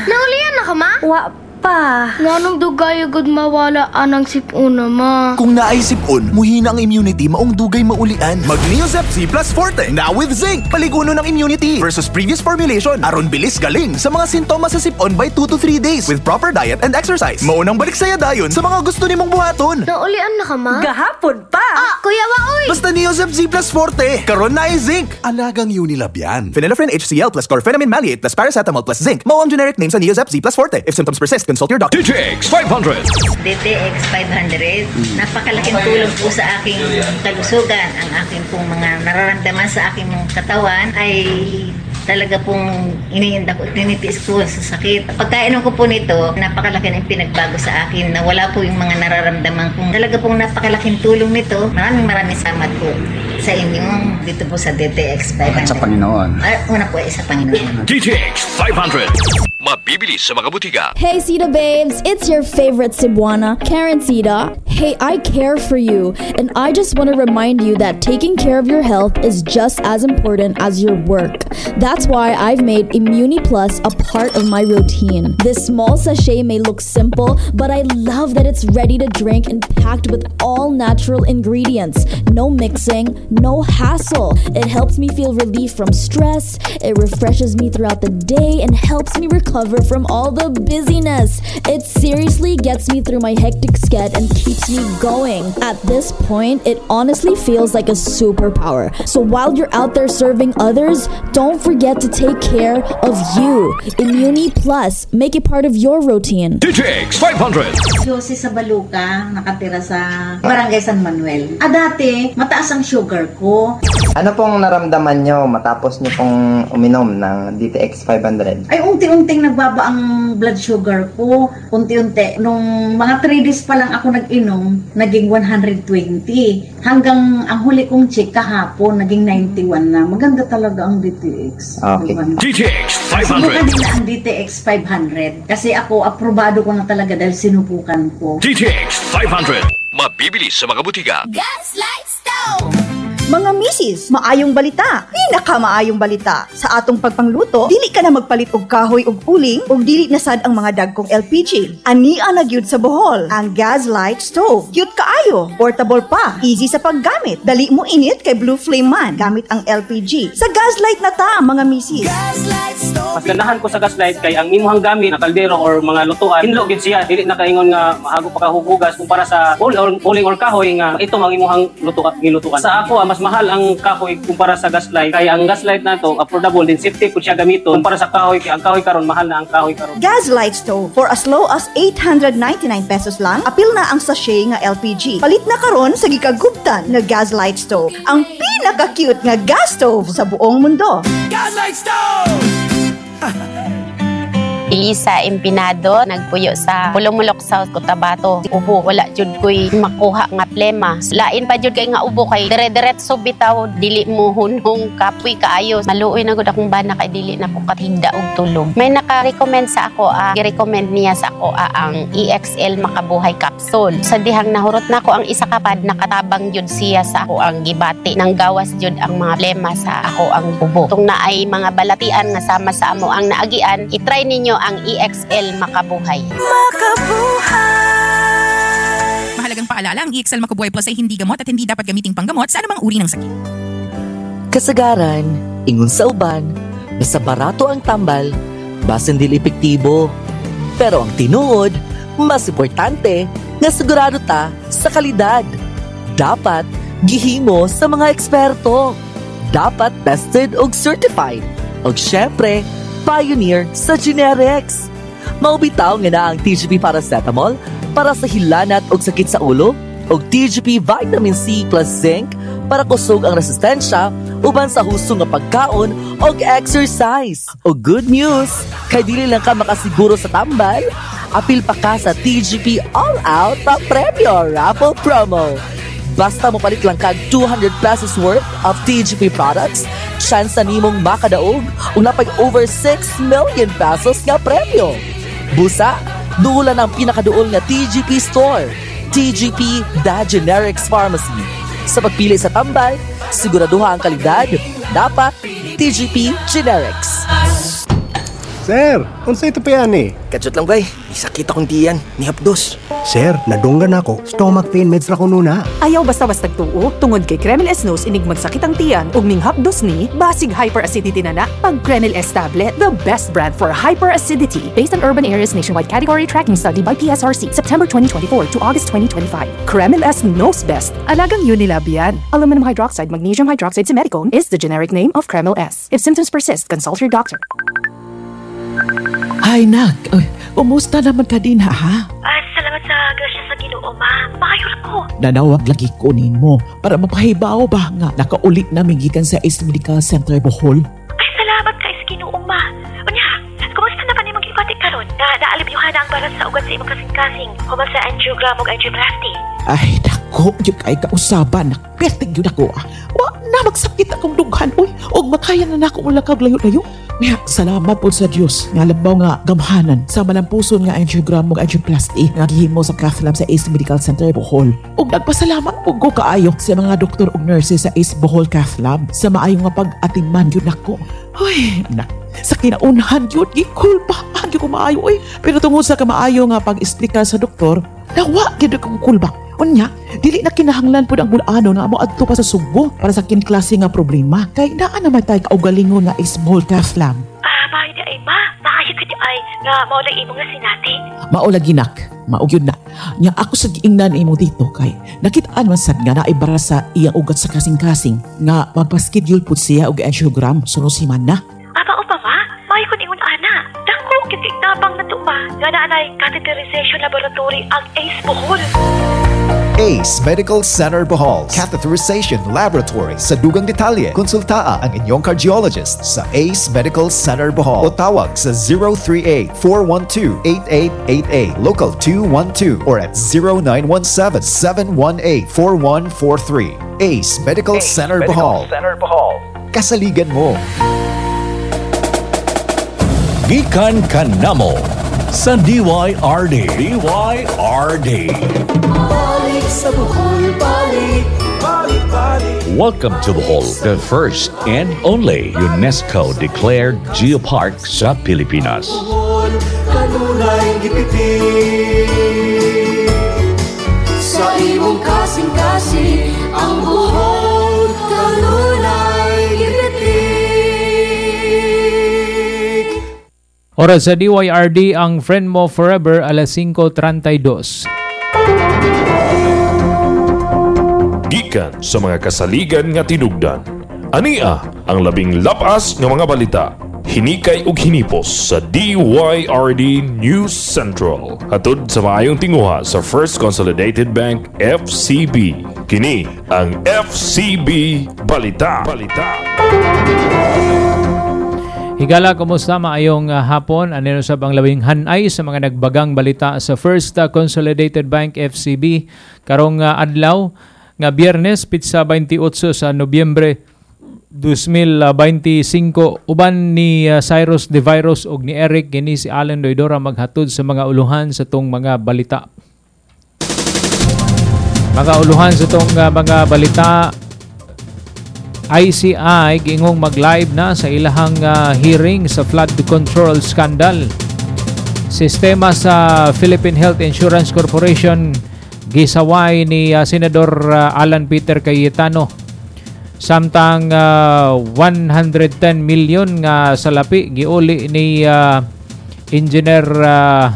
Naulian na ka, ma? Wa pa. Nganong dugay agad mawala anang sipuna ma. Kung naisip-on, muhina ang immunity maong dugay maulian. Mag Neosep Z Plus Forte, now with zinc. Paliguno ng immunity versus previous formulation. Aron bilis galing sa mga sintomas sa sipon by 2 to 3 days with proper diet and exercise. Maunang balik saya dayon sa mga gusto nimong buhaton. Naulian na ka ma? Gahapon pa! Ah, kuya waoy! Basta Neosep Z Plus Forte, karon na zinc. Alagang Unilab yan. Phenylephrine HCl plus chlorphenamine maleate plus paracetamol plus zinc. Mao ang generic name sa Neosep Z Plus Forte. If symptoms persist, consult your doctor. DTX 500. DTX 500, napakalaking tulong po sa aking kalusugan. Ang aking pong mga nararamdaman sa aking katawan ay talaga pong iniinda ko, tinitiis ko sa sakit. Pagkainom ko po nito, napakalaki ng pinagbago sa akin na wala po yung mga nararamdaman kong talaga pong napakalaking tulong nito. Maraming maraming salamat po sa inyong dito po sa DTX 500. Sa Panginoon. Ah, una po ay sa Panginoon. DTX 500. Mabibili sa mga butika. Hey Sita babes, it's your favorite Cebuana, Karen Sita. Hey, I care for you, and I just want to remind you that taking care of your health is just as important as your work. That's why I've made Immuni Plus a part of my routine. This small sachet may look simple, but I love that it's ready to drink and packed with all natural ingredients. No mixing, no hassle. It helps me feel relief from stress, it refreshes me throughout the day, and helps me recover from all the busyness. It seriously gets me through my hectic schedule and keeps me going. At this point, it honestly feels like a superpower. So while you're out there serving others, don't forget to take care of you. Immuni Plus, make it part of your routine. DTX 500. Josie sa Baluka, nakatira sa Barangay San Manuel. Ah, dati, mataas ang sugar ko. Ano pong naramdaman nyo matapos nyo pong uminom ng DTX 500? Ay, unti-unting nagbaba ang blood sugar ko. Unti-unti. Nung mga 3 days pa lang ako nag-inom, naging 120. Hanggang ang huli kong check kahapon, naging 91 na. Maganda talaga ang DTX. Okay. DTX 500. Subukan nila ang DTX 500. Kasi ako, aprobado ko na talaga dahil sinubukan ko. DTX 500. Mabibili sa mga butika. Gaslight Stove! Mga misis, maayong balita. Pinaka maayong balita. Sa atong pagpangluto, dili ka na magpalit og kahoy og uling ug dili na sad ang mga dagkong LPG. Ani na gyud sa Bohol, ang Gaslight Stove. Cute kaayo, portable pa, easy sa paggamit. Dali mo init kay Blue Flame man gamit ang LPG. Sa Gaslight na ta, mga misis. Mas ganahan ko sa gaslight kay ang imuhang gamit na kaldero or mga lutuan, hinlo gid siya dili na kaingon nga maago pa kahugugas kumpara sa or uling or kahoy nga ito ang imuhang lutuan. Sa ako ah, mas mahal ang kahoy kumpara sa gaslight kaya ang gaslight na to affordable din safety pud siya gamiton kumpara sa kahoy kay ang kahoy karon mahal na ang kahoy karon. Gaslight Stove for as low as 899 pesos lang, apil na ang sachet nga LPG. Palit na karon sa gikagubtan nga Gaslight Stove, ang pinaka-cute nga gas stove sa buong mundo. Gaslight Stove! Elisa Empinado, nagpuyo sa Pulumulok South, Cotabato. Ubo, wala jud ko'y makuha nga plema. Lain pa jud kay nga ubo kay dire-diretso bitaw dili mo hunhong kapoy kaayo. Maluoy na gud akong bana kay dili na ko katinda og tulog. May naka-recommend sa ako, ah, i-recommend niya sa ako ah, ang EXL Makabuhay Capsule. Sa dihang nahurot na ko ang isa kapad nakatabang jud siya sa ako ang gibati. Nang gawas jud ang mga plema sa ako ang ubo. Tung na ay mga balatian nga sama sa amo ang naagian, i-try ninyo ang EXL Makabuhay. Mahalagang paalala, ang EXL Makubuhay Plus ay hindi gamot at hindi dapat gamiting panggamot sa anumang uri ng sakit. Kasagaran, ingon sa uban, basta barato ang tambal, basin dili epektibo. Pero ang tinuod, mas importante, nga sigurado ta sa kalidad. Dapat gihimo sa mga eksperto. Dapat tested og certified. Og syempre, pioneer sa generics. Maubitaw nga na ang TGP paracetamol para sa hilanat og sakit sa ulo og TGP vitamin C plus zinc para kusog ang resistensya uban sa husto nga pagkaon og exercise. O good news, kay dili lang ka makasiguro sa tambal, apil pa ka sa TGP All Out na Premyo Raffle Promo. Basta mo palit lang kag 200 pesos worth of TGP products, chance nimong makadaog ug napay over 6 million pesos nga premyo. Busa, duulan ang pinakaduol nga TGP store, TGP The Generics Pharmacy. Sa pagpili sa tambal, siguraduha ang kalidad, dapat TGP Generics. Sir, unsa ito pa yan eh? Kachot lang bay. Sakit akong tiyan, ni Hapdos. Sir, nadunggan ako. Stomach pain meds ra ko nuna. Ayaw basta-basta tuo, tungod kay Kremil S Nose inig magsakit ang tiyan ug ning hapdos ni basig hyperacidity na na pag Kremil S tablet, the best brand for hyperacidity based on urban areas nationwide category tracking study by PSRC September 2024 to August 2025. Kremil S knows best. Alagang Unilab yan. Aluminum hydroxide magnesium hydroxide simethicone is the generic name of Kremil S. If symptoms persist, consult your doctor. Hay, nak. Uy, Umusta naman ka din, ha? ha? Ah, salamat sa grasya sa ginoo, ma. Maayon ko. Nanawag lagi kunin mo para mapahibaw ba nga nakaulit na gikan sa East Medical Center Bohol. Ay, salamat kay sa ginoo, ma. Unya, kumusta na ni mong ipati karon? Na naalibyuhan ang baras sa ugat sa imong kasing-kasing. Human sa angiogram o angioplasty. Ay, dako, yung kay kausaban. Nakpertig yun ako. ah. Wa na magsakit akong dughan, uy. O makaya na nako mula kag layo-layo. Kaya salamat po sa Diyos nga labaw nga gamhanan sa malampuson nga angiogram ug angioplasty nga gihimo sa cath lab sa Ace Medical Center Bohol. Ug nagpasalamat po ko kaayo sa mga doktor ug nurses sa Ace Bohol Cath Lab sa maayo nga pag-atiman yun ako. Ay, nak, sa kinaunahan yun, gikul pa, agyo ko maayo eh. Pero tungod sa kamaayo nga pag-esplika sa doktor, nawa gid kong kulba. Unya, dili na kinahanglan po ang bulano nga mo adto pa sa Subo para sa kinklase nga problema. Kay naa naman tayo kaugalingon nga small cath lab. Ah, maayo di ay, ma. Maayo di ay nga maulay imo nga sinati. Maulaginak, maugyod na. Nya ako sa giingnan imo dito kay nakitaan man sad nga naibara sa iyang ugat sa kasing-kasing nga magpa-schedule pud siya og angiogram sunod si na. Kitiktabang na ma. Nga naanay catheterization laboratory ang ACE Bohol. ACE Medical Center Bohol Catheterization Laboratory sa dugang detalye konsultaa ang inyong cardiologist sa ACE Medical Center Bohol o tawag sa 038-412-8888 local 212 or at 0917-718-4143 ACE Medical Center Bohol Kasaligan mo Gikan kanamo sa DYRD. DYRD. Balik sa Bohol, balik, balik, balik. Welcome to Bohol, the first and only UNESCO declared geopark sa Pilipinas. Bohol, kanunay gipitik. Sa imong kasing-kasing, Oras sa DYRD ang Friend Mo Forever alas 5.32. Gikan sa mga kasaligan nga tinugdan. Ania ang labing lapas nga mga balita. Hinikay ug hinipos sa DYRD News Central. Hatod sa maayong tinguha sa First Consolidated Bank FCB. Kini ang FCB Balita. Balita. Higala, kumusta maayong uh, hapon? Ano sa bang labing hanay sa mga nagbagang balita sa First uh, Consolidated Bank FCB karong uh, adlaw nga Biyernes pitsa 28 sa Nobyembre 2025 uban ni Cyrus De Virus ug ni Eric kini si Allen Doidora maghatod sa mga uluhan sa tong mga balita. Mga uluhan sa tong mga balita ICI gingong mag-live na sa ilahang uh, hearing sa flood control scandal. Sistema sa Philippine Health Insurance Corporation gisaway ni uh, Senador uh, Alan Peter Cayetano. Samtang uh, 110 million nga salapi giuli ni uh, Engineer uh,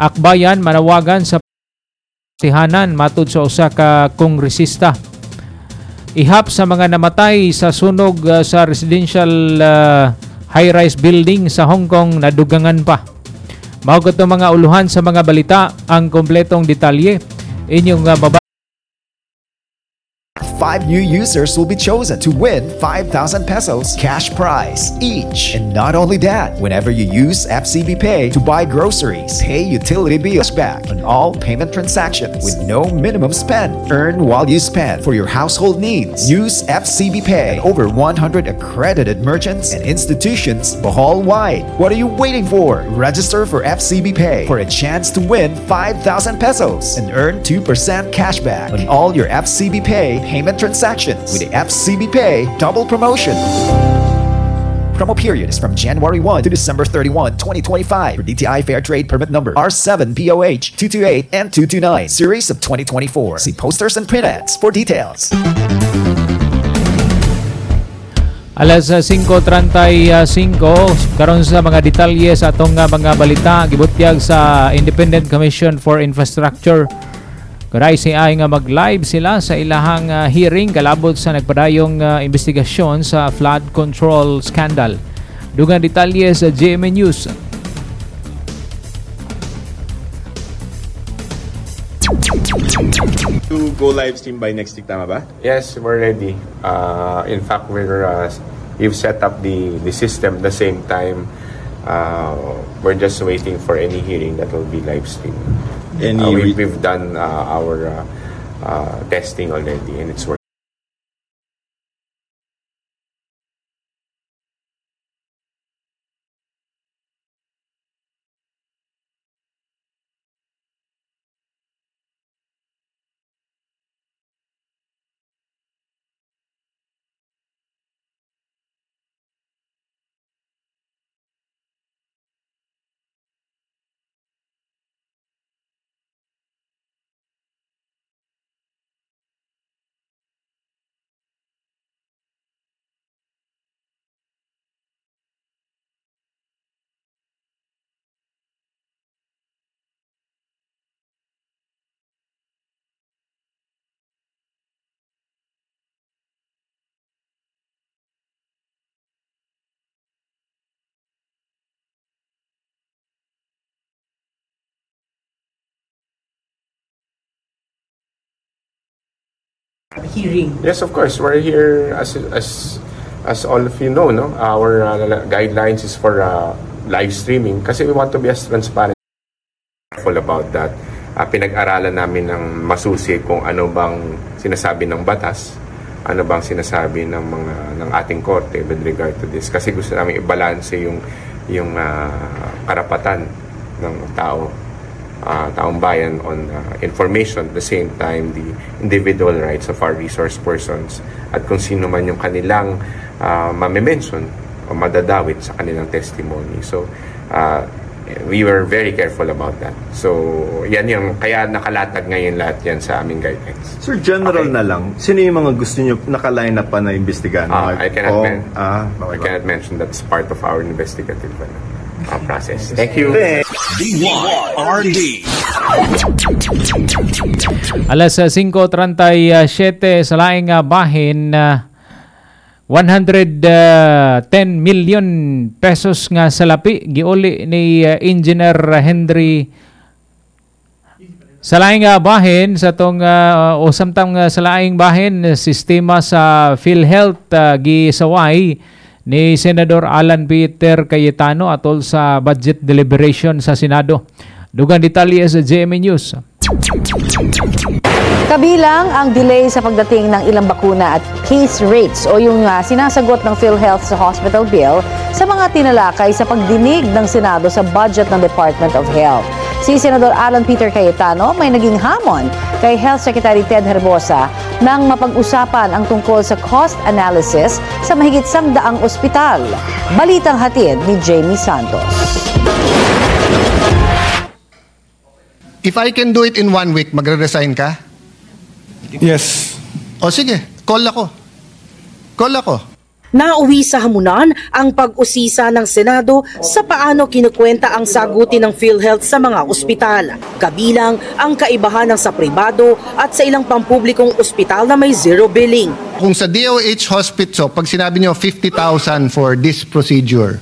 Akbayan manawagan sa sihanan matud sa usa ka kongresista ihap sa mga namatay sa sunog uh, sa residential uh, high-rise building sa Hong Kong nadugangan pa. Mao to mga uluhan sa mga balita ang kompletong detalye inyong uh, baba Five new users will be chosen to win 5,000 pesos cash prize each. And not only that, whenever you use FCB Pay to buy groceries, pay utility bills back on all payment transactions with no minimum spend. Earn while you spend for your household needs. Use FCB Pay at over 100 accredited merchants and institutions Bohol wide. What are you waiting for? Register for FCB Pay for a chance to win 5,000 pesos and earn 2% cashback on all your FCB Pay payment transactions with the FCB Pay double promotion. Promo period is from January 1 to December 31, 2025 for DTI Fair Trade Permit Number R7POH 228 and 229 Series of 2024. See posters and print ads for details. Alas uh, 5.35 karon sa mga detalye sa atong mga balita gibutyag sa Independent Commission for Infrastructure Kuray si ay nga mag-live sila sa ilahang uh, hearing kalabot sa nagpadayong uh, investigasyon sa flood control scandal. Dugang detalye sa GMA News. To go live stream by next week, tama ba? Yes, we're ready. Uh, in fact, we're uh, we've set up the the system the same time. Uh, we're just waiting for any hearing that will be live streamed. Any uh, we, we've done uh, our uh, uh, testing already, and it's working. Hearing. Yes, of course. We're here as as as all of you know, no. Our uh, guidelines is for uh, live streaming kasi we want to be as transparent careful about that. Uh, pinag-aralan namin ng masusi kung ano bang sinasabi ng batas, ano bang sinasabi ng mga ng ating korte with regard to this kasi gusto namin i-balance yung yung uh, karapatan ng tao uh, taong bayan on uh, information at the same time the individual rights of our resource persons at kung sino man yung kanilang uh, mamimension o madadawit sa kanilang testimony. So, uh, we were very careful about that. So, yan yung, kaya nakalatag ngayon lahat yan sa aming guidelines. Sir, general na lang, sino yung mga gusto nyo nakaline up pa na imbestigahan? Uh, I cannot, Oh, men- ah, I cannot mention that's part of our investigative uh, uh, process. Thank you. DYRD. Alas uh, 5.37 sa laing uh, bahin uh, 110 million pesos nga salapi giuli ni uh, Engineer Henry sa laing uh, bahin sa tong uh, o samtang uh, sa laing bahin sistema sa PhilHealth uh, gisaway ni Senador Alan Peter Cayetano atol sa budget deliberation sa Senado. Dugang detalye sa GMA News. Kabilang ang delay sa pagdating ng ilang bakuna at case rates o yung uh, sinasagot ng PhilHealth sa hospital bill sa mga tinalakay sa pagdinig ng Senado sa budget ng Department of Health. Si Senador Alan Peter Cayetano may naging hamon kay Health Secretary Ted Herbosa nang mapag-usapan ang tungkol sa cost analysis sa mahigit samdaang ospital. Balitang hatid ni Jamie Santos. If I can do it in one week, magre-resign ka? Yes. O sige, call ako. Call ako. Nauwi sa hamunan ang pag-usisa ng Senado sa paano kinukwenta ang sagutin ng PhilHealth sa mga ospital. Kabilang ang kaibahan ng sa pribado at sa ilang pampublikong ospital na may zero billing. Kung sa DOH hospital, pag sinabi niyo 50,000 for this procedure,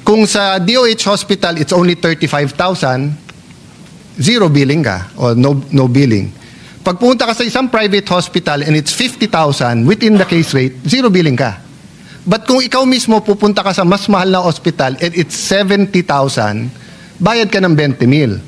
kung sa DOH hospital, it's only 35,000, zero billing ka o no, no billing. Pag pumunta ka sa isang private hospital and it's 50,000 within the case rate, zero billing ka. But kung ikaw mismo pupunta ka sa mas mahal na hospital and it's 70,000, bayad ka ng 20 mil.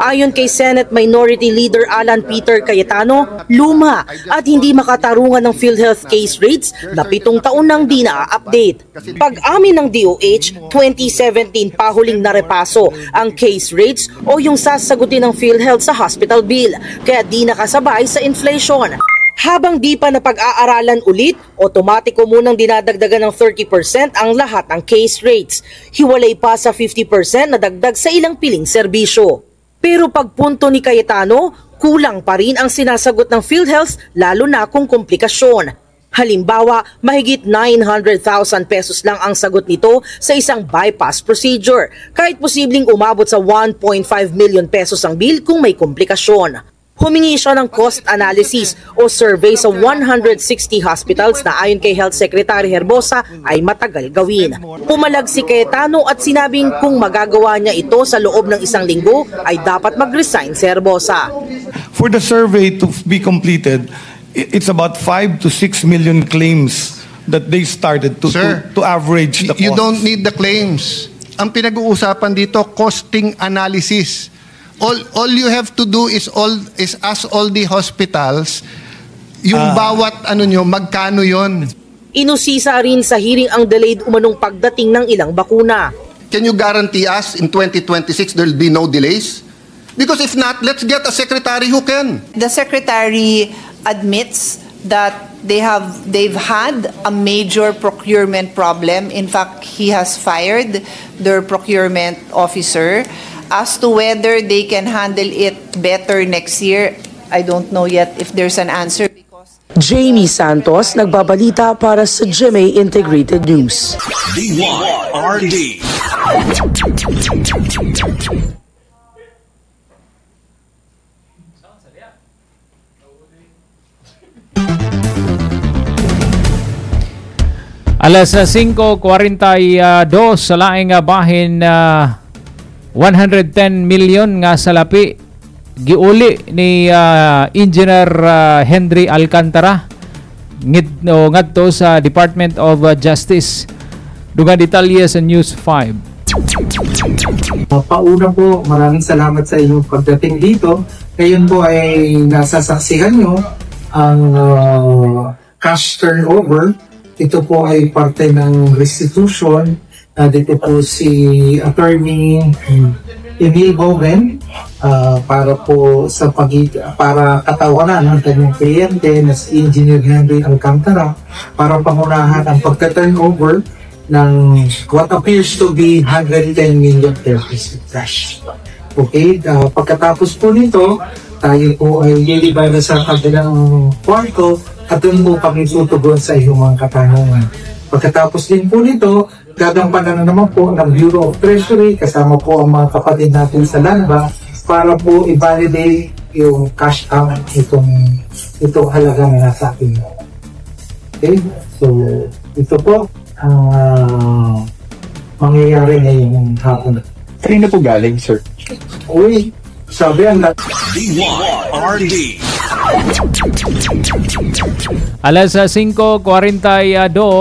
Ayon kay Senate Minority Leader Alan Peter Cayetano, luma at hindi makatarungan ng PhilHealth case rates na pitong taon nang di na-update. Pag-amin ng DOH, 2017 pa huling narepaso ang case rates o yung sasagutin ng PhilHealth sa hospital bill, kaya di nakasabay sa inflation. Habang di pa napag-aaralan ulit, otomatiko munang dinadagdagan ng 30% ang lahat ng case rates. Hiwalay pa sa 50% na dagdag sa ilang piling serbisyo. Pero pagpunto ni Cayetano, kulang pa rin ang sinasagot ng PhilHealth lalo na kung komplikasyon. Halimbawa, mahigit 900,000 pesos lang ang sagot nito sa isang bypass procedure, kahit posibleng umabot sa 1.5 million pesos ang bill kung may komplikasyon. Humingi siya ng cost analysis o survey sa 160 hospitals na ayon kay Health Secretary Herbosa ay matagal gawin. Pumalag si Cayetano at sinabing kung magagawa niya ito sa loob ng isang linggo ay dapat mag-resign si Herbosa. For the survey to be completed, it's about 5 to 6 million claims that they started to, Sir, to, to average the You cost. don't need the claims. Ang pinag-uusapan dito, costing analysis. All all you have to do is all is ask all the hospitals yung Ah. bawat ano nyo, magkano yon. Inusisa rin sa hearing ang delayed umanong pagdating ng ilang bakuna. Can you guarantee us in 2026 there will be no delays? Because if not, let's get a secretary who can. The secretary admits that they have they've had a major procurement problem. In fact, he has fired their procurement officer. As to whether they can handle it better next year, I don't know yet if there's an answer. Jamie Santos, nagbabalita para sa GMA Integrated News. DYRD. Alas ah, 5.42 sa laing ah, bahin na 110 million nga salapi giuli ni ah, Engineer ah, Henry Alcantara ngit no, ngadto sa Department of ah, Justice. Dugang detalye sa News 5. Uh, pauna po, maraming salamat sa inyong pagdating dito. Ngayon po ay nasasaksihan nyo ang uh, cash turnover. Ito po ay parte ng restitution. Uh, dito po si Attorney Emil Boven uh, para po sa pag para katawanan ng kanyang kliyente na si Engineer Henry Alcantara para pangunahan ang pagka-turnover ng what appears to be 110 million pesos cash. Okay, uh, pagkatapos po nito, tayo po ay lilibay na sa kabilang kwarto at doon po kami sa iyong mga katanungan. Pagkatapos din po nito, gagampanan na naman po ng Bureau of Treasury kasama po ang mga kapatid natin sa Lanba para po i-validate yung cash out itong itong halaga na nasa akin. Okay? So, ito po ang ah, mangyayari ngayong hapon. Kanina po galing, sir? Uy, sabi ang DYRD. Alas ah, 5.42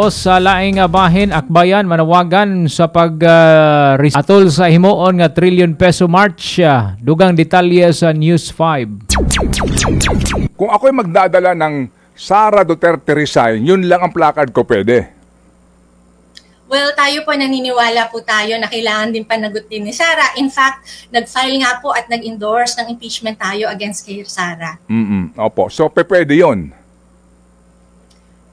sa laing ah, bahin akbayan manawagan sa pag ris- atol sa himuon nga trillion peso march ah. dugang detalye sa News 5. Kung ako'y magdadala ng Sara Duterte resign, yun lang ang placard ko pwede. Well, tayo po naniniwala po tayo na kailangan din panagutin ni Sara. In fact, nag-file nga po at nag-endorse ng impeachment tayo against kay Sara. Mm Opo. So, pwede yun.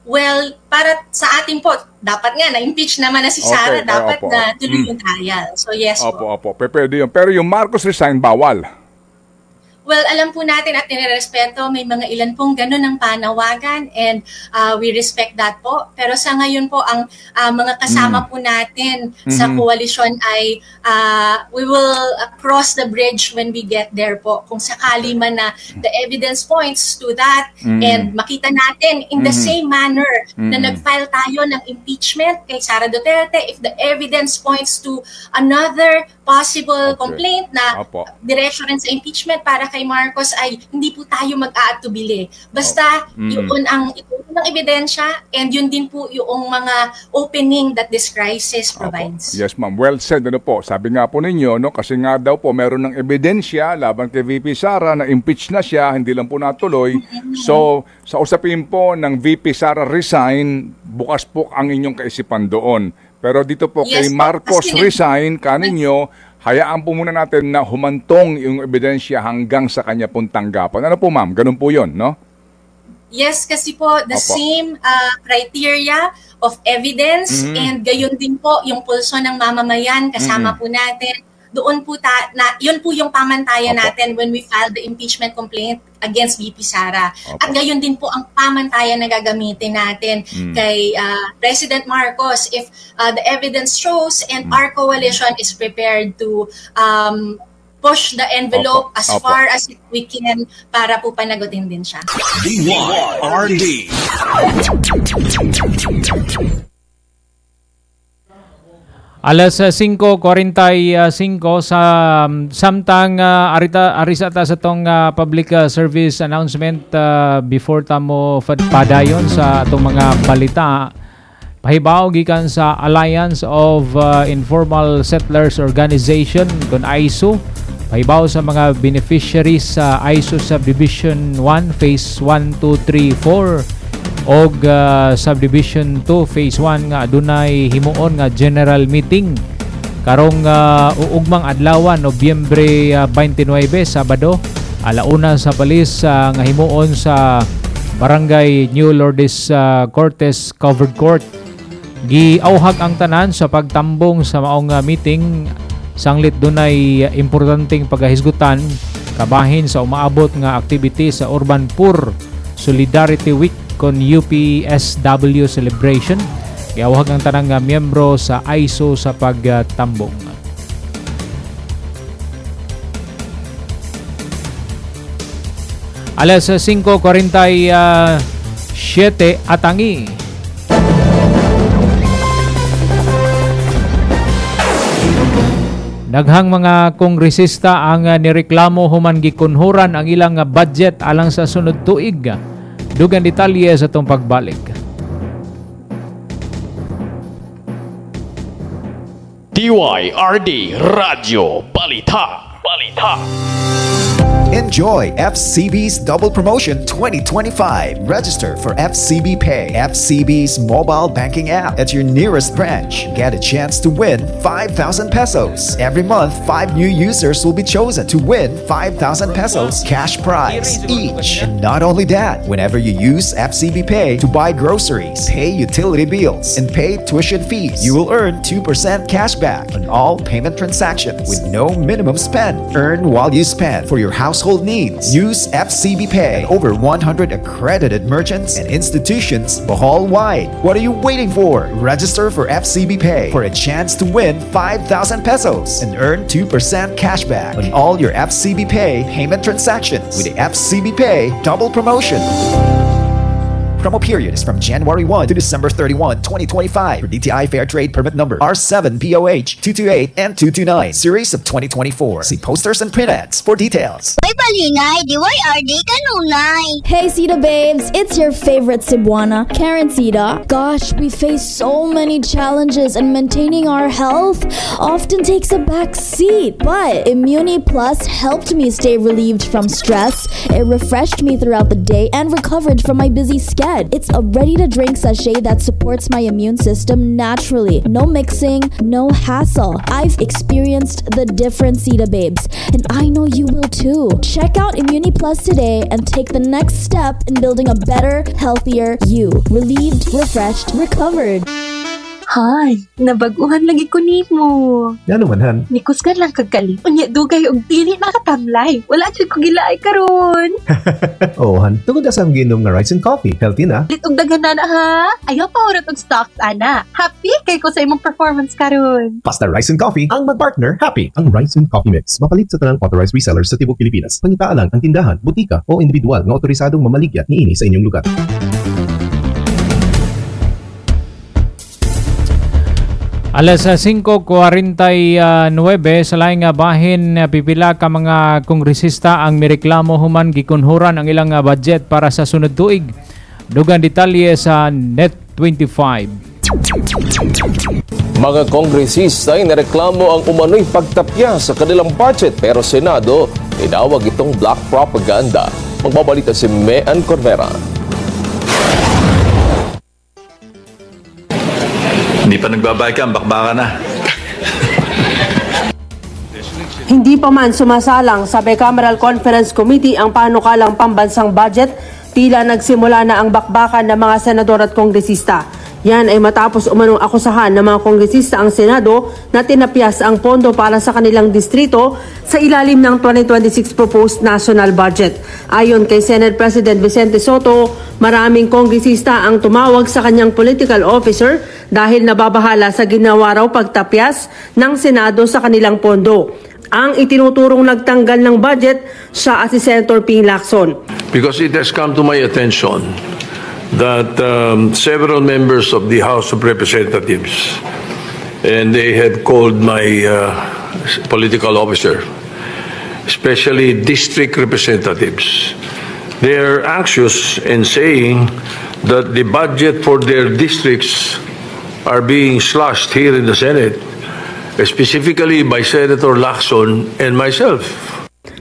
Well, para sa atin po, dapat nga na-impeach naman na si Okay, Sara, dapat opo. na tuloy Mm. yung trial. So yes po. Opo, opo. Pwede yun. Pero yung Marcos resign, bawal. Well, alam po natin at nirespeto, may mga ilan pong ganun ang panawagan and uh, we respect that po. Pero sa ngayon po, ang uh, mga kasama Mm. po natin sa Mhm. koalisyon ay uh, we will cross the bridge when we get there po. Kung sakali man na the evidence points to that Mm. and makita natin in the Mhm. same manner na Mhm. nag-file tayo ng impeachment kay Sara Duterte, if the evidence points to another possible complaint na Opo. diretso rin sa impeachment para kay Marcos ay hindi po tayo mag-aatubili. Basta Mm. yun ang ito ng ebidensya and yun din po yung mga opening that this crisis provides. Yes, ma'am. Well said. Ano po? Sabi nga po ninyo, no, kasi nga daw po meron ng ebidensya laban kay VP Sara na impeach na siya, hindi lang po natuloy. So, sa usapin po ng VP Sara resign, bukas po ang inyong kaisipan doon. Pero dito po Yes kay Marcos resign, kaninyo, hayaan po muna natin na humantong yung ebidensya hanggang sa kanya pong tanggapan. Ano po ma'am? Ganun po yon no? Yes, kasi po the Opo. same uh, criteria of evidence Mhm. and gayon din po yung pulso ng mamamayan kasama Mhm. po natin. Doon po ta na yun po yung pamantayan Opo. natin when we filed the impeachment complaint against VP Sara. Opo. At gayon din po ang pamantayan na gagamitin natin Mm. kay uh, President Marcos if uh, the evidence shows and our coalition is prepared to um, push the envelope Opo. as Opo. far as we can para po panagutin din siya. DYRD. Alas uh, 5.45 sa um, samtang uh, arita arisata sa tong uh, public uh, service announcement uh, before tamo padayon sa atong mga balita. Pahibaw gikan sa Alliance of uh, Informal Settlers Organization kun ISO pahibaw sa mga beneficiaries sa ISO Subdivision 1 Phase 1 2 3 4 og uh, Subdivision 2 Phase 1 nga adunay himuon nga general meeting karong uh, uugmang adlaw Nobyembre uh, 29 Sabado. Alauna sa palis uh, nga himuon sa Barangay New Lourdes uh, Cortes Covered Court. Giauhag ang tanan sa pagtambong sa maong uh, meeting. Sanglit dunay uh, importanteng pagahisgutan kabahin sa umaabot nga activity sa Urban Poor Solidarity Week kon UPSW celebration. Giawhag ang tanang nga miyembro sa ISO sa pagtambong. Alas 5.47 atangi. Daghang mga kongresista ang uh, nireklamo human gikunhuran ang ilang uh, budget alang sa sunod tuig. Dugan detalye sa itong pagbalik. DYRD Radio Balita. Balita. Enjoy FCB's Double Promotion 2025. Register for FCB Pay, FCB's mobile banking app at your nearest branch. Get a chance to win 5,000 pesos. Every month, five new users will be chosen to win 5,000 pesos cash prize each. And not only that, whenever you use FCB Pay to buy groceries, pay utility bills, and pay tuition fees, you will earn 2% cashback on all payment transactions with no minimum spend. Earn while you spend for your household needs. Use FCB Pay over 100 accredited merchants and institutions Bohol wide. What are you waiting for? Register for FCB Pay for a chance to win 5,000 pesos and earn 2% cashback on all your FCB Pay payment transactions with the FCB Pay double promotion. Promo period is from January 1 to December 31, 2025 for DTI Fair Trade Permit Number R7POH 228 and 229, Series of 2024. See posters and print ads for details. May balingay, DYRD kanunay. Hey Sita babes, it's your favorite Cebuana, Karen Sita. Gosh, we face so many challenges and maintaining our health often takes a back seat. But Immuni Plus helped me stay relieved from stress. It refreshed me throughout the day and recovered from my busy schedule. It's a ready to drink sachet that supports my immune system naturally. No mixing, no hassle. I've experienced the difference, Sita babes, and I know you will too. Check out Immuni Plus today and take the next step in building a better, healthier you. Relieved, refreshed, recovered. Hay, nabaguhan lagi ko nimo. Nga naman, Han. Nikos ka lang kagalit. Unya, dugay og dili nakatamlay. Wala jud ko gilaay karon. Oo, Han. Tungod sa ginom nga rice and coffee. Healthy na. Lit og daghan na ha. Ayaw pa urot og stocks ana. Happy kay ko sa imong performance karon. Basta Rice and Coffee ang mag-partner happy. Ang Rice and Coffee Mix mapalit sa tanang authorized resellers sa tibok Pilipinas. Pangitaalang ang tindahan, butika o individual nga otorisadong mamaligya niini sa inyong lugar. Alas 5.49 sa laing nga bahin uh, pipila ka mga kongresista ang mireklamo human gikunhuran ang ilang budget para sa sunod tuig. Dugan detalye sa Net25. Mga kongresista ay nareklamo ang umano'y pagtapya sa kanilang budget pero Senado inawag itong black propaganda. Magbabalita si Mean Corvera. Hindi pa nagbabaykan, bakbaka na. Hindi pa man sumasalang sa Bicameral Conference Committee ang panukalang pambansang budget Tila nagsimula na ang bakbakan ng mga senador at kongresista. Yan ay matapos umanong akusahan ng mga kongresista ang Senado na tinapyas ang pondo para sa kanilang distrito sa ilalim ng 2026 proposed national budget. Ayon kay Senate President Vicente Soto, maraming kongresista ang tumawag sa kanyang political officer dahil nababahala sa ginawa raw pagtapyas ng Senado sa kanilang pondo. Ang itinuturong nagtanggal ng budget siya at si Senator Ping Lacson. because it has come to my attention that um, several members of the House of Representatives and they have called my uh, political officer, especially district representatives. They are anxious in saying that the budget for their districts are being slashed here in the Senate, specifically by Senator Lacson and myself.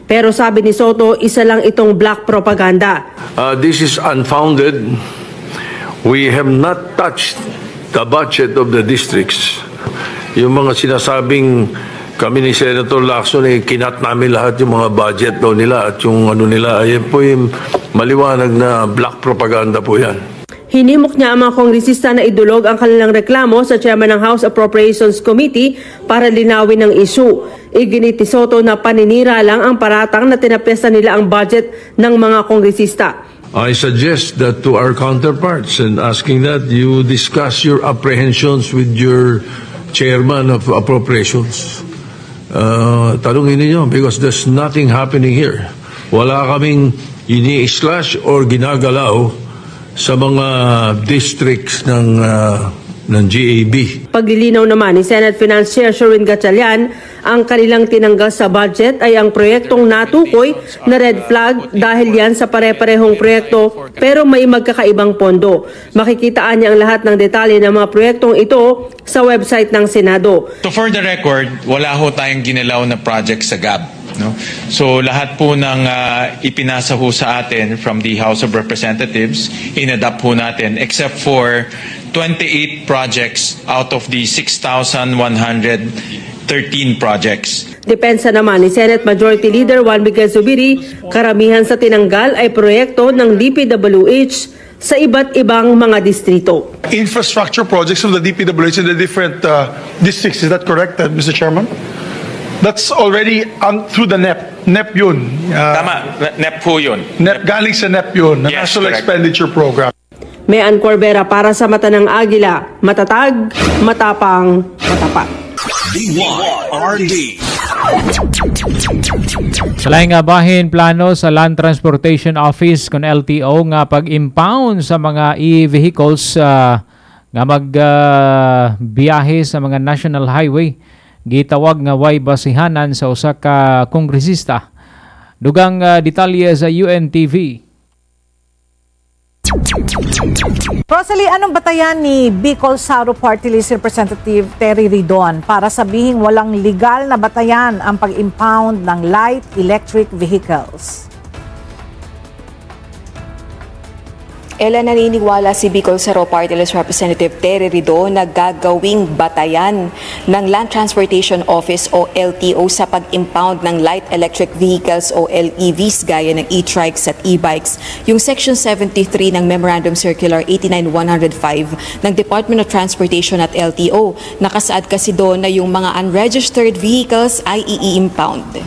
Pero sabi ni Soto, isa lang itong black propaganda. Uh, this is unfounded. We have not touched the budget of the districts. Yung mga sinasabing kami ni Senator Lacson, eh, kinat namin lahat yung mga budget daw nila at yung ano nila, ayan po yung maliwanag na black propaganda po yan. Hinimok niya ang mga kongresista na idulog ang kanilang reklamo sa chairman ng House Appropriations Committee para linawin ang issue. Iginit ni Soto na paninira lang ang paratang na tinapyasa nila ang budget ng mga kongresista. I suggest that to our counterparts and asking that you discuss your apprehensions with your chairman of appropriations. Uh, tanungin ninyo because there's nothing happening here. Wala kaming ini-slash or ginagalaw sa mga districts ng uh, ng GAB. Paglilinaw naman ni Senate Finance Chair Sherwin Gatchalian, ang kanilang tinanggal sa budget ay ang proyektong natukoy na red flag dahil yan sa pare-parehong proyekto pero may magkakaibang pondo. Makikitaan niya ang lahat ng detalye ng mga proyektong ito sa website ng Senado. So for the record, wala ho tayong ginalaw na project sa GAB. No? So lahat po ng uh, ipinasa ho sa atin from the House of Representatives, inadapt po natin except for 28 projects out of the 6,113 projects. Depensa naman ni Senate Majority Leader Juan Miguel Zubiri, karamihan sa tinanggal ay proyekto ng DPWH sa iba't ibang mga distrito. infrastructure projects from the DPWH in the different uh, districts. Is that correct, uh, Mr. Chairman? That's already on, through the NEP. NEP yun. Uh, Tama, NEP po yun. NEP, galing sa NEP yun, the Yes, National correct. Expenditure Program. Mayan Corbera para sa mata ng Agila, matatag, matapang, matapat. DYRD. Sa laing nga bahin, plano sa Land Transportation Office kon LTO nga pag-impound sa mga e-vehicles ah, nga magbiyahe sa mga national highway. Gitawag nga way basihanan sa usa ka kongresista. Dugang ah, detalye sa UNTV. Rosalie, anong batayan ni Bicol Saro Party List Representative Terry Ridon para sabihing walang legal na batayan ang pag-impound ng light electric vehicles? Ella naniniwala si Bicol Saro Party List Representative Terry Rido na gagawing batayan ng Land Transportation Office o LTO sa pag-impound ng light electric vehicles o LEVs gaya ng e-trikes at e-bikes. Yung Section 73 ng Memorandum Circular 89105 ng Department of Transportation at LTO, nakasaad kasi doon na yung mga unregistered vehicles ay i-impound.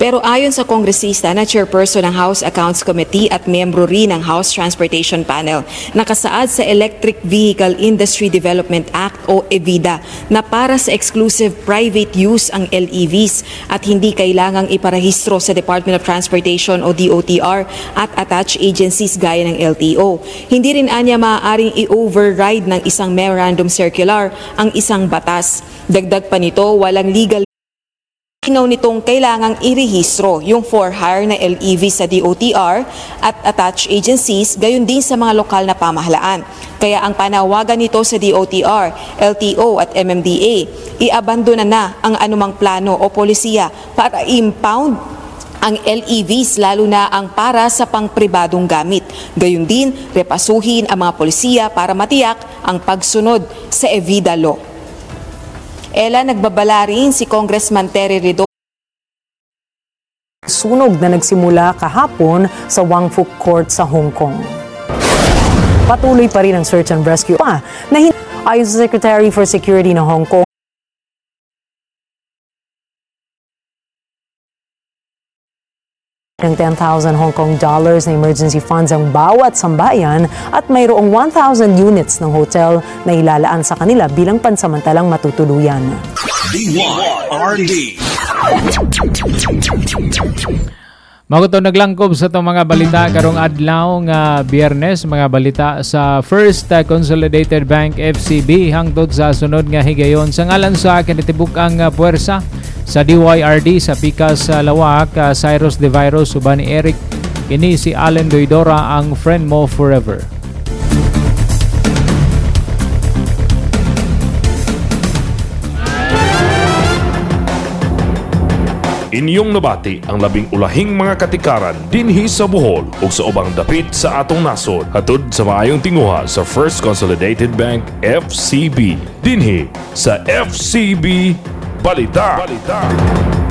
Pero ayon sa kongresista na chairperson ng House Accounts Committee at membro rin ng House Transportation Panel, nakasaad sa Electric Vehicle Industry Development Act o EVIDA na para sa exclusive private use ang LEVs at hindi kailangang iparehistro sa Department of Transportation o DOTR at attached agencies gaya ng LTO. Hindi rin anya maaaring i-override ng isang memorandum circular ang isang batas. Dagdag pa nito, walang legal Hinaw nitong kailangang irehistro yung for hire na LEV sa DOTR at attached agencies, gayon din sa mga lokal na pamahalaan. Kaya ang panawagan nito sa DOTR, LTO at MMDA, iabandona na ang anumang plano o polisiya para impound ang LEVs lalo na ang para sa pangpribadong gamit. Gayon din, repasuhin ang mga polisiya para matiyak ang pagsunod sa EVIDA law. Ella, nagbabala rin si Congressman Terry Redo Sunog na nagsimula kahapon sa Wangfu Court sa Hong Kong. Patuloy pa rin ang search and rescue pa na ayon sa Secretary for Security ng Hong Kong ng 10,000 Hong Kong dollars na emergency funds ang bawat sambayan at mayroong 1,000 units ng hotel na ilalaan sa kanila bilang pansamantalang matutuluyan. DYRD. Maguto naglangkob sa itong mga balita karong adlaw nga biyernes mga balita sa First uh, Consolidated Bank FCB hangtod sa sunod nga higayon sa ngalan sa kinitibuk ang uh, puwersa sa DYRD sa Pikas uh, Lawak Cyrus De Virus uban ni Eric kini si Allen Doidora ang friend mo forever. Inyong nabati ang labing ulahing mga katikaran dinhi sa Bohol ug sa ubang dapit sa atong nasod hatod sa maayong tinguha sa First Consolidated Bank FCB dinhi sa FCB Balita. Balita.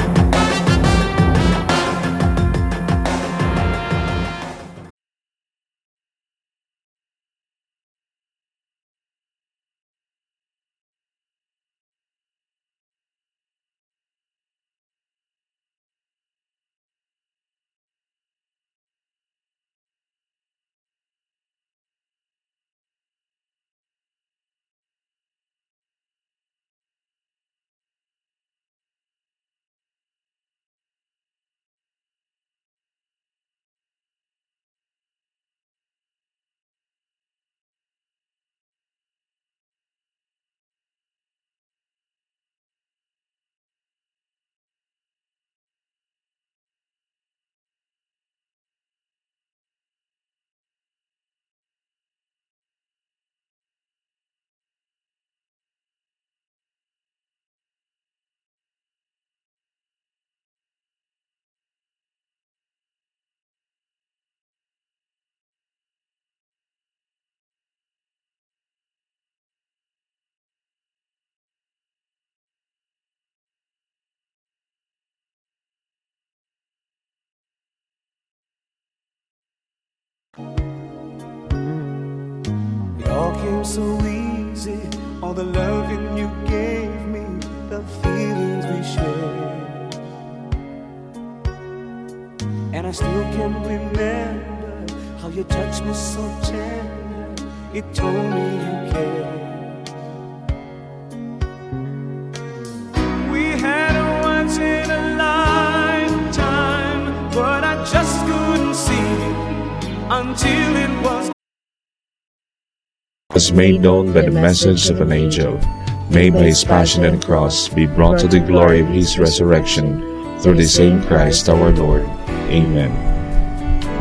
So easy, all the loving you gave me, the feelings we shared. And I still can remember how you touched me so tender. It told me you cared. We had a once in a lifetime, but I just couldn't see it until it. Was made known by the message of an angel, May by his passion and cross, be brought to the glory of his resurrection, through the same Christ our Lord. Amen.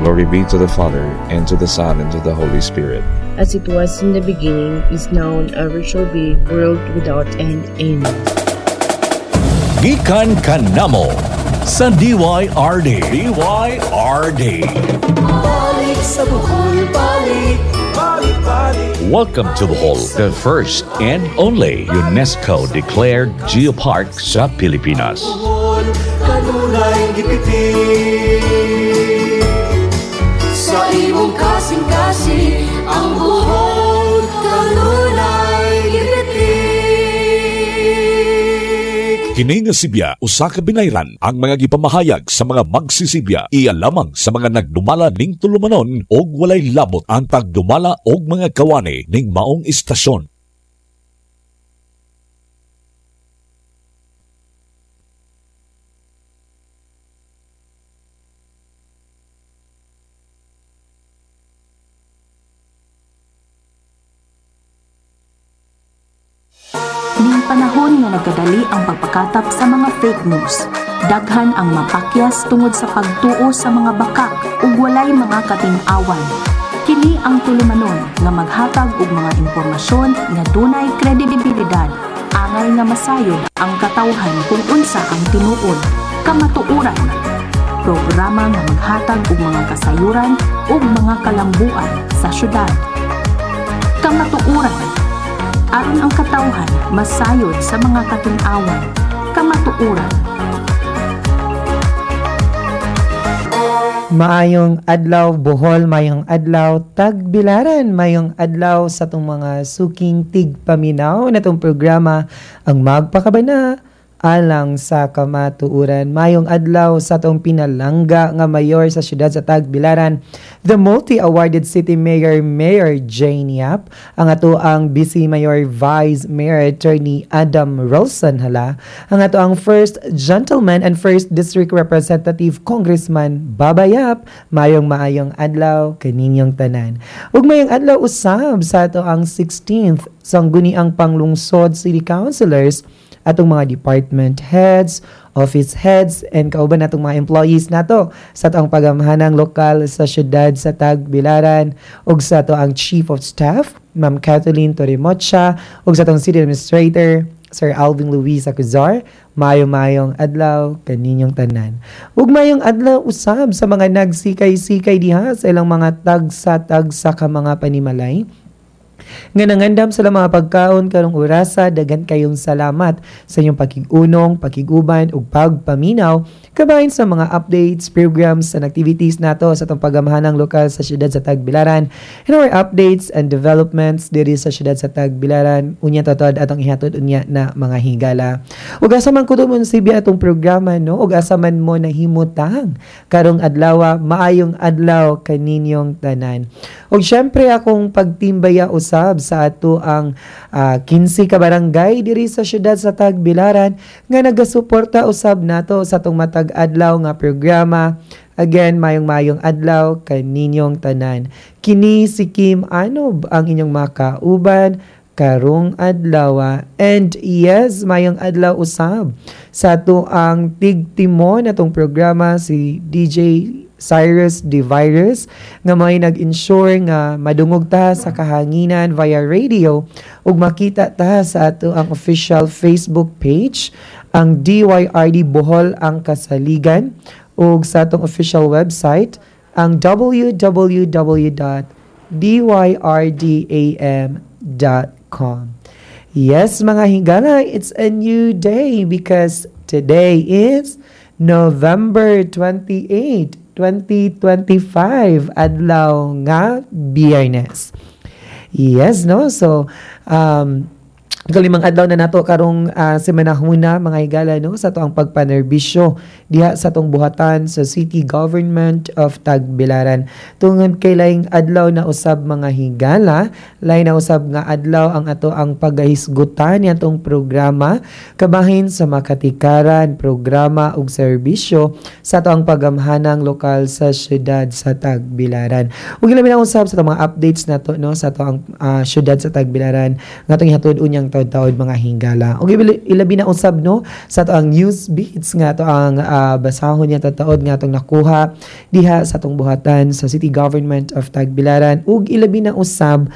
Glory be to the Father, and to the Son, and to the Holy Spirit. as it was in the beginning, is now, and ever shall be, world without end. Amen. Gikan kanamo sa DYRD. DYRD. Balik sa buhol, balik, balik, balik. Welcome to Bohol, the first and only UNESCO declared geopark sa Pilipinas. Sa imong kasing-kasing, ang buhol, Kini nga Sibya, usa ka binayran ang mga gipamahayag sa mga magsisibya iya lamang sa mga nagdumala ning tulumanon og walay labot ang pagdumala og mga kawani ning maong istasyon. Ang pagpakatap sa mga fake news. Daghan ang mapakyas tungod sa pagtuo sa mga bakak ug walay mga katin-awan. Kini ang tulumanon nga maghatag og mga impormasyon nga dunay kredibilidad angay nga masayod ang katawhan kung unsa ang tinuod. Kamatuoran programa nga maghatag og mga kasayuran ug mga kalambuan sa syudad. Kamatuoran aron ang katawhan masayod sa mga katin-awan, kamatuuran. Maayong adlaw Bohol, mayong adlaw Tagbilaran, mayong adlaw sa tong mga suking tigpaminaw na tong programa ang magpakabana alang sa kamatuuran. Mayong adlaw sa tong pinalangga nga mayor sa siyudad sa Tagbilaran, the multi-awarded city mayor Mayor Jane Yap, ang ato ang Vice Mayor Vice Mayor Attorney Adam Rolson hala, ang ato ang first gentleman and first district representative Congressman Baba Yap, mayong maayong adlaw kaninyong tanan. Ug mayong adlaw usab sa ato ang 16th sangguni ang panglungsod city councilors atong mga department heads, office heads, and kauban natong mga employees nato sa atong pagamhanang lokal sa syudad sa Tagbilaran ug sa ato ang Chief of Staff, Ma'am Kathleen Torimocha, ug sa atong City Administrator, Sir Alvin Luis Acuzar, mayo-mayong adlaw kaninyong tanan. Ug mayong adlaw usab sa mga nagsikay-sikay diha sa ilang mga tagsa-tagsa ka mga panimalay nga nangandam sa mga pagkaon karong orasa dagan kayong salamat sa inyong pakig-unong, pakiguban ug pagpaminaw. Kabahin sa mga updates, programs and activities nato sa itong pagamahanang lokal sa siyudad sa Tagbilaran. And our updates and developments diri sa siyudad sa Tagbilaran unya totod atong ihatod unya na mga higala. Ug asa man kudo mo sibya atong programa no? Ug asa man mo nahimutang karong adlaw maayong adlaw kaninyong tanan. Ug syempre akong pagtimbaya usab sa ato ang uh, 15 ka barangay diri sa siyudad sa Tagbilaran nga nagasuporta usab nato sa atong matag adlaw nga programa. Again, mayong-mayong adlaw kaninyong tanan. Kini si Kim Anob ang inyong makauban karong adlaw and yes mayong adlaw usab sa to ang tigtimon natong programa si DJ Cyrus the Virus nga may nag-ensure nga madungog ta sa kahanginan via radio ug makita ta sa ato ang official Facebook page ang DYRD Bohol ang kasaligan ug sa atong official website ang www.dyrDam.com. Yes, mga hingala, it's a new day because today is November 28, 2025, adlaw nga Biyernes. Yes, no? So, um, Kalimang adlaw na nato karong uh, semanahuna mga higala no sa to ang pagpanerbisyo diha sa tong buhatan sa City Government of Tagbilaran. Tungod kay laing adlaw na usab mga higala, lain na usab nga adlaw ang ato ang pagahisgutan nitong programa kabahin sa makatikaran programa ug serbisyo sa to ang pagamhanang lokal sa syudad sa Tagbilaran. Ug na usab sa mga updates nato no sa to ang uh, syudad sa Tagbilaran nga tong ihatod unyang taod-taod mga hingala. O ilabi na usab no sa to ang news beats nga to ang uh, basahon niya taod nga tong nakuha diha sa tong buhatan sa City Government of Tagbilaran ug ilabi na usab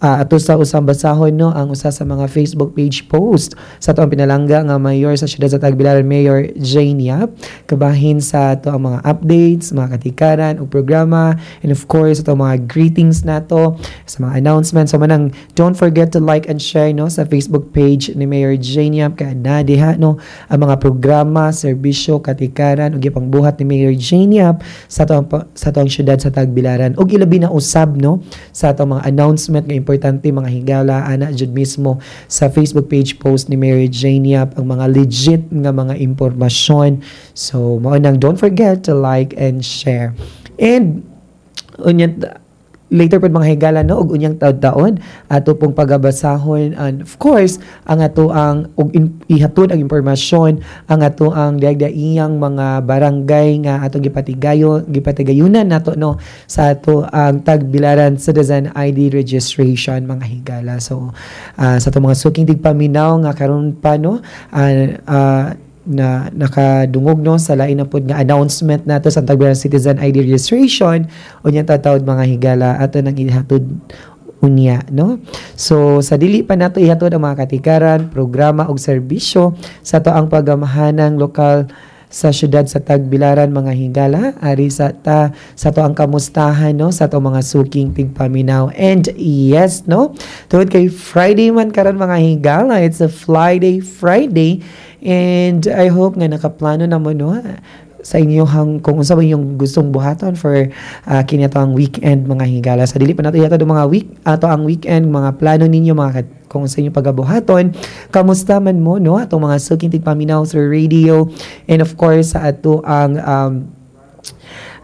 uh, ato sa usang basahon no ang usa sa mga Facebook page post sa to ang pinalangga nga mayor sa siyudad sa Tagbilaran Mayor Jane Yap. Kabahin sa to ang mga updates, mga katikaran ug programa and of course ito mga greetings nato sa mga announcements. So manang don't forget to like and share no sa Facebook page ni Mayor Jane Yap. Kay na diha no ang mga programa, serbisyo, katikaran ug ipang buhat ni Mayor Jane Yap sa to sa to ang siyudad sa Tagbilaran. Ug ilabi na usab no sa to mga announcement nga importante mga higala ana jud mismo sa Facebook page post ni Mayor Jane Yap ang mga legit nga mga impormasyon. So mao nang don't forget to like and share. And unya later pod mga higala no? Og unyang taon-taon ato pong pagabasahon. And of course ang ato ang og ihatod ang impormasyon ang ato ang diagdaiyang mga barangay nga atong gipatigayo gipatigayunan nato no? Sa ato ang tagbilaran citizen ID registration mga higala. So uh, sa ato mga suking tigpaminaw nga karon pa no? Uh, uh, na nakadungog no sa lain na pod nga announcement nato sa Tagbilaran Citizen ID registration unya tatawd mga higala ato nang ihatod unya no? So sa dili pa nato ihatod ang mga katikaran programa ug serbisyo sa to ang pagamahanang lokal sa syudad sa Tagbilaran mga higala. Ari sa ta sa to ang kamustahan no sa to mga suking tigpaminaw. And yes no? Tuod kay Friday man karon mga higala it's a Friday Friday and I hope nga nakaplano na mo no sa inyong kung unsa yung gustong buhaton for uh, kini ang weekend mga higala. Sa dili pa nato yato mga week ato ang weekend mga plano ninyo mga kung sa inyong pagabuhaton kamusta man mo no atong mga sulking tigpaminaw sa radio. And of course sa ato ang um,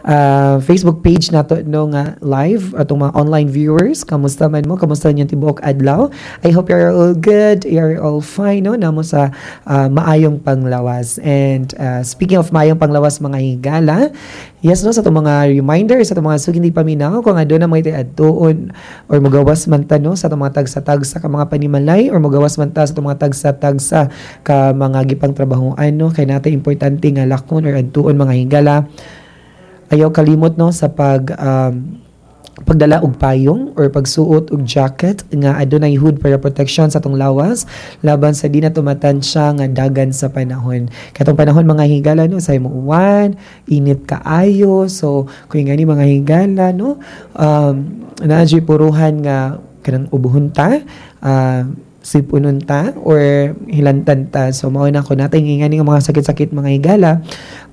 uh, Facebook page nato no nga live atong mga online viewers. Kamusta man mo? Kamusta niyo tibuok adlaw? I hope you're all good. You're all fine no? Namo sa uh, maayong panglawas. And uh, speaking of maayong panglawas mga higala yes no sa itong mga reminders sa itong mga sugin di paminaw kung ano na mga itiadtuon or magawas man ta no sa itong mga tagsa-tagsa ka mga panimalay or magawas man ta sa itong mga tagsa-tagsa ka mga gipang trabahoan no? Kay natin importante nga lakon or adtuon mga higala ayaw kalimot no sa pag um, pagdala og payong or pagsuot og jacket nga adunay hood para protection sa tong lawas laban sa di na tumatansya nga dagan sa panahon. Katong panahon mga higala no sa mo uwan init kaayo. So kung ngani mga higala no um na puruhan nga kanang ubuhon ta uh, sipunon ta or hilantan ta. So mao na ko natin nga mga sakit-sakit mga higala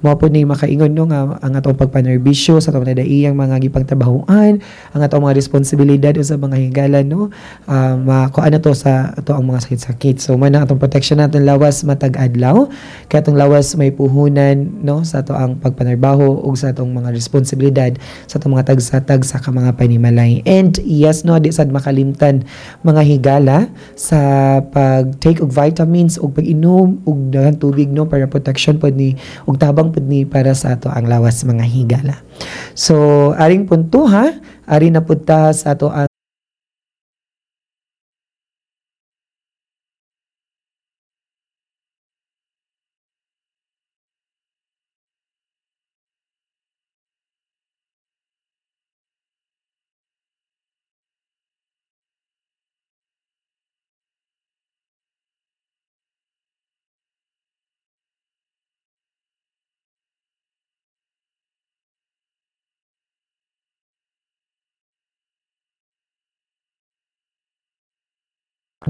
mo po ni makaingon no nga ang atong pagpanerbisyo sa atong nadaiyang mga gipagtrabahoan ang atong mga responsibilidad sa mga higala no? Uh, ma ko ano to sa ato ang mga sakit-sakit. So man atong protection natin lawas matag adlaw kay atong lawas may puhunan no sa ato ang pagpanerbaho ug sa atong mga responsibilidad sa atong mga tagsatag sa ka mga panimalay. And yes no di sad makalimtan mga higala sa pag take og vitamins ug pag-inom og daghang tubig no para protection pod ni ug tabang ang pudni para sa ato ang lawas mga higala. So, aring punto ha, ari na punta sa ato ang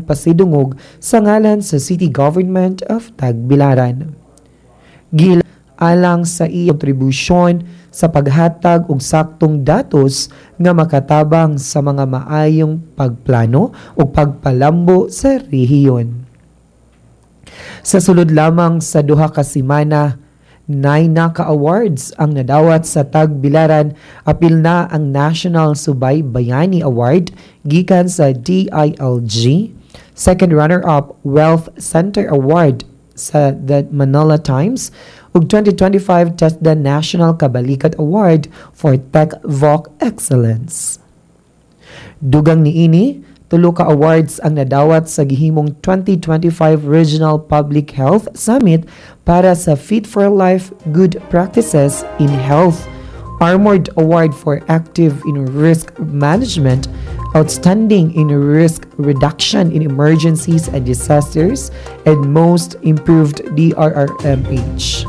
pasidungog sa ngalan sa City Government of Tagbilaran. Gila alang sa iyang kontribusyon sa paghatag og saktong datos nga makatabang sa mga maayong pagplano o pagpalambo sa rehiyon. Sa sulod lamang sa duha ka semana, Nine naka awards ang nadawat sa Tagbilaran apil na ang National Subay Bayani Award gikan sa DILG Second runner-up Wealth Center Award sa The Manila Times ug 2025 TESDA National Kabalikat Award for Tech Voc Excellence. Dugang niini, tulo ka awards ang nadawat sa gihimong 2025 Regional Public Health Summit para sa Fit for Life Good Practices in Health Armored Award for Active in Risk Management, Outstanding in Risk Reduction in Emergencies and Disasters, and Most Improved DRRMH.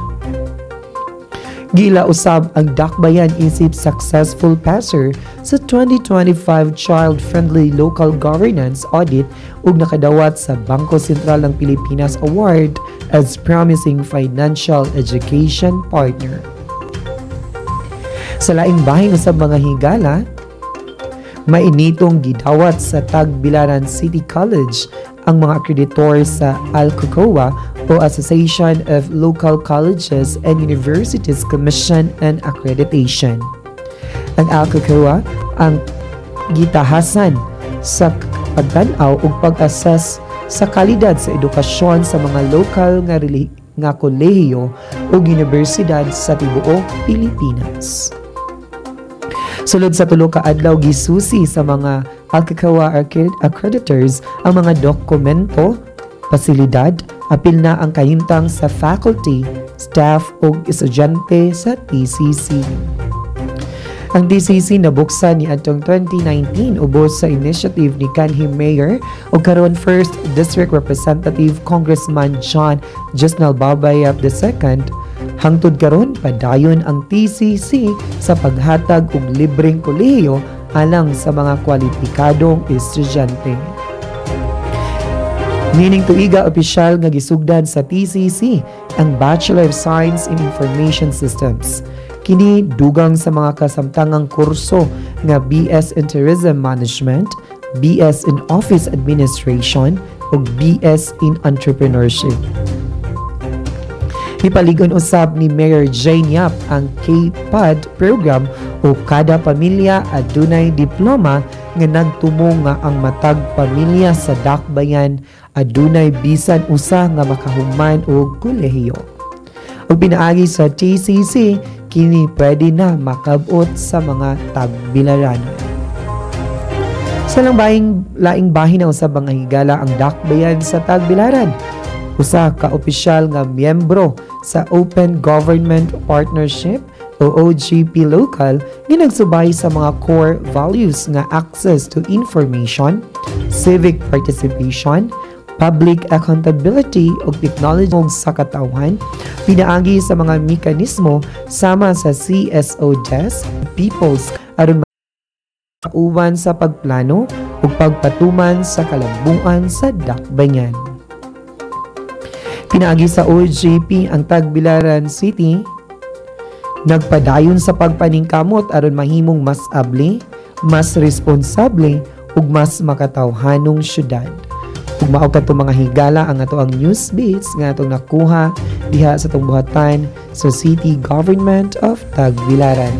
Gila usab ang Dakbayan isip successful passer sa 2025 Child-Friendly Local Governance Audit ug nakadawat sa Bangko Sentral ng Pilipinas Award as Promising Financial Education Partner. Sa laing bahin sa mga higala, mainitong gidawat sa Tagbilaran City College ang mga kreditor sa ALCOCOA o Association of Local Colleges and Universities Commission and Accreditation. Ang ALCOCOA ang gitahasan sa pagtanaw ug pag-assess sa kalidad sa edukasyon sa mga local nga nga kolehiyo ug universidad sa tibuok Pilipinas. Sulod sa tulo ka adlaw gisusi sa mga Alcakawa accreditors ang mga dokumento, pasilidad, apil na ang kahintang sa faculty, staff ug estudyante sa TCC. Ang DCC nabuksan ni atong 2019 ubos sa initiative ni kanhi Mayor o karon First District Representative Congressman John Jusnal Babayap II Hangtod karon padayon ang TCC sa paghatag og libreng kolehiyo alang sa mga kwalipikadong estudyante. Meaning tuiga opisyal nga gisugdan sa TCC ang Bachelor of Science in Information Systems. Kini dugang sa mga kasamtangang kurso nga BS in Tourism Management, BS in Office Administration, ug BS in Entrepreneurship. Ipaligon usab ni Mayor Jane Yap ang K-PAD program o kada pamilya adunay diploma nga nagtumong nga ang matag pamilya sa Dakbayan adunay bisan usa nga makahuman og kolehiyo. Ug pinaagi sa TCC kini pwede na makabot sa mga tagbilaran. Sa lang bahing laing bahin na usab ang higala ang Dakbayan sa Tagbilaran usa ka opisyal nga miyembro sa Open Government Partnership o OGP Local nga nagsubay sa mga core values nga access to information, civic participation, public accountability ug technology sa katawhan pinaagi sa mga mekanismo sama sa CSO desk people's aron uwan sa pagplano ug pagpatuman sa kalambuan sa dakbayan. Pinaagi sa OJP ang Tagbilaran City, nagpadayon sa pagpaningkamot aron mahimong mas abli, mas responsable ug mas makatawhanong syudad. Ug mao kadto mga higala ang ato ang news beats nga atong nakuha diha sa tong buhatan sa City Government of Tagbilaran.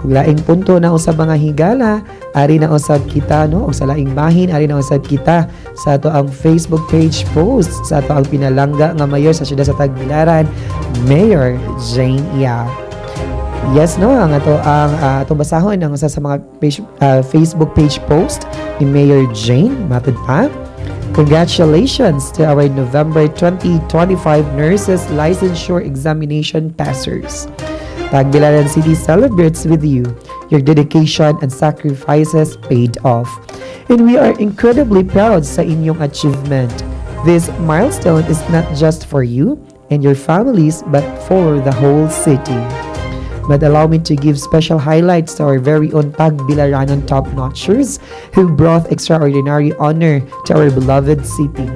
Ug laing punto na usab mga higala, ari na usab kita no og sa laing bahin ari na usab kita sa ato ang Facebook page post sa ato ang pinalangga nga mayor sa siyudad sa Tagbilaran, Mayor Jane Yap. Yes no, ang ato ang uh, ato basahon ang usa sa mga page, uh, Facebook page post ni Mayor Jane matud pa. Congratulations to our November 2025 Nurses Licensure Examination Passers. Tagbilaran City celebrates with you. Your dedication and sacrifices paid off. And we are incredibly proud sa inyong achievement. This milestone is not just for you and your families but for the whole city. But allow me to give special highlights to our very own Tagbilaranon top-notchers who brought extraordinary honor to our beloved city.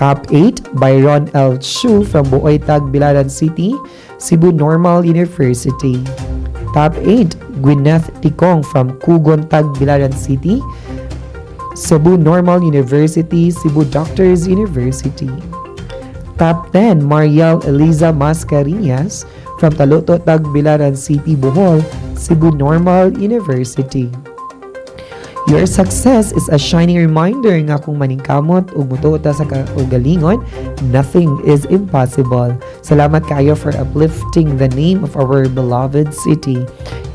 Top 8, Byron L. Chu from Buoy Tagbilaran City, Cebu Normal University. Top 8, Gwyneth Tikong from Kugon Tagbilaran City, Cebu Normal University, Cebu Doctors University. Top 10, Mariel Eliza Mascarinhas from Taloto Tagbilaran City, Bohol, Cebu Normal University. Your success is a shining reminder nga kung maningkamot ug mutuota sa kaugalingon, nothing is impossible. Salamat kayo for uplifting the name of our beloved city.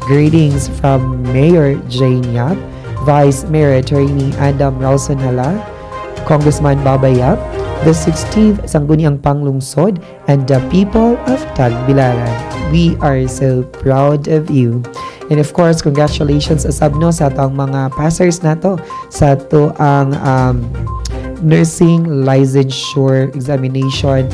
Greetings from Mayor Jane Yap, Vice Mayor Attorney Adam Ralson Hala, Congressman Baba Yap, the 16th Sangguniang Panglungsod, and the people of Tagbilaran. We are so proud of you. And of course, congratulations asab no sa atong mga passers nato sa to ang um, nursing licensure examination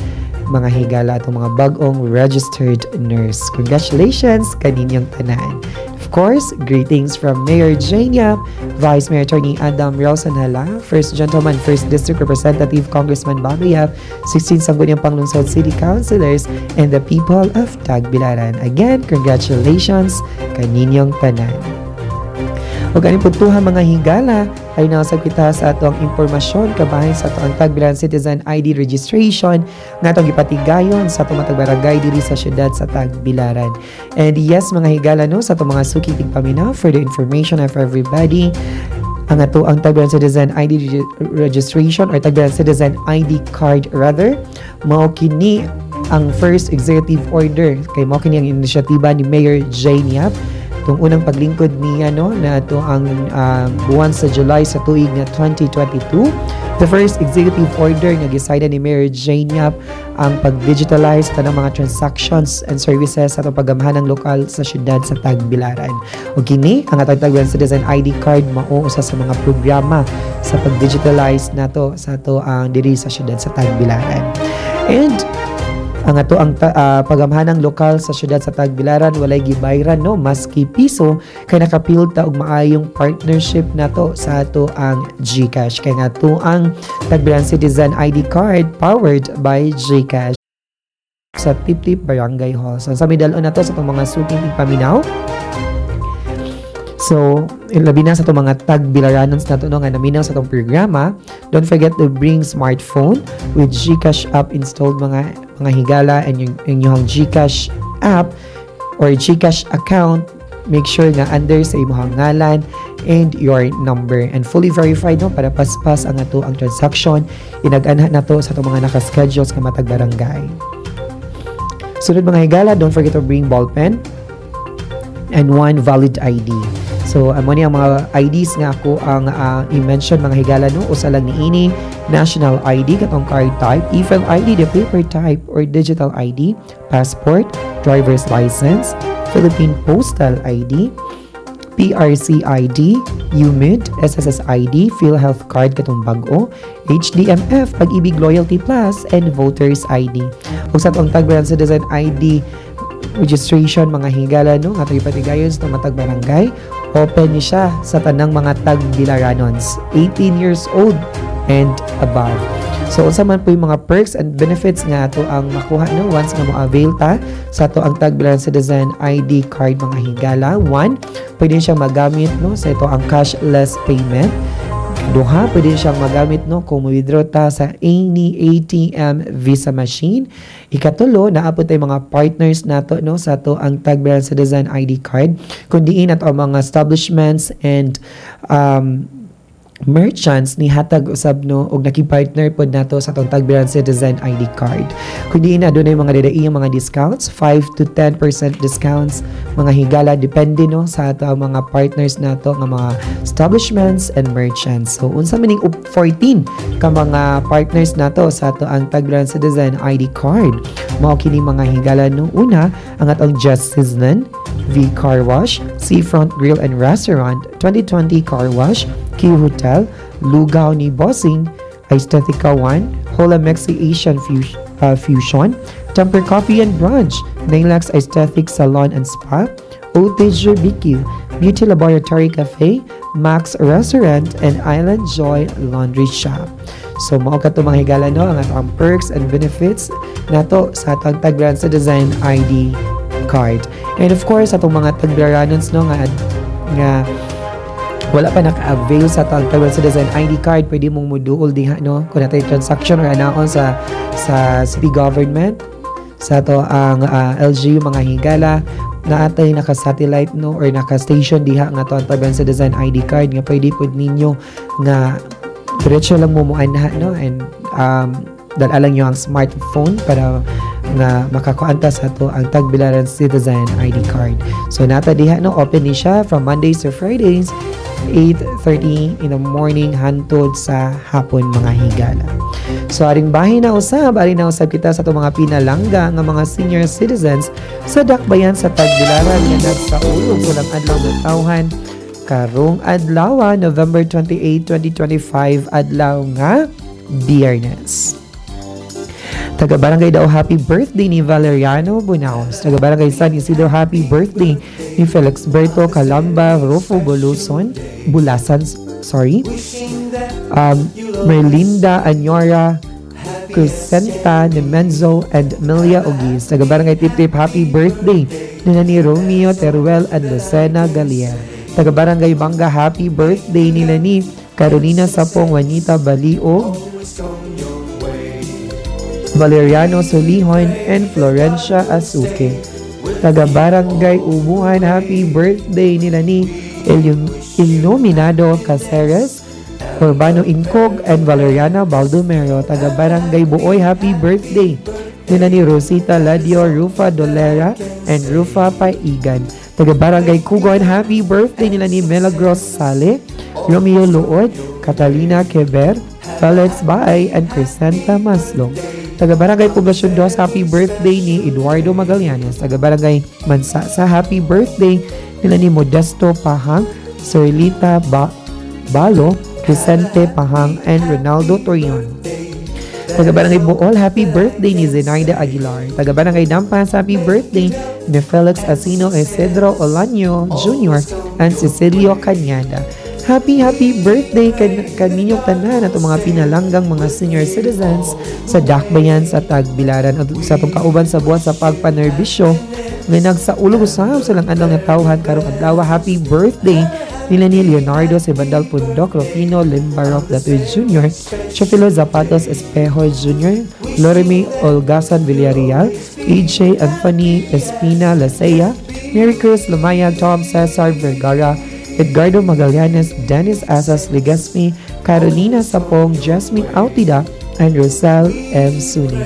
mga higala atong mga bagong registered nurse. Congratulations kaninyong tanan. Of course, greetings from Mayor Jania, Vice Mayor Attorney Adam Relson First Gentleman, First District Representative Congressman Bobby Yap, 16 Sangguniang Panglungsod City Councilors, and the people of Tagbilaran. Again, congratulations kaninyong tanan. O ganing putuhan mga higala ay nasab kita sa atong impormasyon kabahin sa atong Tagbilaran Citizen ID registration nga atong gipatigayon sa atong matag barangay diri sa syudad sa Tagbilaran. And yes mga higala no sa atong mga suki tigpaminaw for the information of everybody ang ato ang Tagbilaran Citizen ID registration or Tagbilaran Citizen ID card rather mao kini ang first executive order kay mao kini ang inisyatiba ni Mayor Jane Yap itong unang paglingkod niya no na ito ang uh, buwan sa July sa tuig na 2022 the first executive order nga gisign ni Mayor Jane Yap ang pag-digitalize tanang mga transactions and services sa itong paggamhanang lokal sa syudad sa Tagbilaran. O kini, ang atong Tagbilaran Citizen ID card mao usa sa mga programa sa pag-digitalize nato sa to ang diri sa syudad sa Tagbilaran. And ang ato ang uh, pagamhanang lokal sa syudad sa Tagbilaran walay gibayran no maski piso kay nakapilta og maayong partnership nato sa ato ang GCash kay nga ang Tagbilaran Citizen ID card powered by GCash sa Tip Tip Barangay Hall. So, sa midalon na to sa itong mga suking ipaminaw. So, labi na sa itong mga tag-bilaranons na ito nga naminaw sa itong programa. Don't forget to bring smartphone with Gcash app installed mga mga higala and yung inyong Gcash app or Gcash account make sure nga under sa imong ngalan and your number and fully verified no para paspas ang ato ang transaction inag-anha na to sa itong mga naka-schedules nga matag barangay. Sunod mga higala, don't forget to bring ball pen and one valid ID. So, amo ni ang mga IDs nga ako ang uh, i-mention mga higala no usa lang ni ini national ID katong card type, e-file ID, the paper type or digital ID, passport, driver's license, Philippine Postal ID, PRC ID, UMID, SSS ID, PhilHealth Card katong bag-o, HDMF, Pag-ibig Loyalty Plus, and Voters ID. Ug sa tong tagbayan sa design ID registration mga higala no nga tayo patigayon sa matag barangay open ni siya sa tanang mga tag bilaranons 18 years old and above So unsa man po yung mga perks and benefits nga to ang makuha no once nga mo-avail ta sa to ang Tagbilan Citizen ID card mga higala. One, pwede siyang magamit no sa ito ang cashless payment. Duha, pwede siyang magamit no kung withdraw ta sa any ATM Visa machine. Ikatulo, naapot tay mga partners nato no sa to ang Tagbilan Citizen ID card. Kundi at ang mga establishments and um, merchants ni hatag usab no og naki-partner pod nato sa atong Tagbiran Citizen ID card. Kundi na dunay mga dadaiyang mga discounts, 5 to 10% discounts, mga higala depende no sa ato mga partners nato nga mga establishments and merchants. So unsa maning 14 ka mga partners nato sa ato ang Tagbiran Citizen ID card. Mao kini mga higala no una ang atong Just Sizzlin, V Car Wash, Seafront Grill and Restaurant, 2020 Car Wash, Key Hotel, Lugaw ni Bossing, Aesthetica 1, Hola Mexi Asian Fus- uh, Fusion, Temper Coffee and Brunch, Nailaks Aesthetic Salon and Spa, Otage BQ, Beauty Laboratory Cafe, Max Restaurant, and Island Joy Laundry Shop. So mao ka to mga higala no ang atong perks and benefits nato sa atong sa Design ID card. And of course atong mga Tagranons no nga nga wala pa naka-avail sa tag Taiwan Citizen ID card, pwede mong muduol diha no? Kung natay transaction or anaon sa sa city government sa to ang uh, LGU mga higala na atay naka-satellite no? Or naka-station diha nga to ang Taiwan Citizen ID card nga pwede pud ninyo nga diretso lang mo muanha no? And um, dala lang yung ang smartphone para nga makakuanta sa to ang Tagbilaran Citizen ID card. So nata diha no open ni siya from Mondays to Fridays 8.30 in the morning hantod sa hapon mga higala. So aring bahin na usab, aring na usab kita sa itong mga pinalangga nga mga senior citizens sa dakbayan sa Tagbilaran nga nagsaulog walang adlaw na tawhan karong adlaw November 28, 2025 adlaw nga Biyernes. Taga Barangay daw happy birthday ni Valeriano Bunaos. Taga Barangay San Isidro happy birthday ni Felix Berto Calamba Rufo Buluson Bulasan sorry. Um, Merlinda Anyora Crescenta Nemenzo and Melia Ogis. Taga Barangay Tip Tip happy birthday nila ni Romeo Teruel and Lucena Galier. Taga Barangay Banga happy birthday nila ni Carolina Sapong Juanita Balio Valeriano Solihon and Florencia Asuke. Taga Barangay Ubuhan, happy birthday nila ni Illuminado Caceres, Urbano Incog, and Valeriana Baldomero. Taga Barangay Buoy, happy birthday nila ni Rosita Ladio, Rufa Dolera, and Rufa Paigan. Taga Barangay Kugon, happy birthday nila ni Melagros Sale, Romeo Luod, Catalina Queber, Felix Baay, and Crescenta Maslong taga Barangay Poblasyon 2, happy birthday ni Eduardo Magallanes. Taga Barangay Mansa sa happy birthday nila ni Modesto Pahang, Serlita ba Balo, Crescente Pahang, and Ronaldo Torion. Taga Barangay Bool, happy birthday ni Zenaida Aguilar. Taga Barangay Dampas, happy birthday ni Felix Asino Isidro Olanyo Jr. and Cecilio Cañada. Happy, happy birthday kan kaninyong tanan at mga pinalanggang mga senior citizens sa Dakbayan sa Tagbilaran at sa itong kauban sa buwan sa pagpanerbisyo nga nagsaulog usab silang anong natawhan karong adlaw. Happy birthday nila ni Leonardo Sebandal Pundok, Rufino Limbarok Datoy Jr., Chofilo Zapatos Espejo Jr., Loremi Olgasan Villarreal, AJ Anthony Espina Lasea, Mary Cruz Lumaya, Tom Cesar Vergara, Edgardo Magallanes, Dennis Asas Legaspi, Carolina Sapong, Jasmine Autida, and Rosel M. Suni.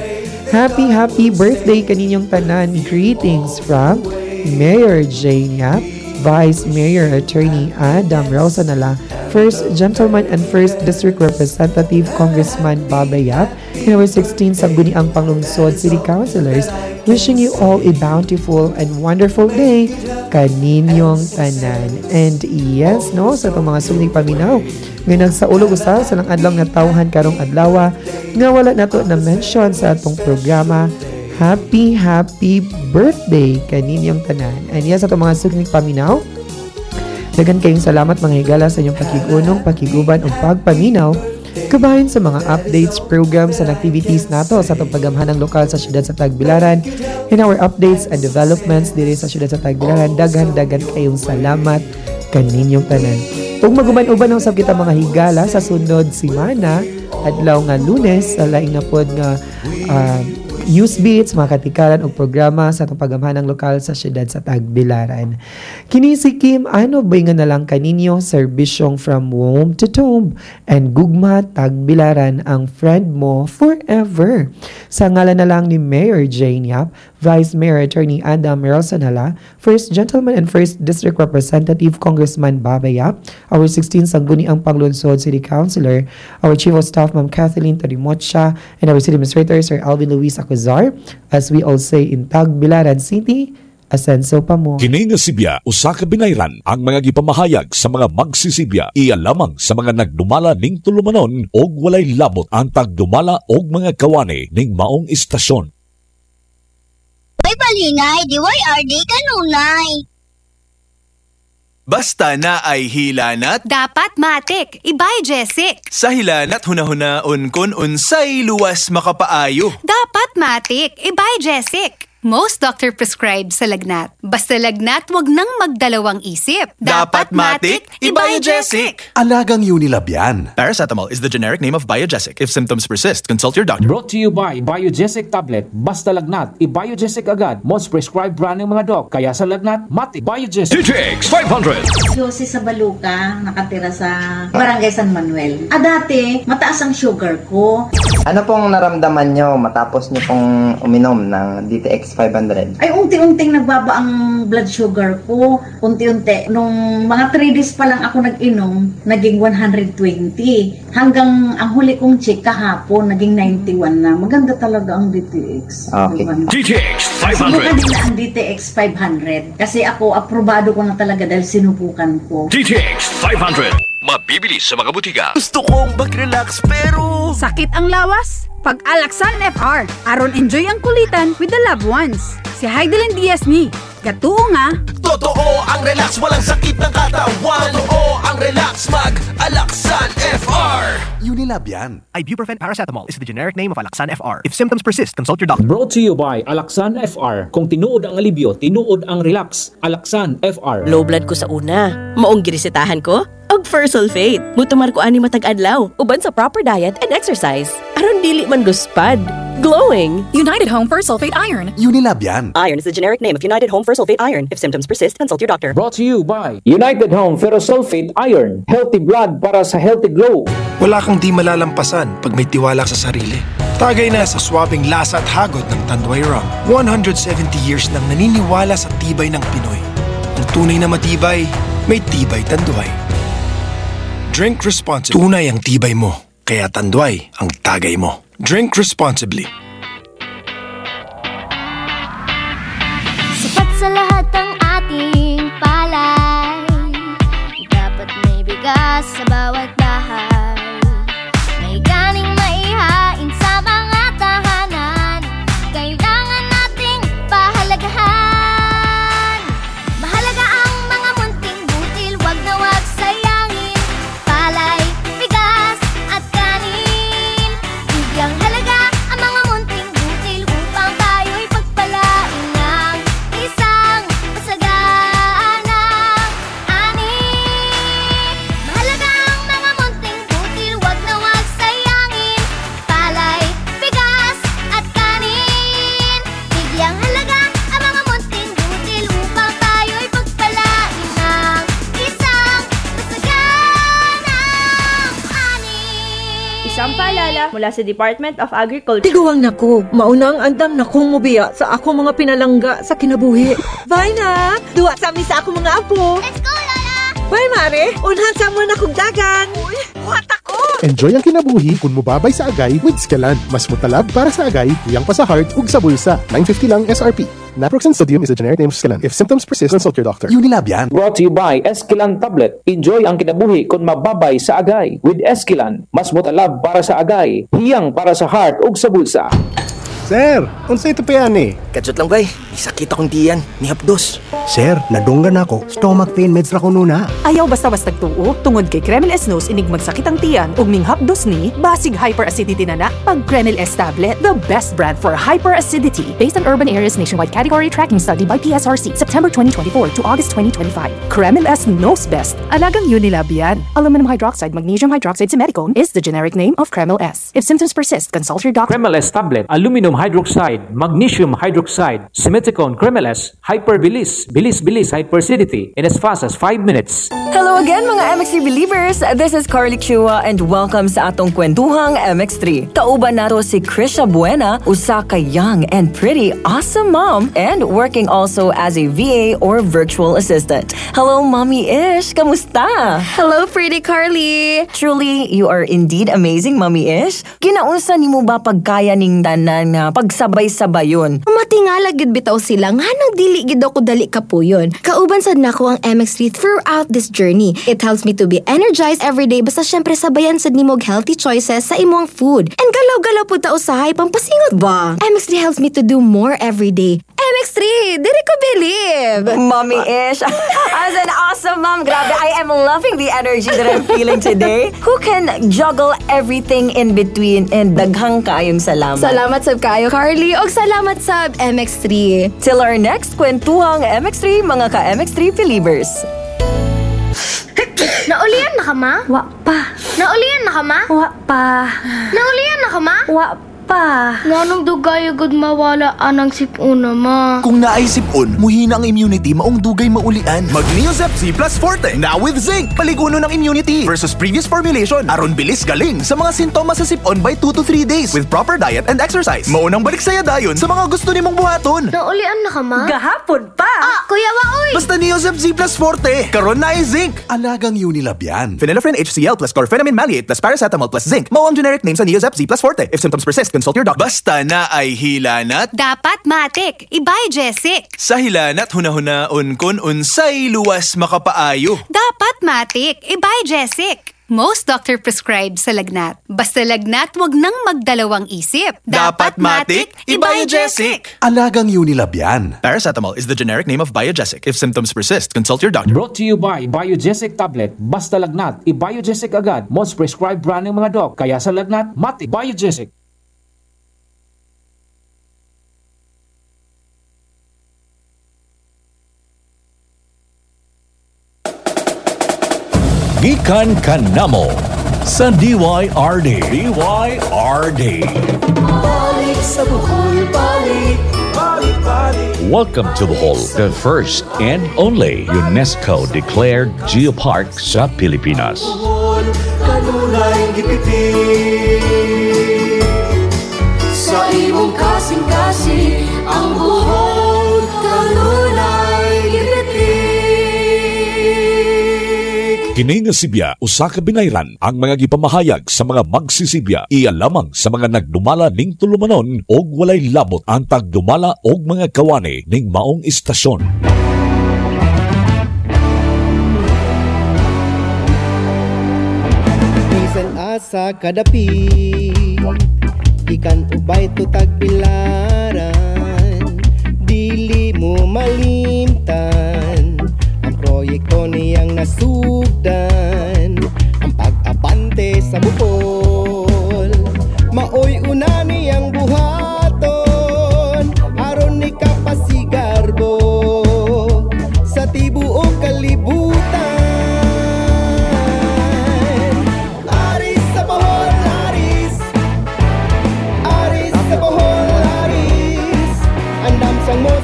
Happy, happy birthday kaninyong tanan. Greetings from Mayor Jane Yap, Vice Mayor Attorney Adam Rosanala, First Gentleman and First District Representative Congressman Baba Yap, Number 16 Sangguniang Panglungsod City Councilors, wishing you all a bountiful and wonderful day kaninyong tanan. And yes, no, sa itong mga suling paminaw, nga nagsaulog usa sa lang adlaw nga tawhan karong adlaw nga wala nato na mention sa atong programa Happy, happy birthday kaninyong tanan. And yes, sa itong mga suling paminaw, Dagan kayong salamat mga higala sa inyong pakigunong, pakiguban o pagpaminaw Kabahin sa mga updates, programs, and activities nato sa itong pagamhanang lokal sa siyudad sa Tagbilaran. In our updates and developments diri sa siyudad sa Tagbilaran, daghan-dagan kayong salamat kaninyong tanan. Kung maguman-uban ang sab kita mga higala sa sunod simana, adlaw nga lunes, sa laing na nga uh, news beats, mga katikaran o programa sa itong pagamhanang lokal sa siyudad sa Tagbilaran. Kini si Kim, ano ba nga nalang kaninyo serbisyong from womb to tomb and gugma Tagbilaran ang friend mo forever. Sa ngalan na lang ni Mayor Jane Yap, Vice Mayor Attorney Adam Meralsanala, First Gentleman and First District Representative Congressman Baba Yap, our 16 Sangguniang Panglunsod City Councilor, our Chief of Staff Ma'am Kathleen Tarimotcha, and our City Administrator Sir Alvin Luis Acuzar, as we all say in Tagbilaran City, Asenso pa mo. Kini nga Sibya, usa ka binayran ang mga gipamahayag sa mga magsisibya. Iya lamang sa mga nagdumala ning tulumanon og walay labot ang tagdumala og mga kawani ning maong istasyon. May balingay, DYRD kanunay. Basta na ay hilanat, Dapat matik, ibay Jessic. sa hilanat hunahuna-on kun unsay luwas makapaayo. Dapat matik, ibay Jessic. Most doctor prescribe sa lagnat. Basta lagnat, wag nang magdalawang isip. Dapat matik, Ibiogesic. Alagang Unilab yan. Paracetamol is the generic name of Biogesic. If symptoms persist, consult your doctor. Brought to you by Biogesic Tablet. Basta lagnat, i-Biogesic agad. Most prescribed brand ng mga doc. Kaya sa lagnat, mati. Biogesic. DTX 500. Josie sa Baluka, nakatira sa Barangay San Manuel. Ah, dati, mataas ang sugar ko. Ano pong naramdaman nyo matapos nyo pong uminom ng DTX 500? Ay, unti-unting nagbaba ang blood sugar ko. Unti-unti. Nung mga 3 days pa lang ako nag-inom, naging 120. Hanggang ang huli kong check kahapon, naging 91 na. Maganda talaga ang DTX. Okay. DTX Sinubukan nila ang DTX 500. Kasi ako, aprobado ko na talaga dahil sinubukan ko. DTX 500. Mabibili sa mga butika. Gusto kong mag-relax pero... Sakit ang lawas? Pag Alaxan FR, aron enjoy ang kulitan with the loved ones. Si Heidelin Diaz ni, katuo nga. Totoo ang relax, walang sakit ng katawan. Totoo ang relax, mag-Alaksan FR. Unilab yan. Ibuprofen paracetamol is the generic name of Alaxan FR. If symptoms persist, consult your doctor. Brought to you by Alaxan FR. Kung tinuod ang alibyo, tinuod ang relax. Alaxan FR. Low blood ko sa una. Maong girisitahan ko? Og sulfate. Mutumar ko ani matag adlaw. Uban sa proper diet and exercise. Aron dili man luspad. Glowing. United Home for Sulfate Iron. Unilab yan. Iron is the generic name of United Home for Sulfate Iron. If symptoms persist, consult your doctor. Brought to you by United Home Ferrosulfate Iron. Healthy blood para sa healthy glow. Wala kang di malalampasan pag may tiwala sa sarili. Tagay na sa swabing lasa at hagod ng Tanduay Rum. 170 years nang naniniwala sa tibay ng Pinoy. Ang tunay na matibay, may tibay Tanduay. Drink responsibly. Tunay ang tibay mo, kaya Tanduay ang tagay mo. Drink responsibly. Sapat sa lahat ang ating palay Dapat may bigas sa bawat mula sa Department of Agriculture. Tiguang nako, mauna ang andam na kong mubiya sa ako mga pinalangga sa kinabuhi. Bye na! Duwa sa amin sa ako mga apo. Let's go, Lola! Bye, Mare! Unhan sa mo na kong dagan. Uy, what ako? Enjoy ang kinabuhi kung mubabay sa agay with Scalan. Mas mutalab para sa agay, tuyang pa sa heart ug sa bulsa. 950 lang SRP. Naproxen sodium is a generic name of Scalan. If symptoms persist, consult your doctor. Unilab yan. Brought to you by Esquilan Tablet. Enjoy ang kinabuhi kung mababay sa agay. With Esquilan, mas mutalab para sa agay, hiyang para sa heart ug sa bulsa. Sir, unsa ito pa yan eh? Kadsot lang kay, isakit akong tiyan, ni Hapdos. Sir, nadunggan ako. Stomach pain meds ra ko nuna. Ayaw basta-basta tuo. Tungod kay Kremel S Nose inig magsakit ang tiyan. Ug ning hapdos ni basig hyperacidity na na pag Kremel S tablet the best brand for hyperacidity. Based on urban areas nationwide category tracking study by PSRC September 2024 to August 2025 Kremel S knows best. Alagang Unilab yan aluminum hydroxide magnesium hydroxide simethicone is the generic name of Kremel S. If symptoms persist consult your doctor. Cremeles tablet, aluminum hydroxide, magnesium hydroxide, simethicone Cremeles, hyperbilis, bilis-bilis hyperacidity in as fast as 5 minutes. Hello again mga MX3 believers! This is Carly Chua and welcome sa atong kwentuhang MX3. Kauban nato si Krisha Buena, usa ka young and pretty awesome mom and working also as a VA or virtual assistant. Hello Mommy Ish! Kamusta? Hello, pretty Carly! Truly, you are indeed amazing, Mommy Ish. Ginaunsa nimo ba pagkaya ning tanan nga pagsabay-sabayon? Matingala gid bitaw sila nga nang dili gid ako dali kapuyon. Kauban sad nako ang MX3 throughout this journey. It helps me to be energized every day basta syempre sabayan sad nimo healthy choices sa imong food. And galaw-galaw pud ta usahay pampasingot ba? MX3 helps me to do more every day. MX3, dili ko believe. Mommy Ish, as an awesome mom, grabe, I am loving the energy that I'm feeling today. Who can juggle everything in between and daghang kaayong salamat. Salamat sab kayo, Carly. Og salamat sa MX3. Till our next kwentuhang MX3, mga ka-MX3 believers. Naulian na ka, ma? Wa pa. Naulian na ka, ma? Wa pa. Naulian na ka, ma? Wa pa. Nanong dugay agad mawala anang sipuna, ma? Kung naisip on, muhina ang immunity maong dugay maulian. Mag Neozep Z Plus Forte, now with zinc, paliguno ng immunity versus previous formulation. Aron bilis galing sa mga sintomas sa sipon by 2 to 3 days with proper diet and exercise. Maunang balik saya dayon sa mga gusto nimong buhaton. Naulian na ka, ma? Gahapon pa. Ah, kuya wa, uy! Basta Neozep Z Plus Forte, karon na ay zinc. Alagang Unilab yan. Phenylephrine HCl plus chlorpheniramine maleate plus paracetamol plus zinc. Mao ang generic name sa Neozep Z Plus Forte. If symptoms persist, consult your doctor. Basta na ay hilanat. Dapat matik. Ibay Jessic. Sa hilanat hunahuna-on kun unsay luwas makapaayo. Dapat matik. Ibay Jessic. Most doctor prescribed sa lagnat. Basta lagnat, wag nang magdalawang isip. Dapat matik, Ibuyogesic. Alagang Unilab yan. Paracetamol is the generic name of Biogesic. If symptoms persist, consult your doctor. Brought to you by Biogesic Tablet. Basta lagnat, i-Biogesic agad. Most prescribed brand ng mga doc. Kaya sa lagnat, mati. Biogesic. Gikan kanamo sa DYRD. DYRD. Balik sa Bohol, balik, balik, balik. Welcome to the Bohol, the first and only UNESCO declared geopark sa Pilipinas. Bohol, kanunay gipitik. Sa imong kasing-kasing, ang Bohol, Kini nga Sibya, usa ka binayran ang mga gipamahayag sa mga magsisibya. Iya lamang sa mga nagdumala ning tulumanon og walay labot ang tagdumala og mga kawani ning maong istasyon. Bisan asa kadapi Ikan ubay to tagpilaran. Dili mo malimtan Proyekto niyang nasugdan Ang pag-abante sa bukol. Maoy una niyang buhaton Aron ni kapasigarbo Sa tibuok kalibutan.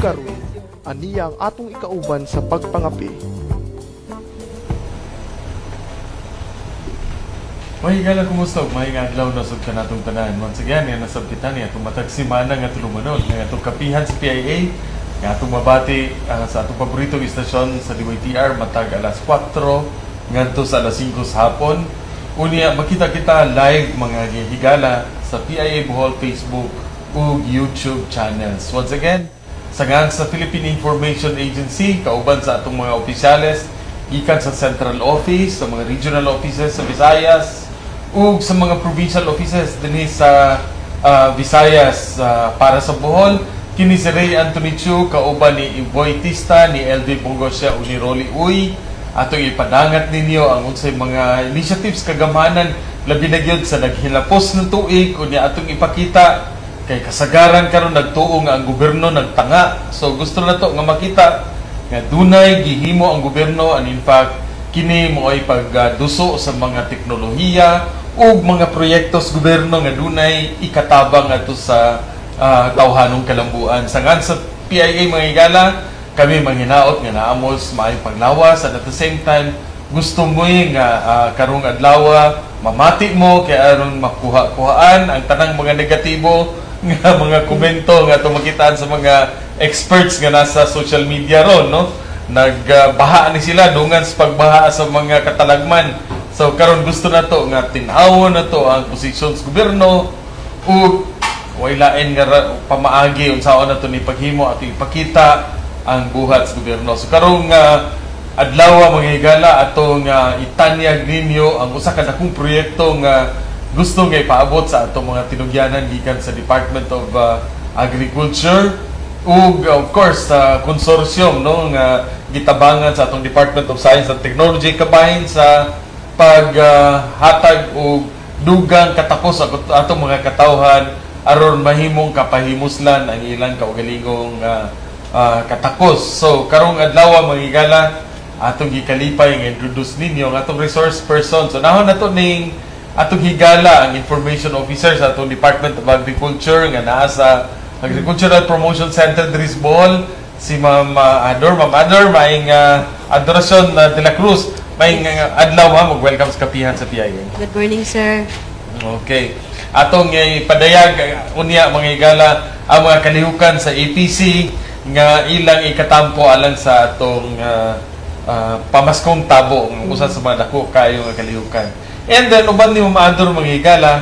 Karon aniya ang atong ikauban sa pagpangapi Mahigala kumusta ug mahing adlaw na sud kanatong tanan. Once again, yan nasab kita ni atong matag simana nga tulumanon nga atong kapihan sa PIA nga atong mabati ah, sa atong paboritong istasyon sa DYTR matag alas 4 ngadto sa alas 5 sa hapon. Unya makita kita live mga higala sa PIA Bohol Facebook ug YouTube channels. Once again, Sangang sa Philippine Information Agency, kauban sa atong mga opisyales, ikan sa central office, sa mga regional offices sa Visayas, ug sa mga provincial offices dinhi sa ah, Visayas ah, para sa Bohol. Kini si Ray Anthony Chu, kauban ni Iboy Tista, ni LV Pongosya ug ni Rolly Uy. Atong ipadangat ninyo ang unsay mga initiatives kagamanan labi na gyud sa naghilapos ng tuig unya atong ipakita kay kasagaran karon nagtuo nga ang gobyerno nagtanga so gusto na to nga makita nga dunay gihimo ang gobyerno and in fact kini mo ay pagduso sa mga teknolohiya ug mga proyekto sa gobyerno nga dunay ikatabang ato sa ah, tawhanong kalambuan. Sangan sa PIA mga igala kami manghinaot nga naamos maay paglawas and at the same time gusto mo nga ah, karong adlaw mamati mo kay aron makuha-kuhaan ang tanang mga negatibo nga mga komento nga tumakitaan sa mga experts nga nasa social media ron no nagbaha ni sila dungan sa pagbaha sa mga katalagman. So karon gusto na to nga tinawon na to ang posisyon sa gobyerno. Ug way lain nga pamaagi unsaon na to ni paghimo at ipakita ang buhat sa gobyerno. So karong nga adlaw mga higala atong uh, itanyag ninyo ang usa ka dakong proyekto nga gusto nga ipaabot sa atong mga tinugyanan gikan sa Department of uh, Agriculture ug of course sa consortium no nga gitabangan sa atong Department of Science and Technology kabahin sa paghatag og dugang katapos sa atong mga katawhan aron mahimong kapahimuslan ang ilang kaugalingong uh, uh, katapos. So karong adlaw mga higala atong gikalipay nga introduce ninyo ang atong resource person. So nahon nato ning atong higala ang information officer sa atong Department of Agriculture nga naa sa Agricultural Promotion Center Dris Bohol si Ma'am uh, Ador Ma'am Ador maing uh, Adoracion uh, de la Cruz maing uh, adlaw ha mag-welcome sa kapihan sa PIA Good morning, sir. Okay. Atong uh, padayag uh, unya mga higala ang mga kalihukan sa APC nga ilang ikatampo alang sa atong uh, uh, pamaskong tabo ng usa sa mga dako kayo nga kalihukan. And then uban ni maador mga higala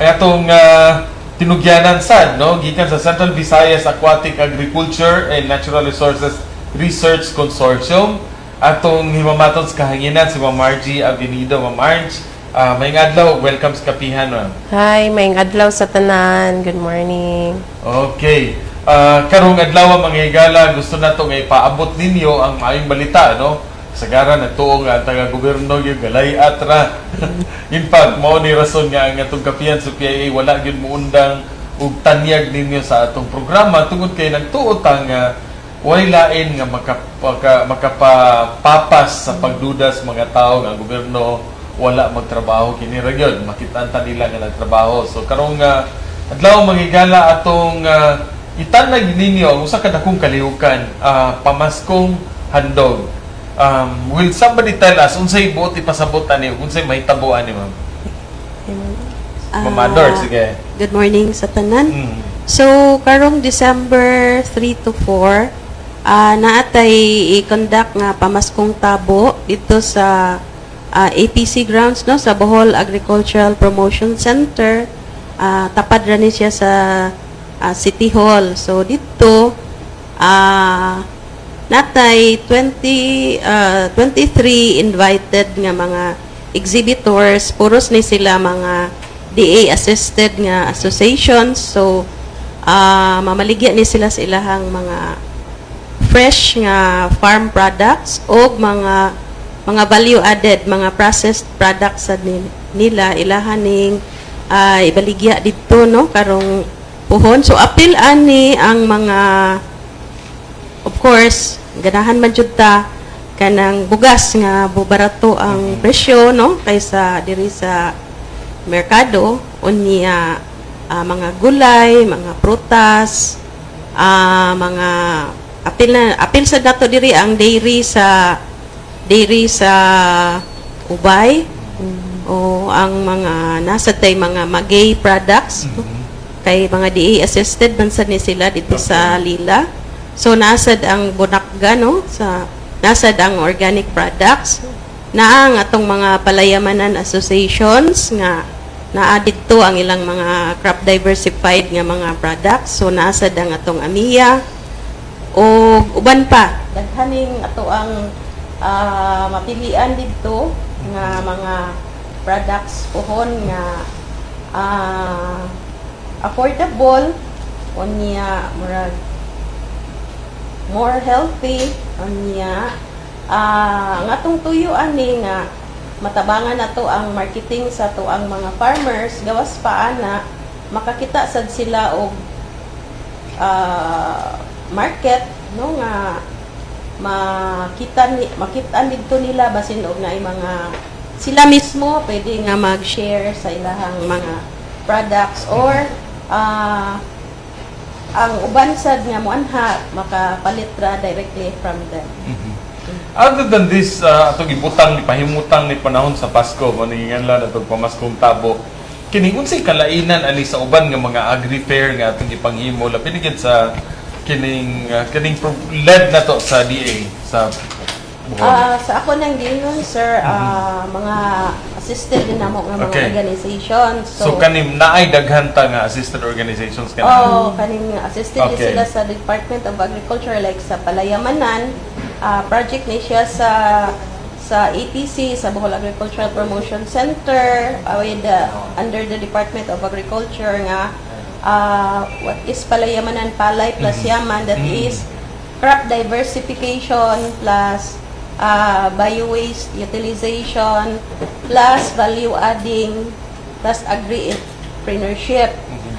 ay atong uh, tinugyanan sad no gikan sa Central Visayas Aquatic Agriculture and Natural Resources Research Consortium atong himamaton sa kahanginan si Ma'am Margie Avenido Ma'am Marge uh, may adlaw welcome sa kapihan ma'am Hi, may adlaw sa tanan. Good morning. Okay. Ah, karong adlaw mga higala, gusto na to nga ipaabot ninyo ang maayong balita, no? Sagara nagtuo nga ang taga-gobyerno yung galay atra. In fact, mao ni rason nga ang atong kapihan sa PIA wala gyud muundang ug tanyag ninyo sa atong programa tungod kay nagtuo ta nga way lain nga makapaka, makapapapas sa pagduda sa mga tao nga gobyerno. Wala magtrabaho kini ra gyud makitaan ta nila nga nagtrabaho. So karong nga adlaw manghigala atong uh, itanag ninyo usa ka dakong kalihukan ah, pamaskong handog um, will somebody tell us unsay buot ipasabot ani unsay mahitabuan ni ma'am Ma'am Ador, sige. Good morning sa tanan. Mm. So, karong December 3 to 4, ah naatay i-conduct nga pamaskong tabo dito sa ah, APC grounds no sa Bohol Agricultural Promotion Center. Ah, tapad ra ni siya sa ah, City Hall. So dito ah natay 20 ah, 23 invited nga mga exhibitors. Puros ni sila mga DA assisted nga associations. So ah mamaligya ni sila sa ilahang mga fresh nga farm products o mga mga value added mga processed products sa ni- nila. Ilahan ning ah, ibaligya dito no? Karong puhon. So apil ani ang mga course ganahan man jud ta. Kanang bugas nga bubarato ang presyo no? Kaysa diri sa merkado. Unya ah, mga gulay, mga prutas, ah, mga apil na apil sa dato diri ang dairy sa dairy sa Ubay. O ang mga nasa tay mga magay products no? kay mga DA assisted man sad ni sila dito sa Lila. So nasad ang bunakga no? Sa nasad ang organic products. Naa ang atong mga palayamanan associations nga naa dito ang ilang mga crop diversified nga mga products. So nasad ang atong AMIA o uban pa daghaning ato ang ah, mapilian dito nga mga products pohon nga ah, affordable. Unya murag more healthy. Unya ah ang atong tuyo ani nga matabangan nato ang marketing sa to ang mga farmers. Gawas pa ana makakita sad sila og ah, market no nga makita ni makita dito nila basin og na mga sila mismo pwede nga mag-share sa ilahang mga products or ah, ang uban sad nga mo anha makapalit ra directly from them. Other than this, uh, atong ibutang ni pahimutang ni panahon sa Pasko, maningan lang atong pamaskong tabo. Kini unsay kalainan ani sa uban nga mga agri-fair nga atong ipanghimo gid sa kining uh, kining led na to sa DA sa. Ah, sa ako nang ginon sir, ah, mga assisted din namo nga mga Okay. organizations. so, kanim naay daghan ta nga assisted organizations kana. Oh, kaning assisted din Okay. sila sa Department of Agriculture like sa Palayamanan, ah, project ni siya sa sa ATC sa Bohol Agricultural Promotion Center ah, with the, under the Department of Agriculture nga ah, what is Palayamanan Palay plus Yaman that is crop diversification plus uh, bio-waste utilization plus value adding plus agri-entrepreneurship.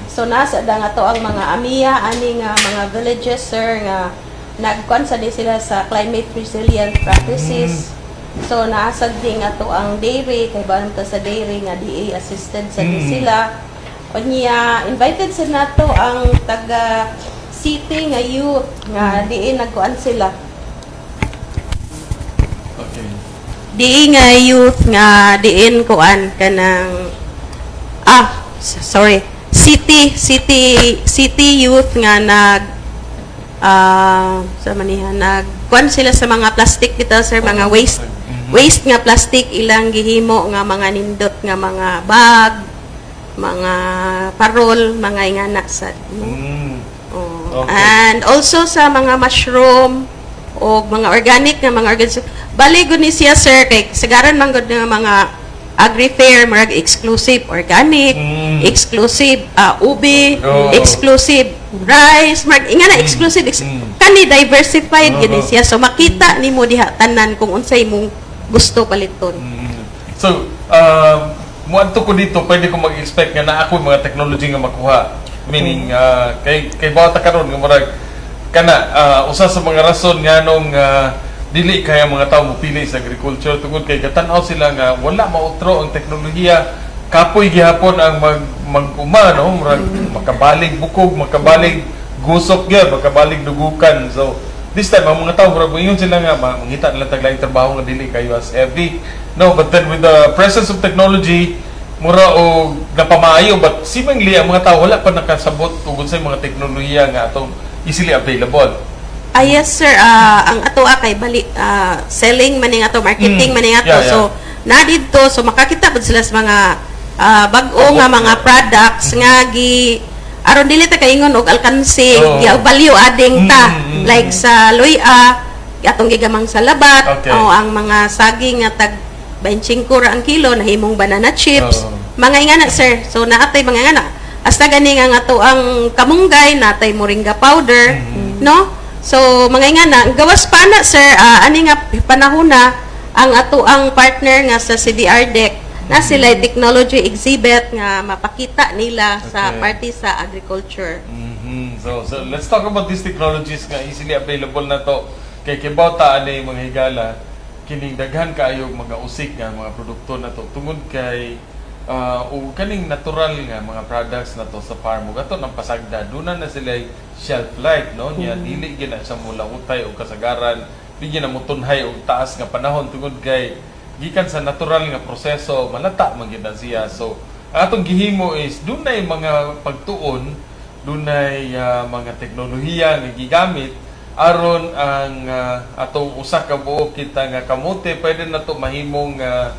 So nasa da nga to ang mga amiya ani nga mga villages sir nga nagkuan sa di sila sa climate resilient practices. So naasag din nga to ang dairy kay ba ta sa dairy nga DA assisted sa di Mm. sila. Unya invited sa nato ang taga city nga youth nga DA nagkuan sila. Okay. Di nga youth nga diin kuan kanang ah sorry city city city youth nga nag ah sa manihan nag kuan sila sa mga plastic dito sir mga waste waste nga plastic ilang gihimo nga mga nindot nga mga bag mga parol mga ingana sa Oh. Okay. And also sa mga mushroom o mga organic nga mga organism. Bali gud ni siya sir kay sagaran man gud nga mga agri-fair, marag exclusive organic, exclusive ah, ubi, Oo. exclusive rice, marag inga na exclusive ex- kani diversified gid ni siya. So makita nimo diha tanan kung unsay mong gusto paliton. So, um, muadto ko dito, pwede ko mag-expect nga na ako mga technology nga makuha. Meaning, uh, kay, kay bawat karon nga murag, kana, uh, usa sa mga rason nga nung uh, dili kaya mga tao mopili sa agriculture. Tungod kay katanaw sila nga wala mautro ang teknolohiya. Kapoy gihapon ang mag mag-uma no? Murag makabalig bukog makabalig gusok gyud makabalig dugukan. So this time ang mga tao murag moingon sila nga ma- mangita nila taglaing trabaho nga dili kayo as every no but then with the presence of technology mura o napamaayo but seemingly ang mga tao wala pa nakasabot tungod sa mga teknolohiya nga atong easily available Ah, yes sir, Ah, ang ato ah, kay bali ah, selling maning ato, marketing Mm. maning ato. Yeah, yeah. So na dito so makakita pud sila sa mga ah, bag-o nga mga products nga gi aron dili ta kaingon og alkansi, oh. value adding ta Mm, mm, like sa luya, atong gigamang sa labat Okay. o ang mga saging nga tag 25 ra ang kilo nahimong banana chips. Oo. Mga ingana sir. So naatay mga ingana. Hasta gani nga nga to ang kamunggay natay moringa powder, Mm-hmm. no? So mga ingana, gawas pa na sir, ah, ani nga panahon na ang ato ang partner nga sa CDR deck na sila technology exhibit nga mapakita nila sa Okay. party sa agriculture. Mhm. So, so let's talk about these technologies nga easily available na to. Kay kibaw ta ani mga higala kining daghan kaayo mga usik nga mga produkto na to tungod kay uh, o kaning natural nga mga products na to sa farm ug ato nang pasagda duna na sila shelf life no? Niya Mhm. dili gyud sa mula utay o kasagaran. Di gyud na mutunhay og taas nga panahon tungod kay gikan sa natural nga proseso malata man gyud siya. So atong gihimo is dunay mga pagtuon dunay ah, mga teknolohiya nga gigamit. Aron ang ah, atong usa ka buok kita nga kamote pwede na to mahimong ah,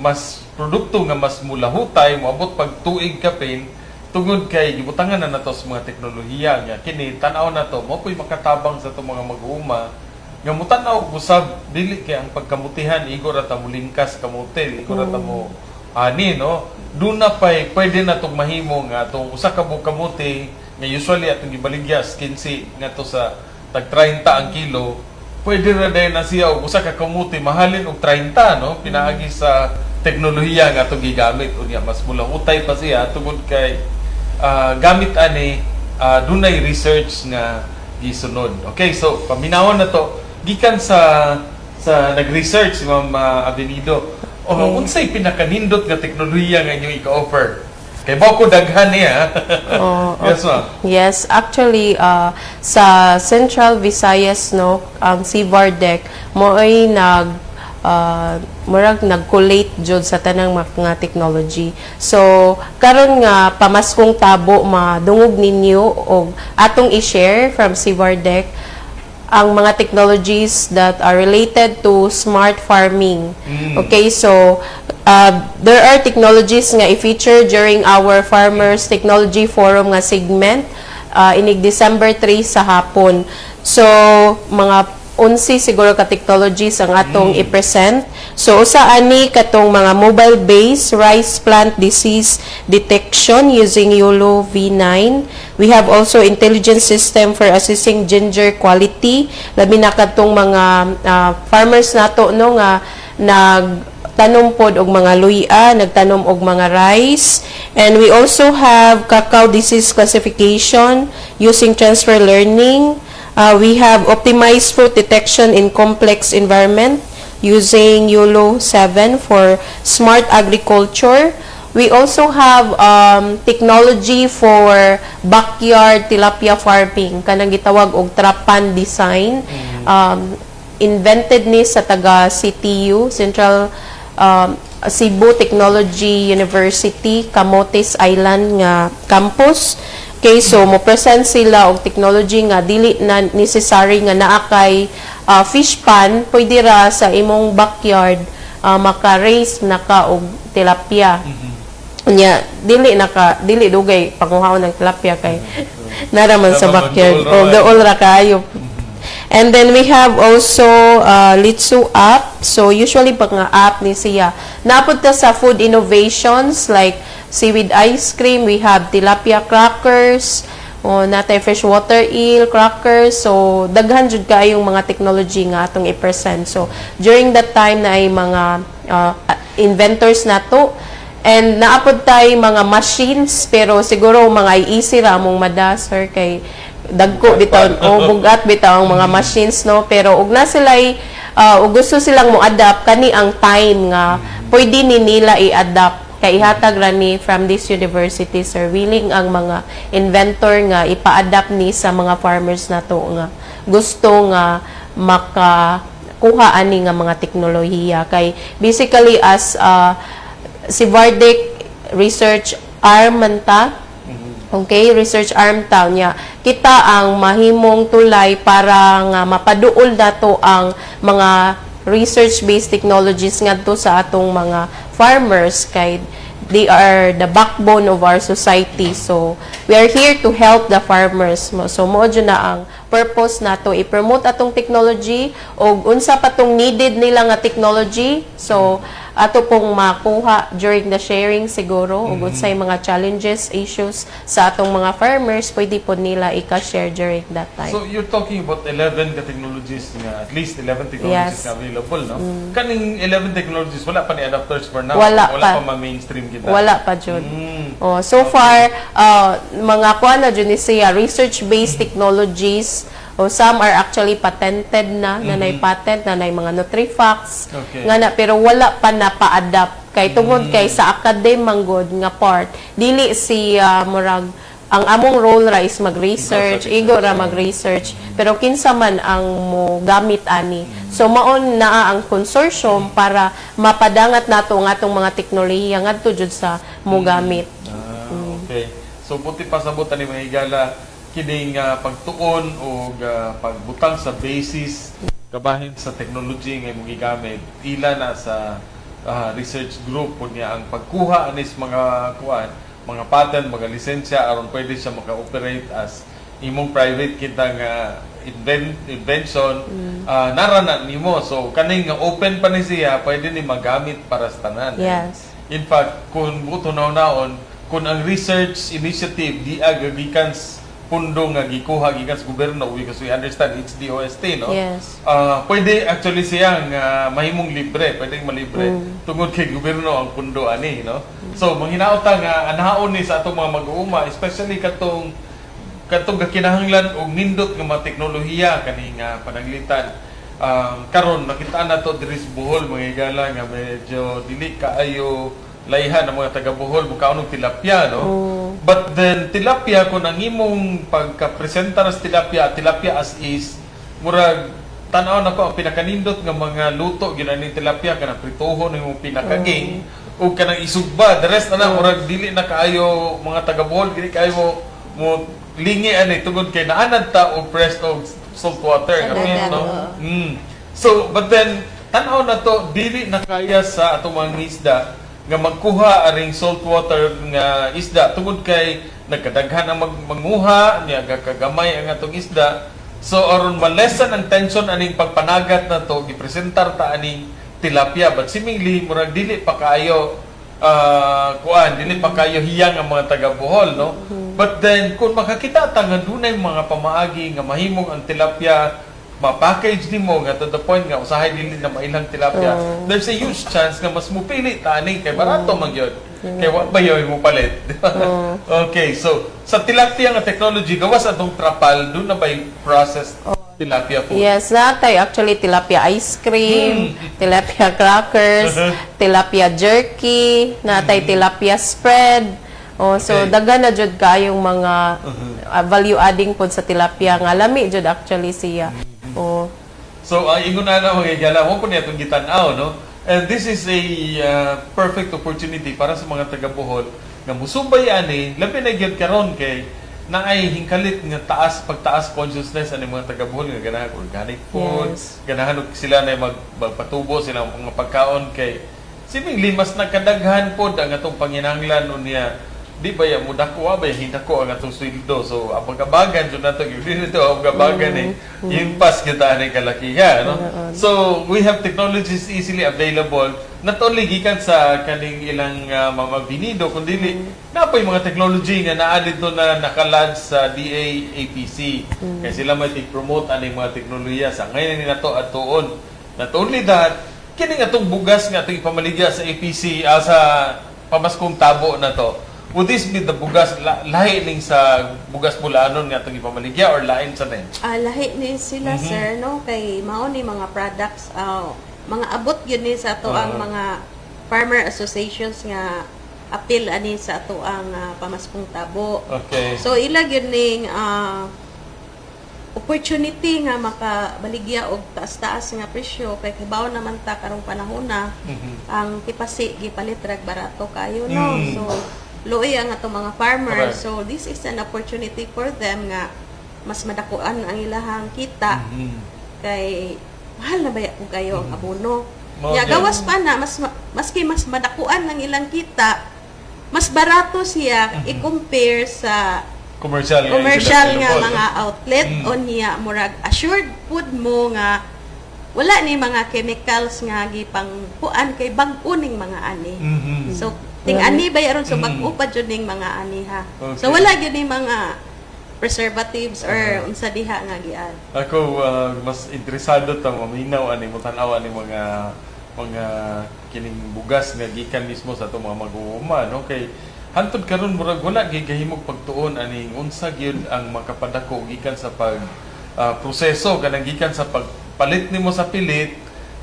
mas produkto nga mas mulahutay moabot pag tuig kapin tungod kay gibutangan na nato sa mga teknolohiya nga kini tan-aw na to mo po'y makatabang sa to mga mag-uuma. Nga mutanaw busab dili kay ang pagkamutihan igo ra ta mo lingkas kamote igo ra ta mo ani no? Doon na pay pwede na tong mahimo nga atong usa ka kamote nga usually atong gibaligya 15 nga to sa tag 30 ang kilo. Pwede ra dahil na siya og usa ka kamote mahalin og 30 no? Pinaagi sa teknolohiya nga atong gigamit. Unya mas mula utay pa siya. Tungod kay ah, gamit ani ah, dunay research nga gisunod. Okay so paminawon na to. Gikan sa sa nag-research si Ma'am ah, Avenido o Okay. unsay pinakanindot nga teknolohiya nga inyong i-offer? Kay ba ko daghan niya Oo, yes ma'am. Yes, actually uh, sa Central Visayas no, ang CVAR deck mo ay nag uh, murag nag-collate jud sa tanang mga technology. So karon nga pamaskong tabo madungog ninyo og atong i-share from CVAR deck ang mga technologies that are related to smart farming. Okay, so uh, there are technologies nga i-feature during our Farmers Technology Forum nga segment uh, inig December 3 sa hapon. So, mga 11 siguro ka technologies ang atong i-present. So, usa ani katong mga mobile-based rice plant disease detection using YOLO V9. We have also intelligent system for assessing ginger quality. Labi na katong mga ah, farmers nato no nga nag tanom pod og mga luya, nagtanom og mga rice. And we also have cacao disease classification using transfer learning. Uh, we have optimized fruit detection in complex environment using YOLO 7 for smart agriculture. We also have um, technology for backyard tilapia farming, kanang gitawag og trapan design. Um, invented ni sa taga CTU, Central um, Cebu Technology University, Camotes Island nga campus. Okay, so mo present sila og technology nga dili na necessary nga naa kay uh, fish pan, pwede ra sa imong backyard uh, maka-raise naka og tilapia. Nya dili naka dili dugay panguhaw ng tilapia kay naraman sa backyard. O dool ra kayo. And then we have also uh, Litsu app. So usually pag nga app ni siya, napunta sa food innovations like seaweed ice cream, we have tilapia crackers, o natay freshwater eel crackers. So daghan jud kayong mga technology nga atong i-present. So during that time na ay mga uh, inventors nato And naapod tayo mga machines pero siguro mga easy ra mong madasar kay dagko bitaw o bugat bitaw ang mga machines no? Pero ug na sila uh, gusto silang mo adapt kani ang time nga pwede ni nila i-adapt kay ihatag ra ni from this university sir willing ang mga inventor nga ipa-adapt ni sa mga farmers nato nga gusto nga maka kuha ani nga mga teknolohiya kay basically as uh, si Vardek research arm man ta Okay, research arm town niya. Kita ang mahimong tulay para nga mapaduol nato ang mga research-based technologies ngadto sa atong mga farmers kay they are the backbone of our society. So, we are here to help the farmers. So, mo na ang purpose nato i-promote atong technology o unsa pa tong needed nila nga technology. So, ato pong makuha during the sharing siguro ug unsay mga challenges, issues sa atong mga farmers, pwede po nila i-share during that time. So you're talking about 11 ka technologies nga at least 11 technologies Yes. nga available no. Mm. Kaning 11 technologies wala pa ni adapters for now. Wala pa. ma-mainstream kita. Wala pa jud. Mm. Oh, so far uh, mga kuha na jud ni siya research-based technologies o some are actually patented na, nanay patent, nanay mga Nutrifacts, Okay. nga na, pero wala pa na pa-adapt. Kay tungod kay sa academic nga part, dili si uh, murag ang among role ra is mag-research, igo ra mag-research, pero kinsa man ang mo gamit ani. So maon na ang consortium para mapadangat nato ang atong mga teknolohiya ngadto jud sa mo gamit. Ah, okay. So puti pasabot ani mahigala kining uh, pagtuon o uh, pagbutang sa basis kabahin sa technology nga imong gigamit. Ila na sa ah, research group po niya ang pagkuha anis mga kuan mga patent mga lisensya aron pwede siya maka-operate as imong private kita nga invent, invention. Ah, narana nimo. So kaning nga open pa ni siya pwede ni magamit para sa tanan. Yes. In fact, kung buto na naon, kung ang research initiative di agagikan pundo nga gikuha gikan sa gobyerno because we understand it's DOST no? Yes. Ah, pwede actually siya nga mahimong libre pwedeng malibre. Mm. tungod kay gobyerno ang pundo ani no? So manghinaot nga anaon ni sa atong mga mag-uuma especially katong katong gakinahanglan og nindot nga mga teknolohiya kani nga panaglitan. Um, karon nakita na to diri sa Bohol mga igala nga medyo dili kaayo layhan ang mga taga Bohol og tilapia no? But then tilapia kung ang imong pagka-presenta sa tilapia tilapia as is murag tanaw na ko ang pinakanindot nga mga luto ginani tilapia kanang pritohon ng pinakaging o kanang isugba. The rest na na murag dili na kaayo mga taga Bohol dili kaayo mo, mo lingi ani tungod kay naanad ta og pressed og salt water na, no? mm. so but then tanaw na to dili na kaya sa atong mga isda nga magkuha aring salt water nga isda. Tungod kay nagkadaghan ang mag manguha nya gakagamay ang atong isda. So aron malessen ang tension aning pagpanagat na to gipresentar ta aning tilapia. But seemingly murag dili pa kaayo ah kuan dili pa kayo hiyang ang mga taga Bohol no but then kung makakita ta nga dunay mga pamaagi nga mahimong ang tilapia ma-package nimo nga to the point nga usahay dili na mailang tilapia Oh. there's a huge chance nga mas mupili ta ani kay barato Oh. man gyud Yeah. kay wa ba yoy mo palit? Oh. okay so sa tilapia nga technology gawas atong trapal do na bay processed tilapia food Yes, natay actually tilapia ice cream, tilapia crackers, Uh-huh. tilapia jerky, natay tilapia spread. Oh, so Okay. daghan na jud kayong mga Uh-huh. uh, value adding pod sa tilapia nga lami jud actually siya. Oh. So, ang ingon na na mga igala, mo po niya itong gitanaw, no? And this is a uh, perfect opportunity para sa mga taga Bohol nga musubay ani, labi na gyud karon kay na ay hingkalit nga taas pagtaas consciousness ani mga taga Bohol nga ganahan organic food, Yes. ganahan sila na mag, magpatubo sila ang mga pagkaon kay seemingly mas nakadaghan pod ang atong panginahanglan unya di ba ya muda ko ba hindako ang atong sweldo. So ang pagabagan jud nato gyud dito ang pagabagan eh. Yung pas kita ni kalakiha no? So we have technologies easily available. Not only gikan sa kaning ilang uh, mga binido kundi na pa yung mga technology nga naa dito na nakalad sa DA APC Mm. kaya sila may promote aning mga teknolohiya. Sa ngayon ni nato at tuon. Not only that kini nga itong bugas nga itong ipamaligya sa APC ah, sa pamaskong tabo na to would this be the bugas la, lahi ning sa bugas bulanon nga itong ipamaligya or lain sa rin Ah, lahi ni sila Mhm. sir no kay mao ni mga products ah, mga abot yun ni sa ato ang Ah. mga farmer associations nga appeal ani sa ato ang ah, pamaskong tabo. Okay. So ilag yun ning ah, opportunity nga makabaligya og taas-taas nga presyo kay kibaw naman ta karong panahon na ang tipasi gipalit rag barato kayo no. Mm. So luoy ang atong mga farmers. Correct. So this is an opportunity for them nga mas madakuan ang ilahang kita kay mahal na baya kung kayo ang abono. Mao Ya gawas pa na mas ma- maski mas madakuan ang ilang kita, mas barato siya i-compare sa commercial nga commercial nga available, mga outlet Mm. o niya murag assured food mo nga wala ni mga chemicals nga gipang kuan kay bag-o ning mga ani. Mhm. So ting ani ba yaron so Mm. bag-o pa jud ning mga ani ha. Okay. So wala gyud ning mga preservatives or unsa diha nga gian. Ako uh, mas interesado ta maminaw ani mo tan-aw ani mga mga kining bugas nga gikan mismo sa atong mga mag-uuma no kay hantod karon murag wala gyud kahimog pagtuon ani unsa gyud ang makapadako gikan sa pag ah, proseso kanang gikan sa pagpalit nimo sa pilit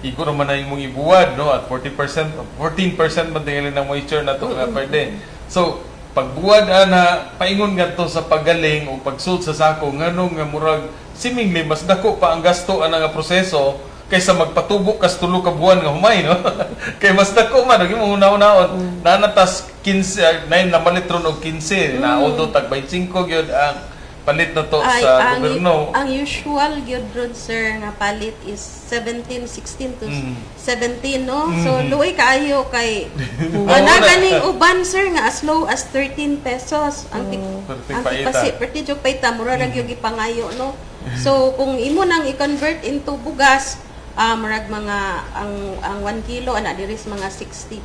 iguro man na imong ibuwad no? At 40% 14% man tingali ng moisture na to nga per day so pagbuwad ana paingon ngadto sa paggaling o pagsud sa sako nganong nga murag seemingly mas dako pa ang gasto ana nga proseso kaysa magpatubo kas tulo ka buwan nga humay no? Kay mas dako man ug imong una-unaon nanatas 15 na na malitron og 15 na Mm. although tag 25 gyud ang palit na to Ay, sa ang, gobyerno ang usual gyud rod sir nga palit is 17 16 to Mm. 17 no Mm. so luoy kaayo kay na- ganing uban sir nga as low as 13 pesos ang tig Perti ang paita. pasi perti jud paita mura ra gyud ipangayo no so kung imo nang i-convert into bugas ah murag mga ang ang 1 kilo ana diri mga 60%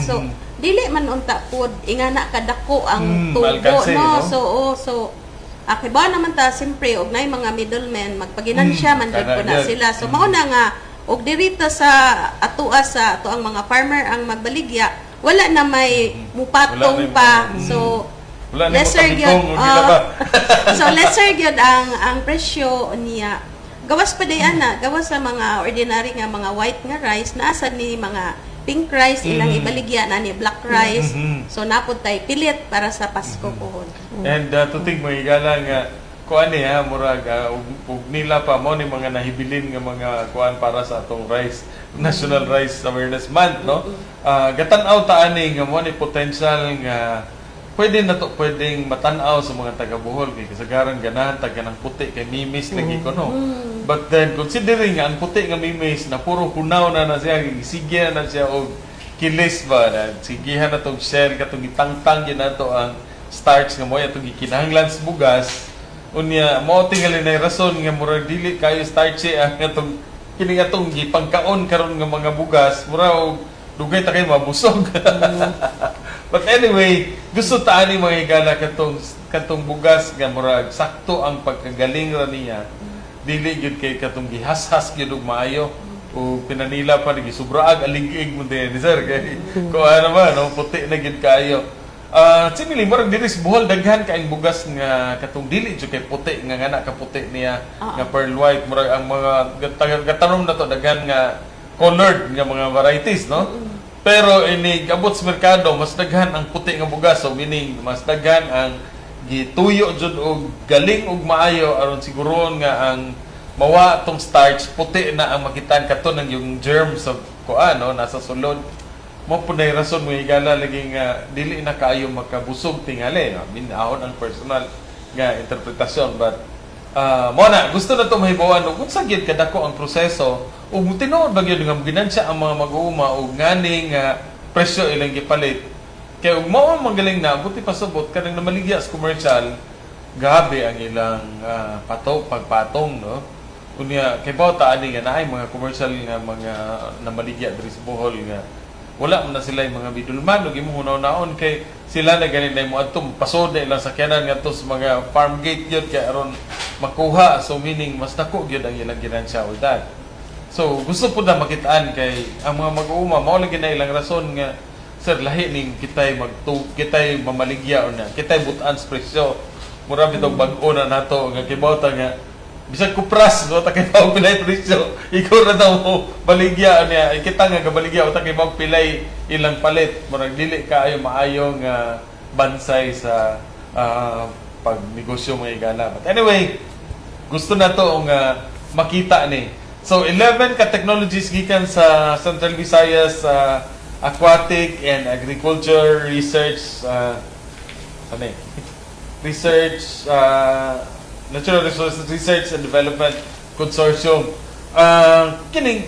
so Mhm. dili man unta pod ingana kadako ang Mm, tubo no no? so oh, so Aki ba naman ta simpre og nay mga middlemen magpaginansya Mm, man jud ko na sila. So mao na nga og dirita sa atua sa ato ang mga farmer ang magbaligya wala na may mupatong Wala na pa. So wala na lesser gyud. ah, so lesser gyud ang ang presyo niya. Gawas pa day ana, gawas sa mga ordinary nga mga white nga rice naasa ni mga pink rice ilang Mhm. ibaligya na ni black rice. Mhm. So napod tay pilit para sa Pasko pohon. And uh, tutig mo igala nga kuan ni ha murag uh, ug, nila pa mo ni mga nahibilin nga mga kuan para sa atong rice National Rice Awareness Month no. Uh, gatan-aw ta ani nga mo ni potential nga pwede na to pwedeng matan-aw sa mga taga Bohol kay kasagaran ganahan taga ng puti kay mimis lagi ko no. But then considering nga ang puti nga mimis na puro hunaw na na siya gisigya na siya og kilis ba na sigihan na tong shell katong gitangtang gyud nato ang starch nga mo atong gikinahanglan sa bugas. Unya mo tingali na rason nga murag dili kayo starchy ang atong kini atong gipangkaon karon nga mga bugas mura og dugay ta kay mabusog But anyway, gusto ta ani mga higala katong katong bugas nga murag sakto ang pagkagaling ra niya. Dili gyud kay katong gihashas gyud og maayo o pinanila pa ni sobraag alig-ig mo din ni sir kay ko ano ba no puti na gyud kayo. Ah, simili murag diri sa Bohol daghan kaayong bugas nga katong dili jud kay puti nga ngana ka puti niya nga pearl white murag ang mga gat- gatanom na to daghan nga colored nga mga varieties no. Pero ini abot sa merkado mas daghan ang puti nga bugas so meaning mas daghan ang gituyo jud og galing og maayo aron siguron nga ang mawa tong starch puti na ang makitaan kato ng yung germs of kuan no nasa sulod. Mo po na rason mo higala lagi nga dili na kaayo makabusog tingali no. Minahon ang personal nga interpretasyon but Ah, mo na gusto na to mahibawan og unsa gyud kadako ang proseso ug tinuod ba gyud nga ginansya ang mga mag-uuma og ngani nga presyo ilang gipalit. Kay ug mao ang magaling na buti pasabot kanang namaligya sa commercial gabi ang ilang ah, pato pagpatong no? Unya kay ba ta ani nga naay mga commercial nga mga namaligya diri sa Bohol nga wala man na sila yung mga bidulman ug imong hunaw-naon kay sila na ganin na mo adto pasod na ilang sakyanan ngadto sa mga farm gate gyud kay aron makuha. So meaning mas dako gyud ang ilang ginansya that so gusto po na makitaan kay ang mga mag-uuma. Mao lagi na ilang rason nga sir lahi ning kitay magtu kitay mamaligya o na kitay butan presyo. Mura bitog bag-o na nato nga kibawta nga bisag kupras no ta kay mao pilay presyo. Ikaw na daw mo baligya niya. Kita nga gabaligya o ta kay pilay. Ilang palit. Murag dili kaayo maayo nga bansay sa ah, pagnegosyo mga igala. But anyway gusto na to nga makita ni. So 11 ka technologies gikan sa Central Visayas sa aquatic and agriculture research uh, ano eh? research uh, Natural Resources Research and Development Consortium. Uh, kining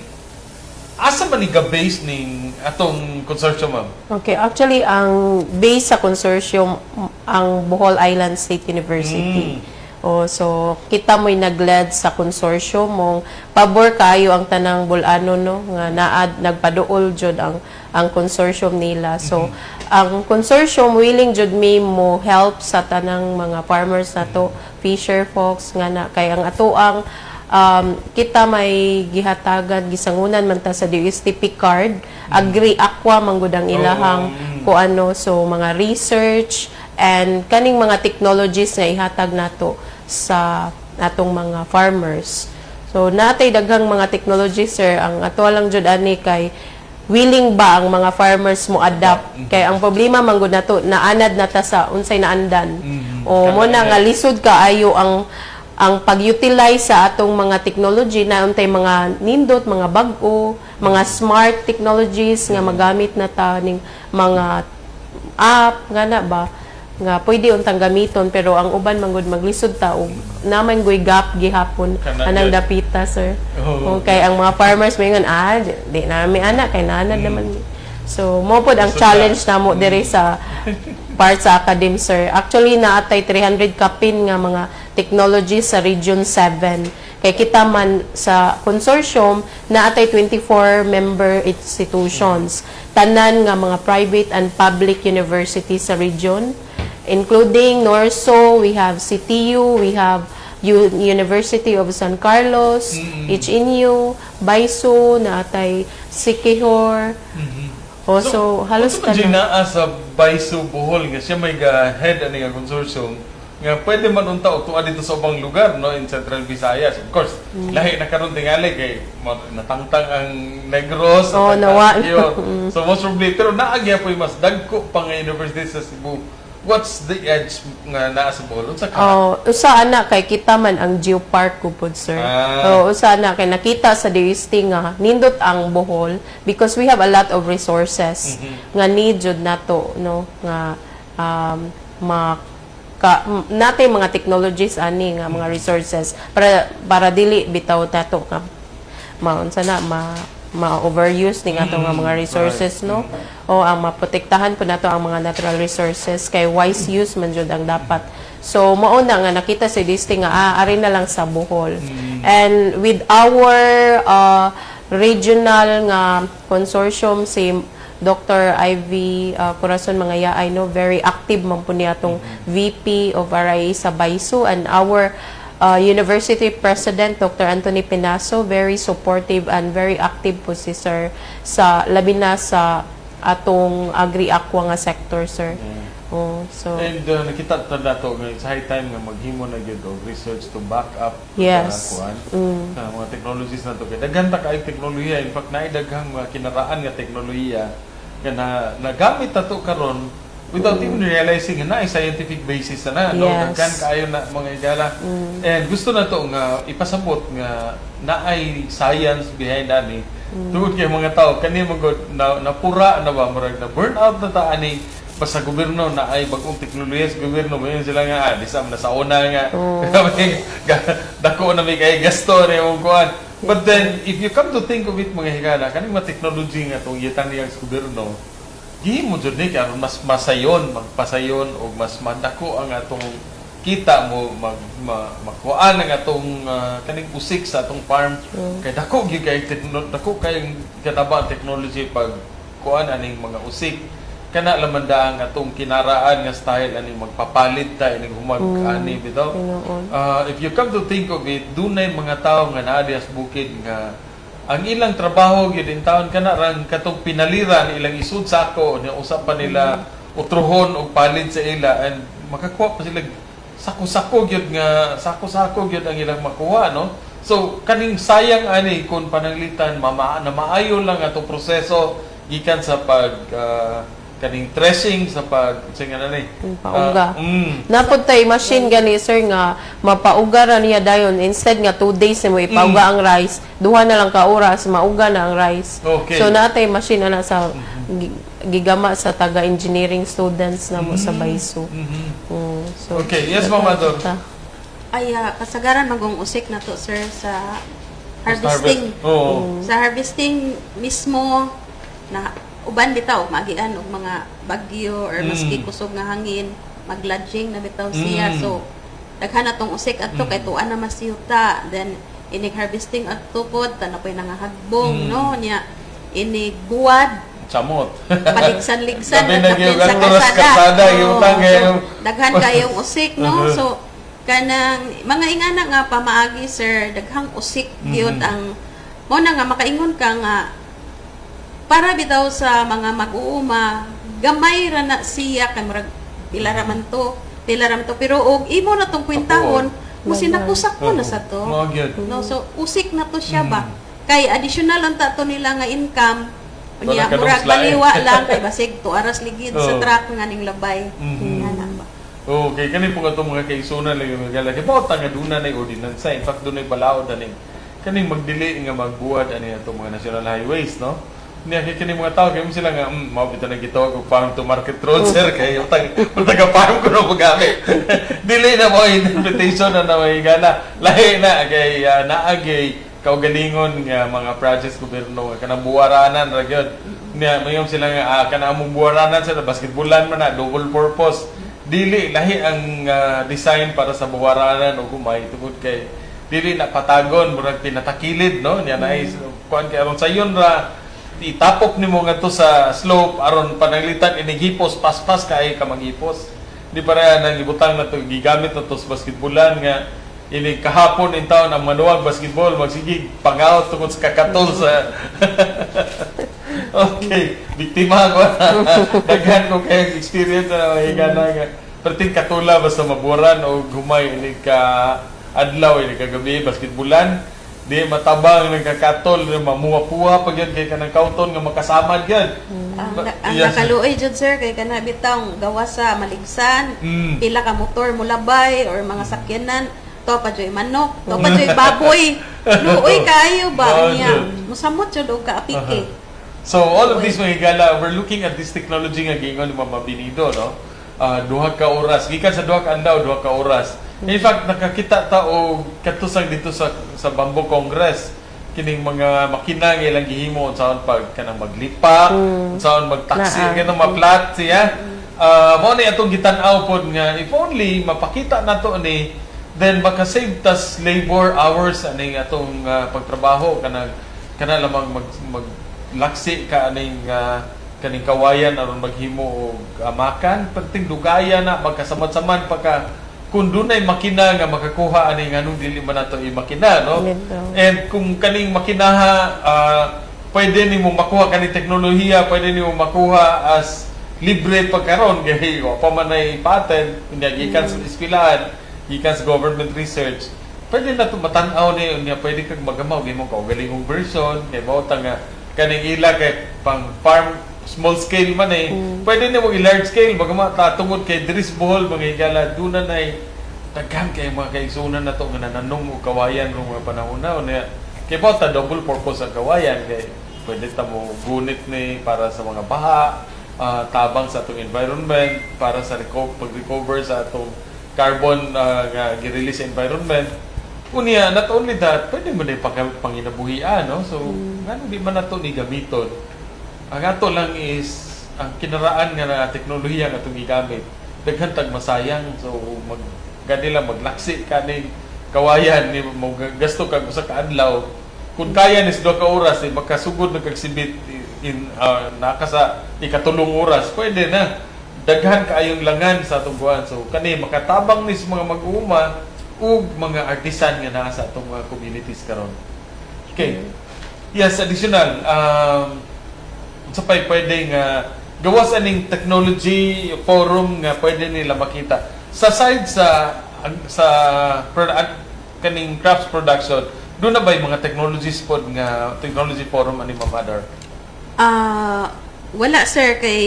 asa man ni base ning atong consortium ma'am? Okay, actually ang base sa consortium ang Bohol Island State University. Oh, so kita mo'y nagled sa consortium mong pabor kayo ang tanang bulano no nga naad nagpaduol jud ang ang consortium nila. So ang consortium willing jud mi mo help sa tanang mga farmers nato, fisher folks nga na kay ang ato ang um, kita may gihatagan gisangunan man ta sa DSTP card. Agri aqua manggudang ilahang ko ano. So mga research and kaning mga technologies nga ihatag nato sa atong mga farmers. So natay daghang mga technologies sir. Ang ato lang jud ani kay willing ba ang mga farmers mo adapt? Kay ang problema man gud nato naanad na ta sa unsay naandan. O mo na nga lisod kaayo ang ang pag-utilize sa atong mga technology na untay mga nindot, mga bag-o, mga smart technologies nga magamit na ta ning mga app ngana ba nga pwede untang gamiton pero ang uban man gud maglisod ta og naman goy gap gihapon anang dapita sir. Oo. O, kay ang mga farmers mayngon ah di, na mi anak kay nanad naman. Mi. so mo pod ang challenge namo diri sa part sa academy sir. Actually naatay 300 kapin nga mga technology sa region 7 kay kita man sa consortium naatay 24 member institutions. Tanan nga mga private and public universities sa region including NORSO, we have CTU, we have U- University of San Carlos, HNU, BISO, naatay Sikihor. Also, halos Ito man dyan tanan. naa sa Baiso Bohol nga siya may ga head ani nga consortium nga pwede man unta utuan dito sa ubang lugar no in Central Visayas of course Mm. lahi na karon tingali kay natangtang ang Negros Oh, nawa. Mm. so most probably pero naagya po mas dagko pa nga university sa Cebu what's the edge nga naa sa Bohol unsa ka? Oh, usa ana kay kita man ang Geopark ko pod sir. Ah. Oh, usa ana kay nakita sa DST nga nindot ang Bohol because we have a lot of resources nga need jud nato no? Nga um ma ka, natay mga technologies ani nga mga resources para para dili bitaw tato nga. Maunsa na ma ma-overuse ning ato nga mga resources no? O ang maprotektahan po nato ang mga natural resources. Kay wise use man jud ang dapat. So mao na nga nakita si Disty nga ah, ari na lang sa Bohol. And with our uh, regional nga consortium si Dr. Ivy uh, Corazon Mangaya, I know very active man po niya itong VP of RIA sa Baisu. And our uh, University President Dr. Anthony Pinaso, very supportive and very active po si Sir sa labi na sa atong agri-aqua nga sector, Sir. Oh, so And uh, nakita ta nato nga sa high time nga maghimo na gyud og research to back up Yes. sa kuan Mm. sa mga technologies na to kay daghan ta kay teknolohiya in fact naay daghang mga kinaraan nga teknolohiya nga na nagamit ta to karon without even realizing nga naay scientific basis na na no Yes. daghan kaayo na mga igala Mm. and gusto na to nga ipasabot nga naay science behind ani Mm. tungod kay mga tao kani magod na napura na ba murag na burn out na ta ani basta gobyerno na ay bagong teknolohiya sa gobyerno mayon sila nga ah, disam na sa una nga Oh. Kami, ga- dako na may kay gasto na yung kuan but then if you come to think of it mga higala kaning mga technology nga tong yitan niya sa gobyerno gihimo jud ni karon mas masayon magpasayon o mas madako ang atong kita mo mag ma, makuhaan ang atong ah, kaning usik sa atong farm Mm. kay dako gyud kay dako kay kanaba ang technology pag kuan aning mga usik kana lamanda ang atong kinaraan nga style aning magpapalit ta ining humag Mm. ani bitaw. Uh, if you come to think of it, dunay mga tao nga naa bukid nga ang ilang trabaho gyud in taon kana rang katong pinaliran ilang isud sa ako nya usap pa nila utrohon og palit sa ila and makakuha pa sila sako-sako gyud nga sako-sako gyud ang ilang makuha no? So kaning sayang ani kung pananglitan mama na maayo lang atong proseso gikan sa pag ah, kaning dressing sa pag singa na ni pauga. Ah, mm, Napod tay machine gani sir nga mapauga ra niya dayon instead nga 2 days mo ipauga ang rice duha na lang ka oras mauga na ang rice Okay. so natay machine ana sa gi- gigama sa taga engineering students na mo sa Baisu Mm, so Okay, yes, Ma'am Ador. Ay, ah, kasagaran magong usik na to, sir, sa harvesting. harvest. Oo. Sa harvesting mismo, na uban bitaw, magian og mga bagyo or Mm. maski kusog nga hangin, maglodging na bitaw siya. Mm. So, daghan na tong usik adto kay tuan na masiyuta. Then, inig harvesting adto pod, tanapoy nangahagbong, Mm. no? Nya, inig buwad, Samot. paligsan-ligsan na gyud sa kasada. kasada, yung So, daghan kayong usik, no? Uh-huh. So, kanang mga ingana nga pamaagi sir daghang usik gyud Mhm. ang mo na nga makaingon ka nga para bitaw sa mga mag-uuma gamay ra na siya kay murag pila ra man to pila ra man to pero og imo na tong kwintahon mo sinakusak mo na sa to no so usik na to siya ba kay additional ang tato nila nga income Unya, ka murag baliwa lang kay basig to aras ligid sa Oh. truck nga ning labay. Mhm. Ba? Okay, kani po nga itong mga kaisunan lang yung mga gala. Kaya nga doon na ordinansa. In fact, doon ay balaod na ning kaning magdili nga magbuhat ani itong mga national highways, no? Niya kini mga tao kay sila nga mm, mao bitaw na gitawag og farm to market road sir kay yung taga farm ko na magamit. Dili na mo interpretation na may gana. Lahi na kay uh, naagay kaugalingon nga mga projects gobyerno kanang buwaranan ra gyud. Niya mayong sila nga ah, kana among buwaranan sa basketballan man na double purpose. Dili lahi ang ah, design para sa buwaranan o gumay tungod kay dili na patagon murag pinatakilid no niya na is kuan kay aron sayon ra itapok nimo ngadto sa slope aron pananglitan inigipos paspas kay ka maghipos di para nang ibutang na to gigamit na to sa basketballan nga ini kahapon in taon ang manuwag basketball magsigig pangaw tungod sa kakatol sa okay biktima ko daghan ko kay experience na mahiga na nga. Perting katula basta maburan o gumay ini ka adlaw ini kagabi basketballan di matabang nagkakatol mamuwa-puwa pag yan kay kanang kauton nga makasamad yan Ang, Ba- ang yes. nakaluoy jud sir kay kana bitang gawas sa maligsan, Mm. pila ka motor mulabay or mga sakyanan to pa joy manok, to pa joy baboy. Luoy kayo ba Oh, niya? Musamot jud og kaapike. So all of these mga higala, we're looking at this technology nga gingon ni Mama Binido, no? Ah, duha ka oras, gikan sa duha ka adlaw, duha ka oras. In fact, nakakita ta og katusang dito sa sa Bamboo Congress. Kining mga makina nga ilang gihimo unsaon pag kanang maglipa, unsaon magtaksi, kanang maplat siya. Ah, mao ni atong gitan-aw pod nga if only mapakita nato ni then maka-save tas labor hours aning atong ah, pagtrabaho. Kanang kana lamang mag, maglaksi ka aning ah, kaning kawayan aron maghimo og amakan. Perting dugaya na magkasamad-samad pagka kung dunay makina nga makakuha ani nganong dili man nato i makina no. And kung kaning makinaha ah, pwede nimo makuha kaning teknolohiya pwede nimo makuha as libre pagkaron kay wa pa man ay patent unya gikan sa eskwelahan gikan sa government research. Pwede na to matan-aw ni unya pwede kag magamaw gimo ka galingong version kay mao ta nga kaning ila kay pang farm small scale man eh. Pwede nimo i large scale bagama ta tungod kay diris Bohol mga higala dunan ay daghan kay mga kaigsunan na to nga nananong og kawayan rong mga panahon na unya kay ta double purpose ang kawayan kay pwede ta mo gunit ni para sa mga baha ah, tabang sa atong environment para sa reco- pag-recover sa atong carbon ah, nga gi-release sa environment. Unya, not only that, pwede mo na yung pang- panginabuhian, no? So, ngano di man nato ni gamiton. Ang ato lang is, ang kinaraan nga na teknolohiya nga itong gigamit, daghan tag masayang. So, mag, gani lang maglaksi ka ni kawayan, ni mo gasto kag usa ka adlaw. Kung kaya ni sa ka oras, eh, makasugod na kagsibit in, uh, naka sa ikatulong oras, pwede na. Daghan kaayong langan sa atong buwan. So, kani makatabang ni sa mga mag-uuma, ug mga artisan nga naa sa atong mga communities karon. Okay. Yes, additional um sa pay pwede nga gawas aning technology forum nga pwede nila makita. Sa side sa sa pro- ad- kaning crafts production, doon na ba yung mga technologies pod nga technology forum ani Ma'am Adar? Ah, wala sir kay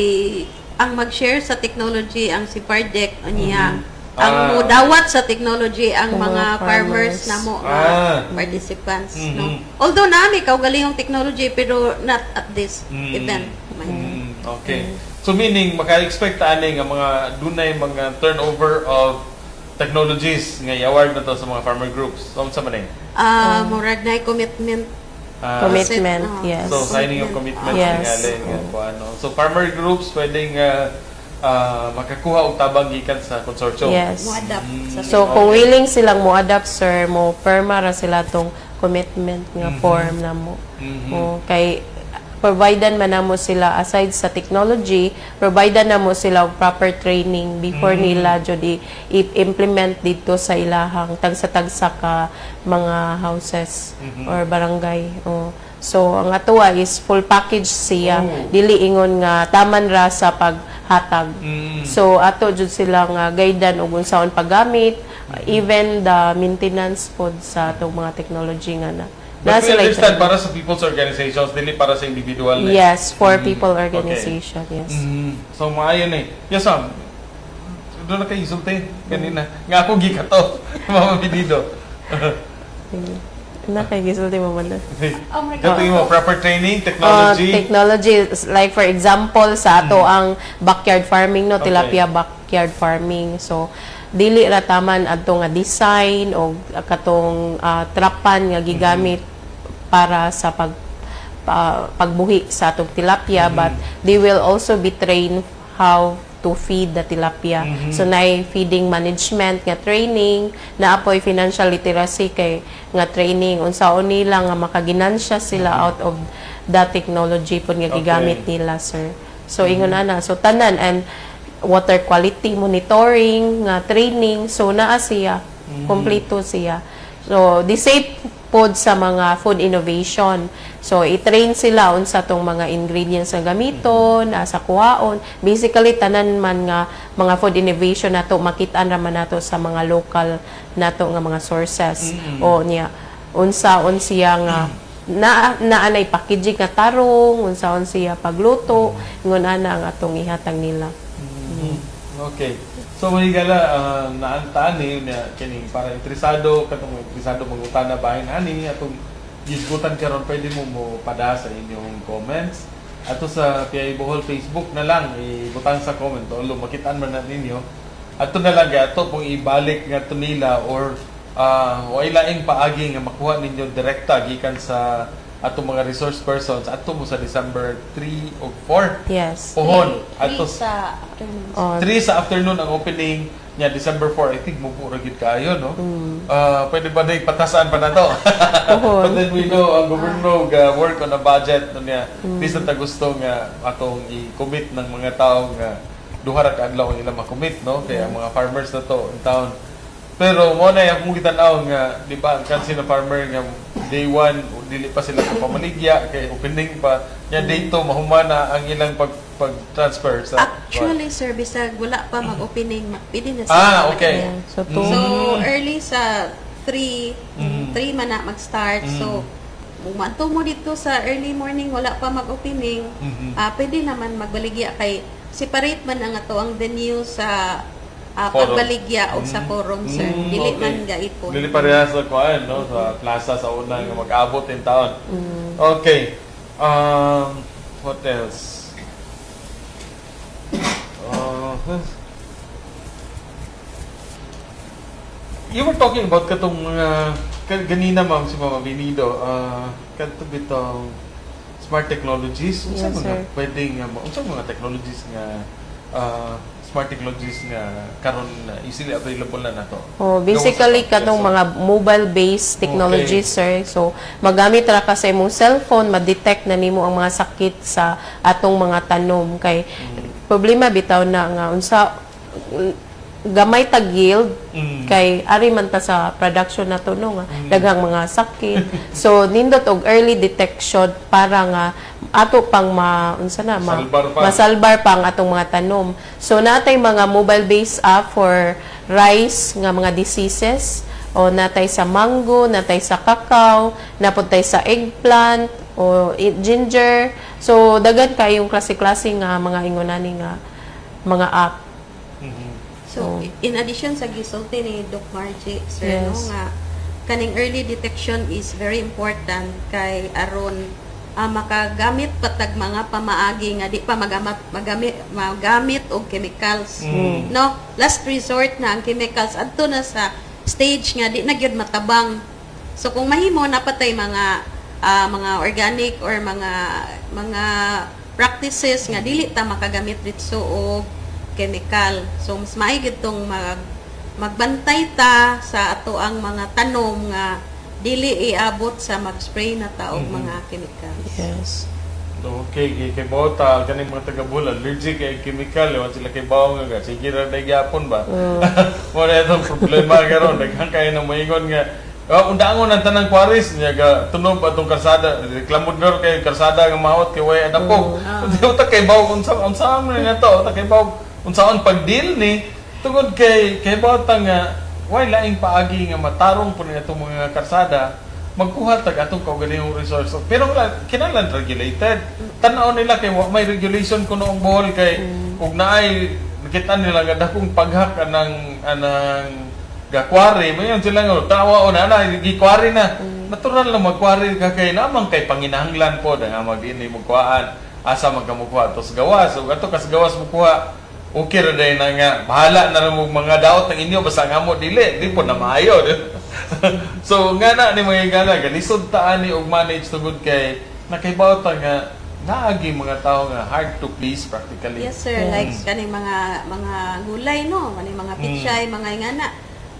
ang mag-share sa technology ang si Pardec niya. Ang Ah. mudawat sa technology ang mga, mga farmers, farmers. na mo Ah. ah, participants Mhm. no. Although nami kaugalingong technology pero not at this Mm. event. Mm, okay. So meaning maka-expect ta ani nga mga dunay mga turnover of technologies nga i-award na to sa mga farmer groups. So, unsa man eh? Ah, murag na commitment. Ah, Commitment, Ah, yes. So signing of commitment Yes. yes. nga po ano. So farmer groups pwedeng uh, uh, makakuha og tabang gikan sa consortium. Yes. Mo-adapt sa So kung willing silang mo adapt sir, mo perma ra sila tong commitment nga Mhm. form na mo. Mhm. Mo kay providean man namo sila aside sa technology, providean namo sila og proper training before Mhm. nila jud i-implement dito sa ilahang tagsa-tagsa ka mga houses Mhm. or barangay. Oh. So ang atuwa is full package siya. Oh. Dili ingon nga taman ra sa paghatag. Mm. So ato jud sila nga guidean og unsaon paggamit, even the maintenance pod sa atong mga technology nga na But Nasa we understand para sa people's organizations, dili para sa individual. na. Yes, for Mm, people okay. organization, yes. Mm, so maayo na eh. Yes, ma'am. Doon na kayo isulti kanina. Nga ako gikato. Mama Binido. Na kay gisulti mo man. Oh my God. mo, proper training, technology. Uh, technology like for example sa ato ang backyard farming no Okay. tilapia backyard farming so dili ra taman adto nga design o katong ah, trapan nga gigamit para sa pag pa- pagbuhi sa atong tilapia but they will also be trained how to feed the tilapia. Mhm. So na feeding management nga training, na apoy financial literacy kay nga training unsaon nila nga makaginansya sila out of that technology pud nga Okay. gigamit nila sir. So ingon ana so tanan and water quality monitoring nga training so naa siya Mhm. kompleto siya. So the safe pod sa mga food innovation. So i-train sila unsa tong mga ingredients nga gamiton, mm sa kuhaon. Basically tanan man nga mga food innovation nato makit-an ra man nato sa mga local nato nga mga sources. Mm. O niya unsaon siya nga na naanay packaging nga tarong, unsaon siya pagluto, ingon ana ang atong ihatag nila. Okay. So mahigala uh, naantaan ni na kini para interesado katong interesado mangutana bahin ani atong gisgutan karon pwede mo mo pada sa inyong comments. Ato sa PI Bohol Facebook na lang ibutang sa comment o makitaan man na ninyo. Ato na lang ato pong ibalik nga to nila or uh, way laing paagi nga makuha ninyo direkta gikan sa ato mga resource persons ato mo sa December 3 o 4 Yes. pohon. Ato sa afternoon. Oh. 3 sa afternoon ang opening niya December 4 I think mo puro gid kayo no? Ah, pwede ba na patasaan pa na to? But then we know ang governor uh, work on a budget no niya. Mm. bis na ta gusto nga atong i-commit ng mga tao nga duha ra ka adlaw ang ila ma-commit no? Kaya ang mga farmers na to in town pero mo na yung kung kitanaw nga di ba ang kansi na farmer nga day one dili pa sila ka pamaligya kay opening pa nya day 2 mahumana ang ilang pag pag-transfer sa Actually, sir, bisag wala pa mag-opening, pwede na Ah, okay. mag- So, So, two- early sa 3, Mm. 3 man na mag-start. Mm. So, umanto mo dito sa early morning, wala pa mag-opening, Mhm. ah pwede naman magbaligya kay separate man ang ato ang venue sa ah, Forum. pagbaligya o sa forum, sir. Mm, Dili okay. man gaipon. Dili parehas sa kuan no sa plaza sa una nga mag-abot in town. Mm. Okay. Um what else? Uh, you were talking about katong mga ka- ganina ma'am si Mama Binido uh, kanto bitong smart technologies unsa Yes, mga sir. pwedeng nga unsa mga technologies nga uh, smart technologies nga karon na easily available na nato. Oh, basically katong mga mobile-based technologies, sir. So, magamit ra ka sa imong cellphone, ma-detect na nimo ang mga sakit sa atong mga tanom. Kay problema bitaw na nga. Unsa gamay tag yield Mm. kay ari man ta sa production nato no nga daghang mga sakit. So nindot og early detection para nga ato pang ma unsa na ma, Salbar pa. masalbar pa ang atong mga tanom. So natay mga mobile based app for rice nga mga diseases. O natay sa mango natay sa cacao napuntay sa eggplant o ginger. So daghan kayong klase-klase nga mga ingonani nga mga app So, Oh. in addition sa gisulti ni Doc Margie, sir, Yes. no, nga, kaning early detection is very important kay aron ah, makagamit patag mga pamaagi nga di pa magamit magamit magamit og chemicals Mm. no last resort na ang chemicals adto na sa stage nga di na gyud matabang so kung mahimo napatay mga ah, mga organic or mga mga practices nga dili ta makagamit dito og chemical. So mas maigid tong mag magbantay ta sa ato ang mga tanom nga dili iabot sa mag-spray na ta og Mhm. mga chemicals. Yes. Okay, kay kay bota kaning mga taga Bula allergic kay chemical wa sila kay bawang nga sige ra day gyapon ba. Mm. Mo na itong problema karon daghan kay na moingon nga Oh, undangon ang tanang kwaris niya ga tunog atong karsada reklamod garo kay karsada nga maot kay way adapog. Di utak kay bawang unsa unsa man na to utak kay bawang unsaon pagdeal ni tungod kay kay bawta nga way laing paagi nga matarong po na itong mga karsada magkuha tag atong kaugalingong resource. Pero wala, kinahanglan regulated. Tanaw nila kay wa may regulation kuno ang bohol kay ug naay nakita nila nga dakong paghak anang anang gakwari mo yun sila nga tawa o na na gikwari na. Natural lang magkwari ka kay namang kay panginahanglan po nga magdini mo kuhaan. Asa magkamukuha tos gawas. Ug ato kas gawas mo kuha okay ra day na nga bahala na rin mo mga daot ng inyo basta nga mo dili di po na maayo so nga na ni mga gana galisod ta ani og manage tugod kay nakaibawta nga naagi mga tao nga hard to please practically Yes sir, like kaning mga mga gulay no, kaning mga pichay, mga ingana.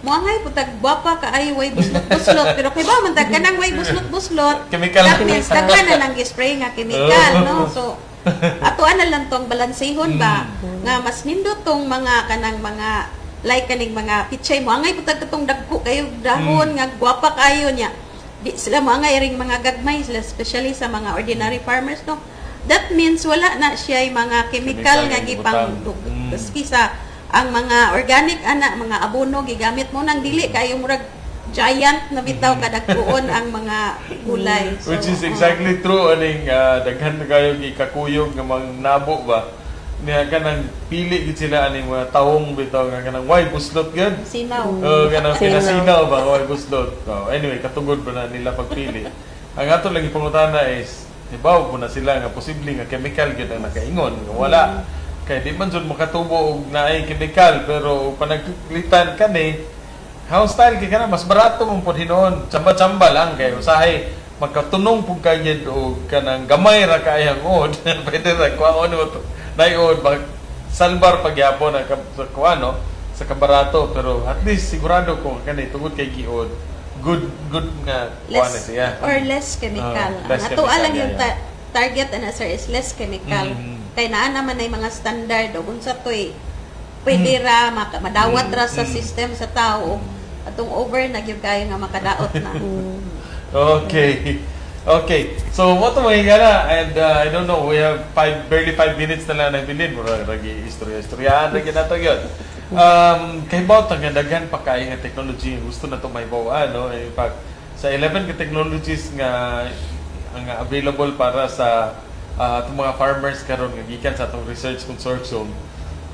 Muangay putag gwapa ka ay way buslot-buslot pero kay ba man tag kanang way buslot-buslot. Chemical. That means daghan na nang spray nga chemical no. So ato na lang tong balansehon ba nga mas nindot tong mga kanang mga like kaning mga pichay mo. Angay putag katong dagko kayo dahon nga gwapa kayo niya. Di sila mga iring mga gagmay sila especially sa mga ordinary farmers no? That means wala na siya mga chemical Chemical nga gipang butang. mm. sa ang mga organic ana mga abono gigamit mo nang dili kayo murag giant na bitaw kadagkuon ang mga gulay. So, Which is exactly true aning uh, daghan na kayo gikakuyog nga mga nabo ba? Niya kanang pili gid sila aning mga tawong bitaw nga kanang why buslot gyud sinaw. Oh kanang Sinaw. pinasinaw ba? Why buslot oh, anyway katugod ba na nila pagpili. Ang ato lang ipangutana is ibaw po na sila nga posible nga chemical gyud ang nakaingon nga wala. Kay di man jud makatubo og naay chemical pero panagklitan kani how style kay kana mas barato mong pod hinon chamba-chamba lang kay usahay. Magkatunong pug kagid og kanang gamay ra kayang od pwede ra kuhaon mo to. Naiod mag salbar pagyapon ang sa kuano sa kabarato. Pero at least sigurado ko kani tungod kay giod good good nga kuan siya. or less chemical. Ah, less ato lang yung ta- target ana sir is less chemical. Mhm. Kay naa naman ay mga standard o unsa toy pwede ra maka- madawat ra sa system sa tao atong over na gyud kayo nga makadaot na. Okay. Okay. So, what mo na and uh, I don't know, we have five, barely five minutes na lang na bilin. Mura, ragi, istorya, istoryaan, ragi na to yun. Um, kay Baut, ang daghan pa kaya nga technology, gusto na to may bawaan, no? In fact, sa 11 ka technologies nga ang available para sa uh, itong mga farmers karon nga gikan sa atong research consortium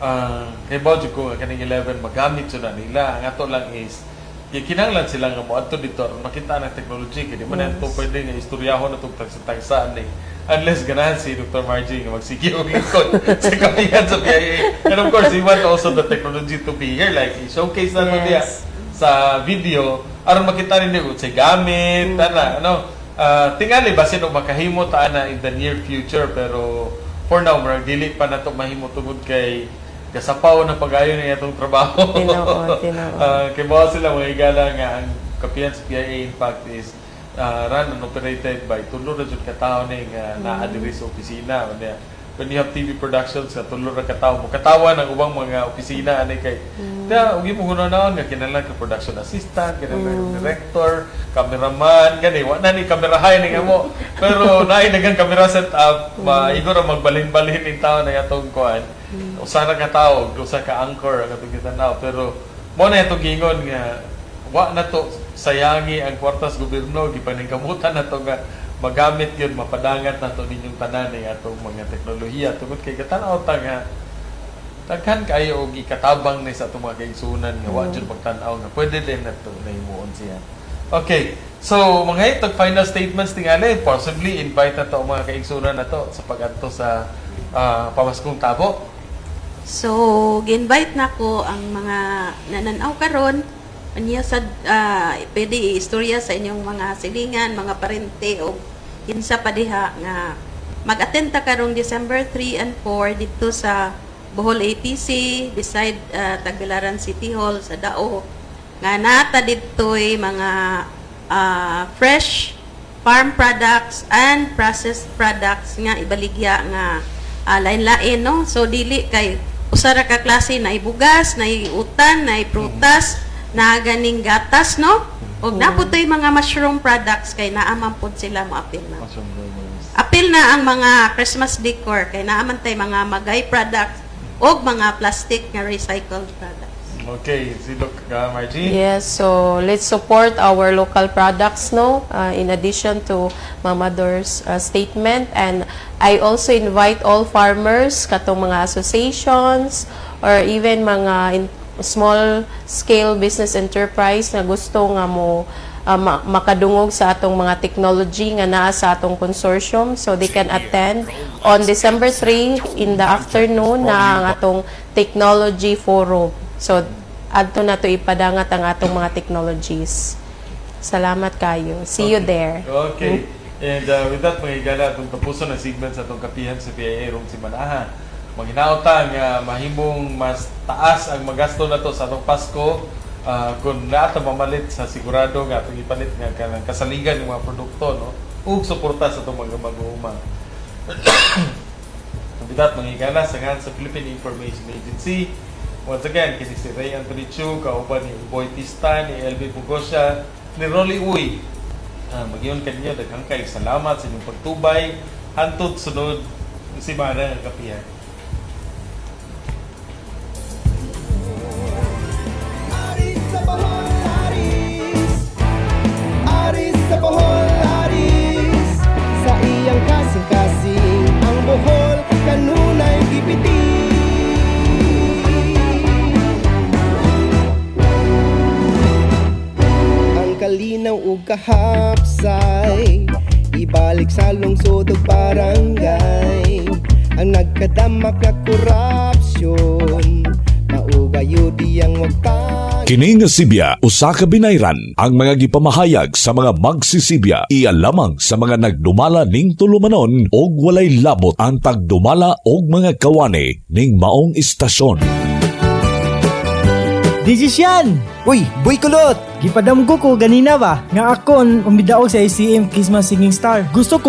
uh, kay Baut ko kaning 11 magamit yun na nila ang ato lang is kaya kinanglan sila nga mo adto dito makita ang technology kay di man Yes. yes. pwede nga istoryahon atong tagsa-tagsaan ni unless ganahan si Dr. Margie nga magsige og lingkod sa kapihan sa PIA and of course we want also the technology to be here like i-showcase na yes. niya sa video aron makita ninyo kung sa gamit ana ano uh, tingali basin og makahimo ta na in the near future pero for now murag dili pa nato mahimo tungod kay kasapaw na pagayon niya itong trabaho. Tinuod, tinuod. Ah, kay bawa sila mga igala nga. Ang kapiyan sa PIA in fact is uh, run and operated by tulo na jud ka tawo ni nga naa diri sa opisina. When you have TV productions sa tulo ra ka tawo mo katawa ng ubang mga opisina ani kay da ugi mo kuno naon nga kinahanglan ka production assistant kinahanglan director cameraman gani wa na ni kamerahay ni nga mo. Pero naay dagang camera set up maigo ra magbalhin-balhin ning tawo na atong kuan usa ra ka tawo usa ka anchor ang atong gitanaw pero mo na itong gingon nga wa na to sayangi ang kwartas gobyerno gipaningkamutan na to nga magamit yun mapadangat na to ninyong tanan ng atong mga teknolohiya. Tungod kay katanaw ta nga daghan kayo og ikatabang ni sa atong mga kaigsunan nga wa jud pagtan-aw nga pwede din na to nahimuon siya. Okay so mga itong final statements tingali possibly invite na to mga kaigsunan na to sa pag-adto sa ah, pamaskong tabo So, gi-invite na ko ang mga nananaw karon. Aniya sa ah, pwede istorya sa inyong mga silingan, mga parente o kinsa pa diha nga mag-attend ta karong December 3 and 4 dito sa Bohol APC beside ah, Tagbilaran City Hall sa Dao. Nga nata dito'y mga ah, fresh farm products and processed products nga ibaligya nga ah, lain-lain no? So dili kay usara ka klase na ibugas na utan na prutas na ganing gatas no? Og naputoy mga mushroom products kay naaman pod sila mo apil na. Apil na ang mga Christmas decor kay naaman tay mga magay products og mga plastic nga recycled products Okay, si Look, uh, Margie. Yes, so let's support our local products, no? Uh, in addition to Mama Dor's uh, statement. And I also invite all farmers, katong mga associations, or even mga in- small scale business enterprise na gusto nga mo uh, ma- makadungog sa atong mga technology nga naa sa atong consortium so they can attend on December 3 in the afternoon na ang atong technology forum. So adto na to ipadangat ang atong mga technologies. Salamat kayo. See you there. Okay. And uh, with that, mga igala, itong tapuso na segment sa itong kapihan sa PIA rong si Manaha. Maghinaota nga mahimong mas taas ang magasto na to sa atong Pasko uh, kung naata mamalit sa sigurado nga atong ipalit nga kanang kasaligan ng mga produkto no ug suporta sa itong mga mag-uuma. with that, mga igala, sangan sa Philippine Information Agency, Once again, kini si Ray Anthony Chu, kauban ni Boy Tista, ni LB Pugosya, ni Rolly Uy. Uh, Mag-iyon kanyo, daghang kay salamat sa inyong pagtubay. Hantod sunod si Mara ng kapihan. Aris sa Bohol, Aris Sa iyang kasing-kasing Ang Bohol, kanunay gipiti kalinaw ug kahapsay. Ibalik sa lungsod ug barangay. Ang nagkadamak na korupsyon. Maugayo diyang wagtang Kini nga Sibya usa ka binayran. Ang mga gipamahayag sa mga magsisibya iya lamang sa mga nagdumala ning tulumanon og walay labot ang tagdumala og mga kawani ning maong istasyon. Desisyan! Uy, boy kulot! Gipadamgo ko ganina ba nga akon umidaog sa ACM Christmas Singing Star. Gusto ko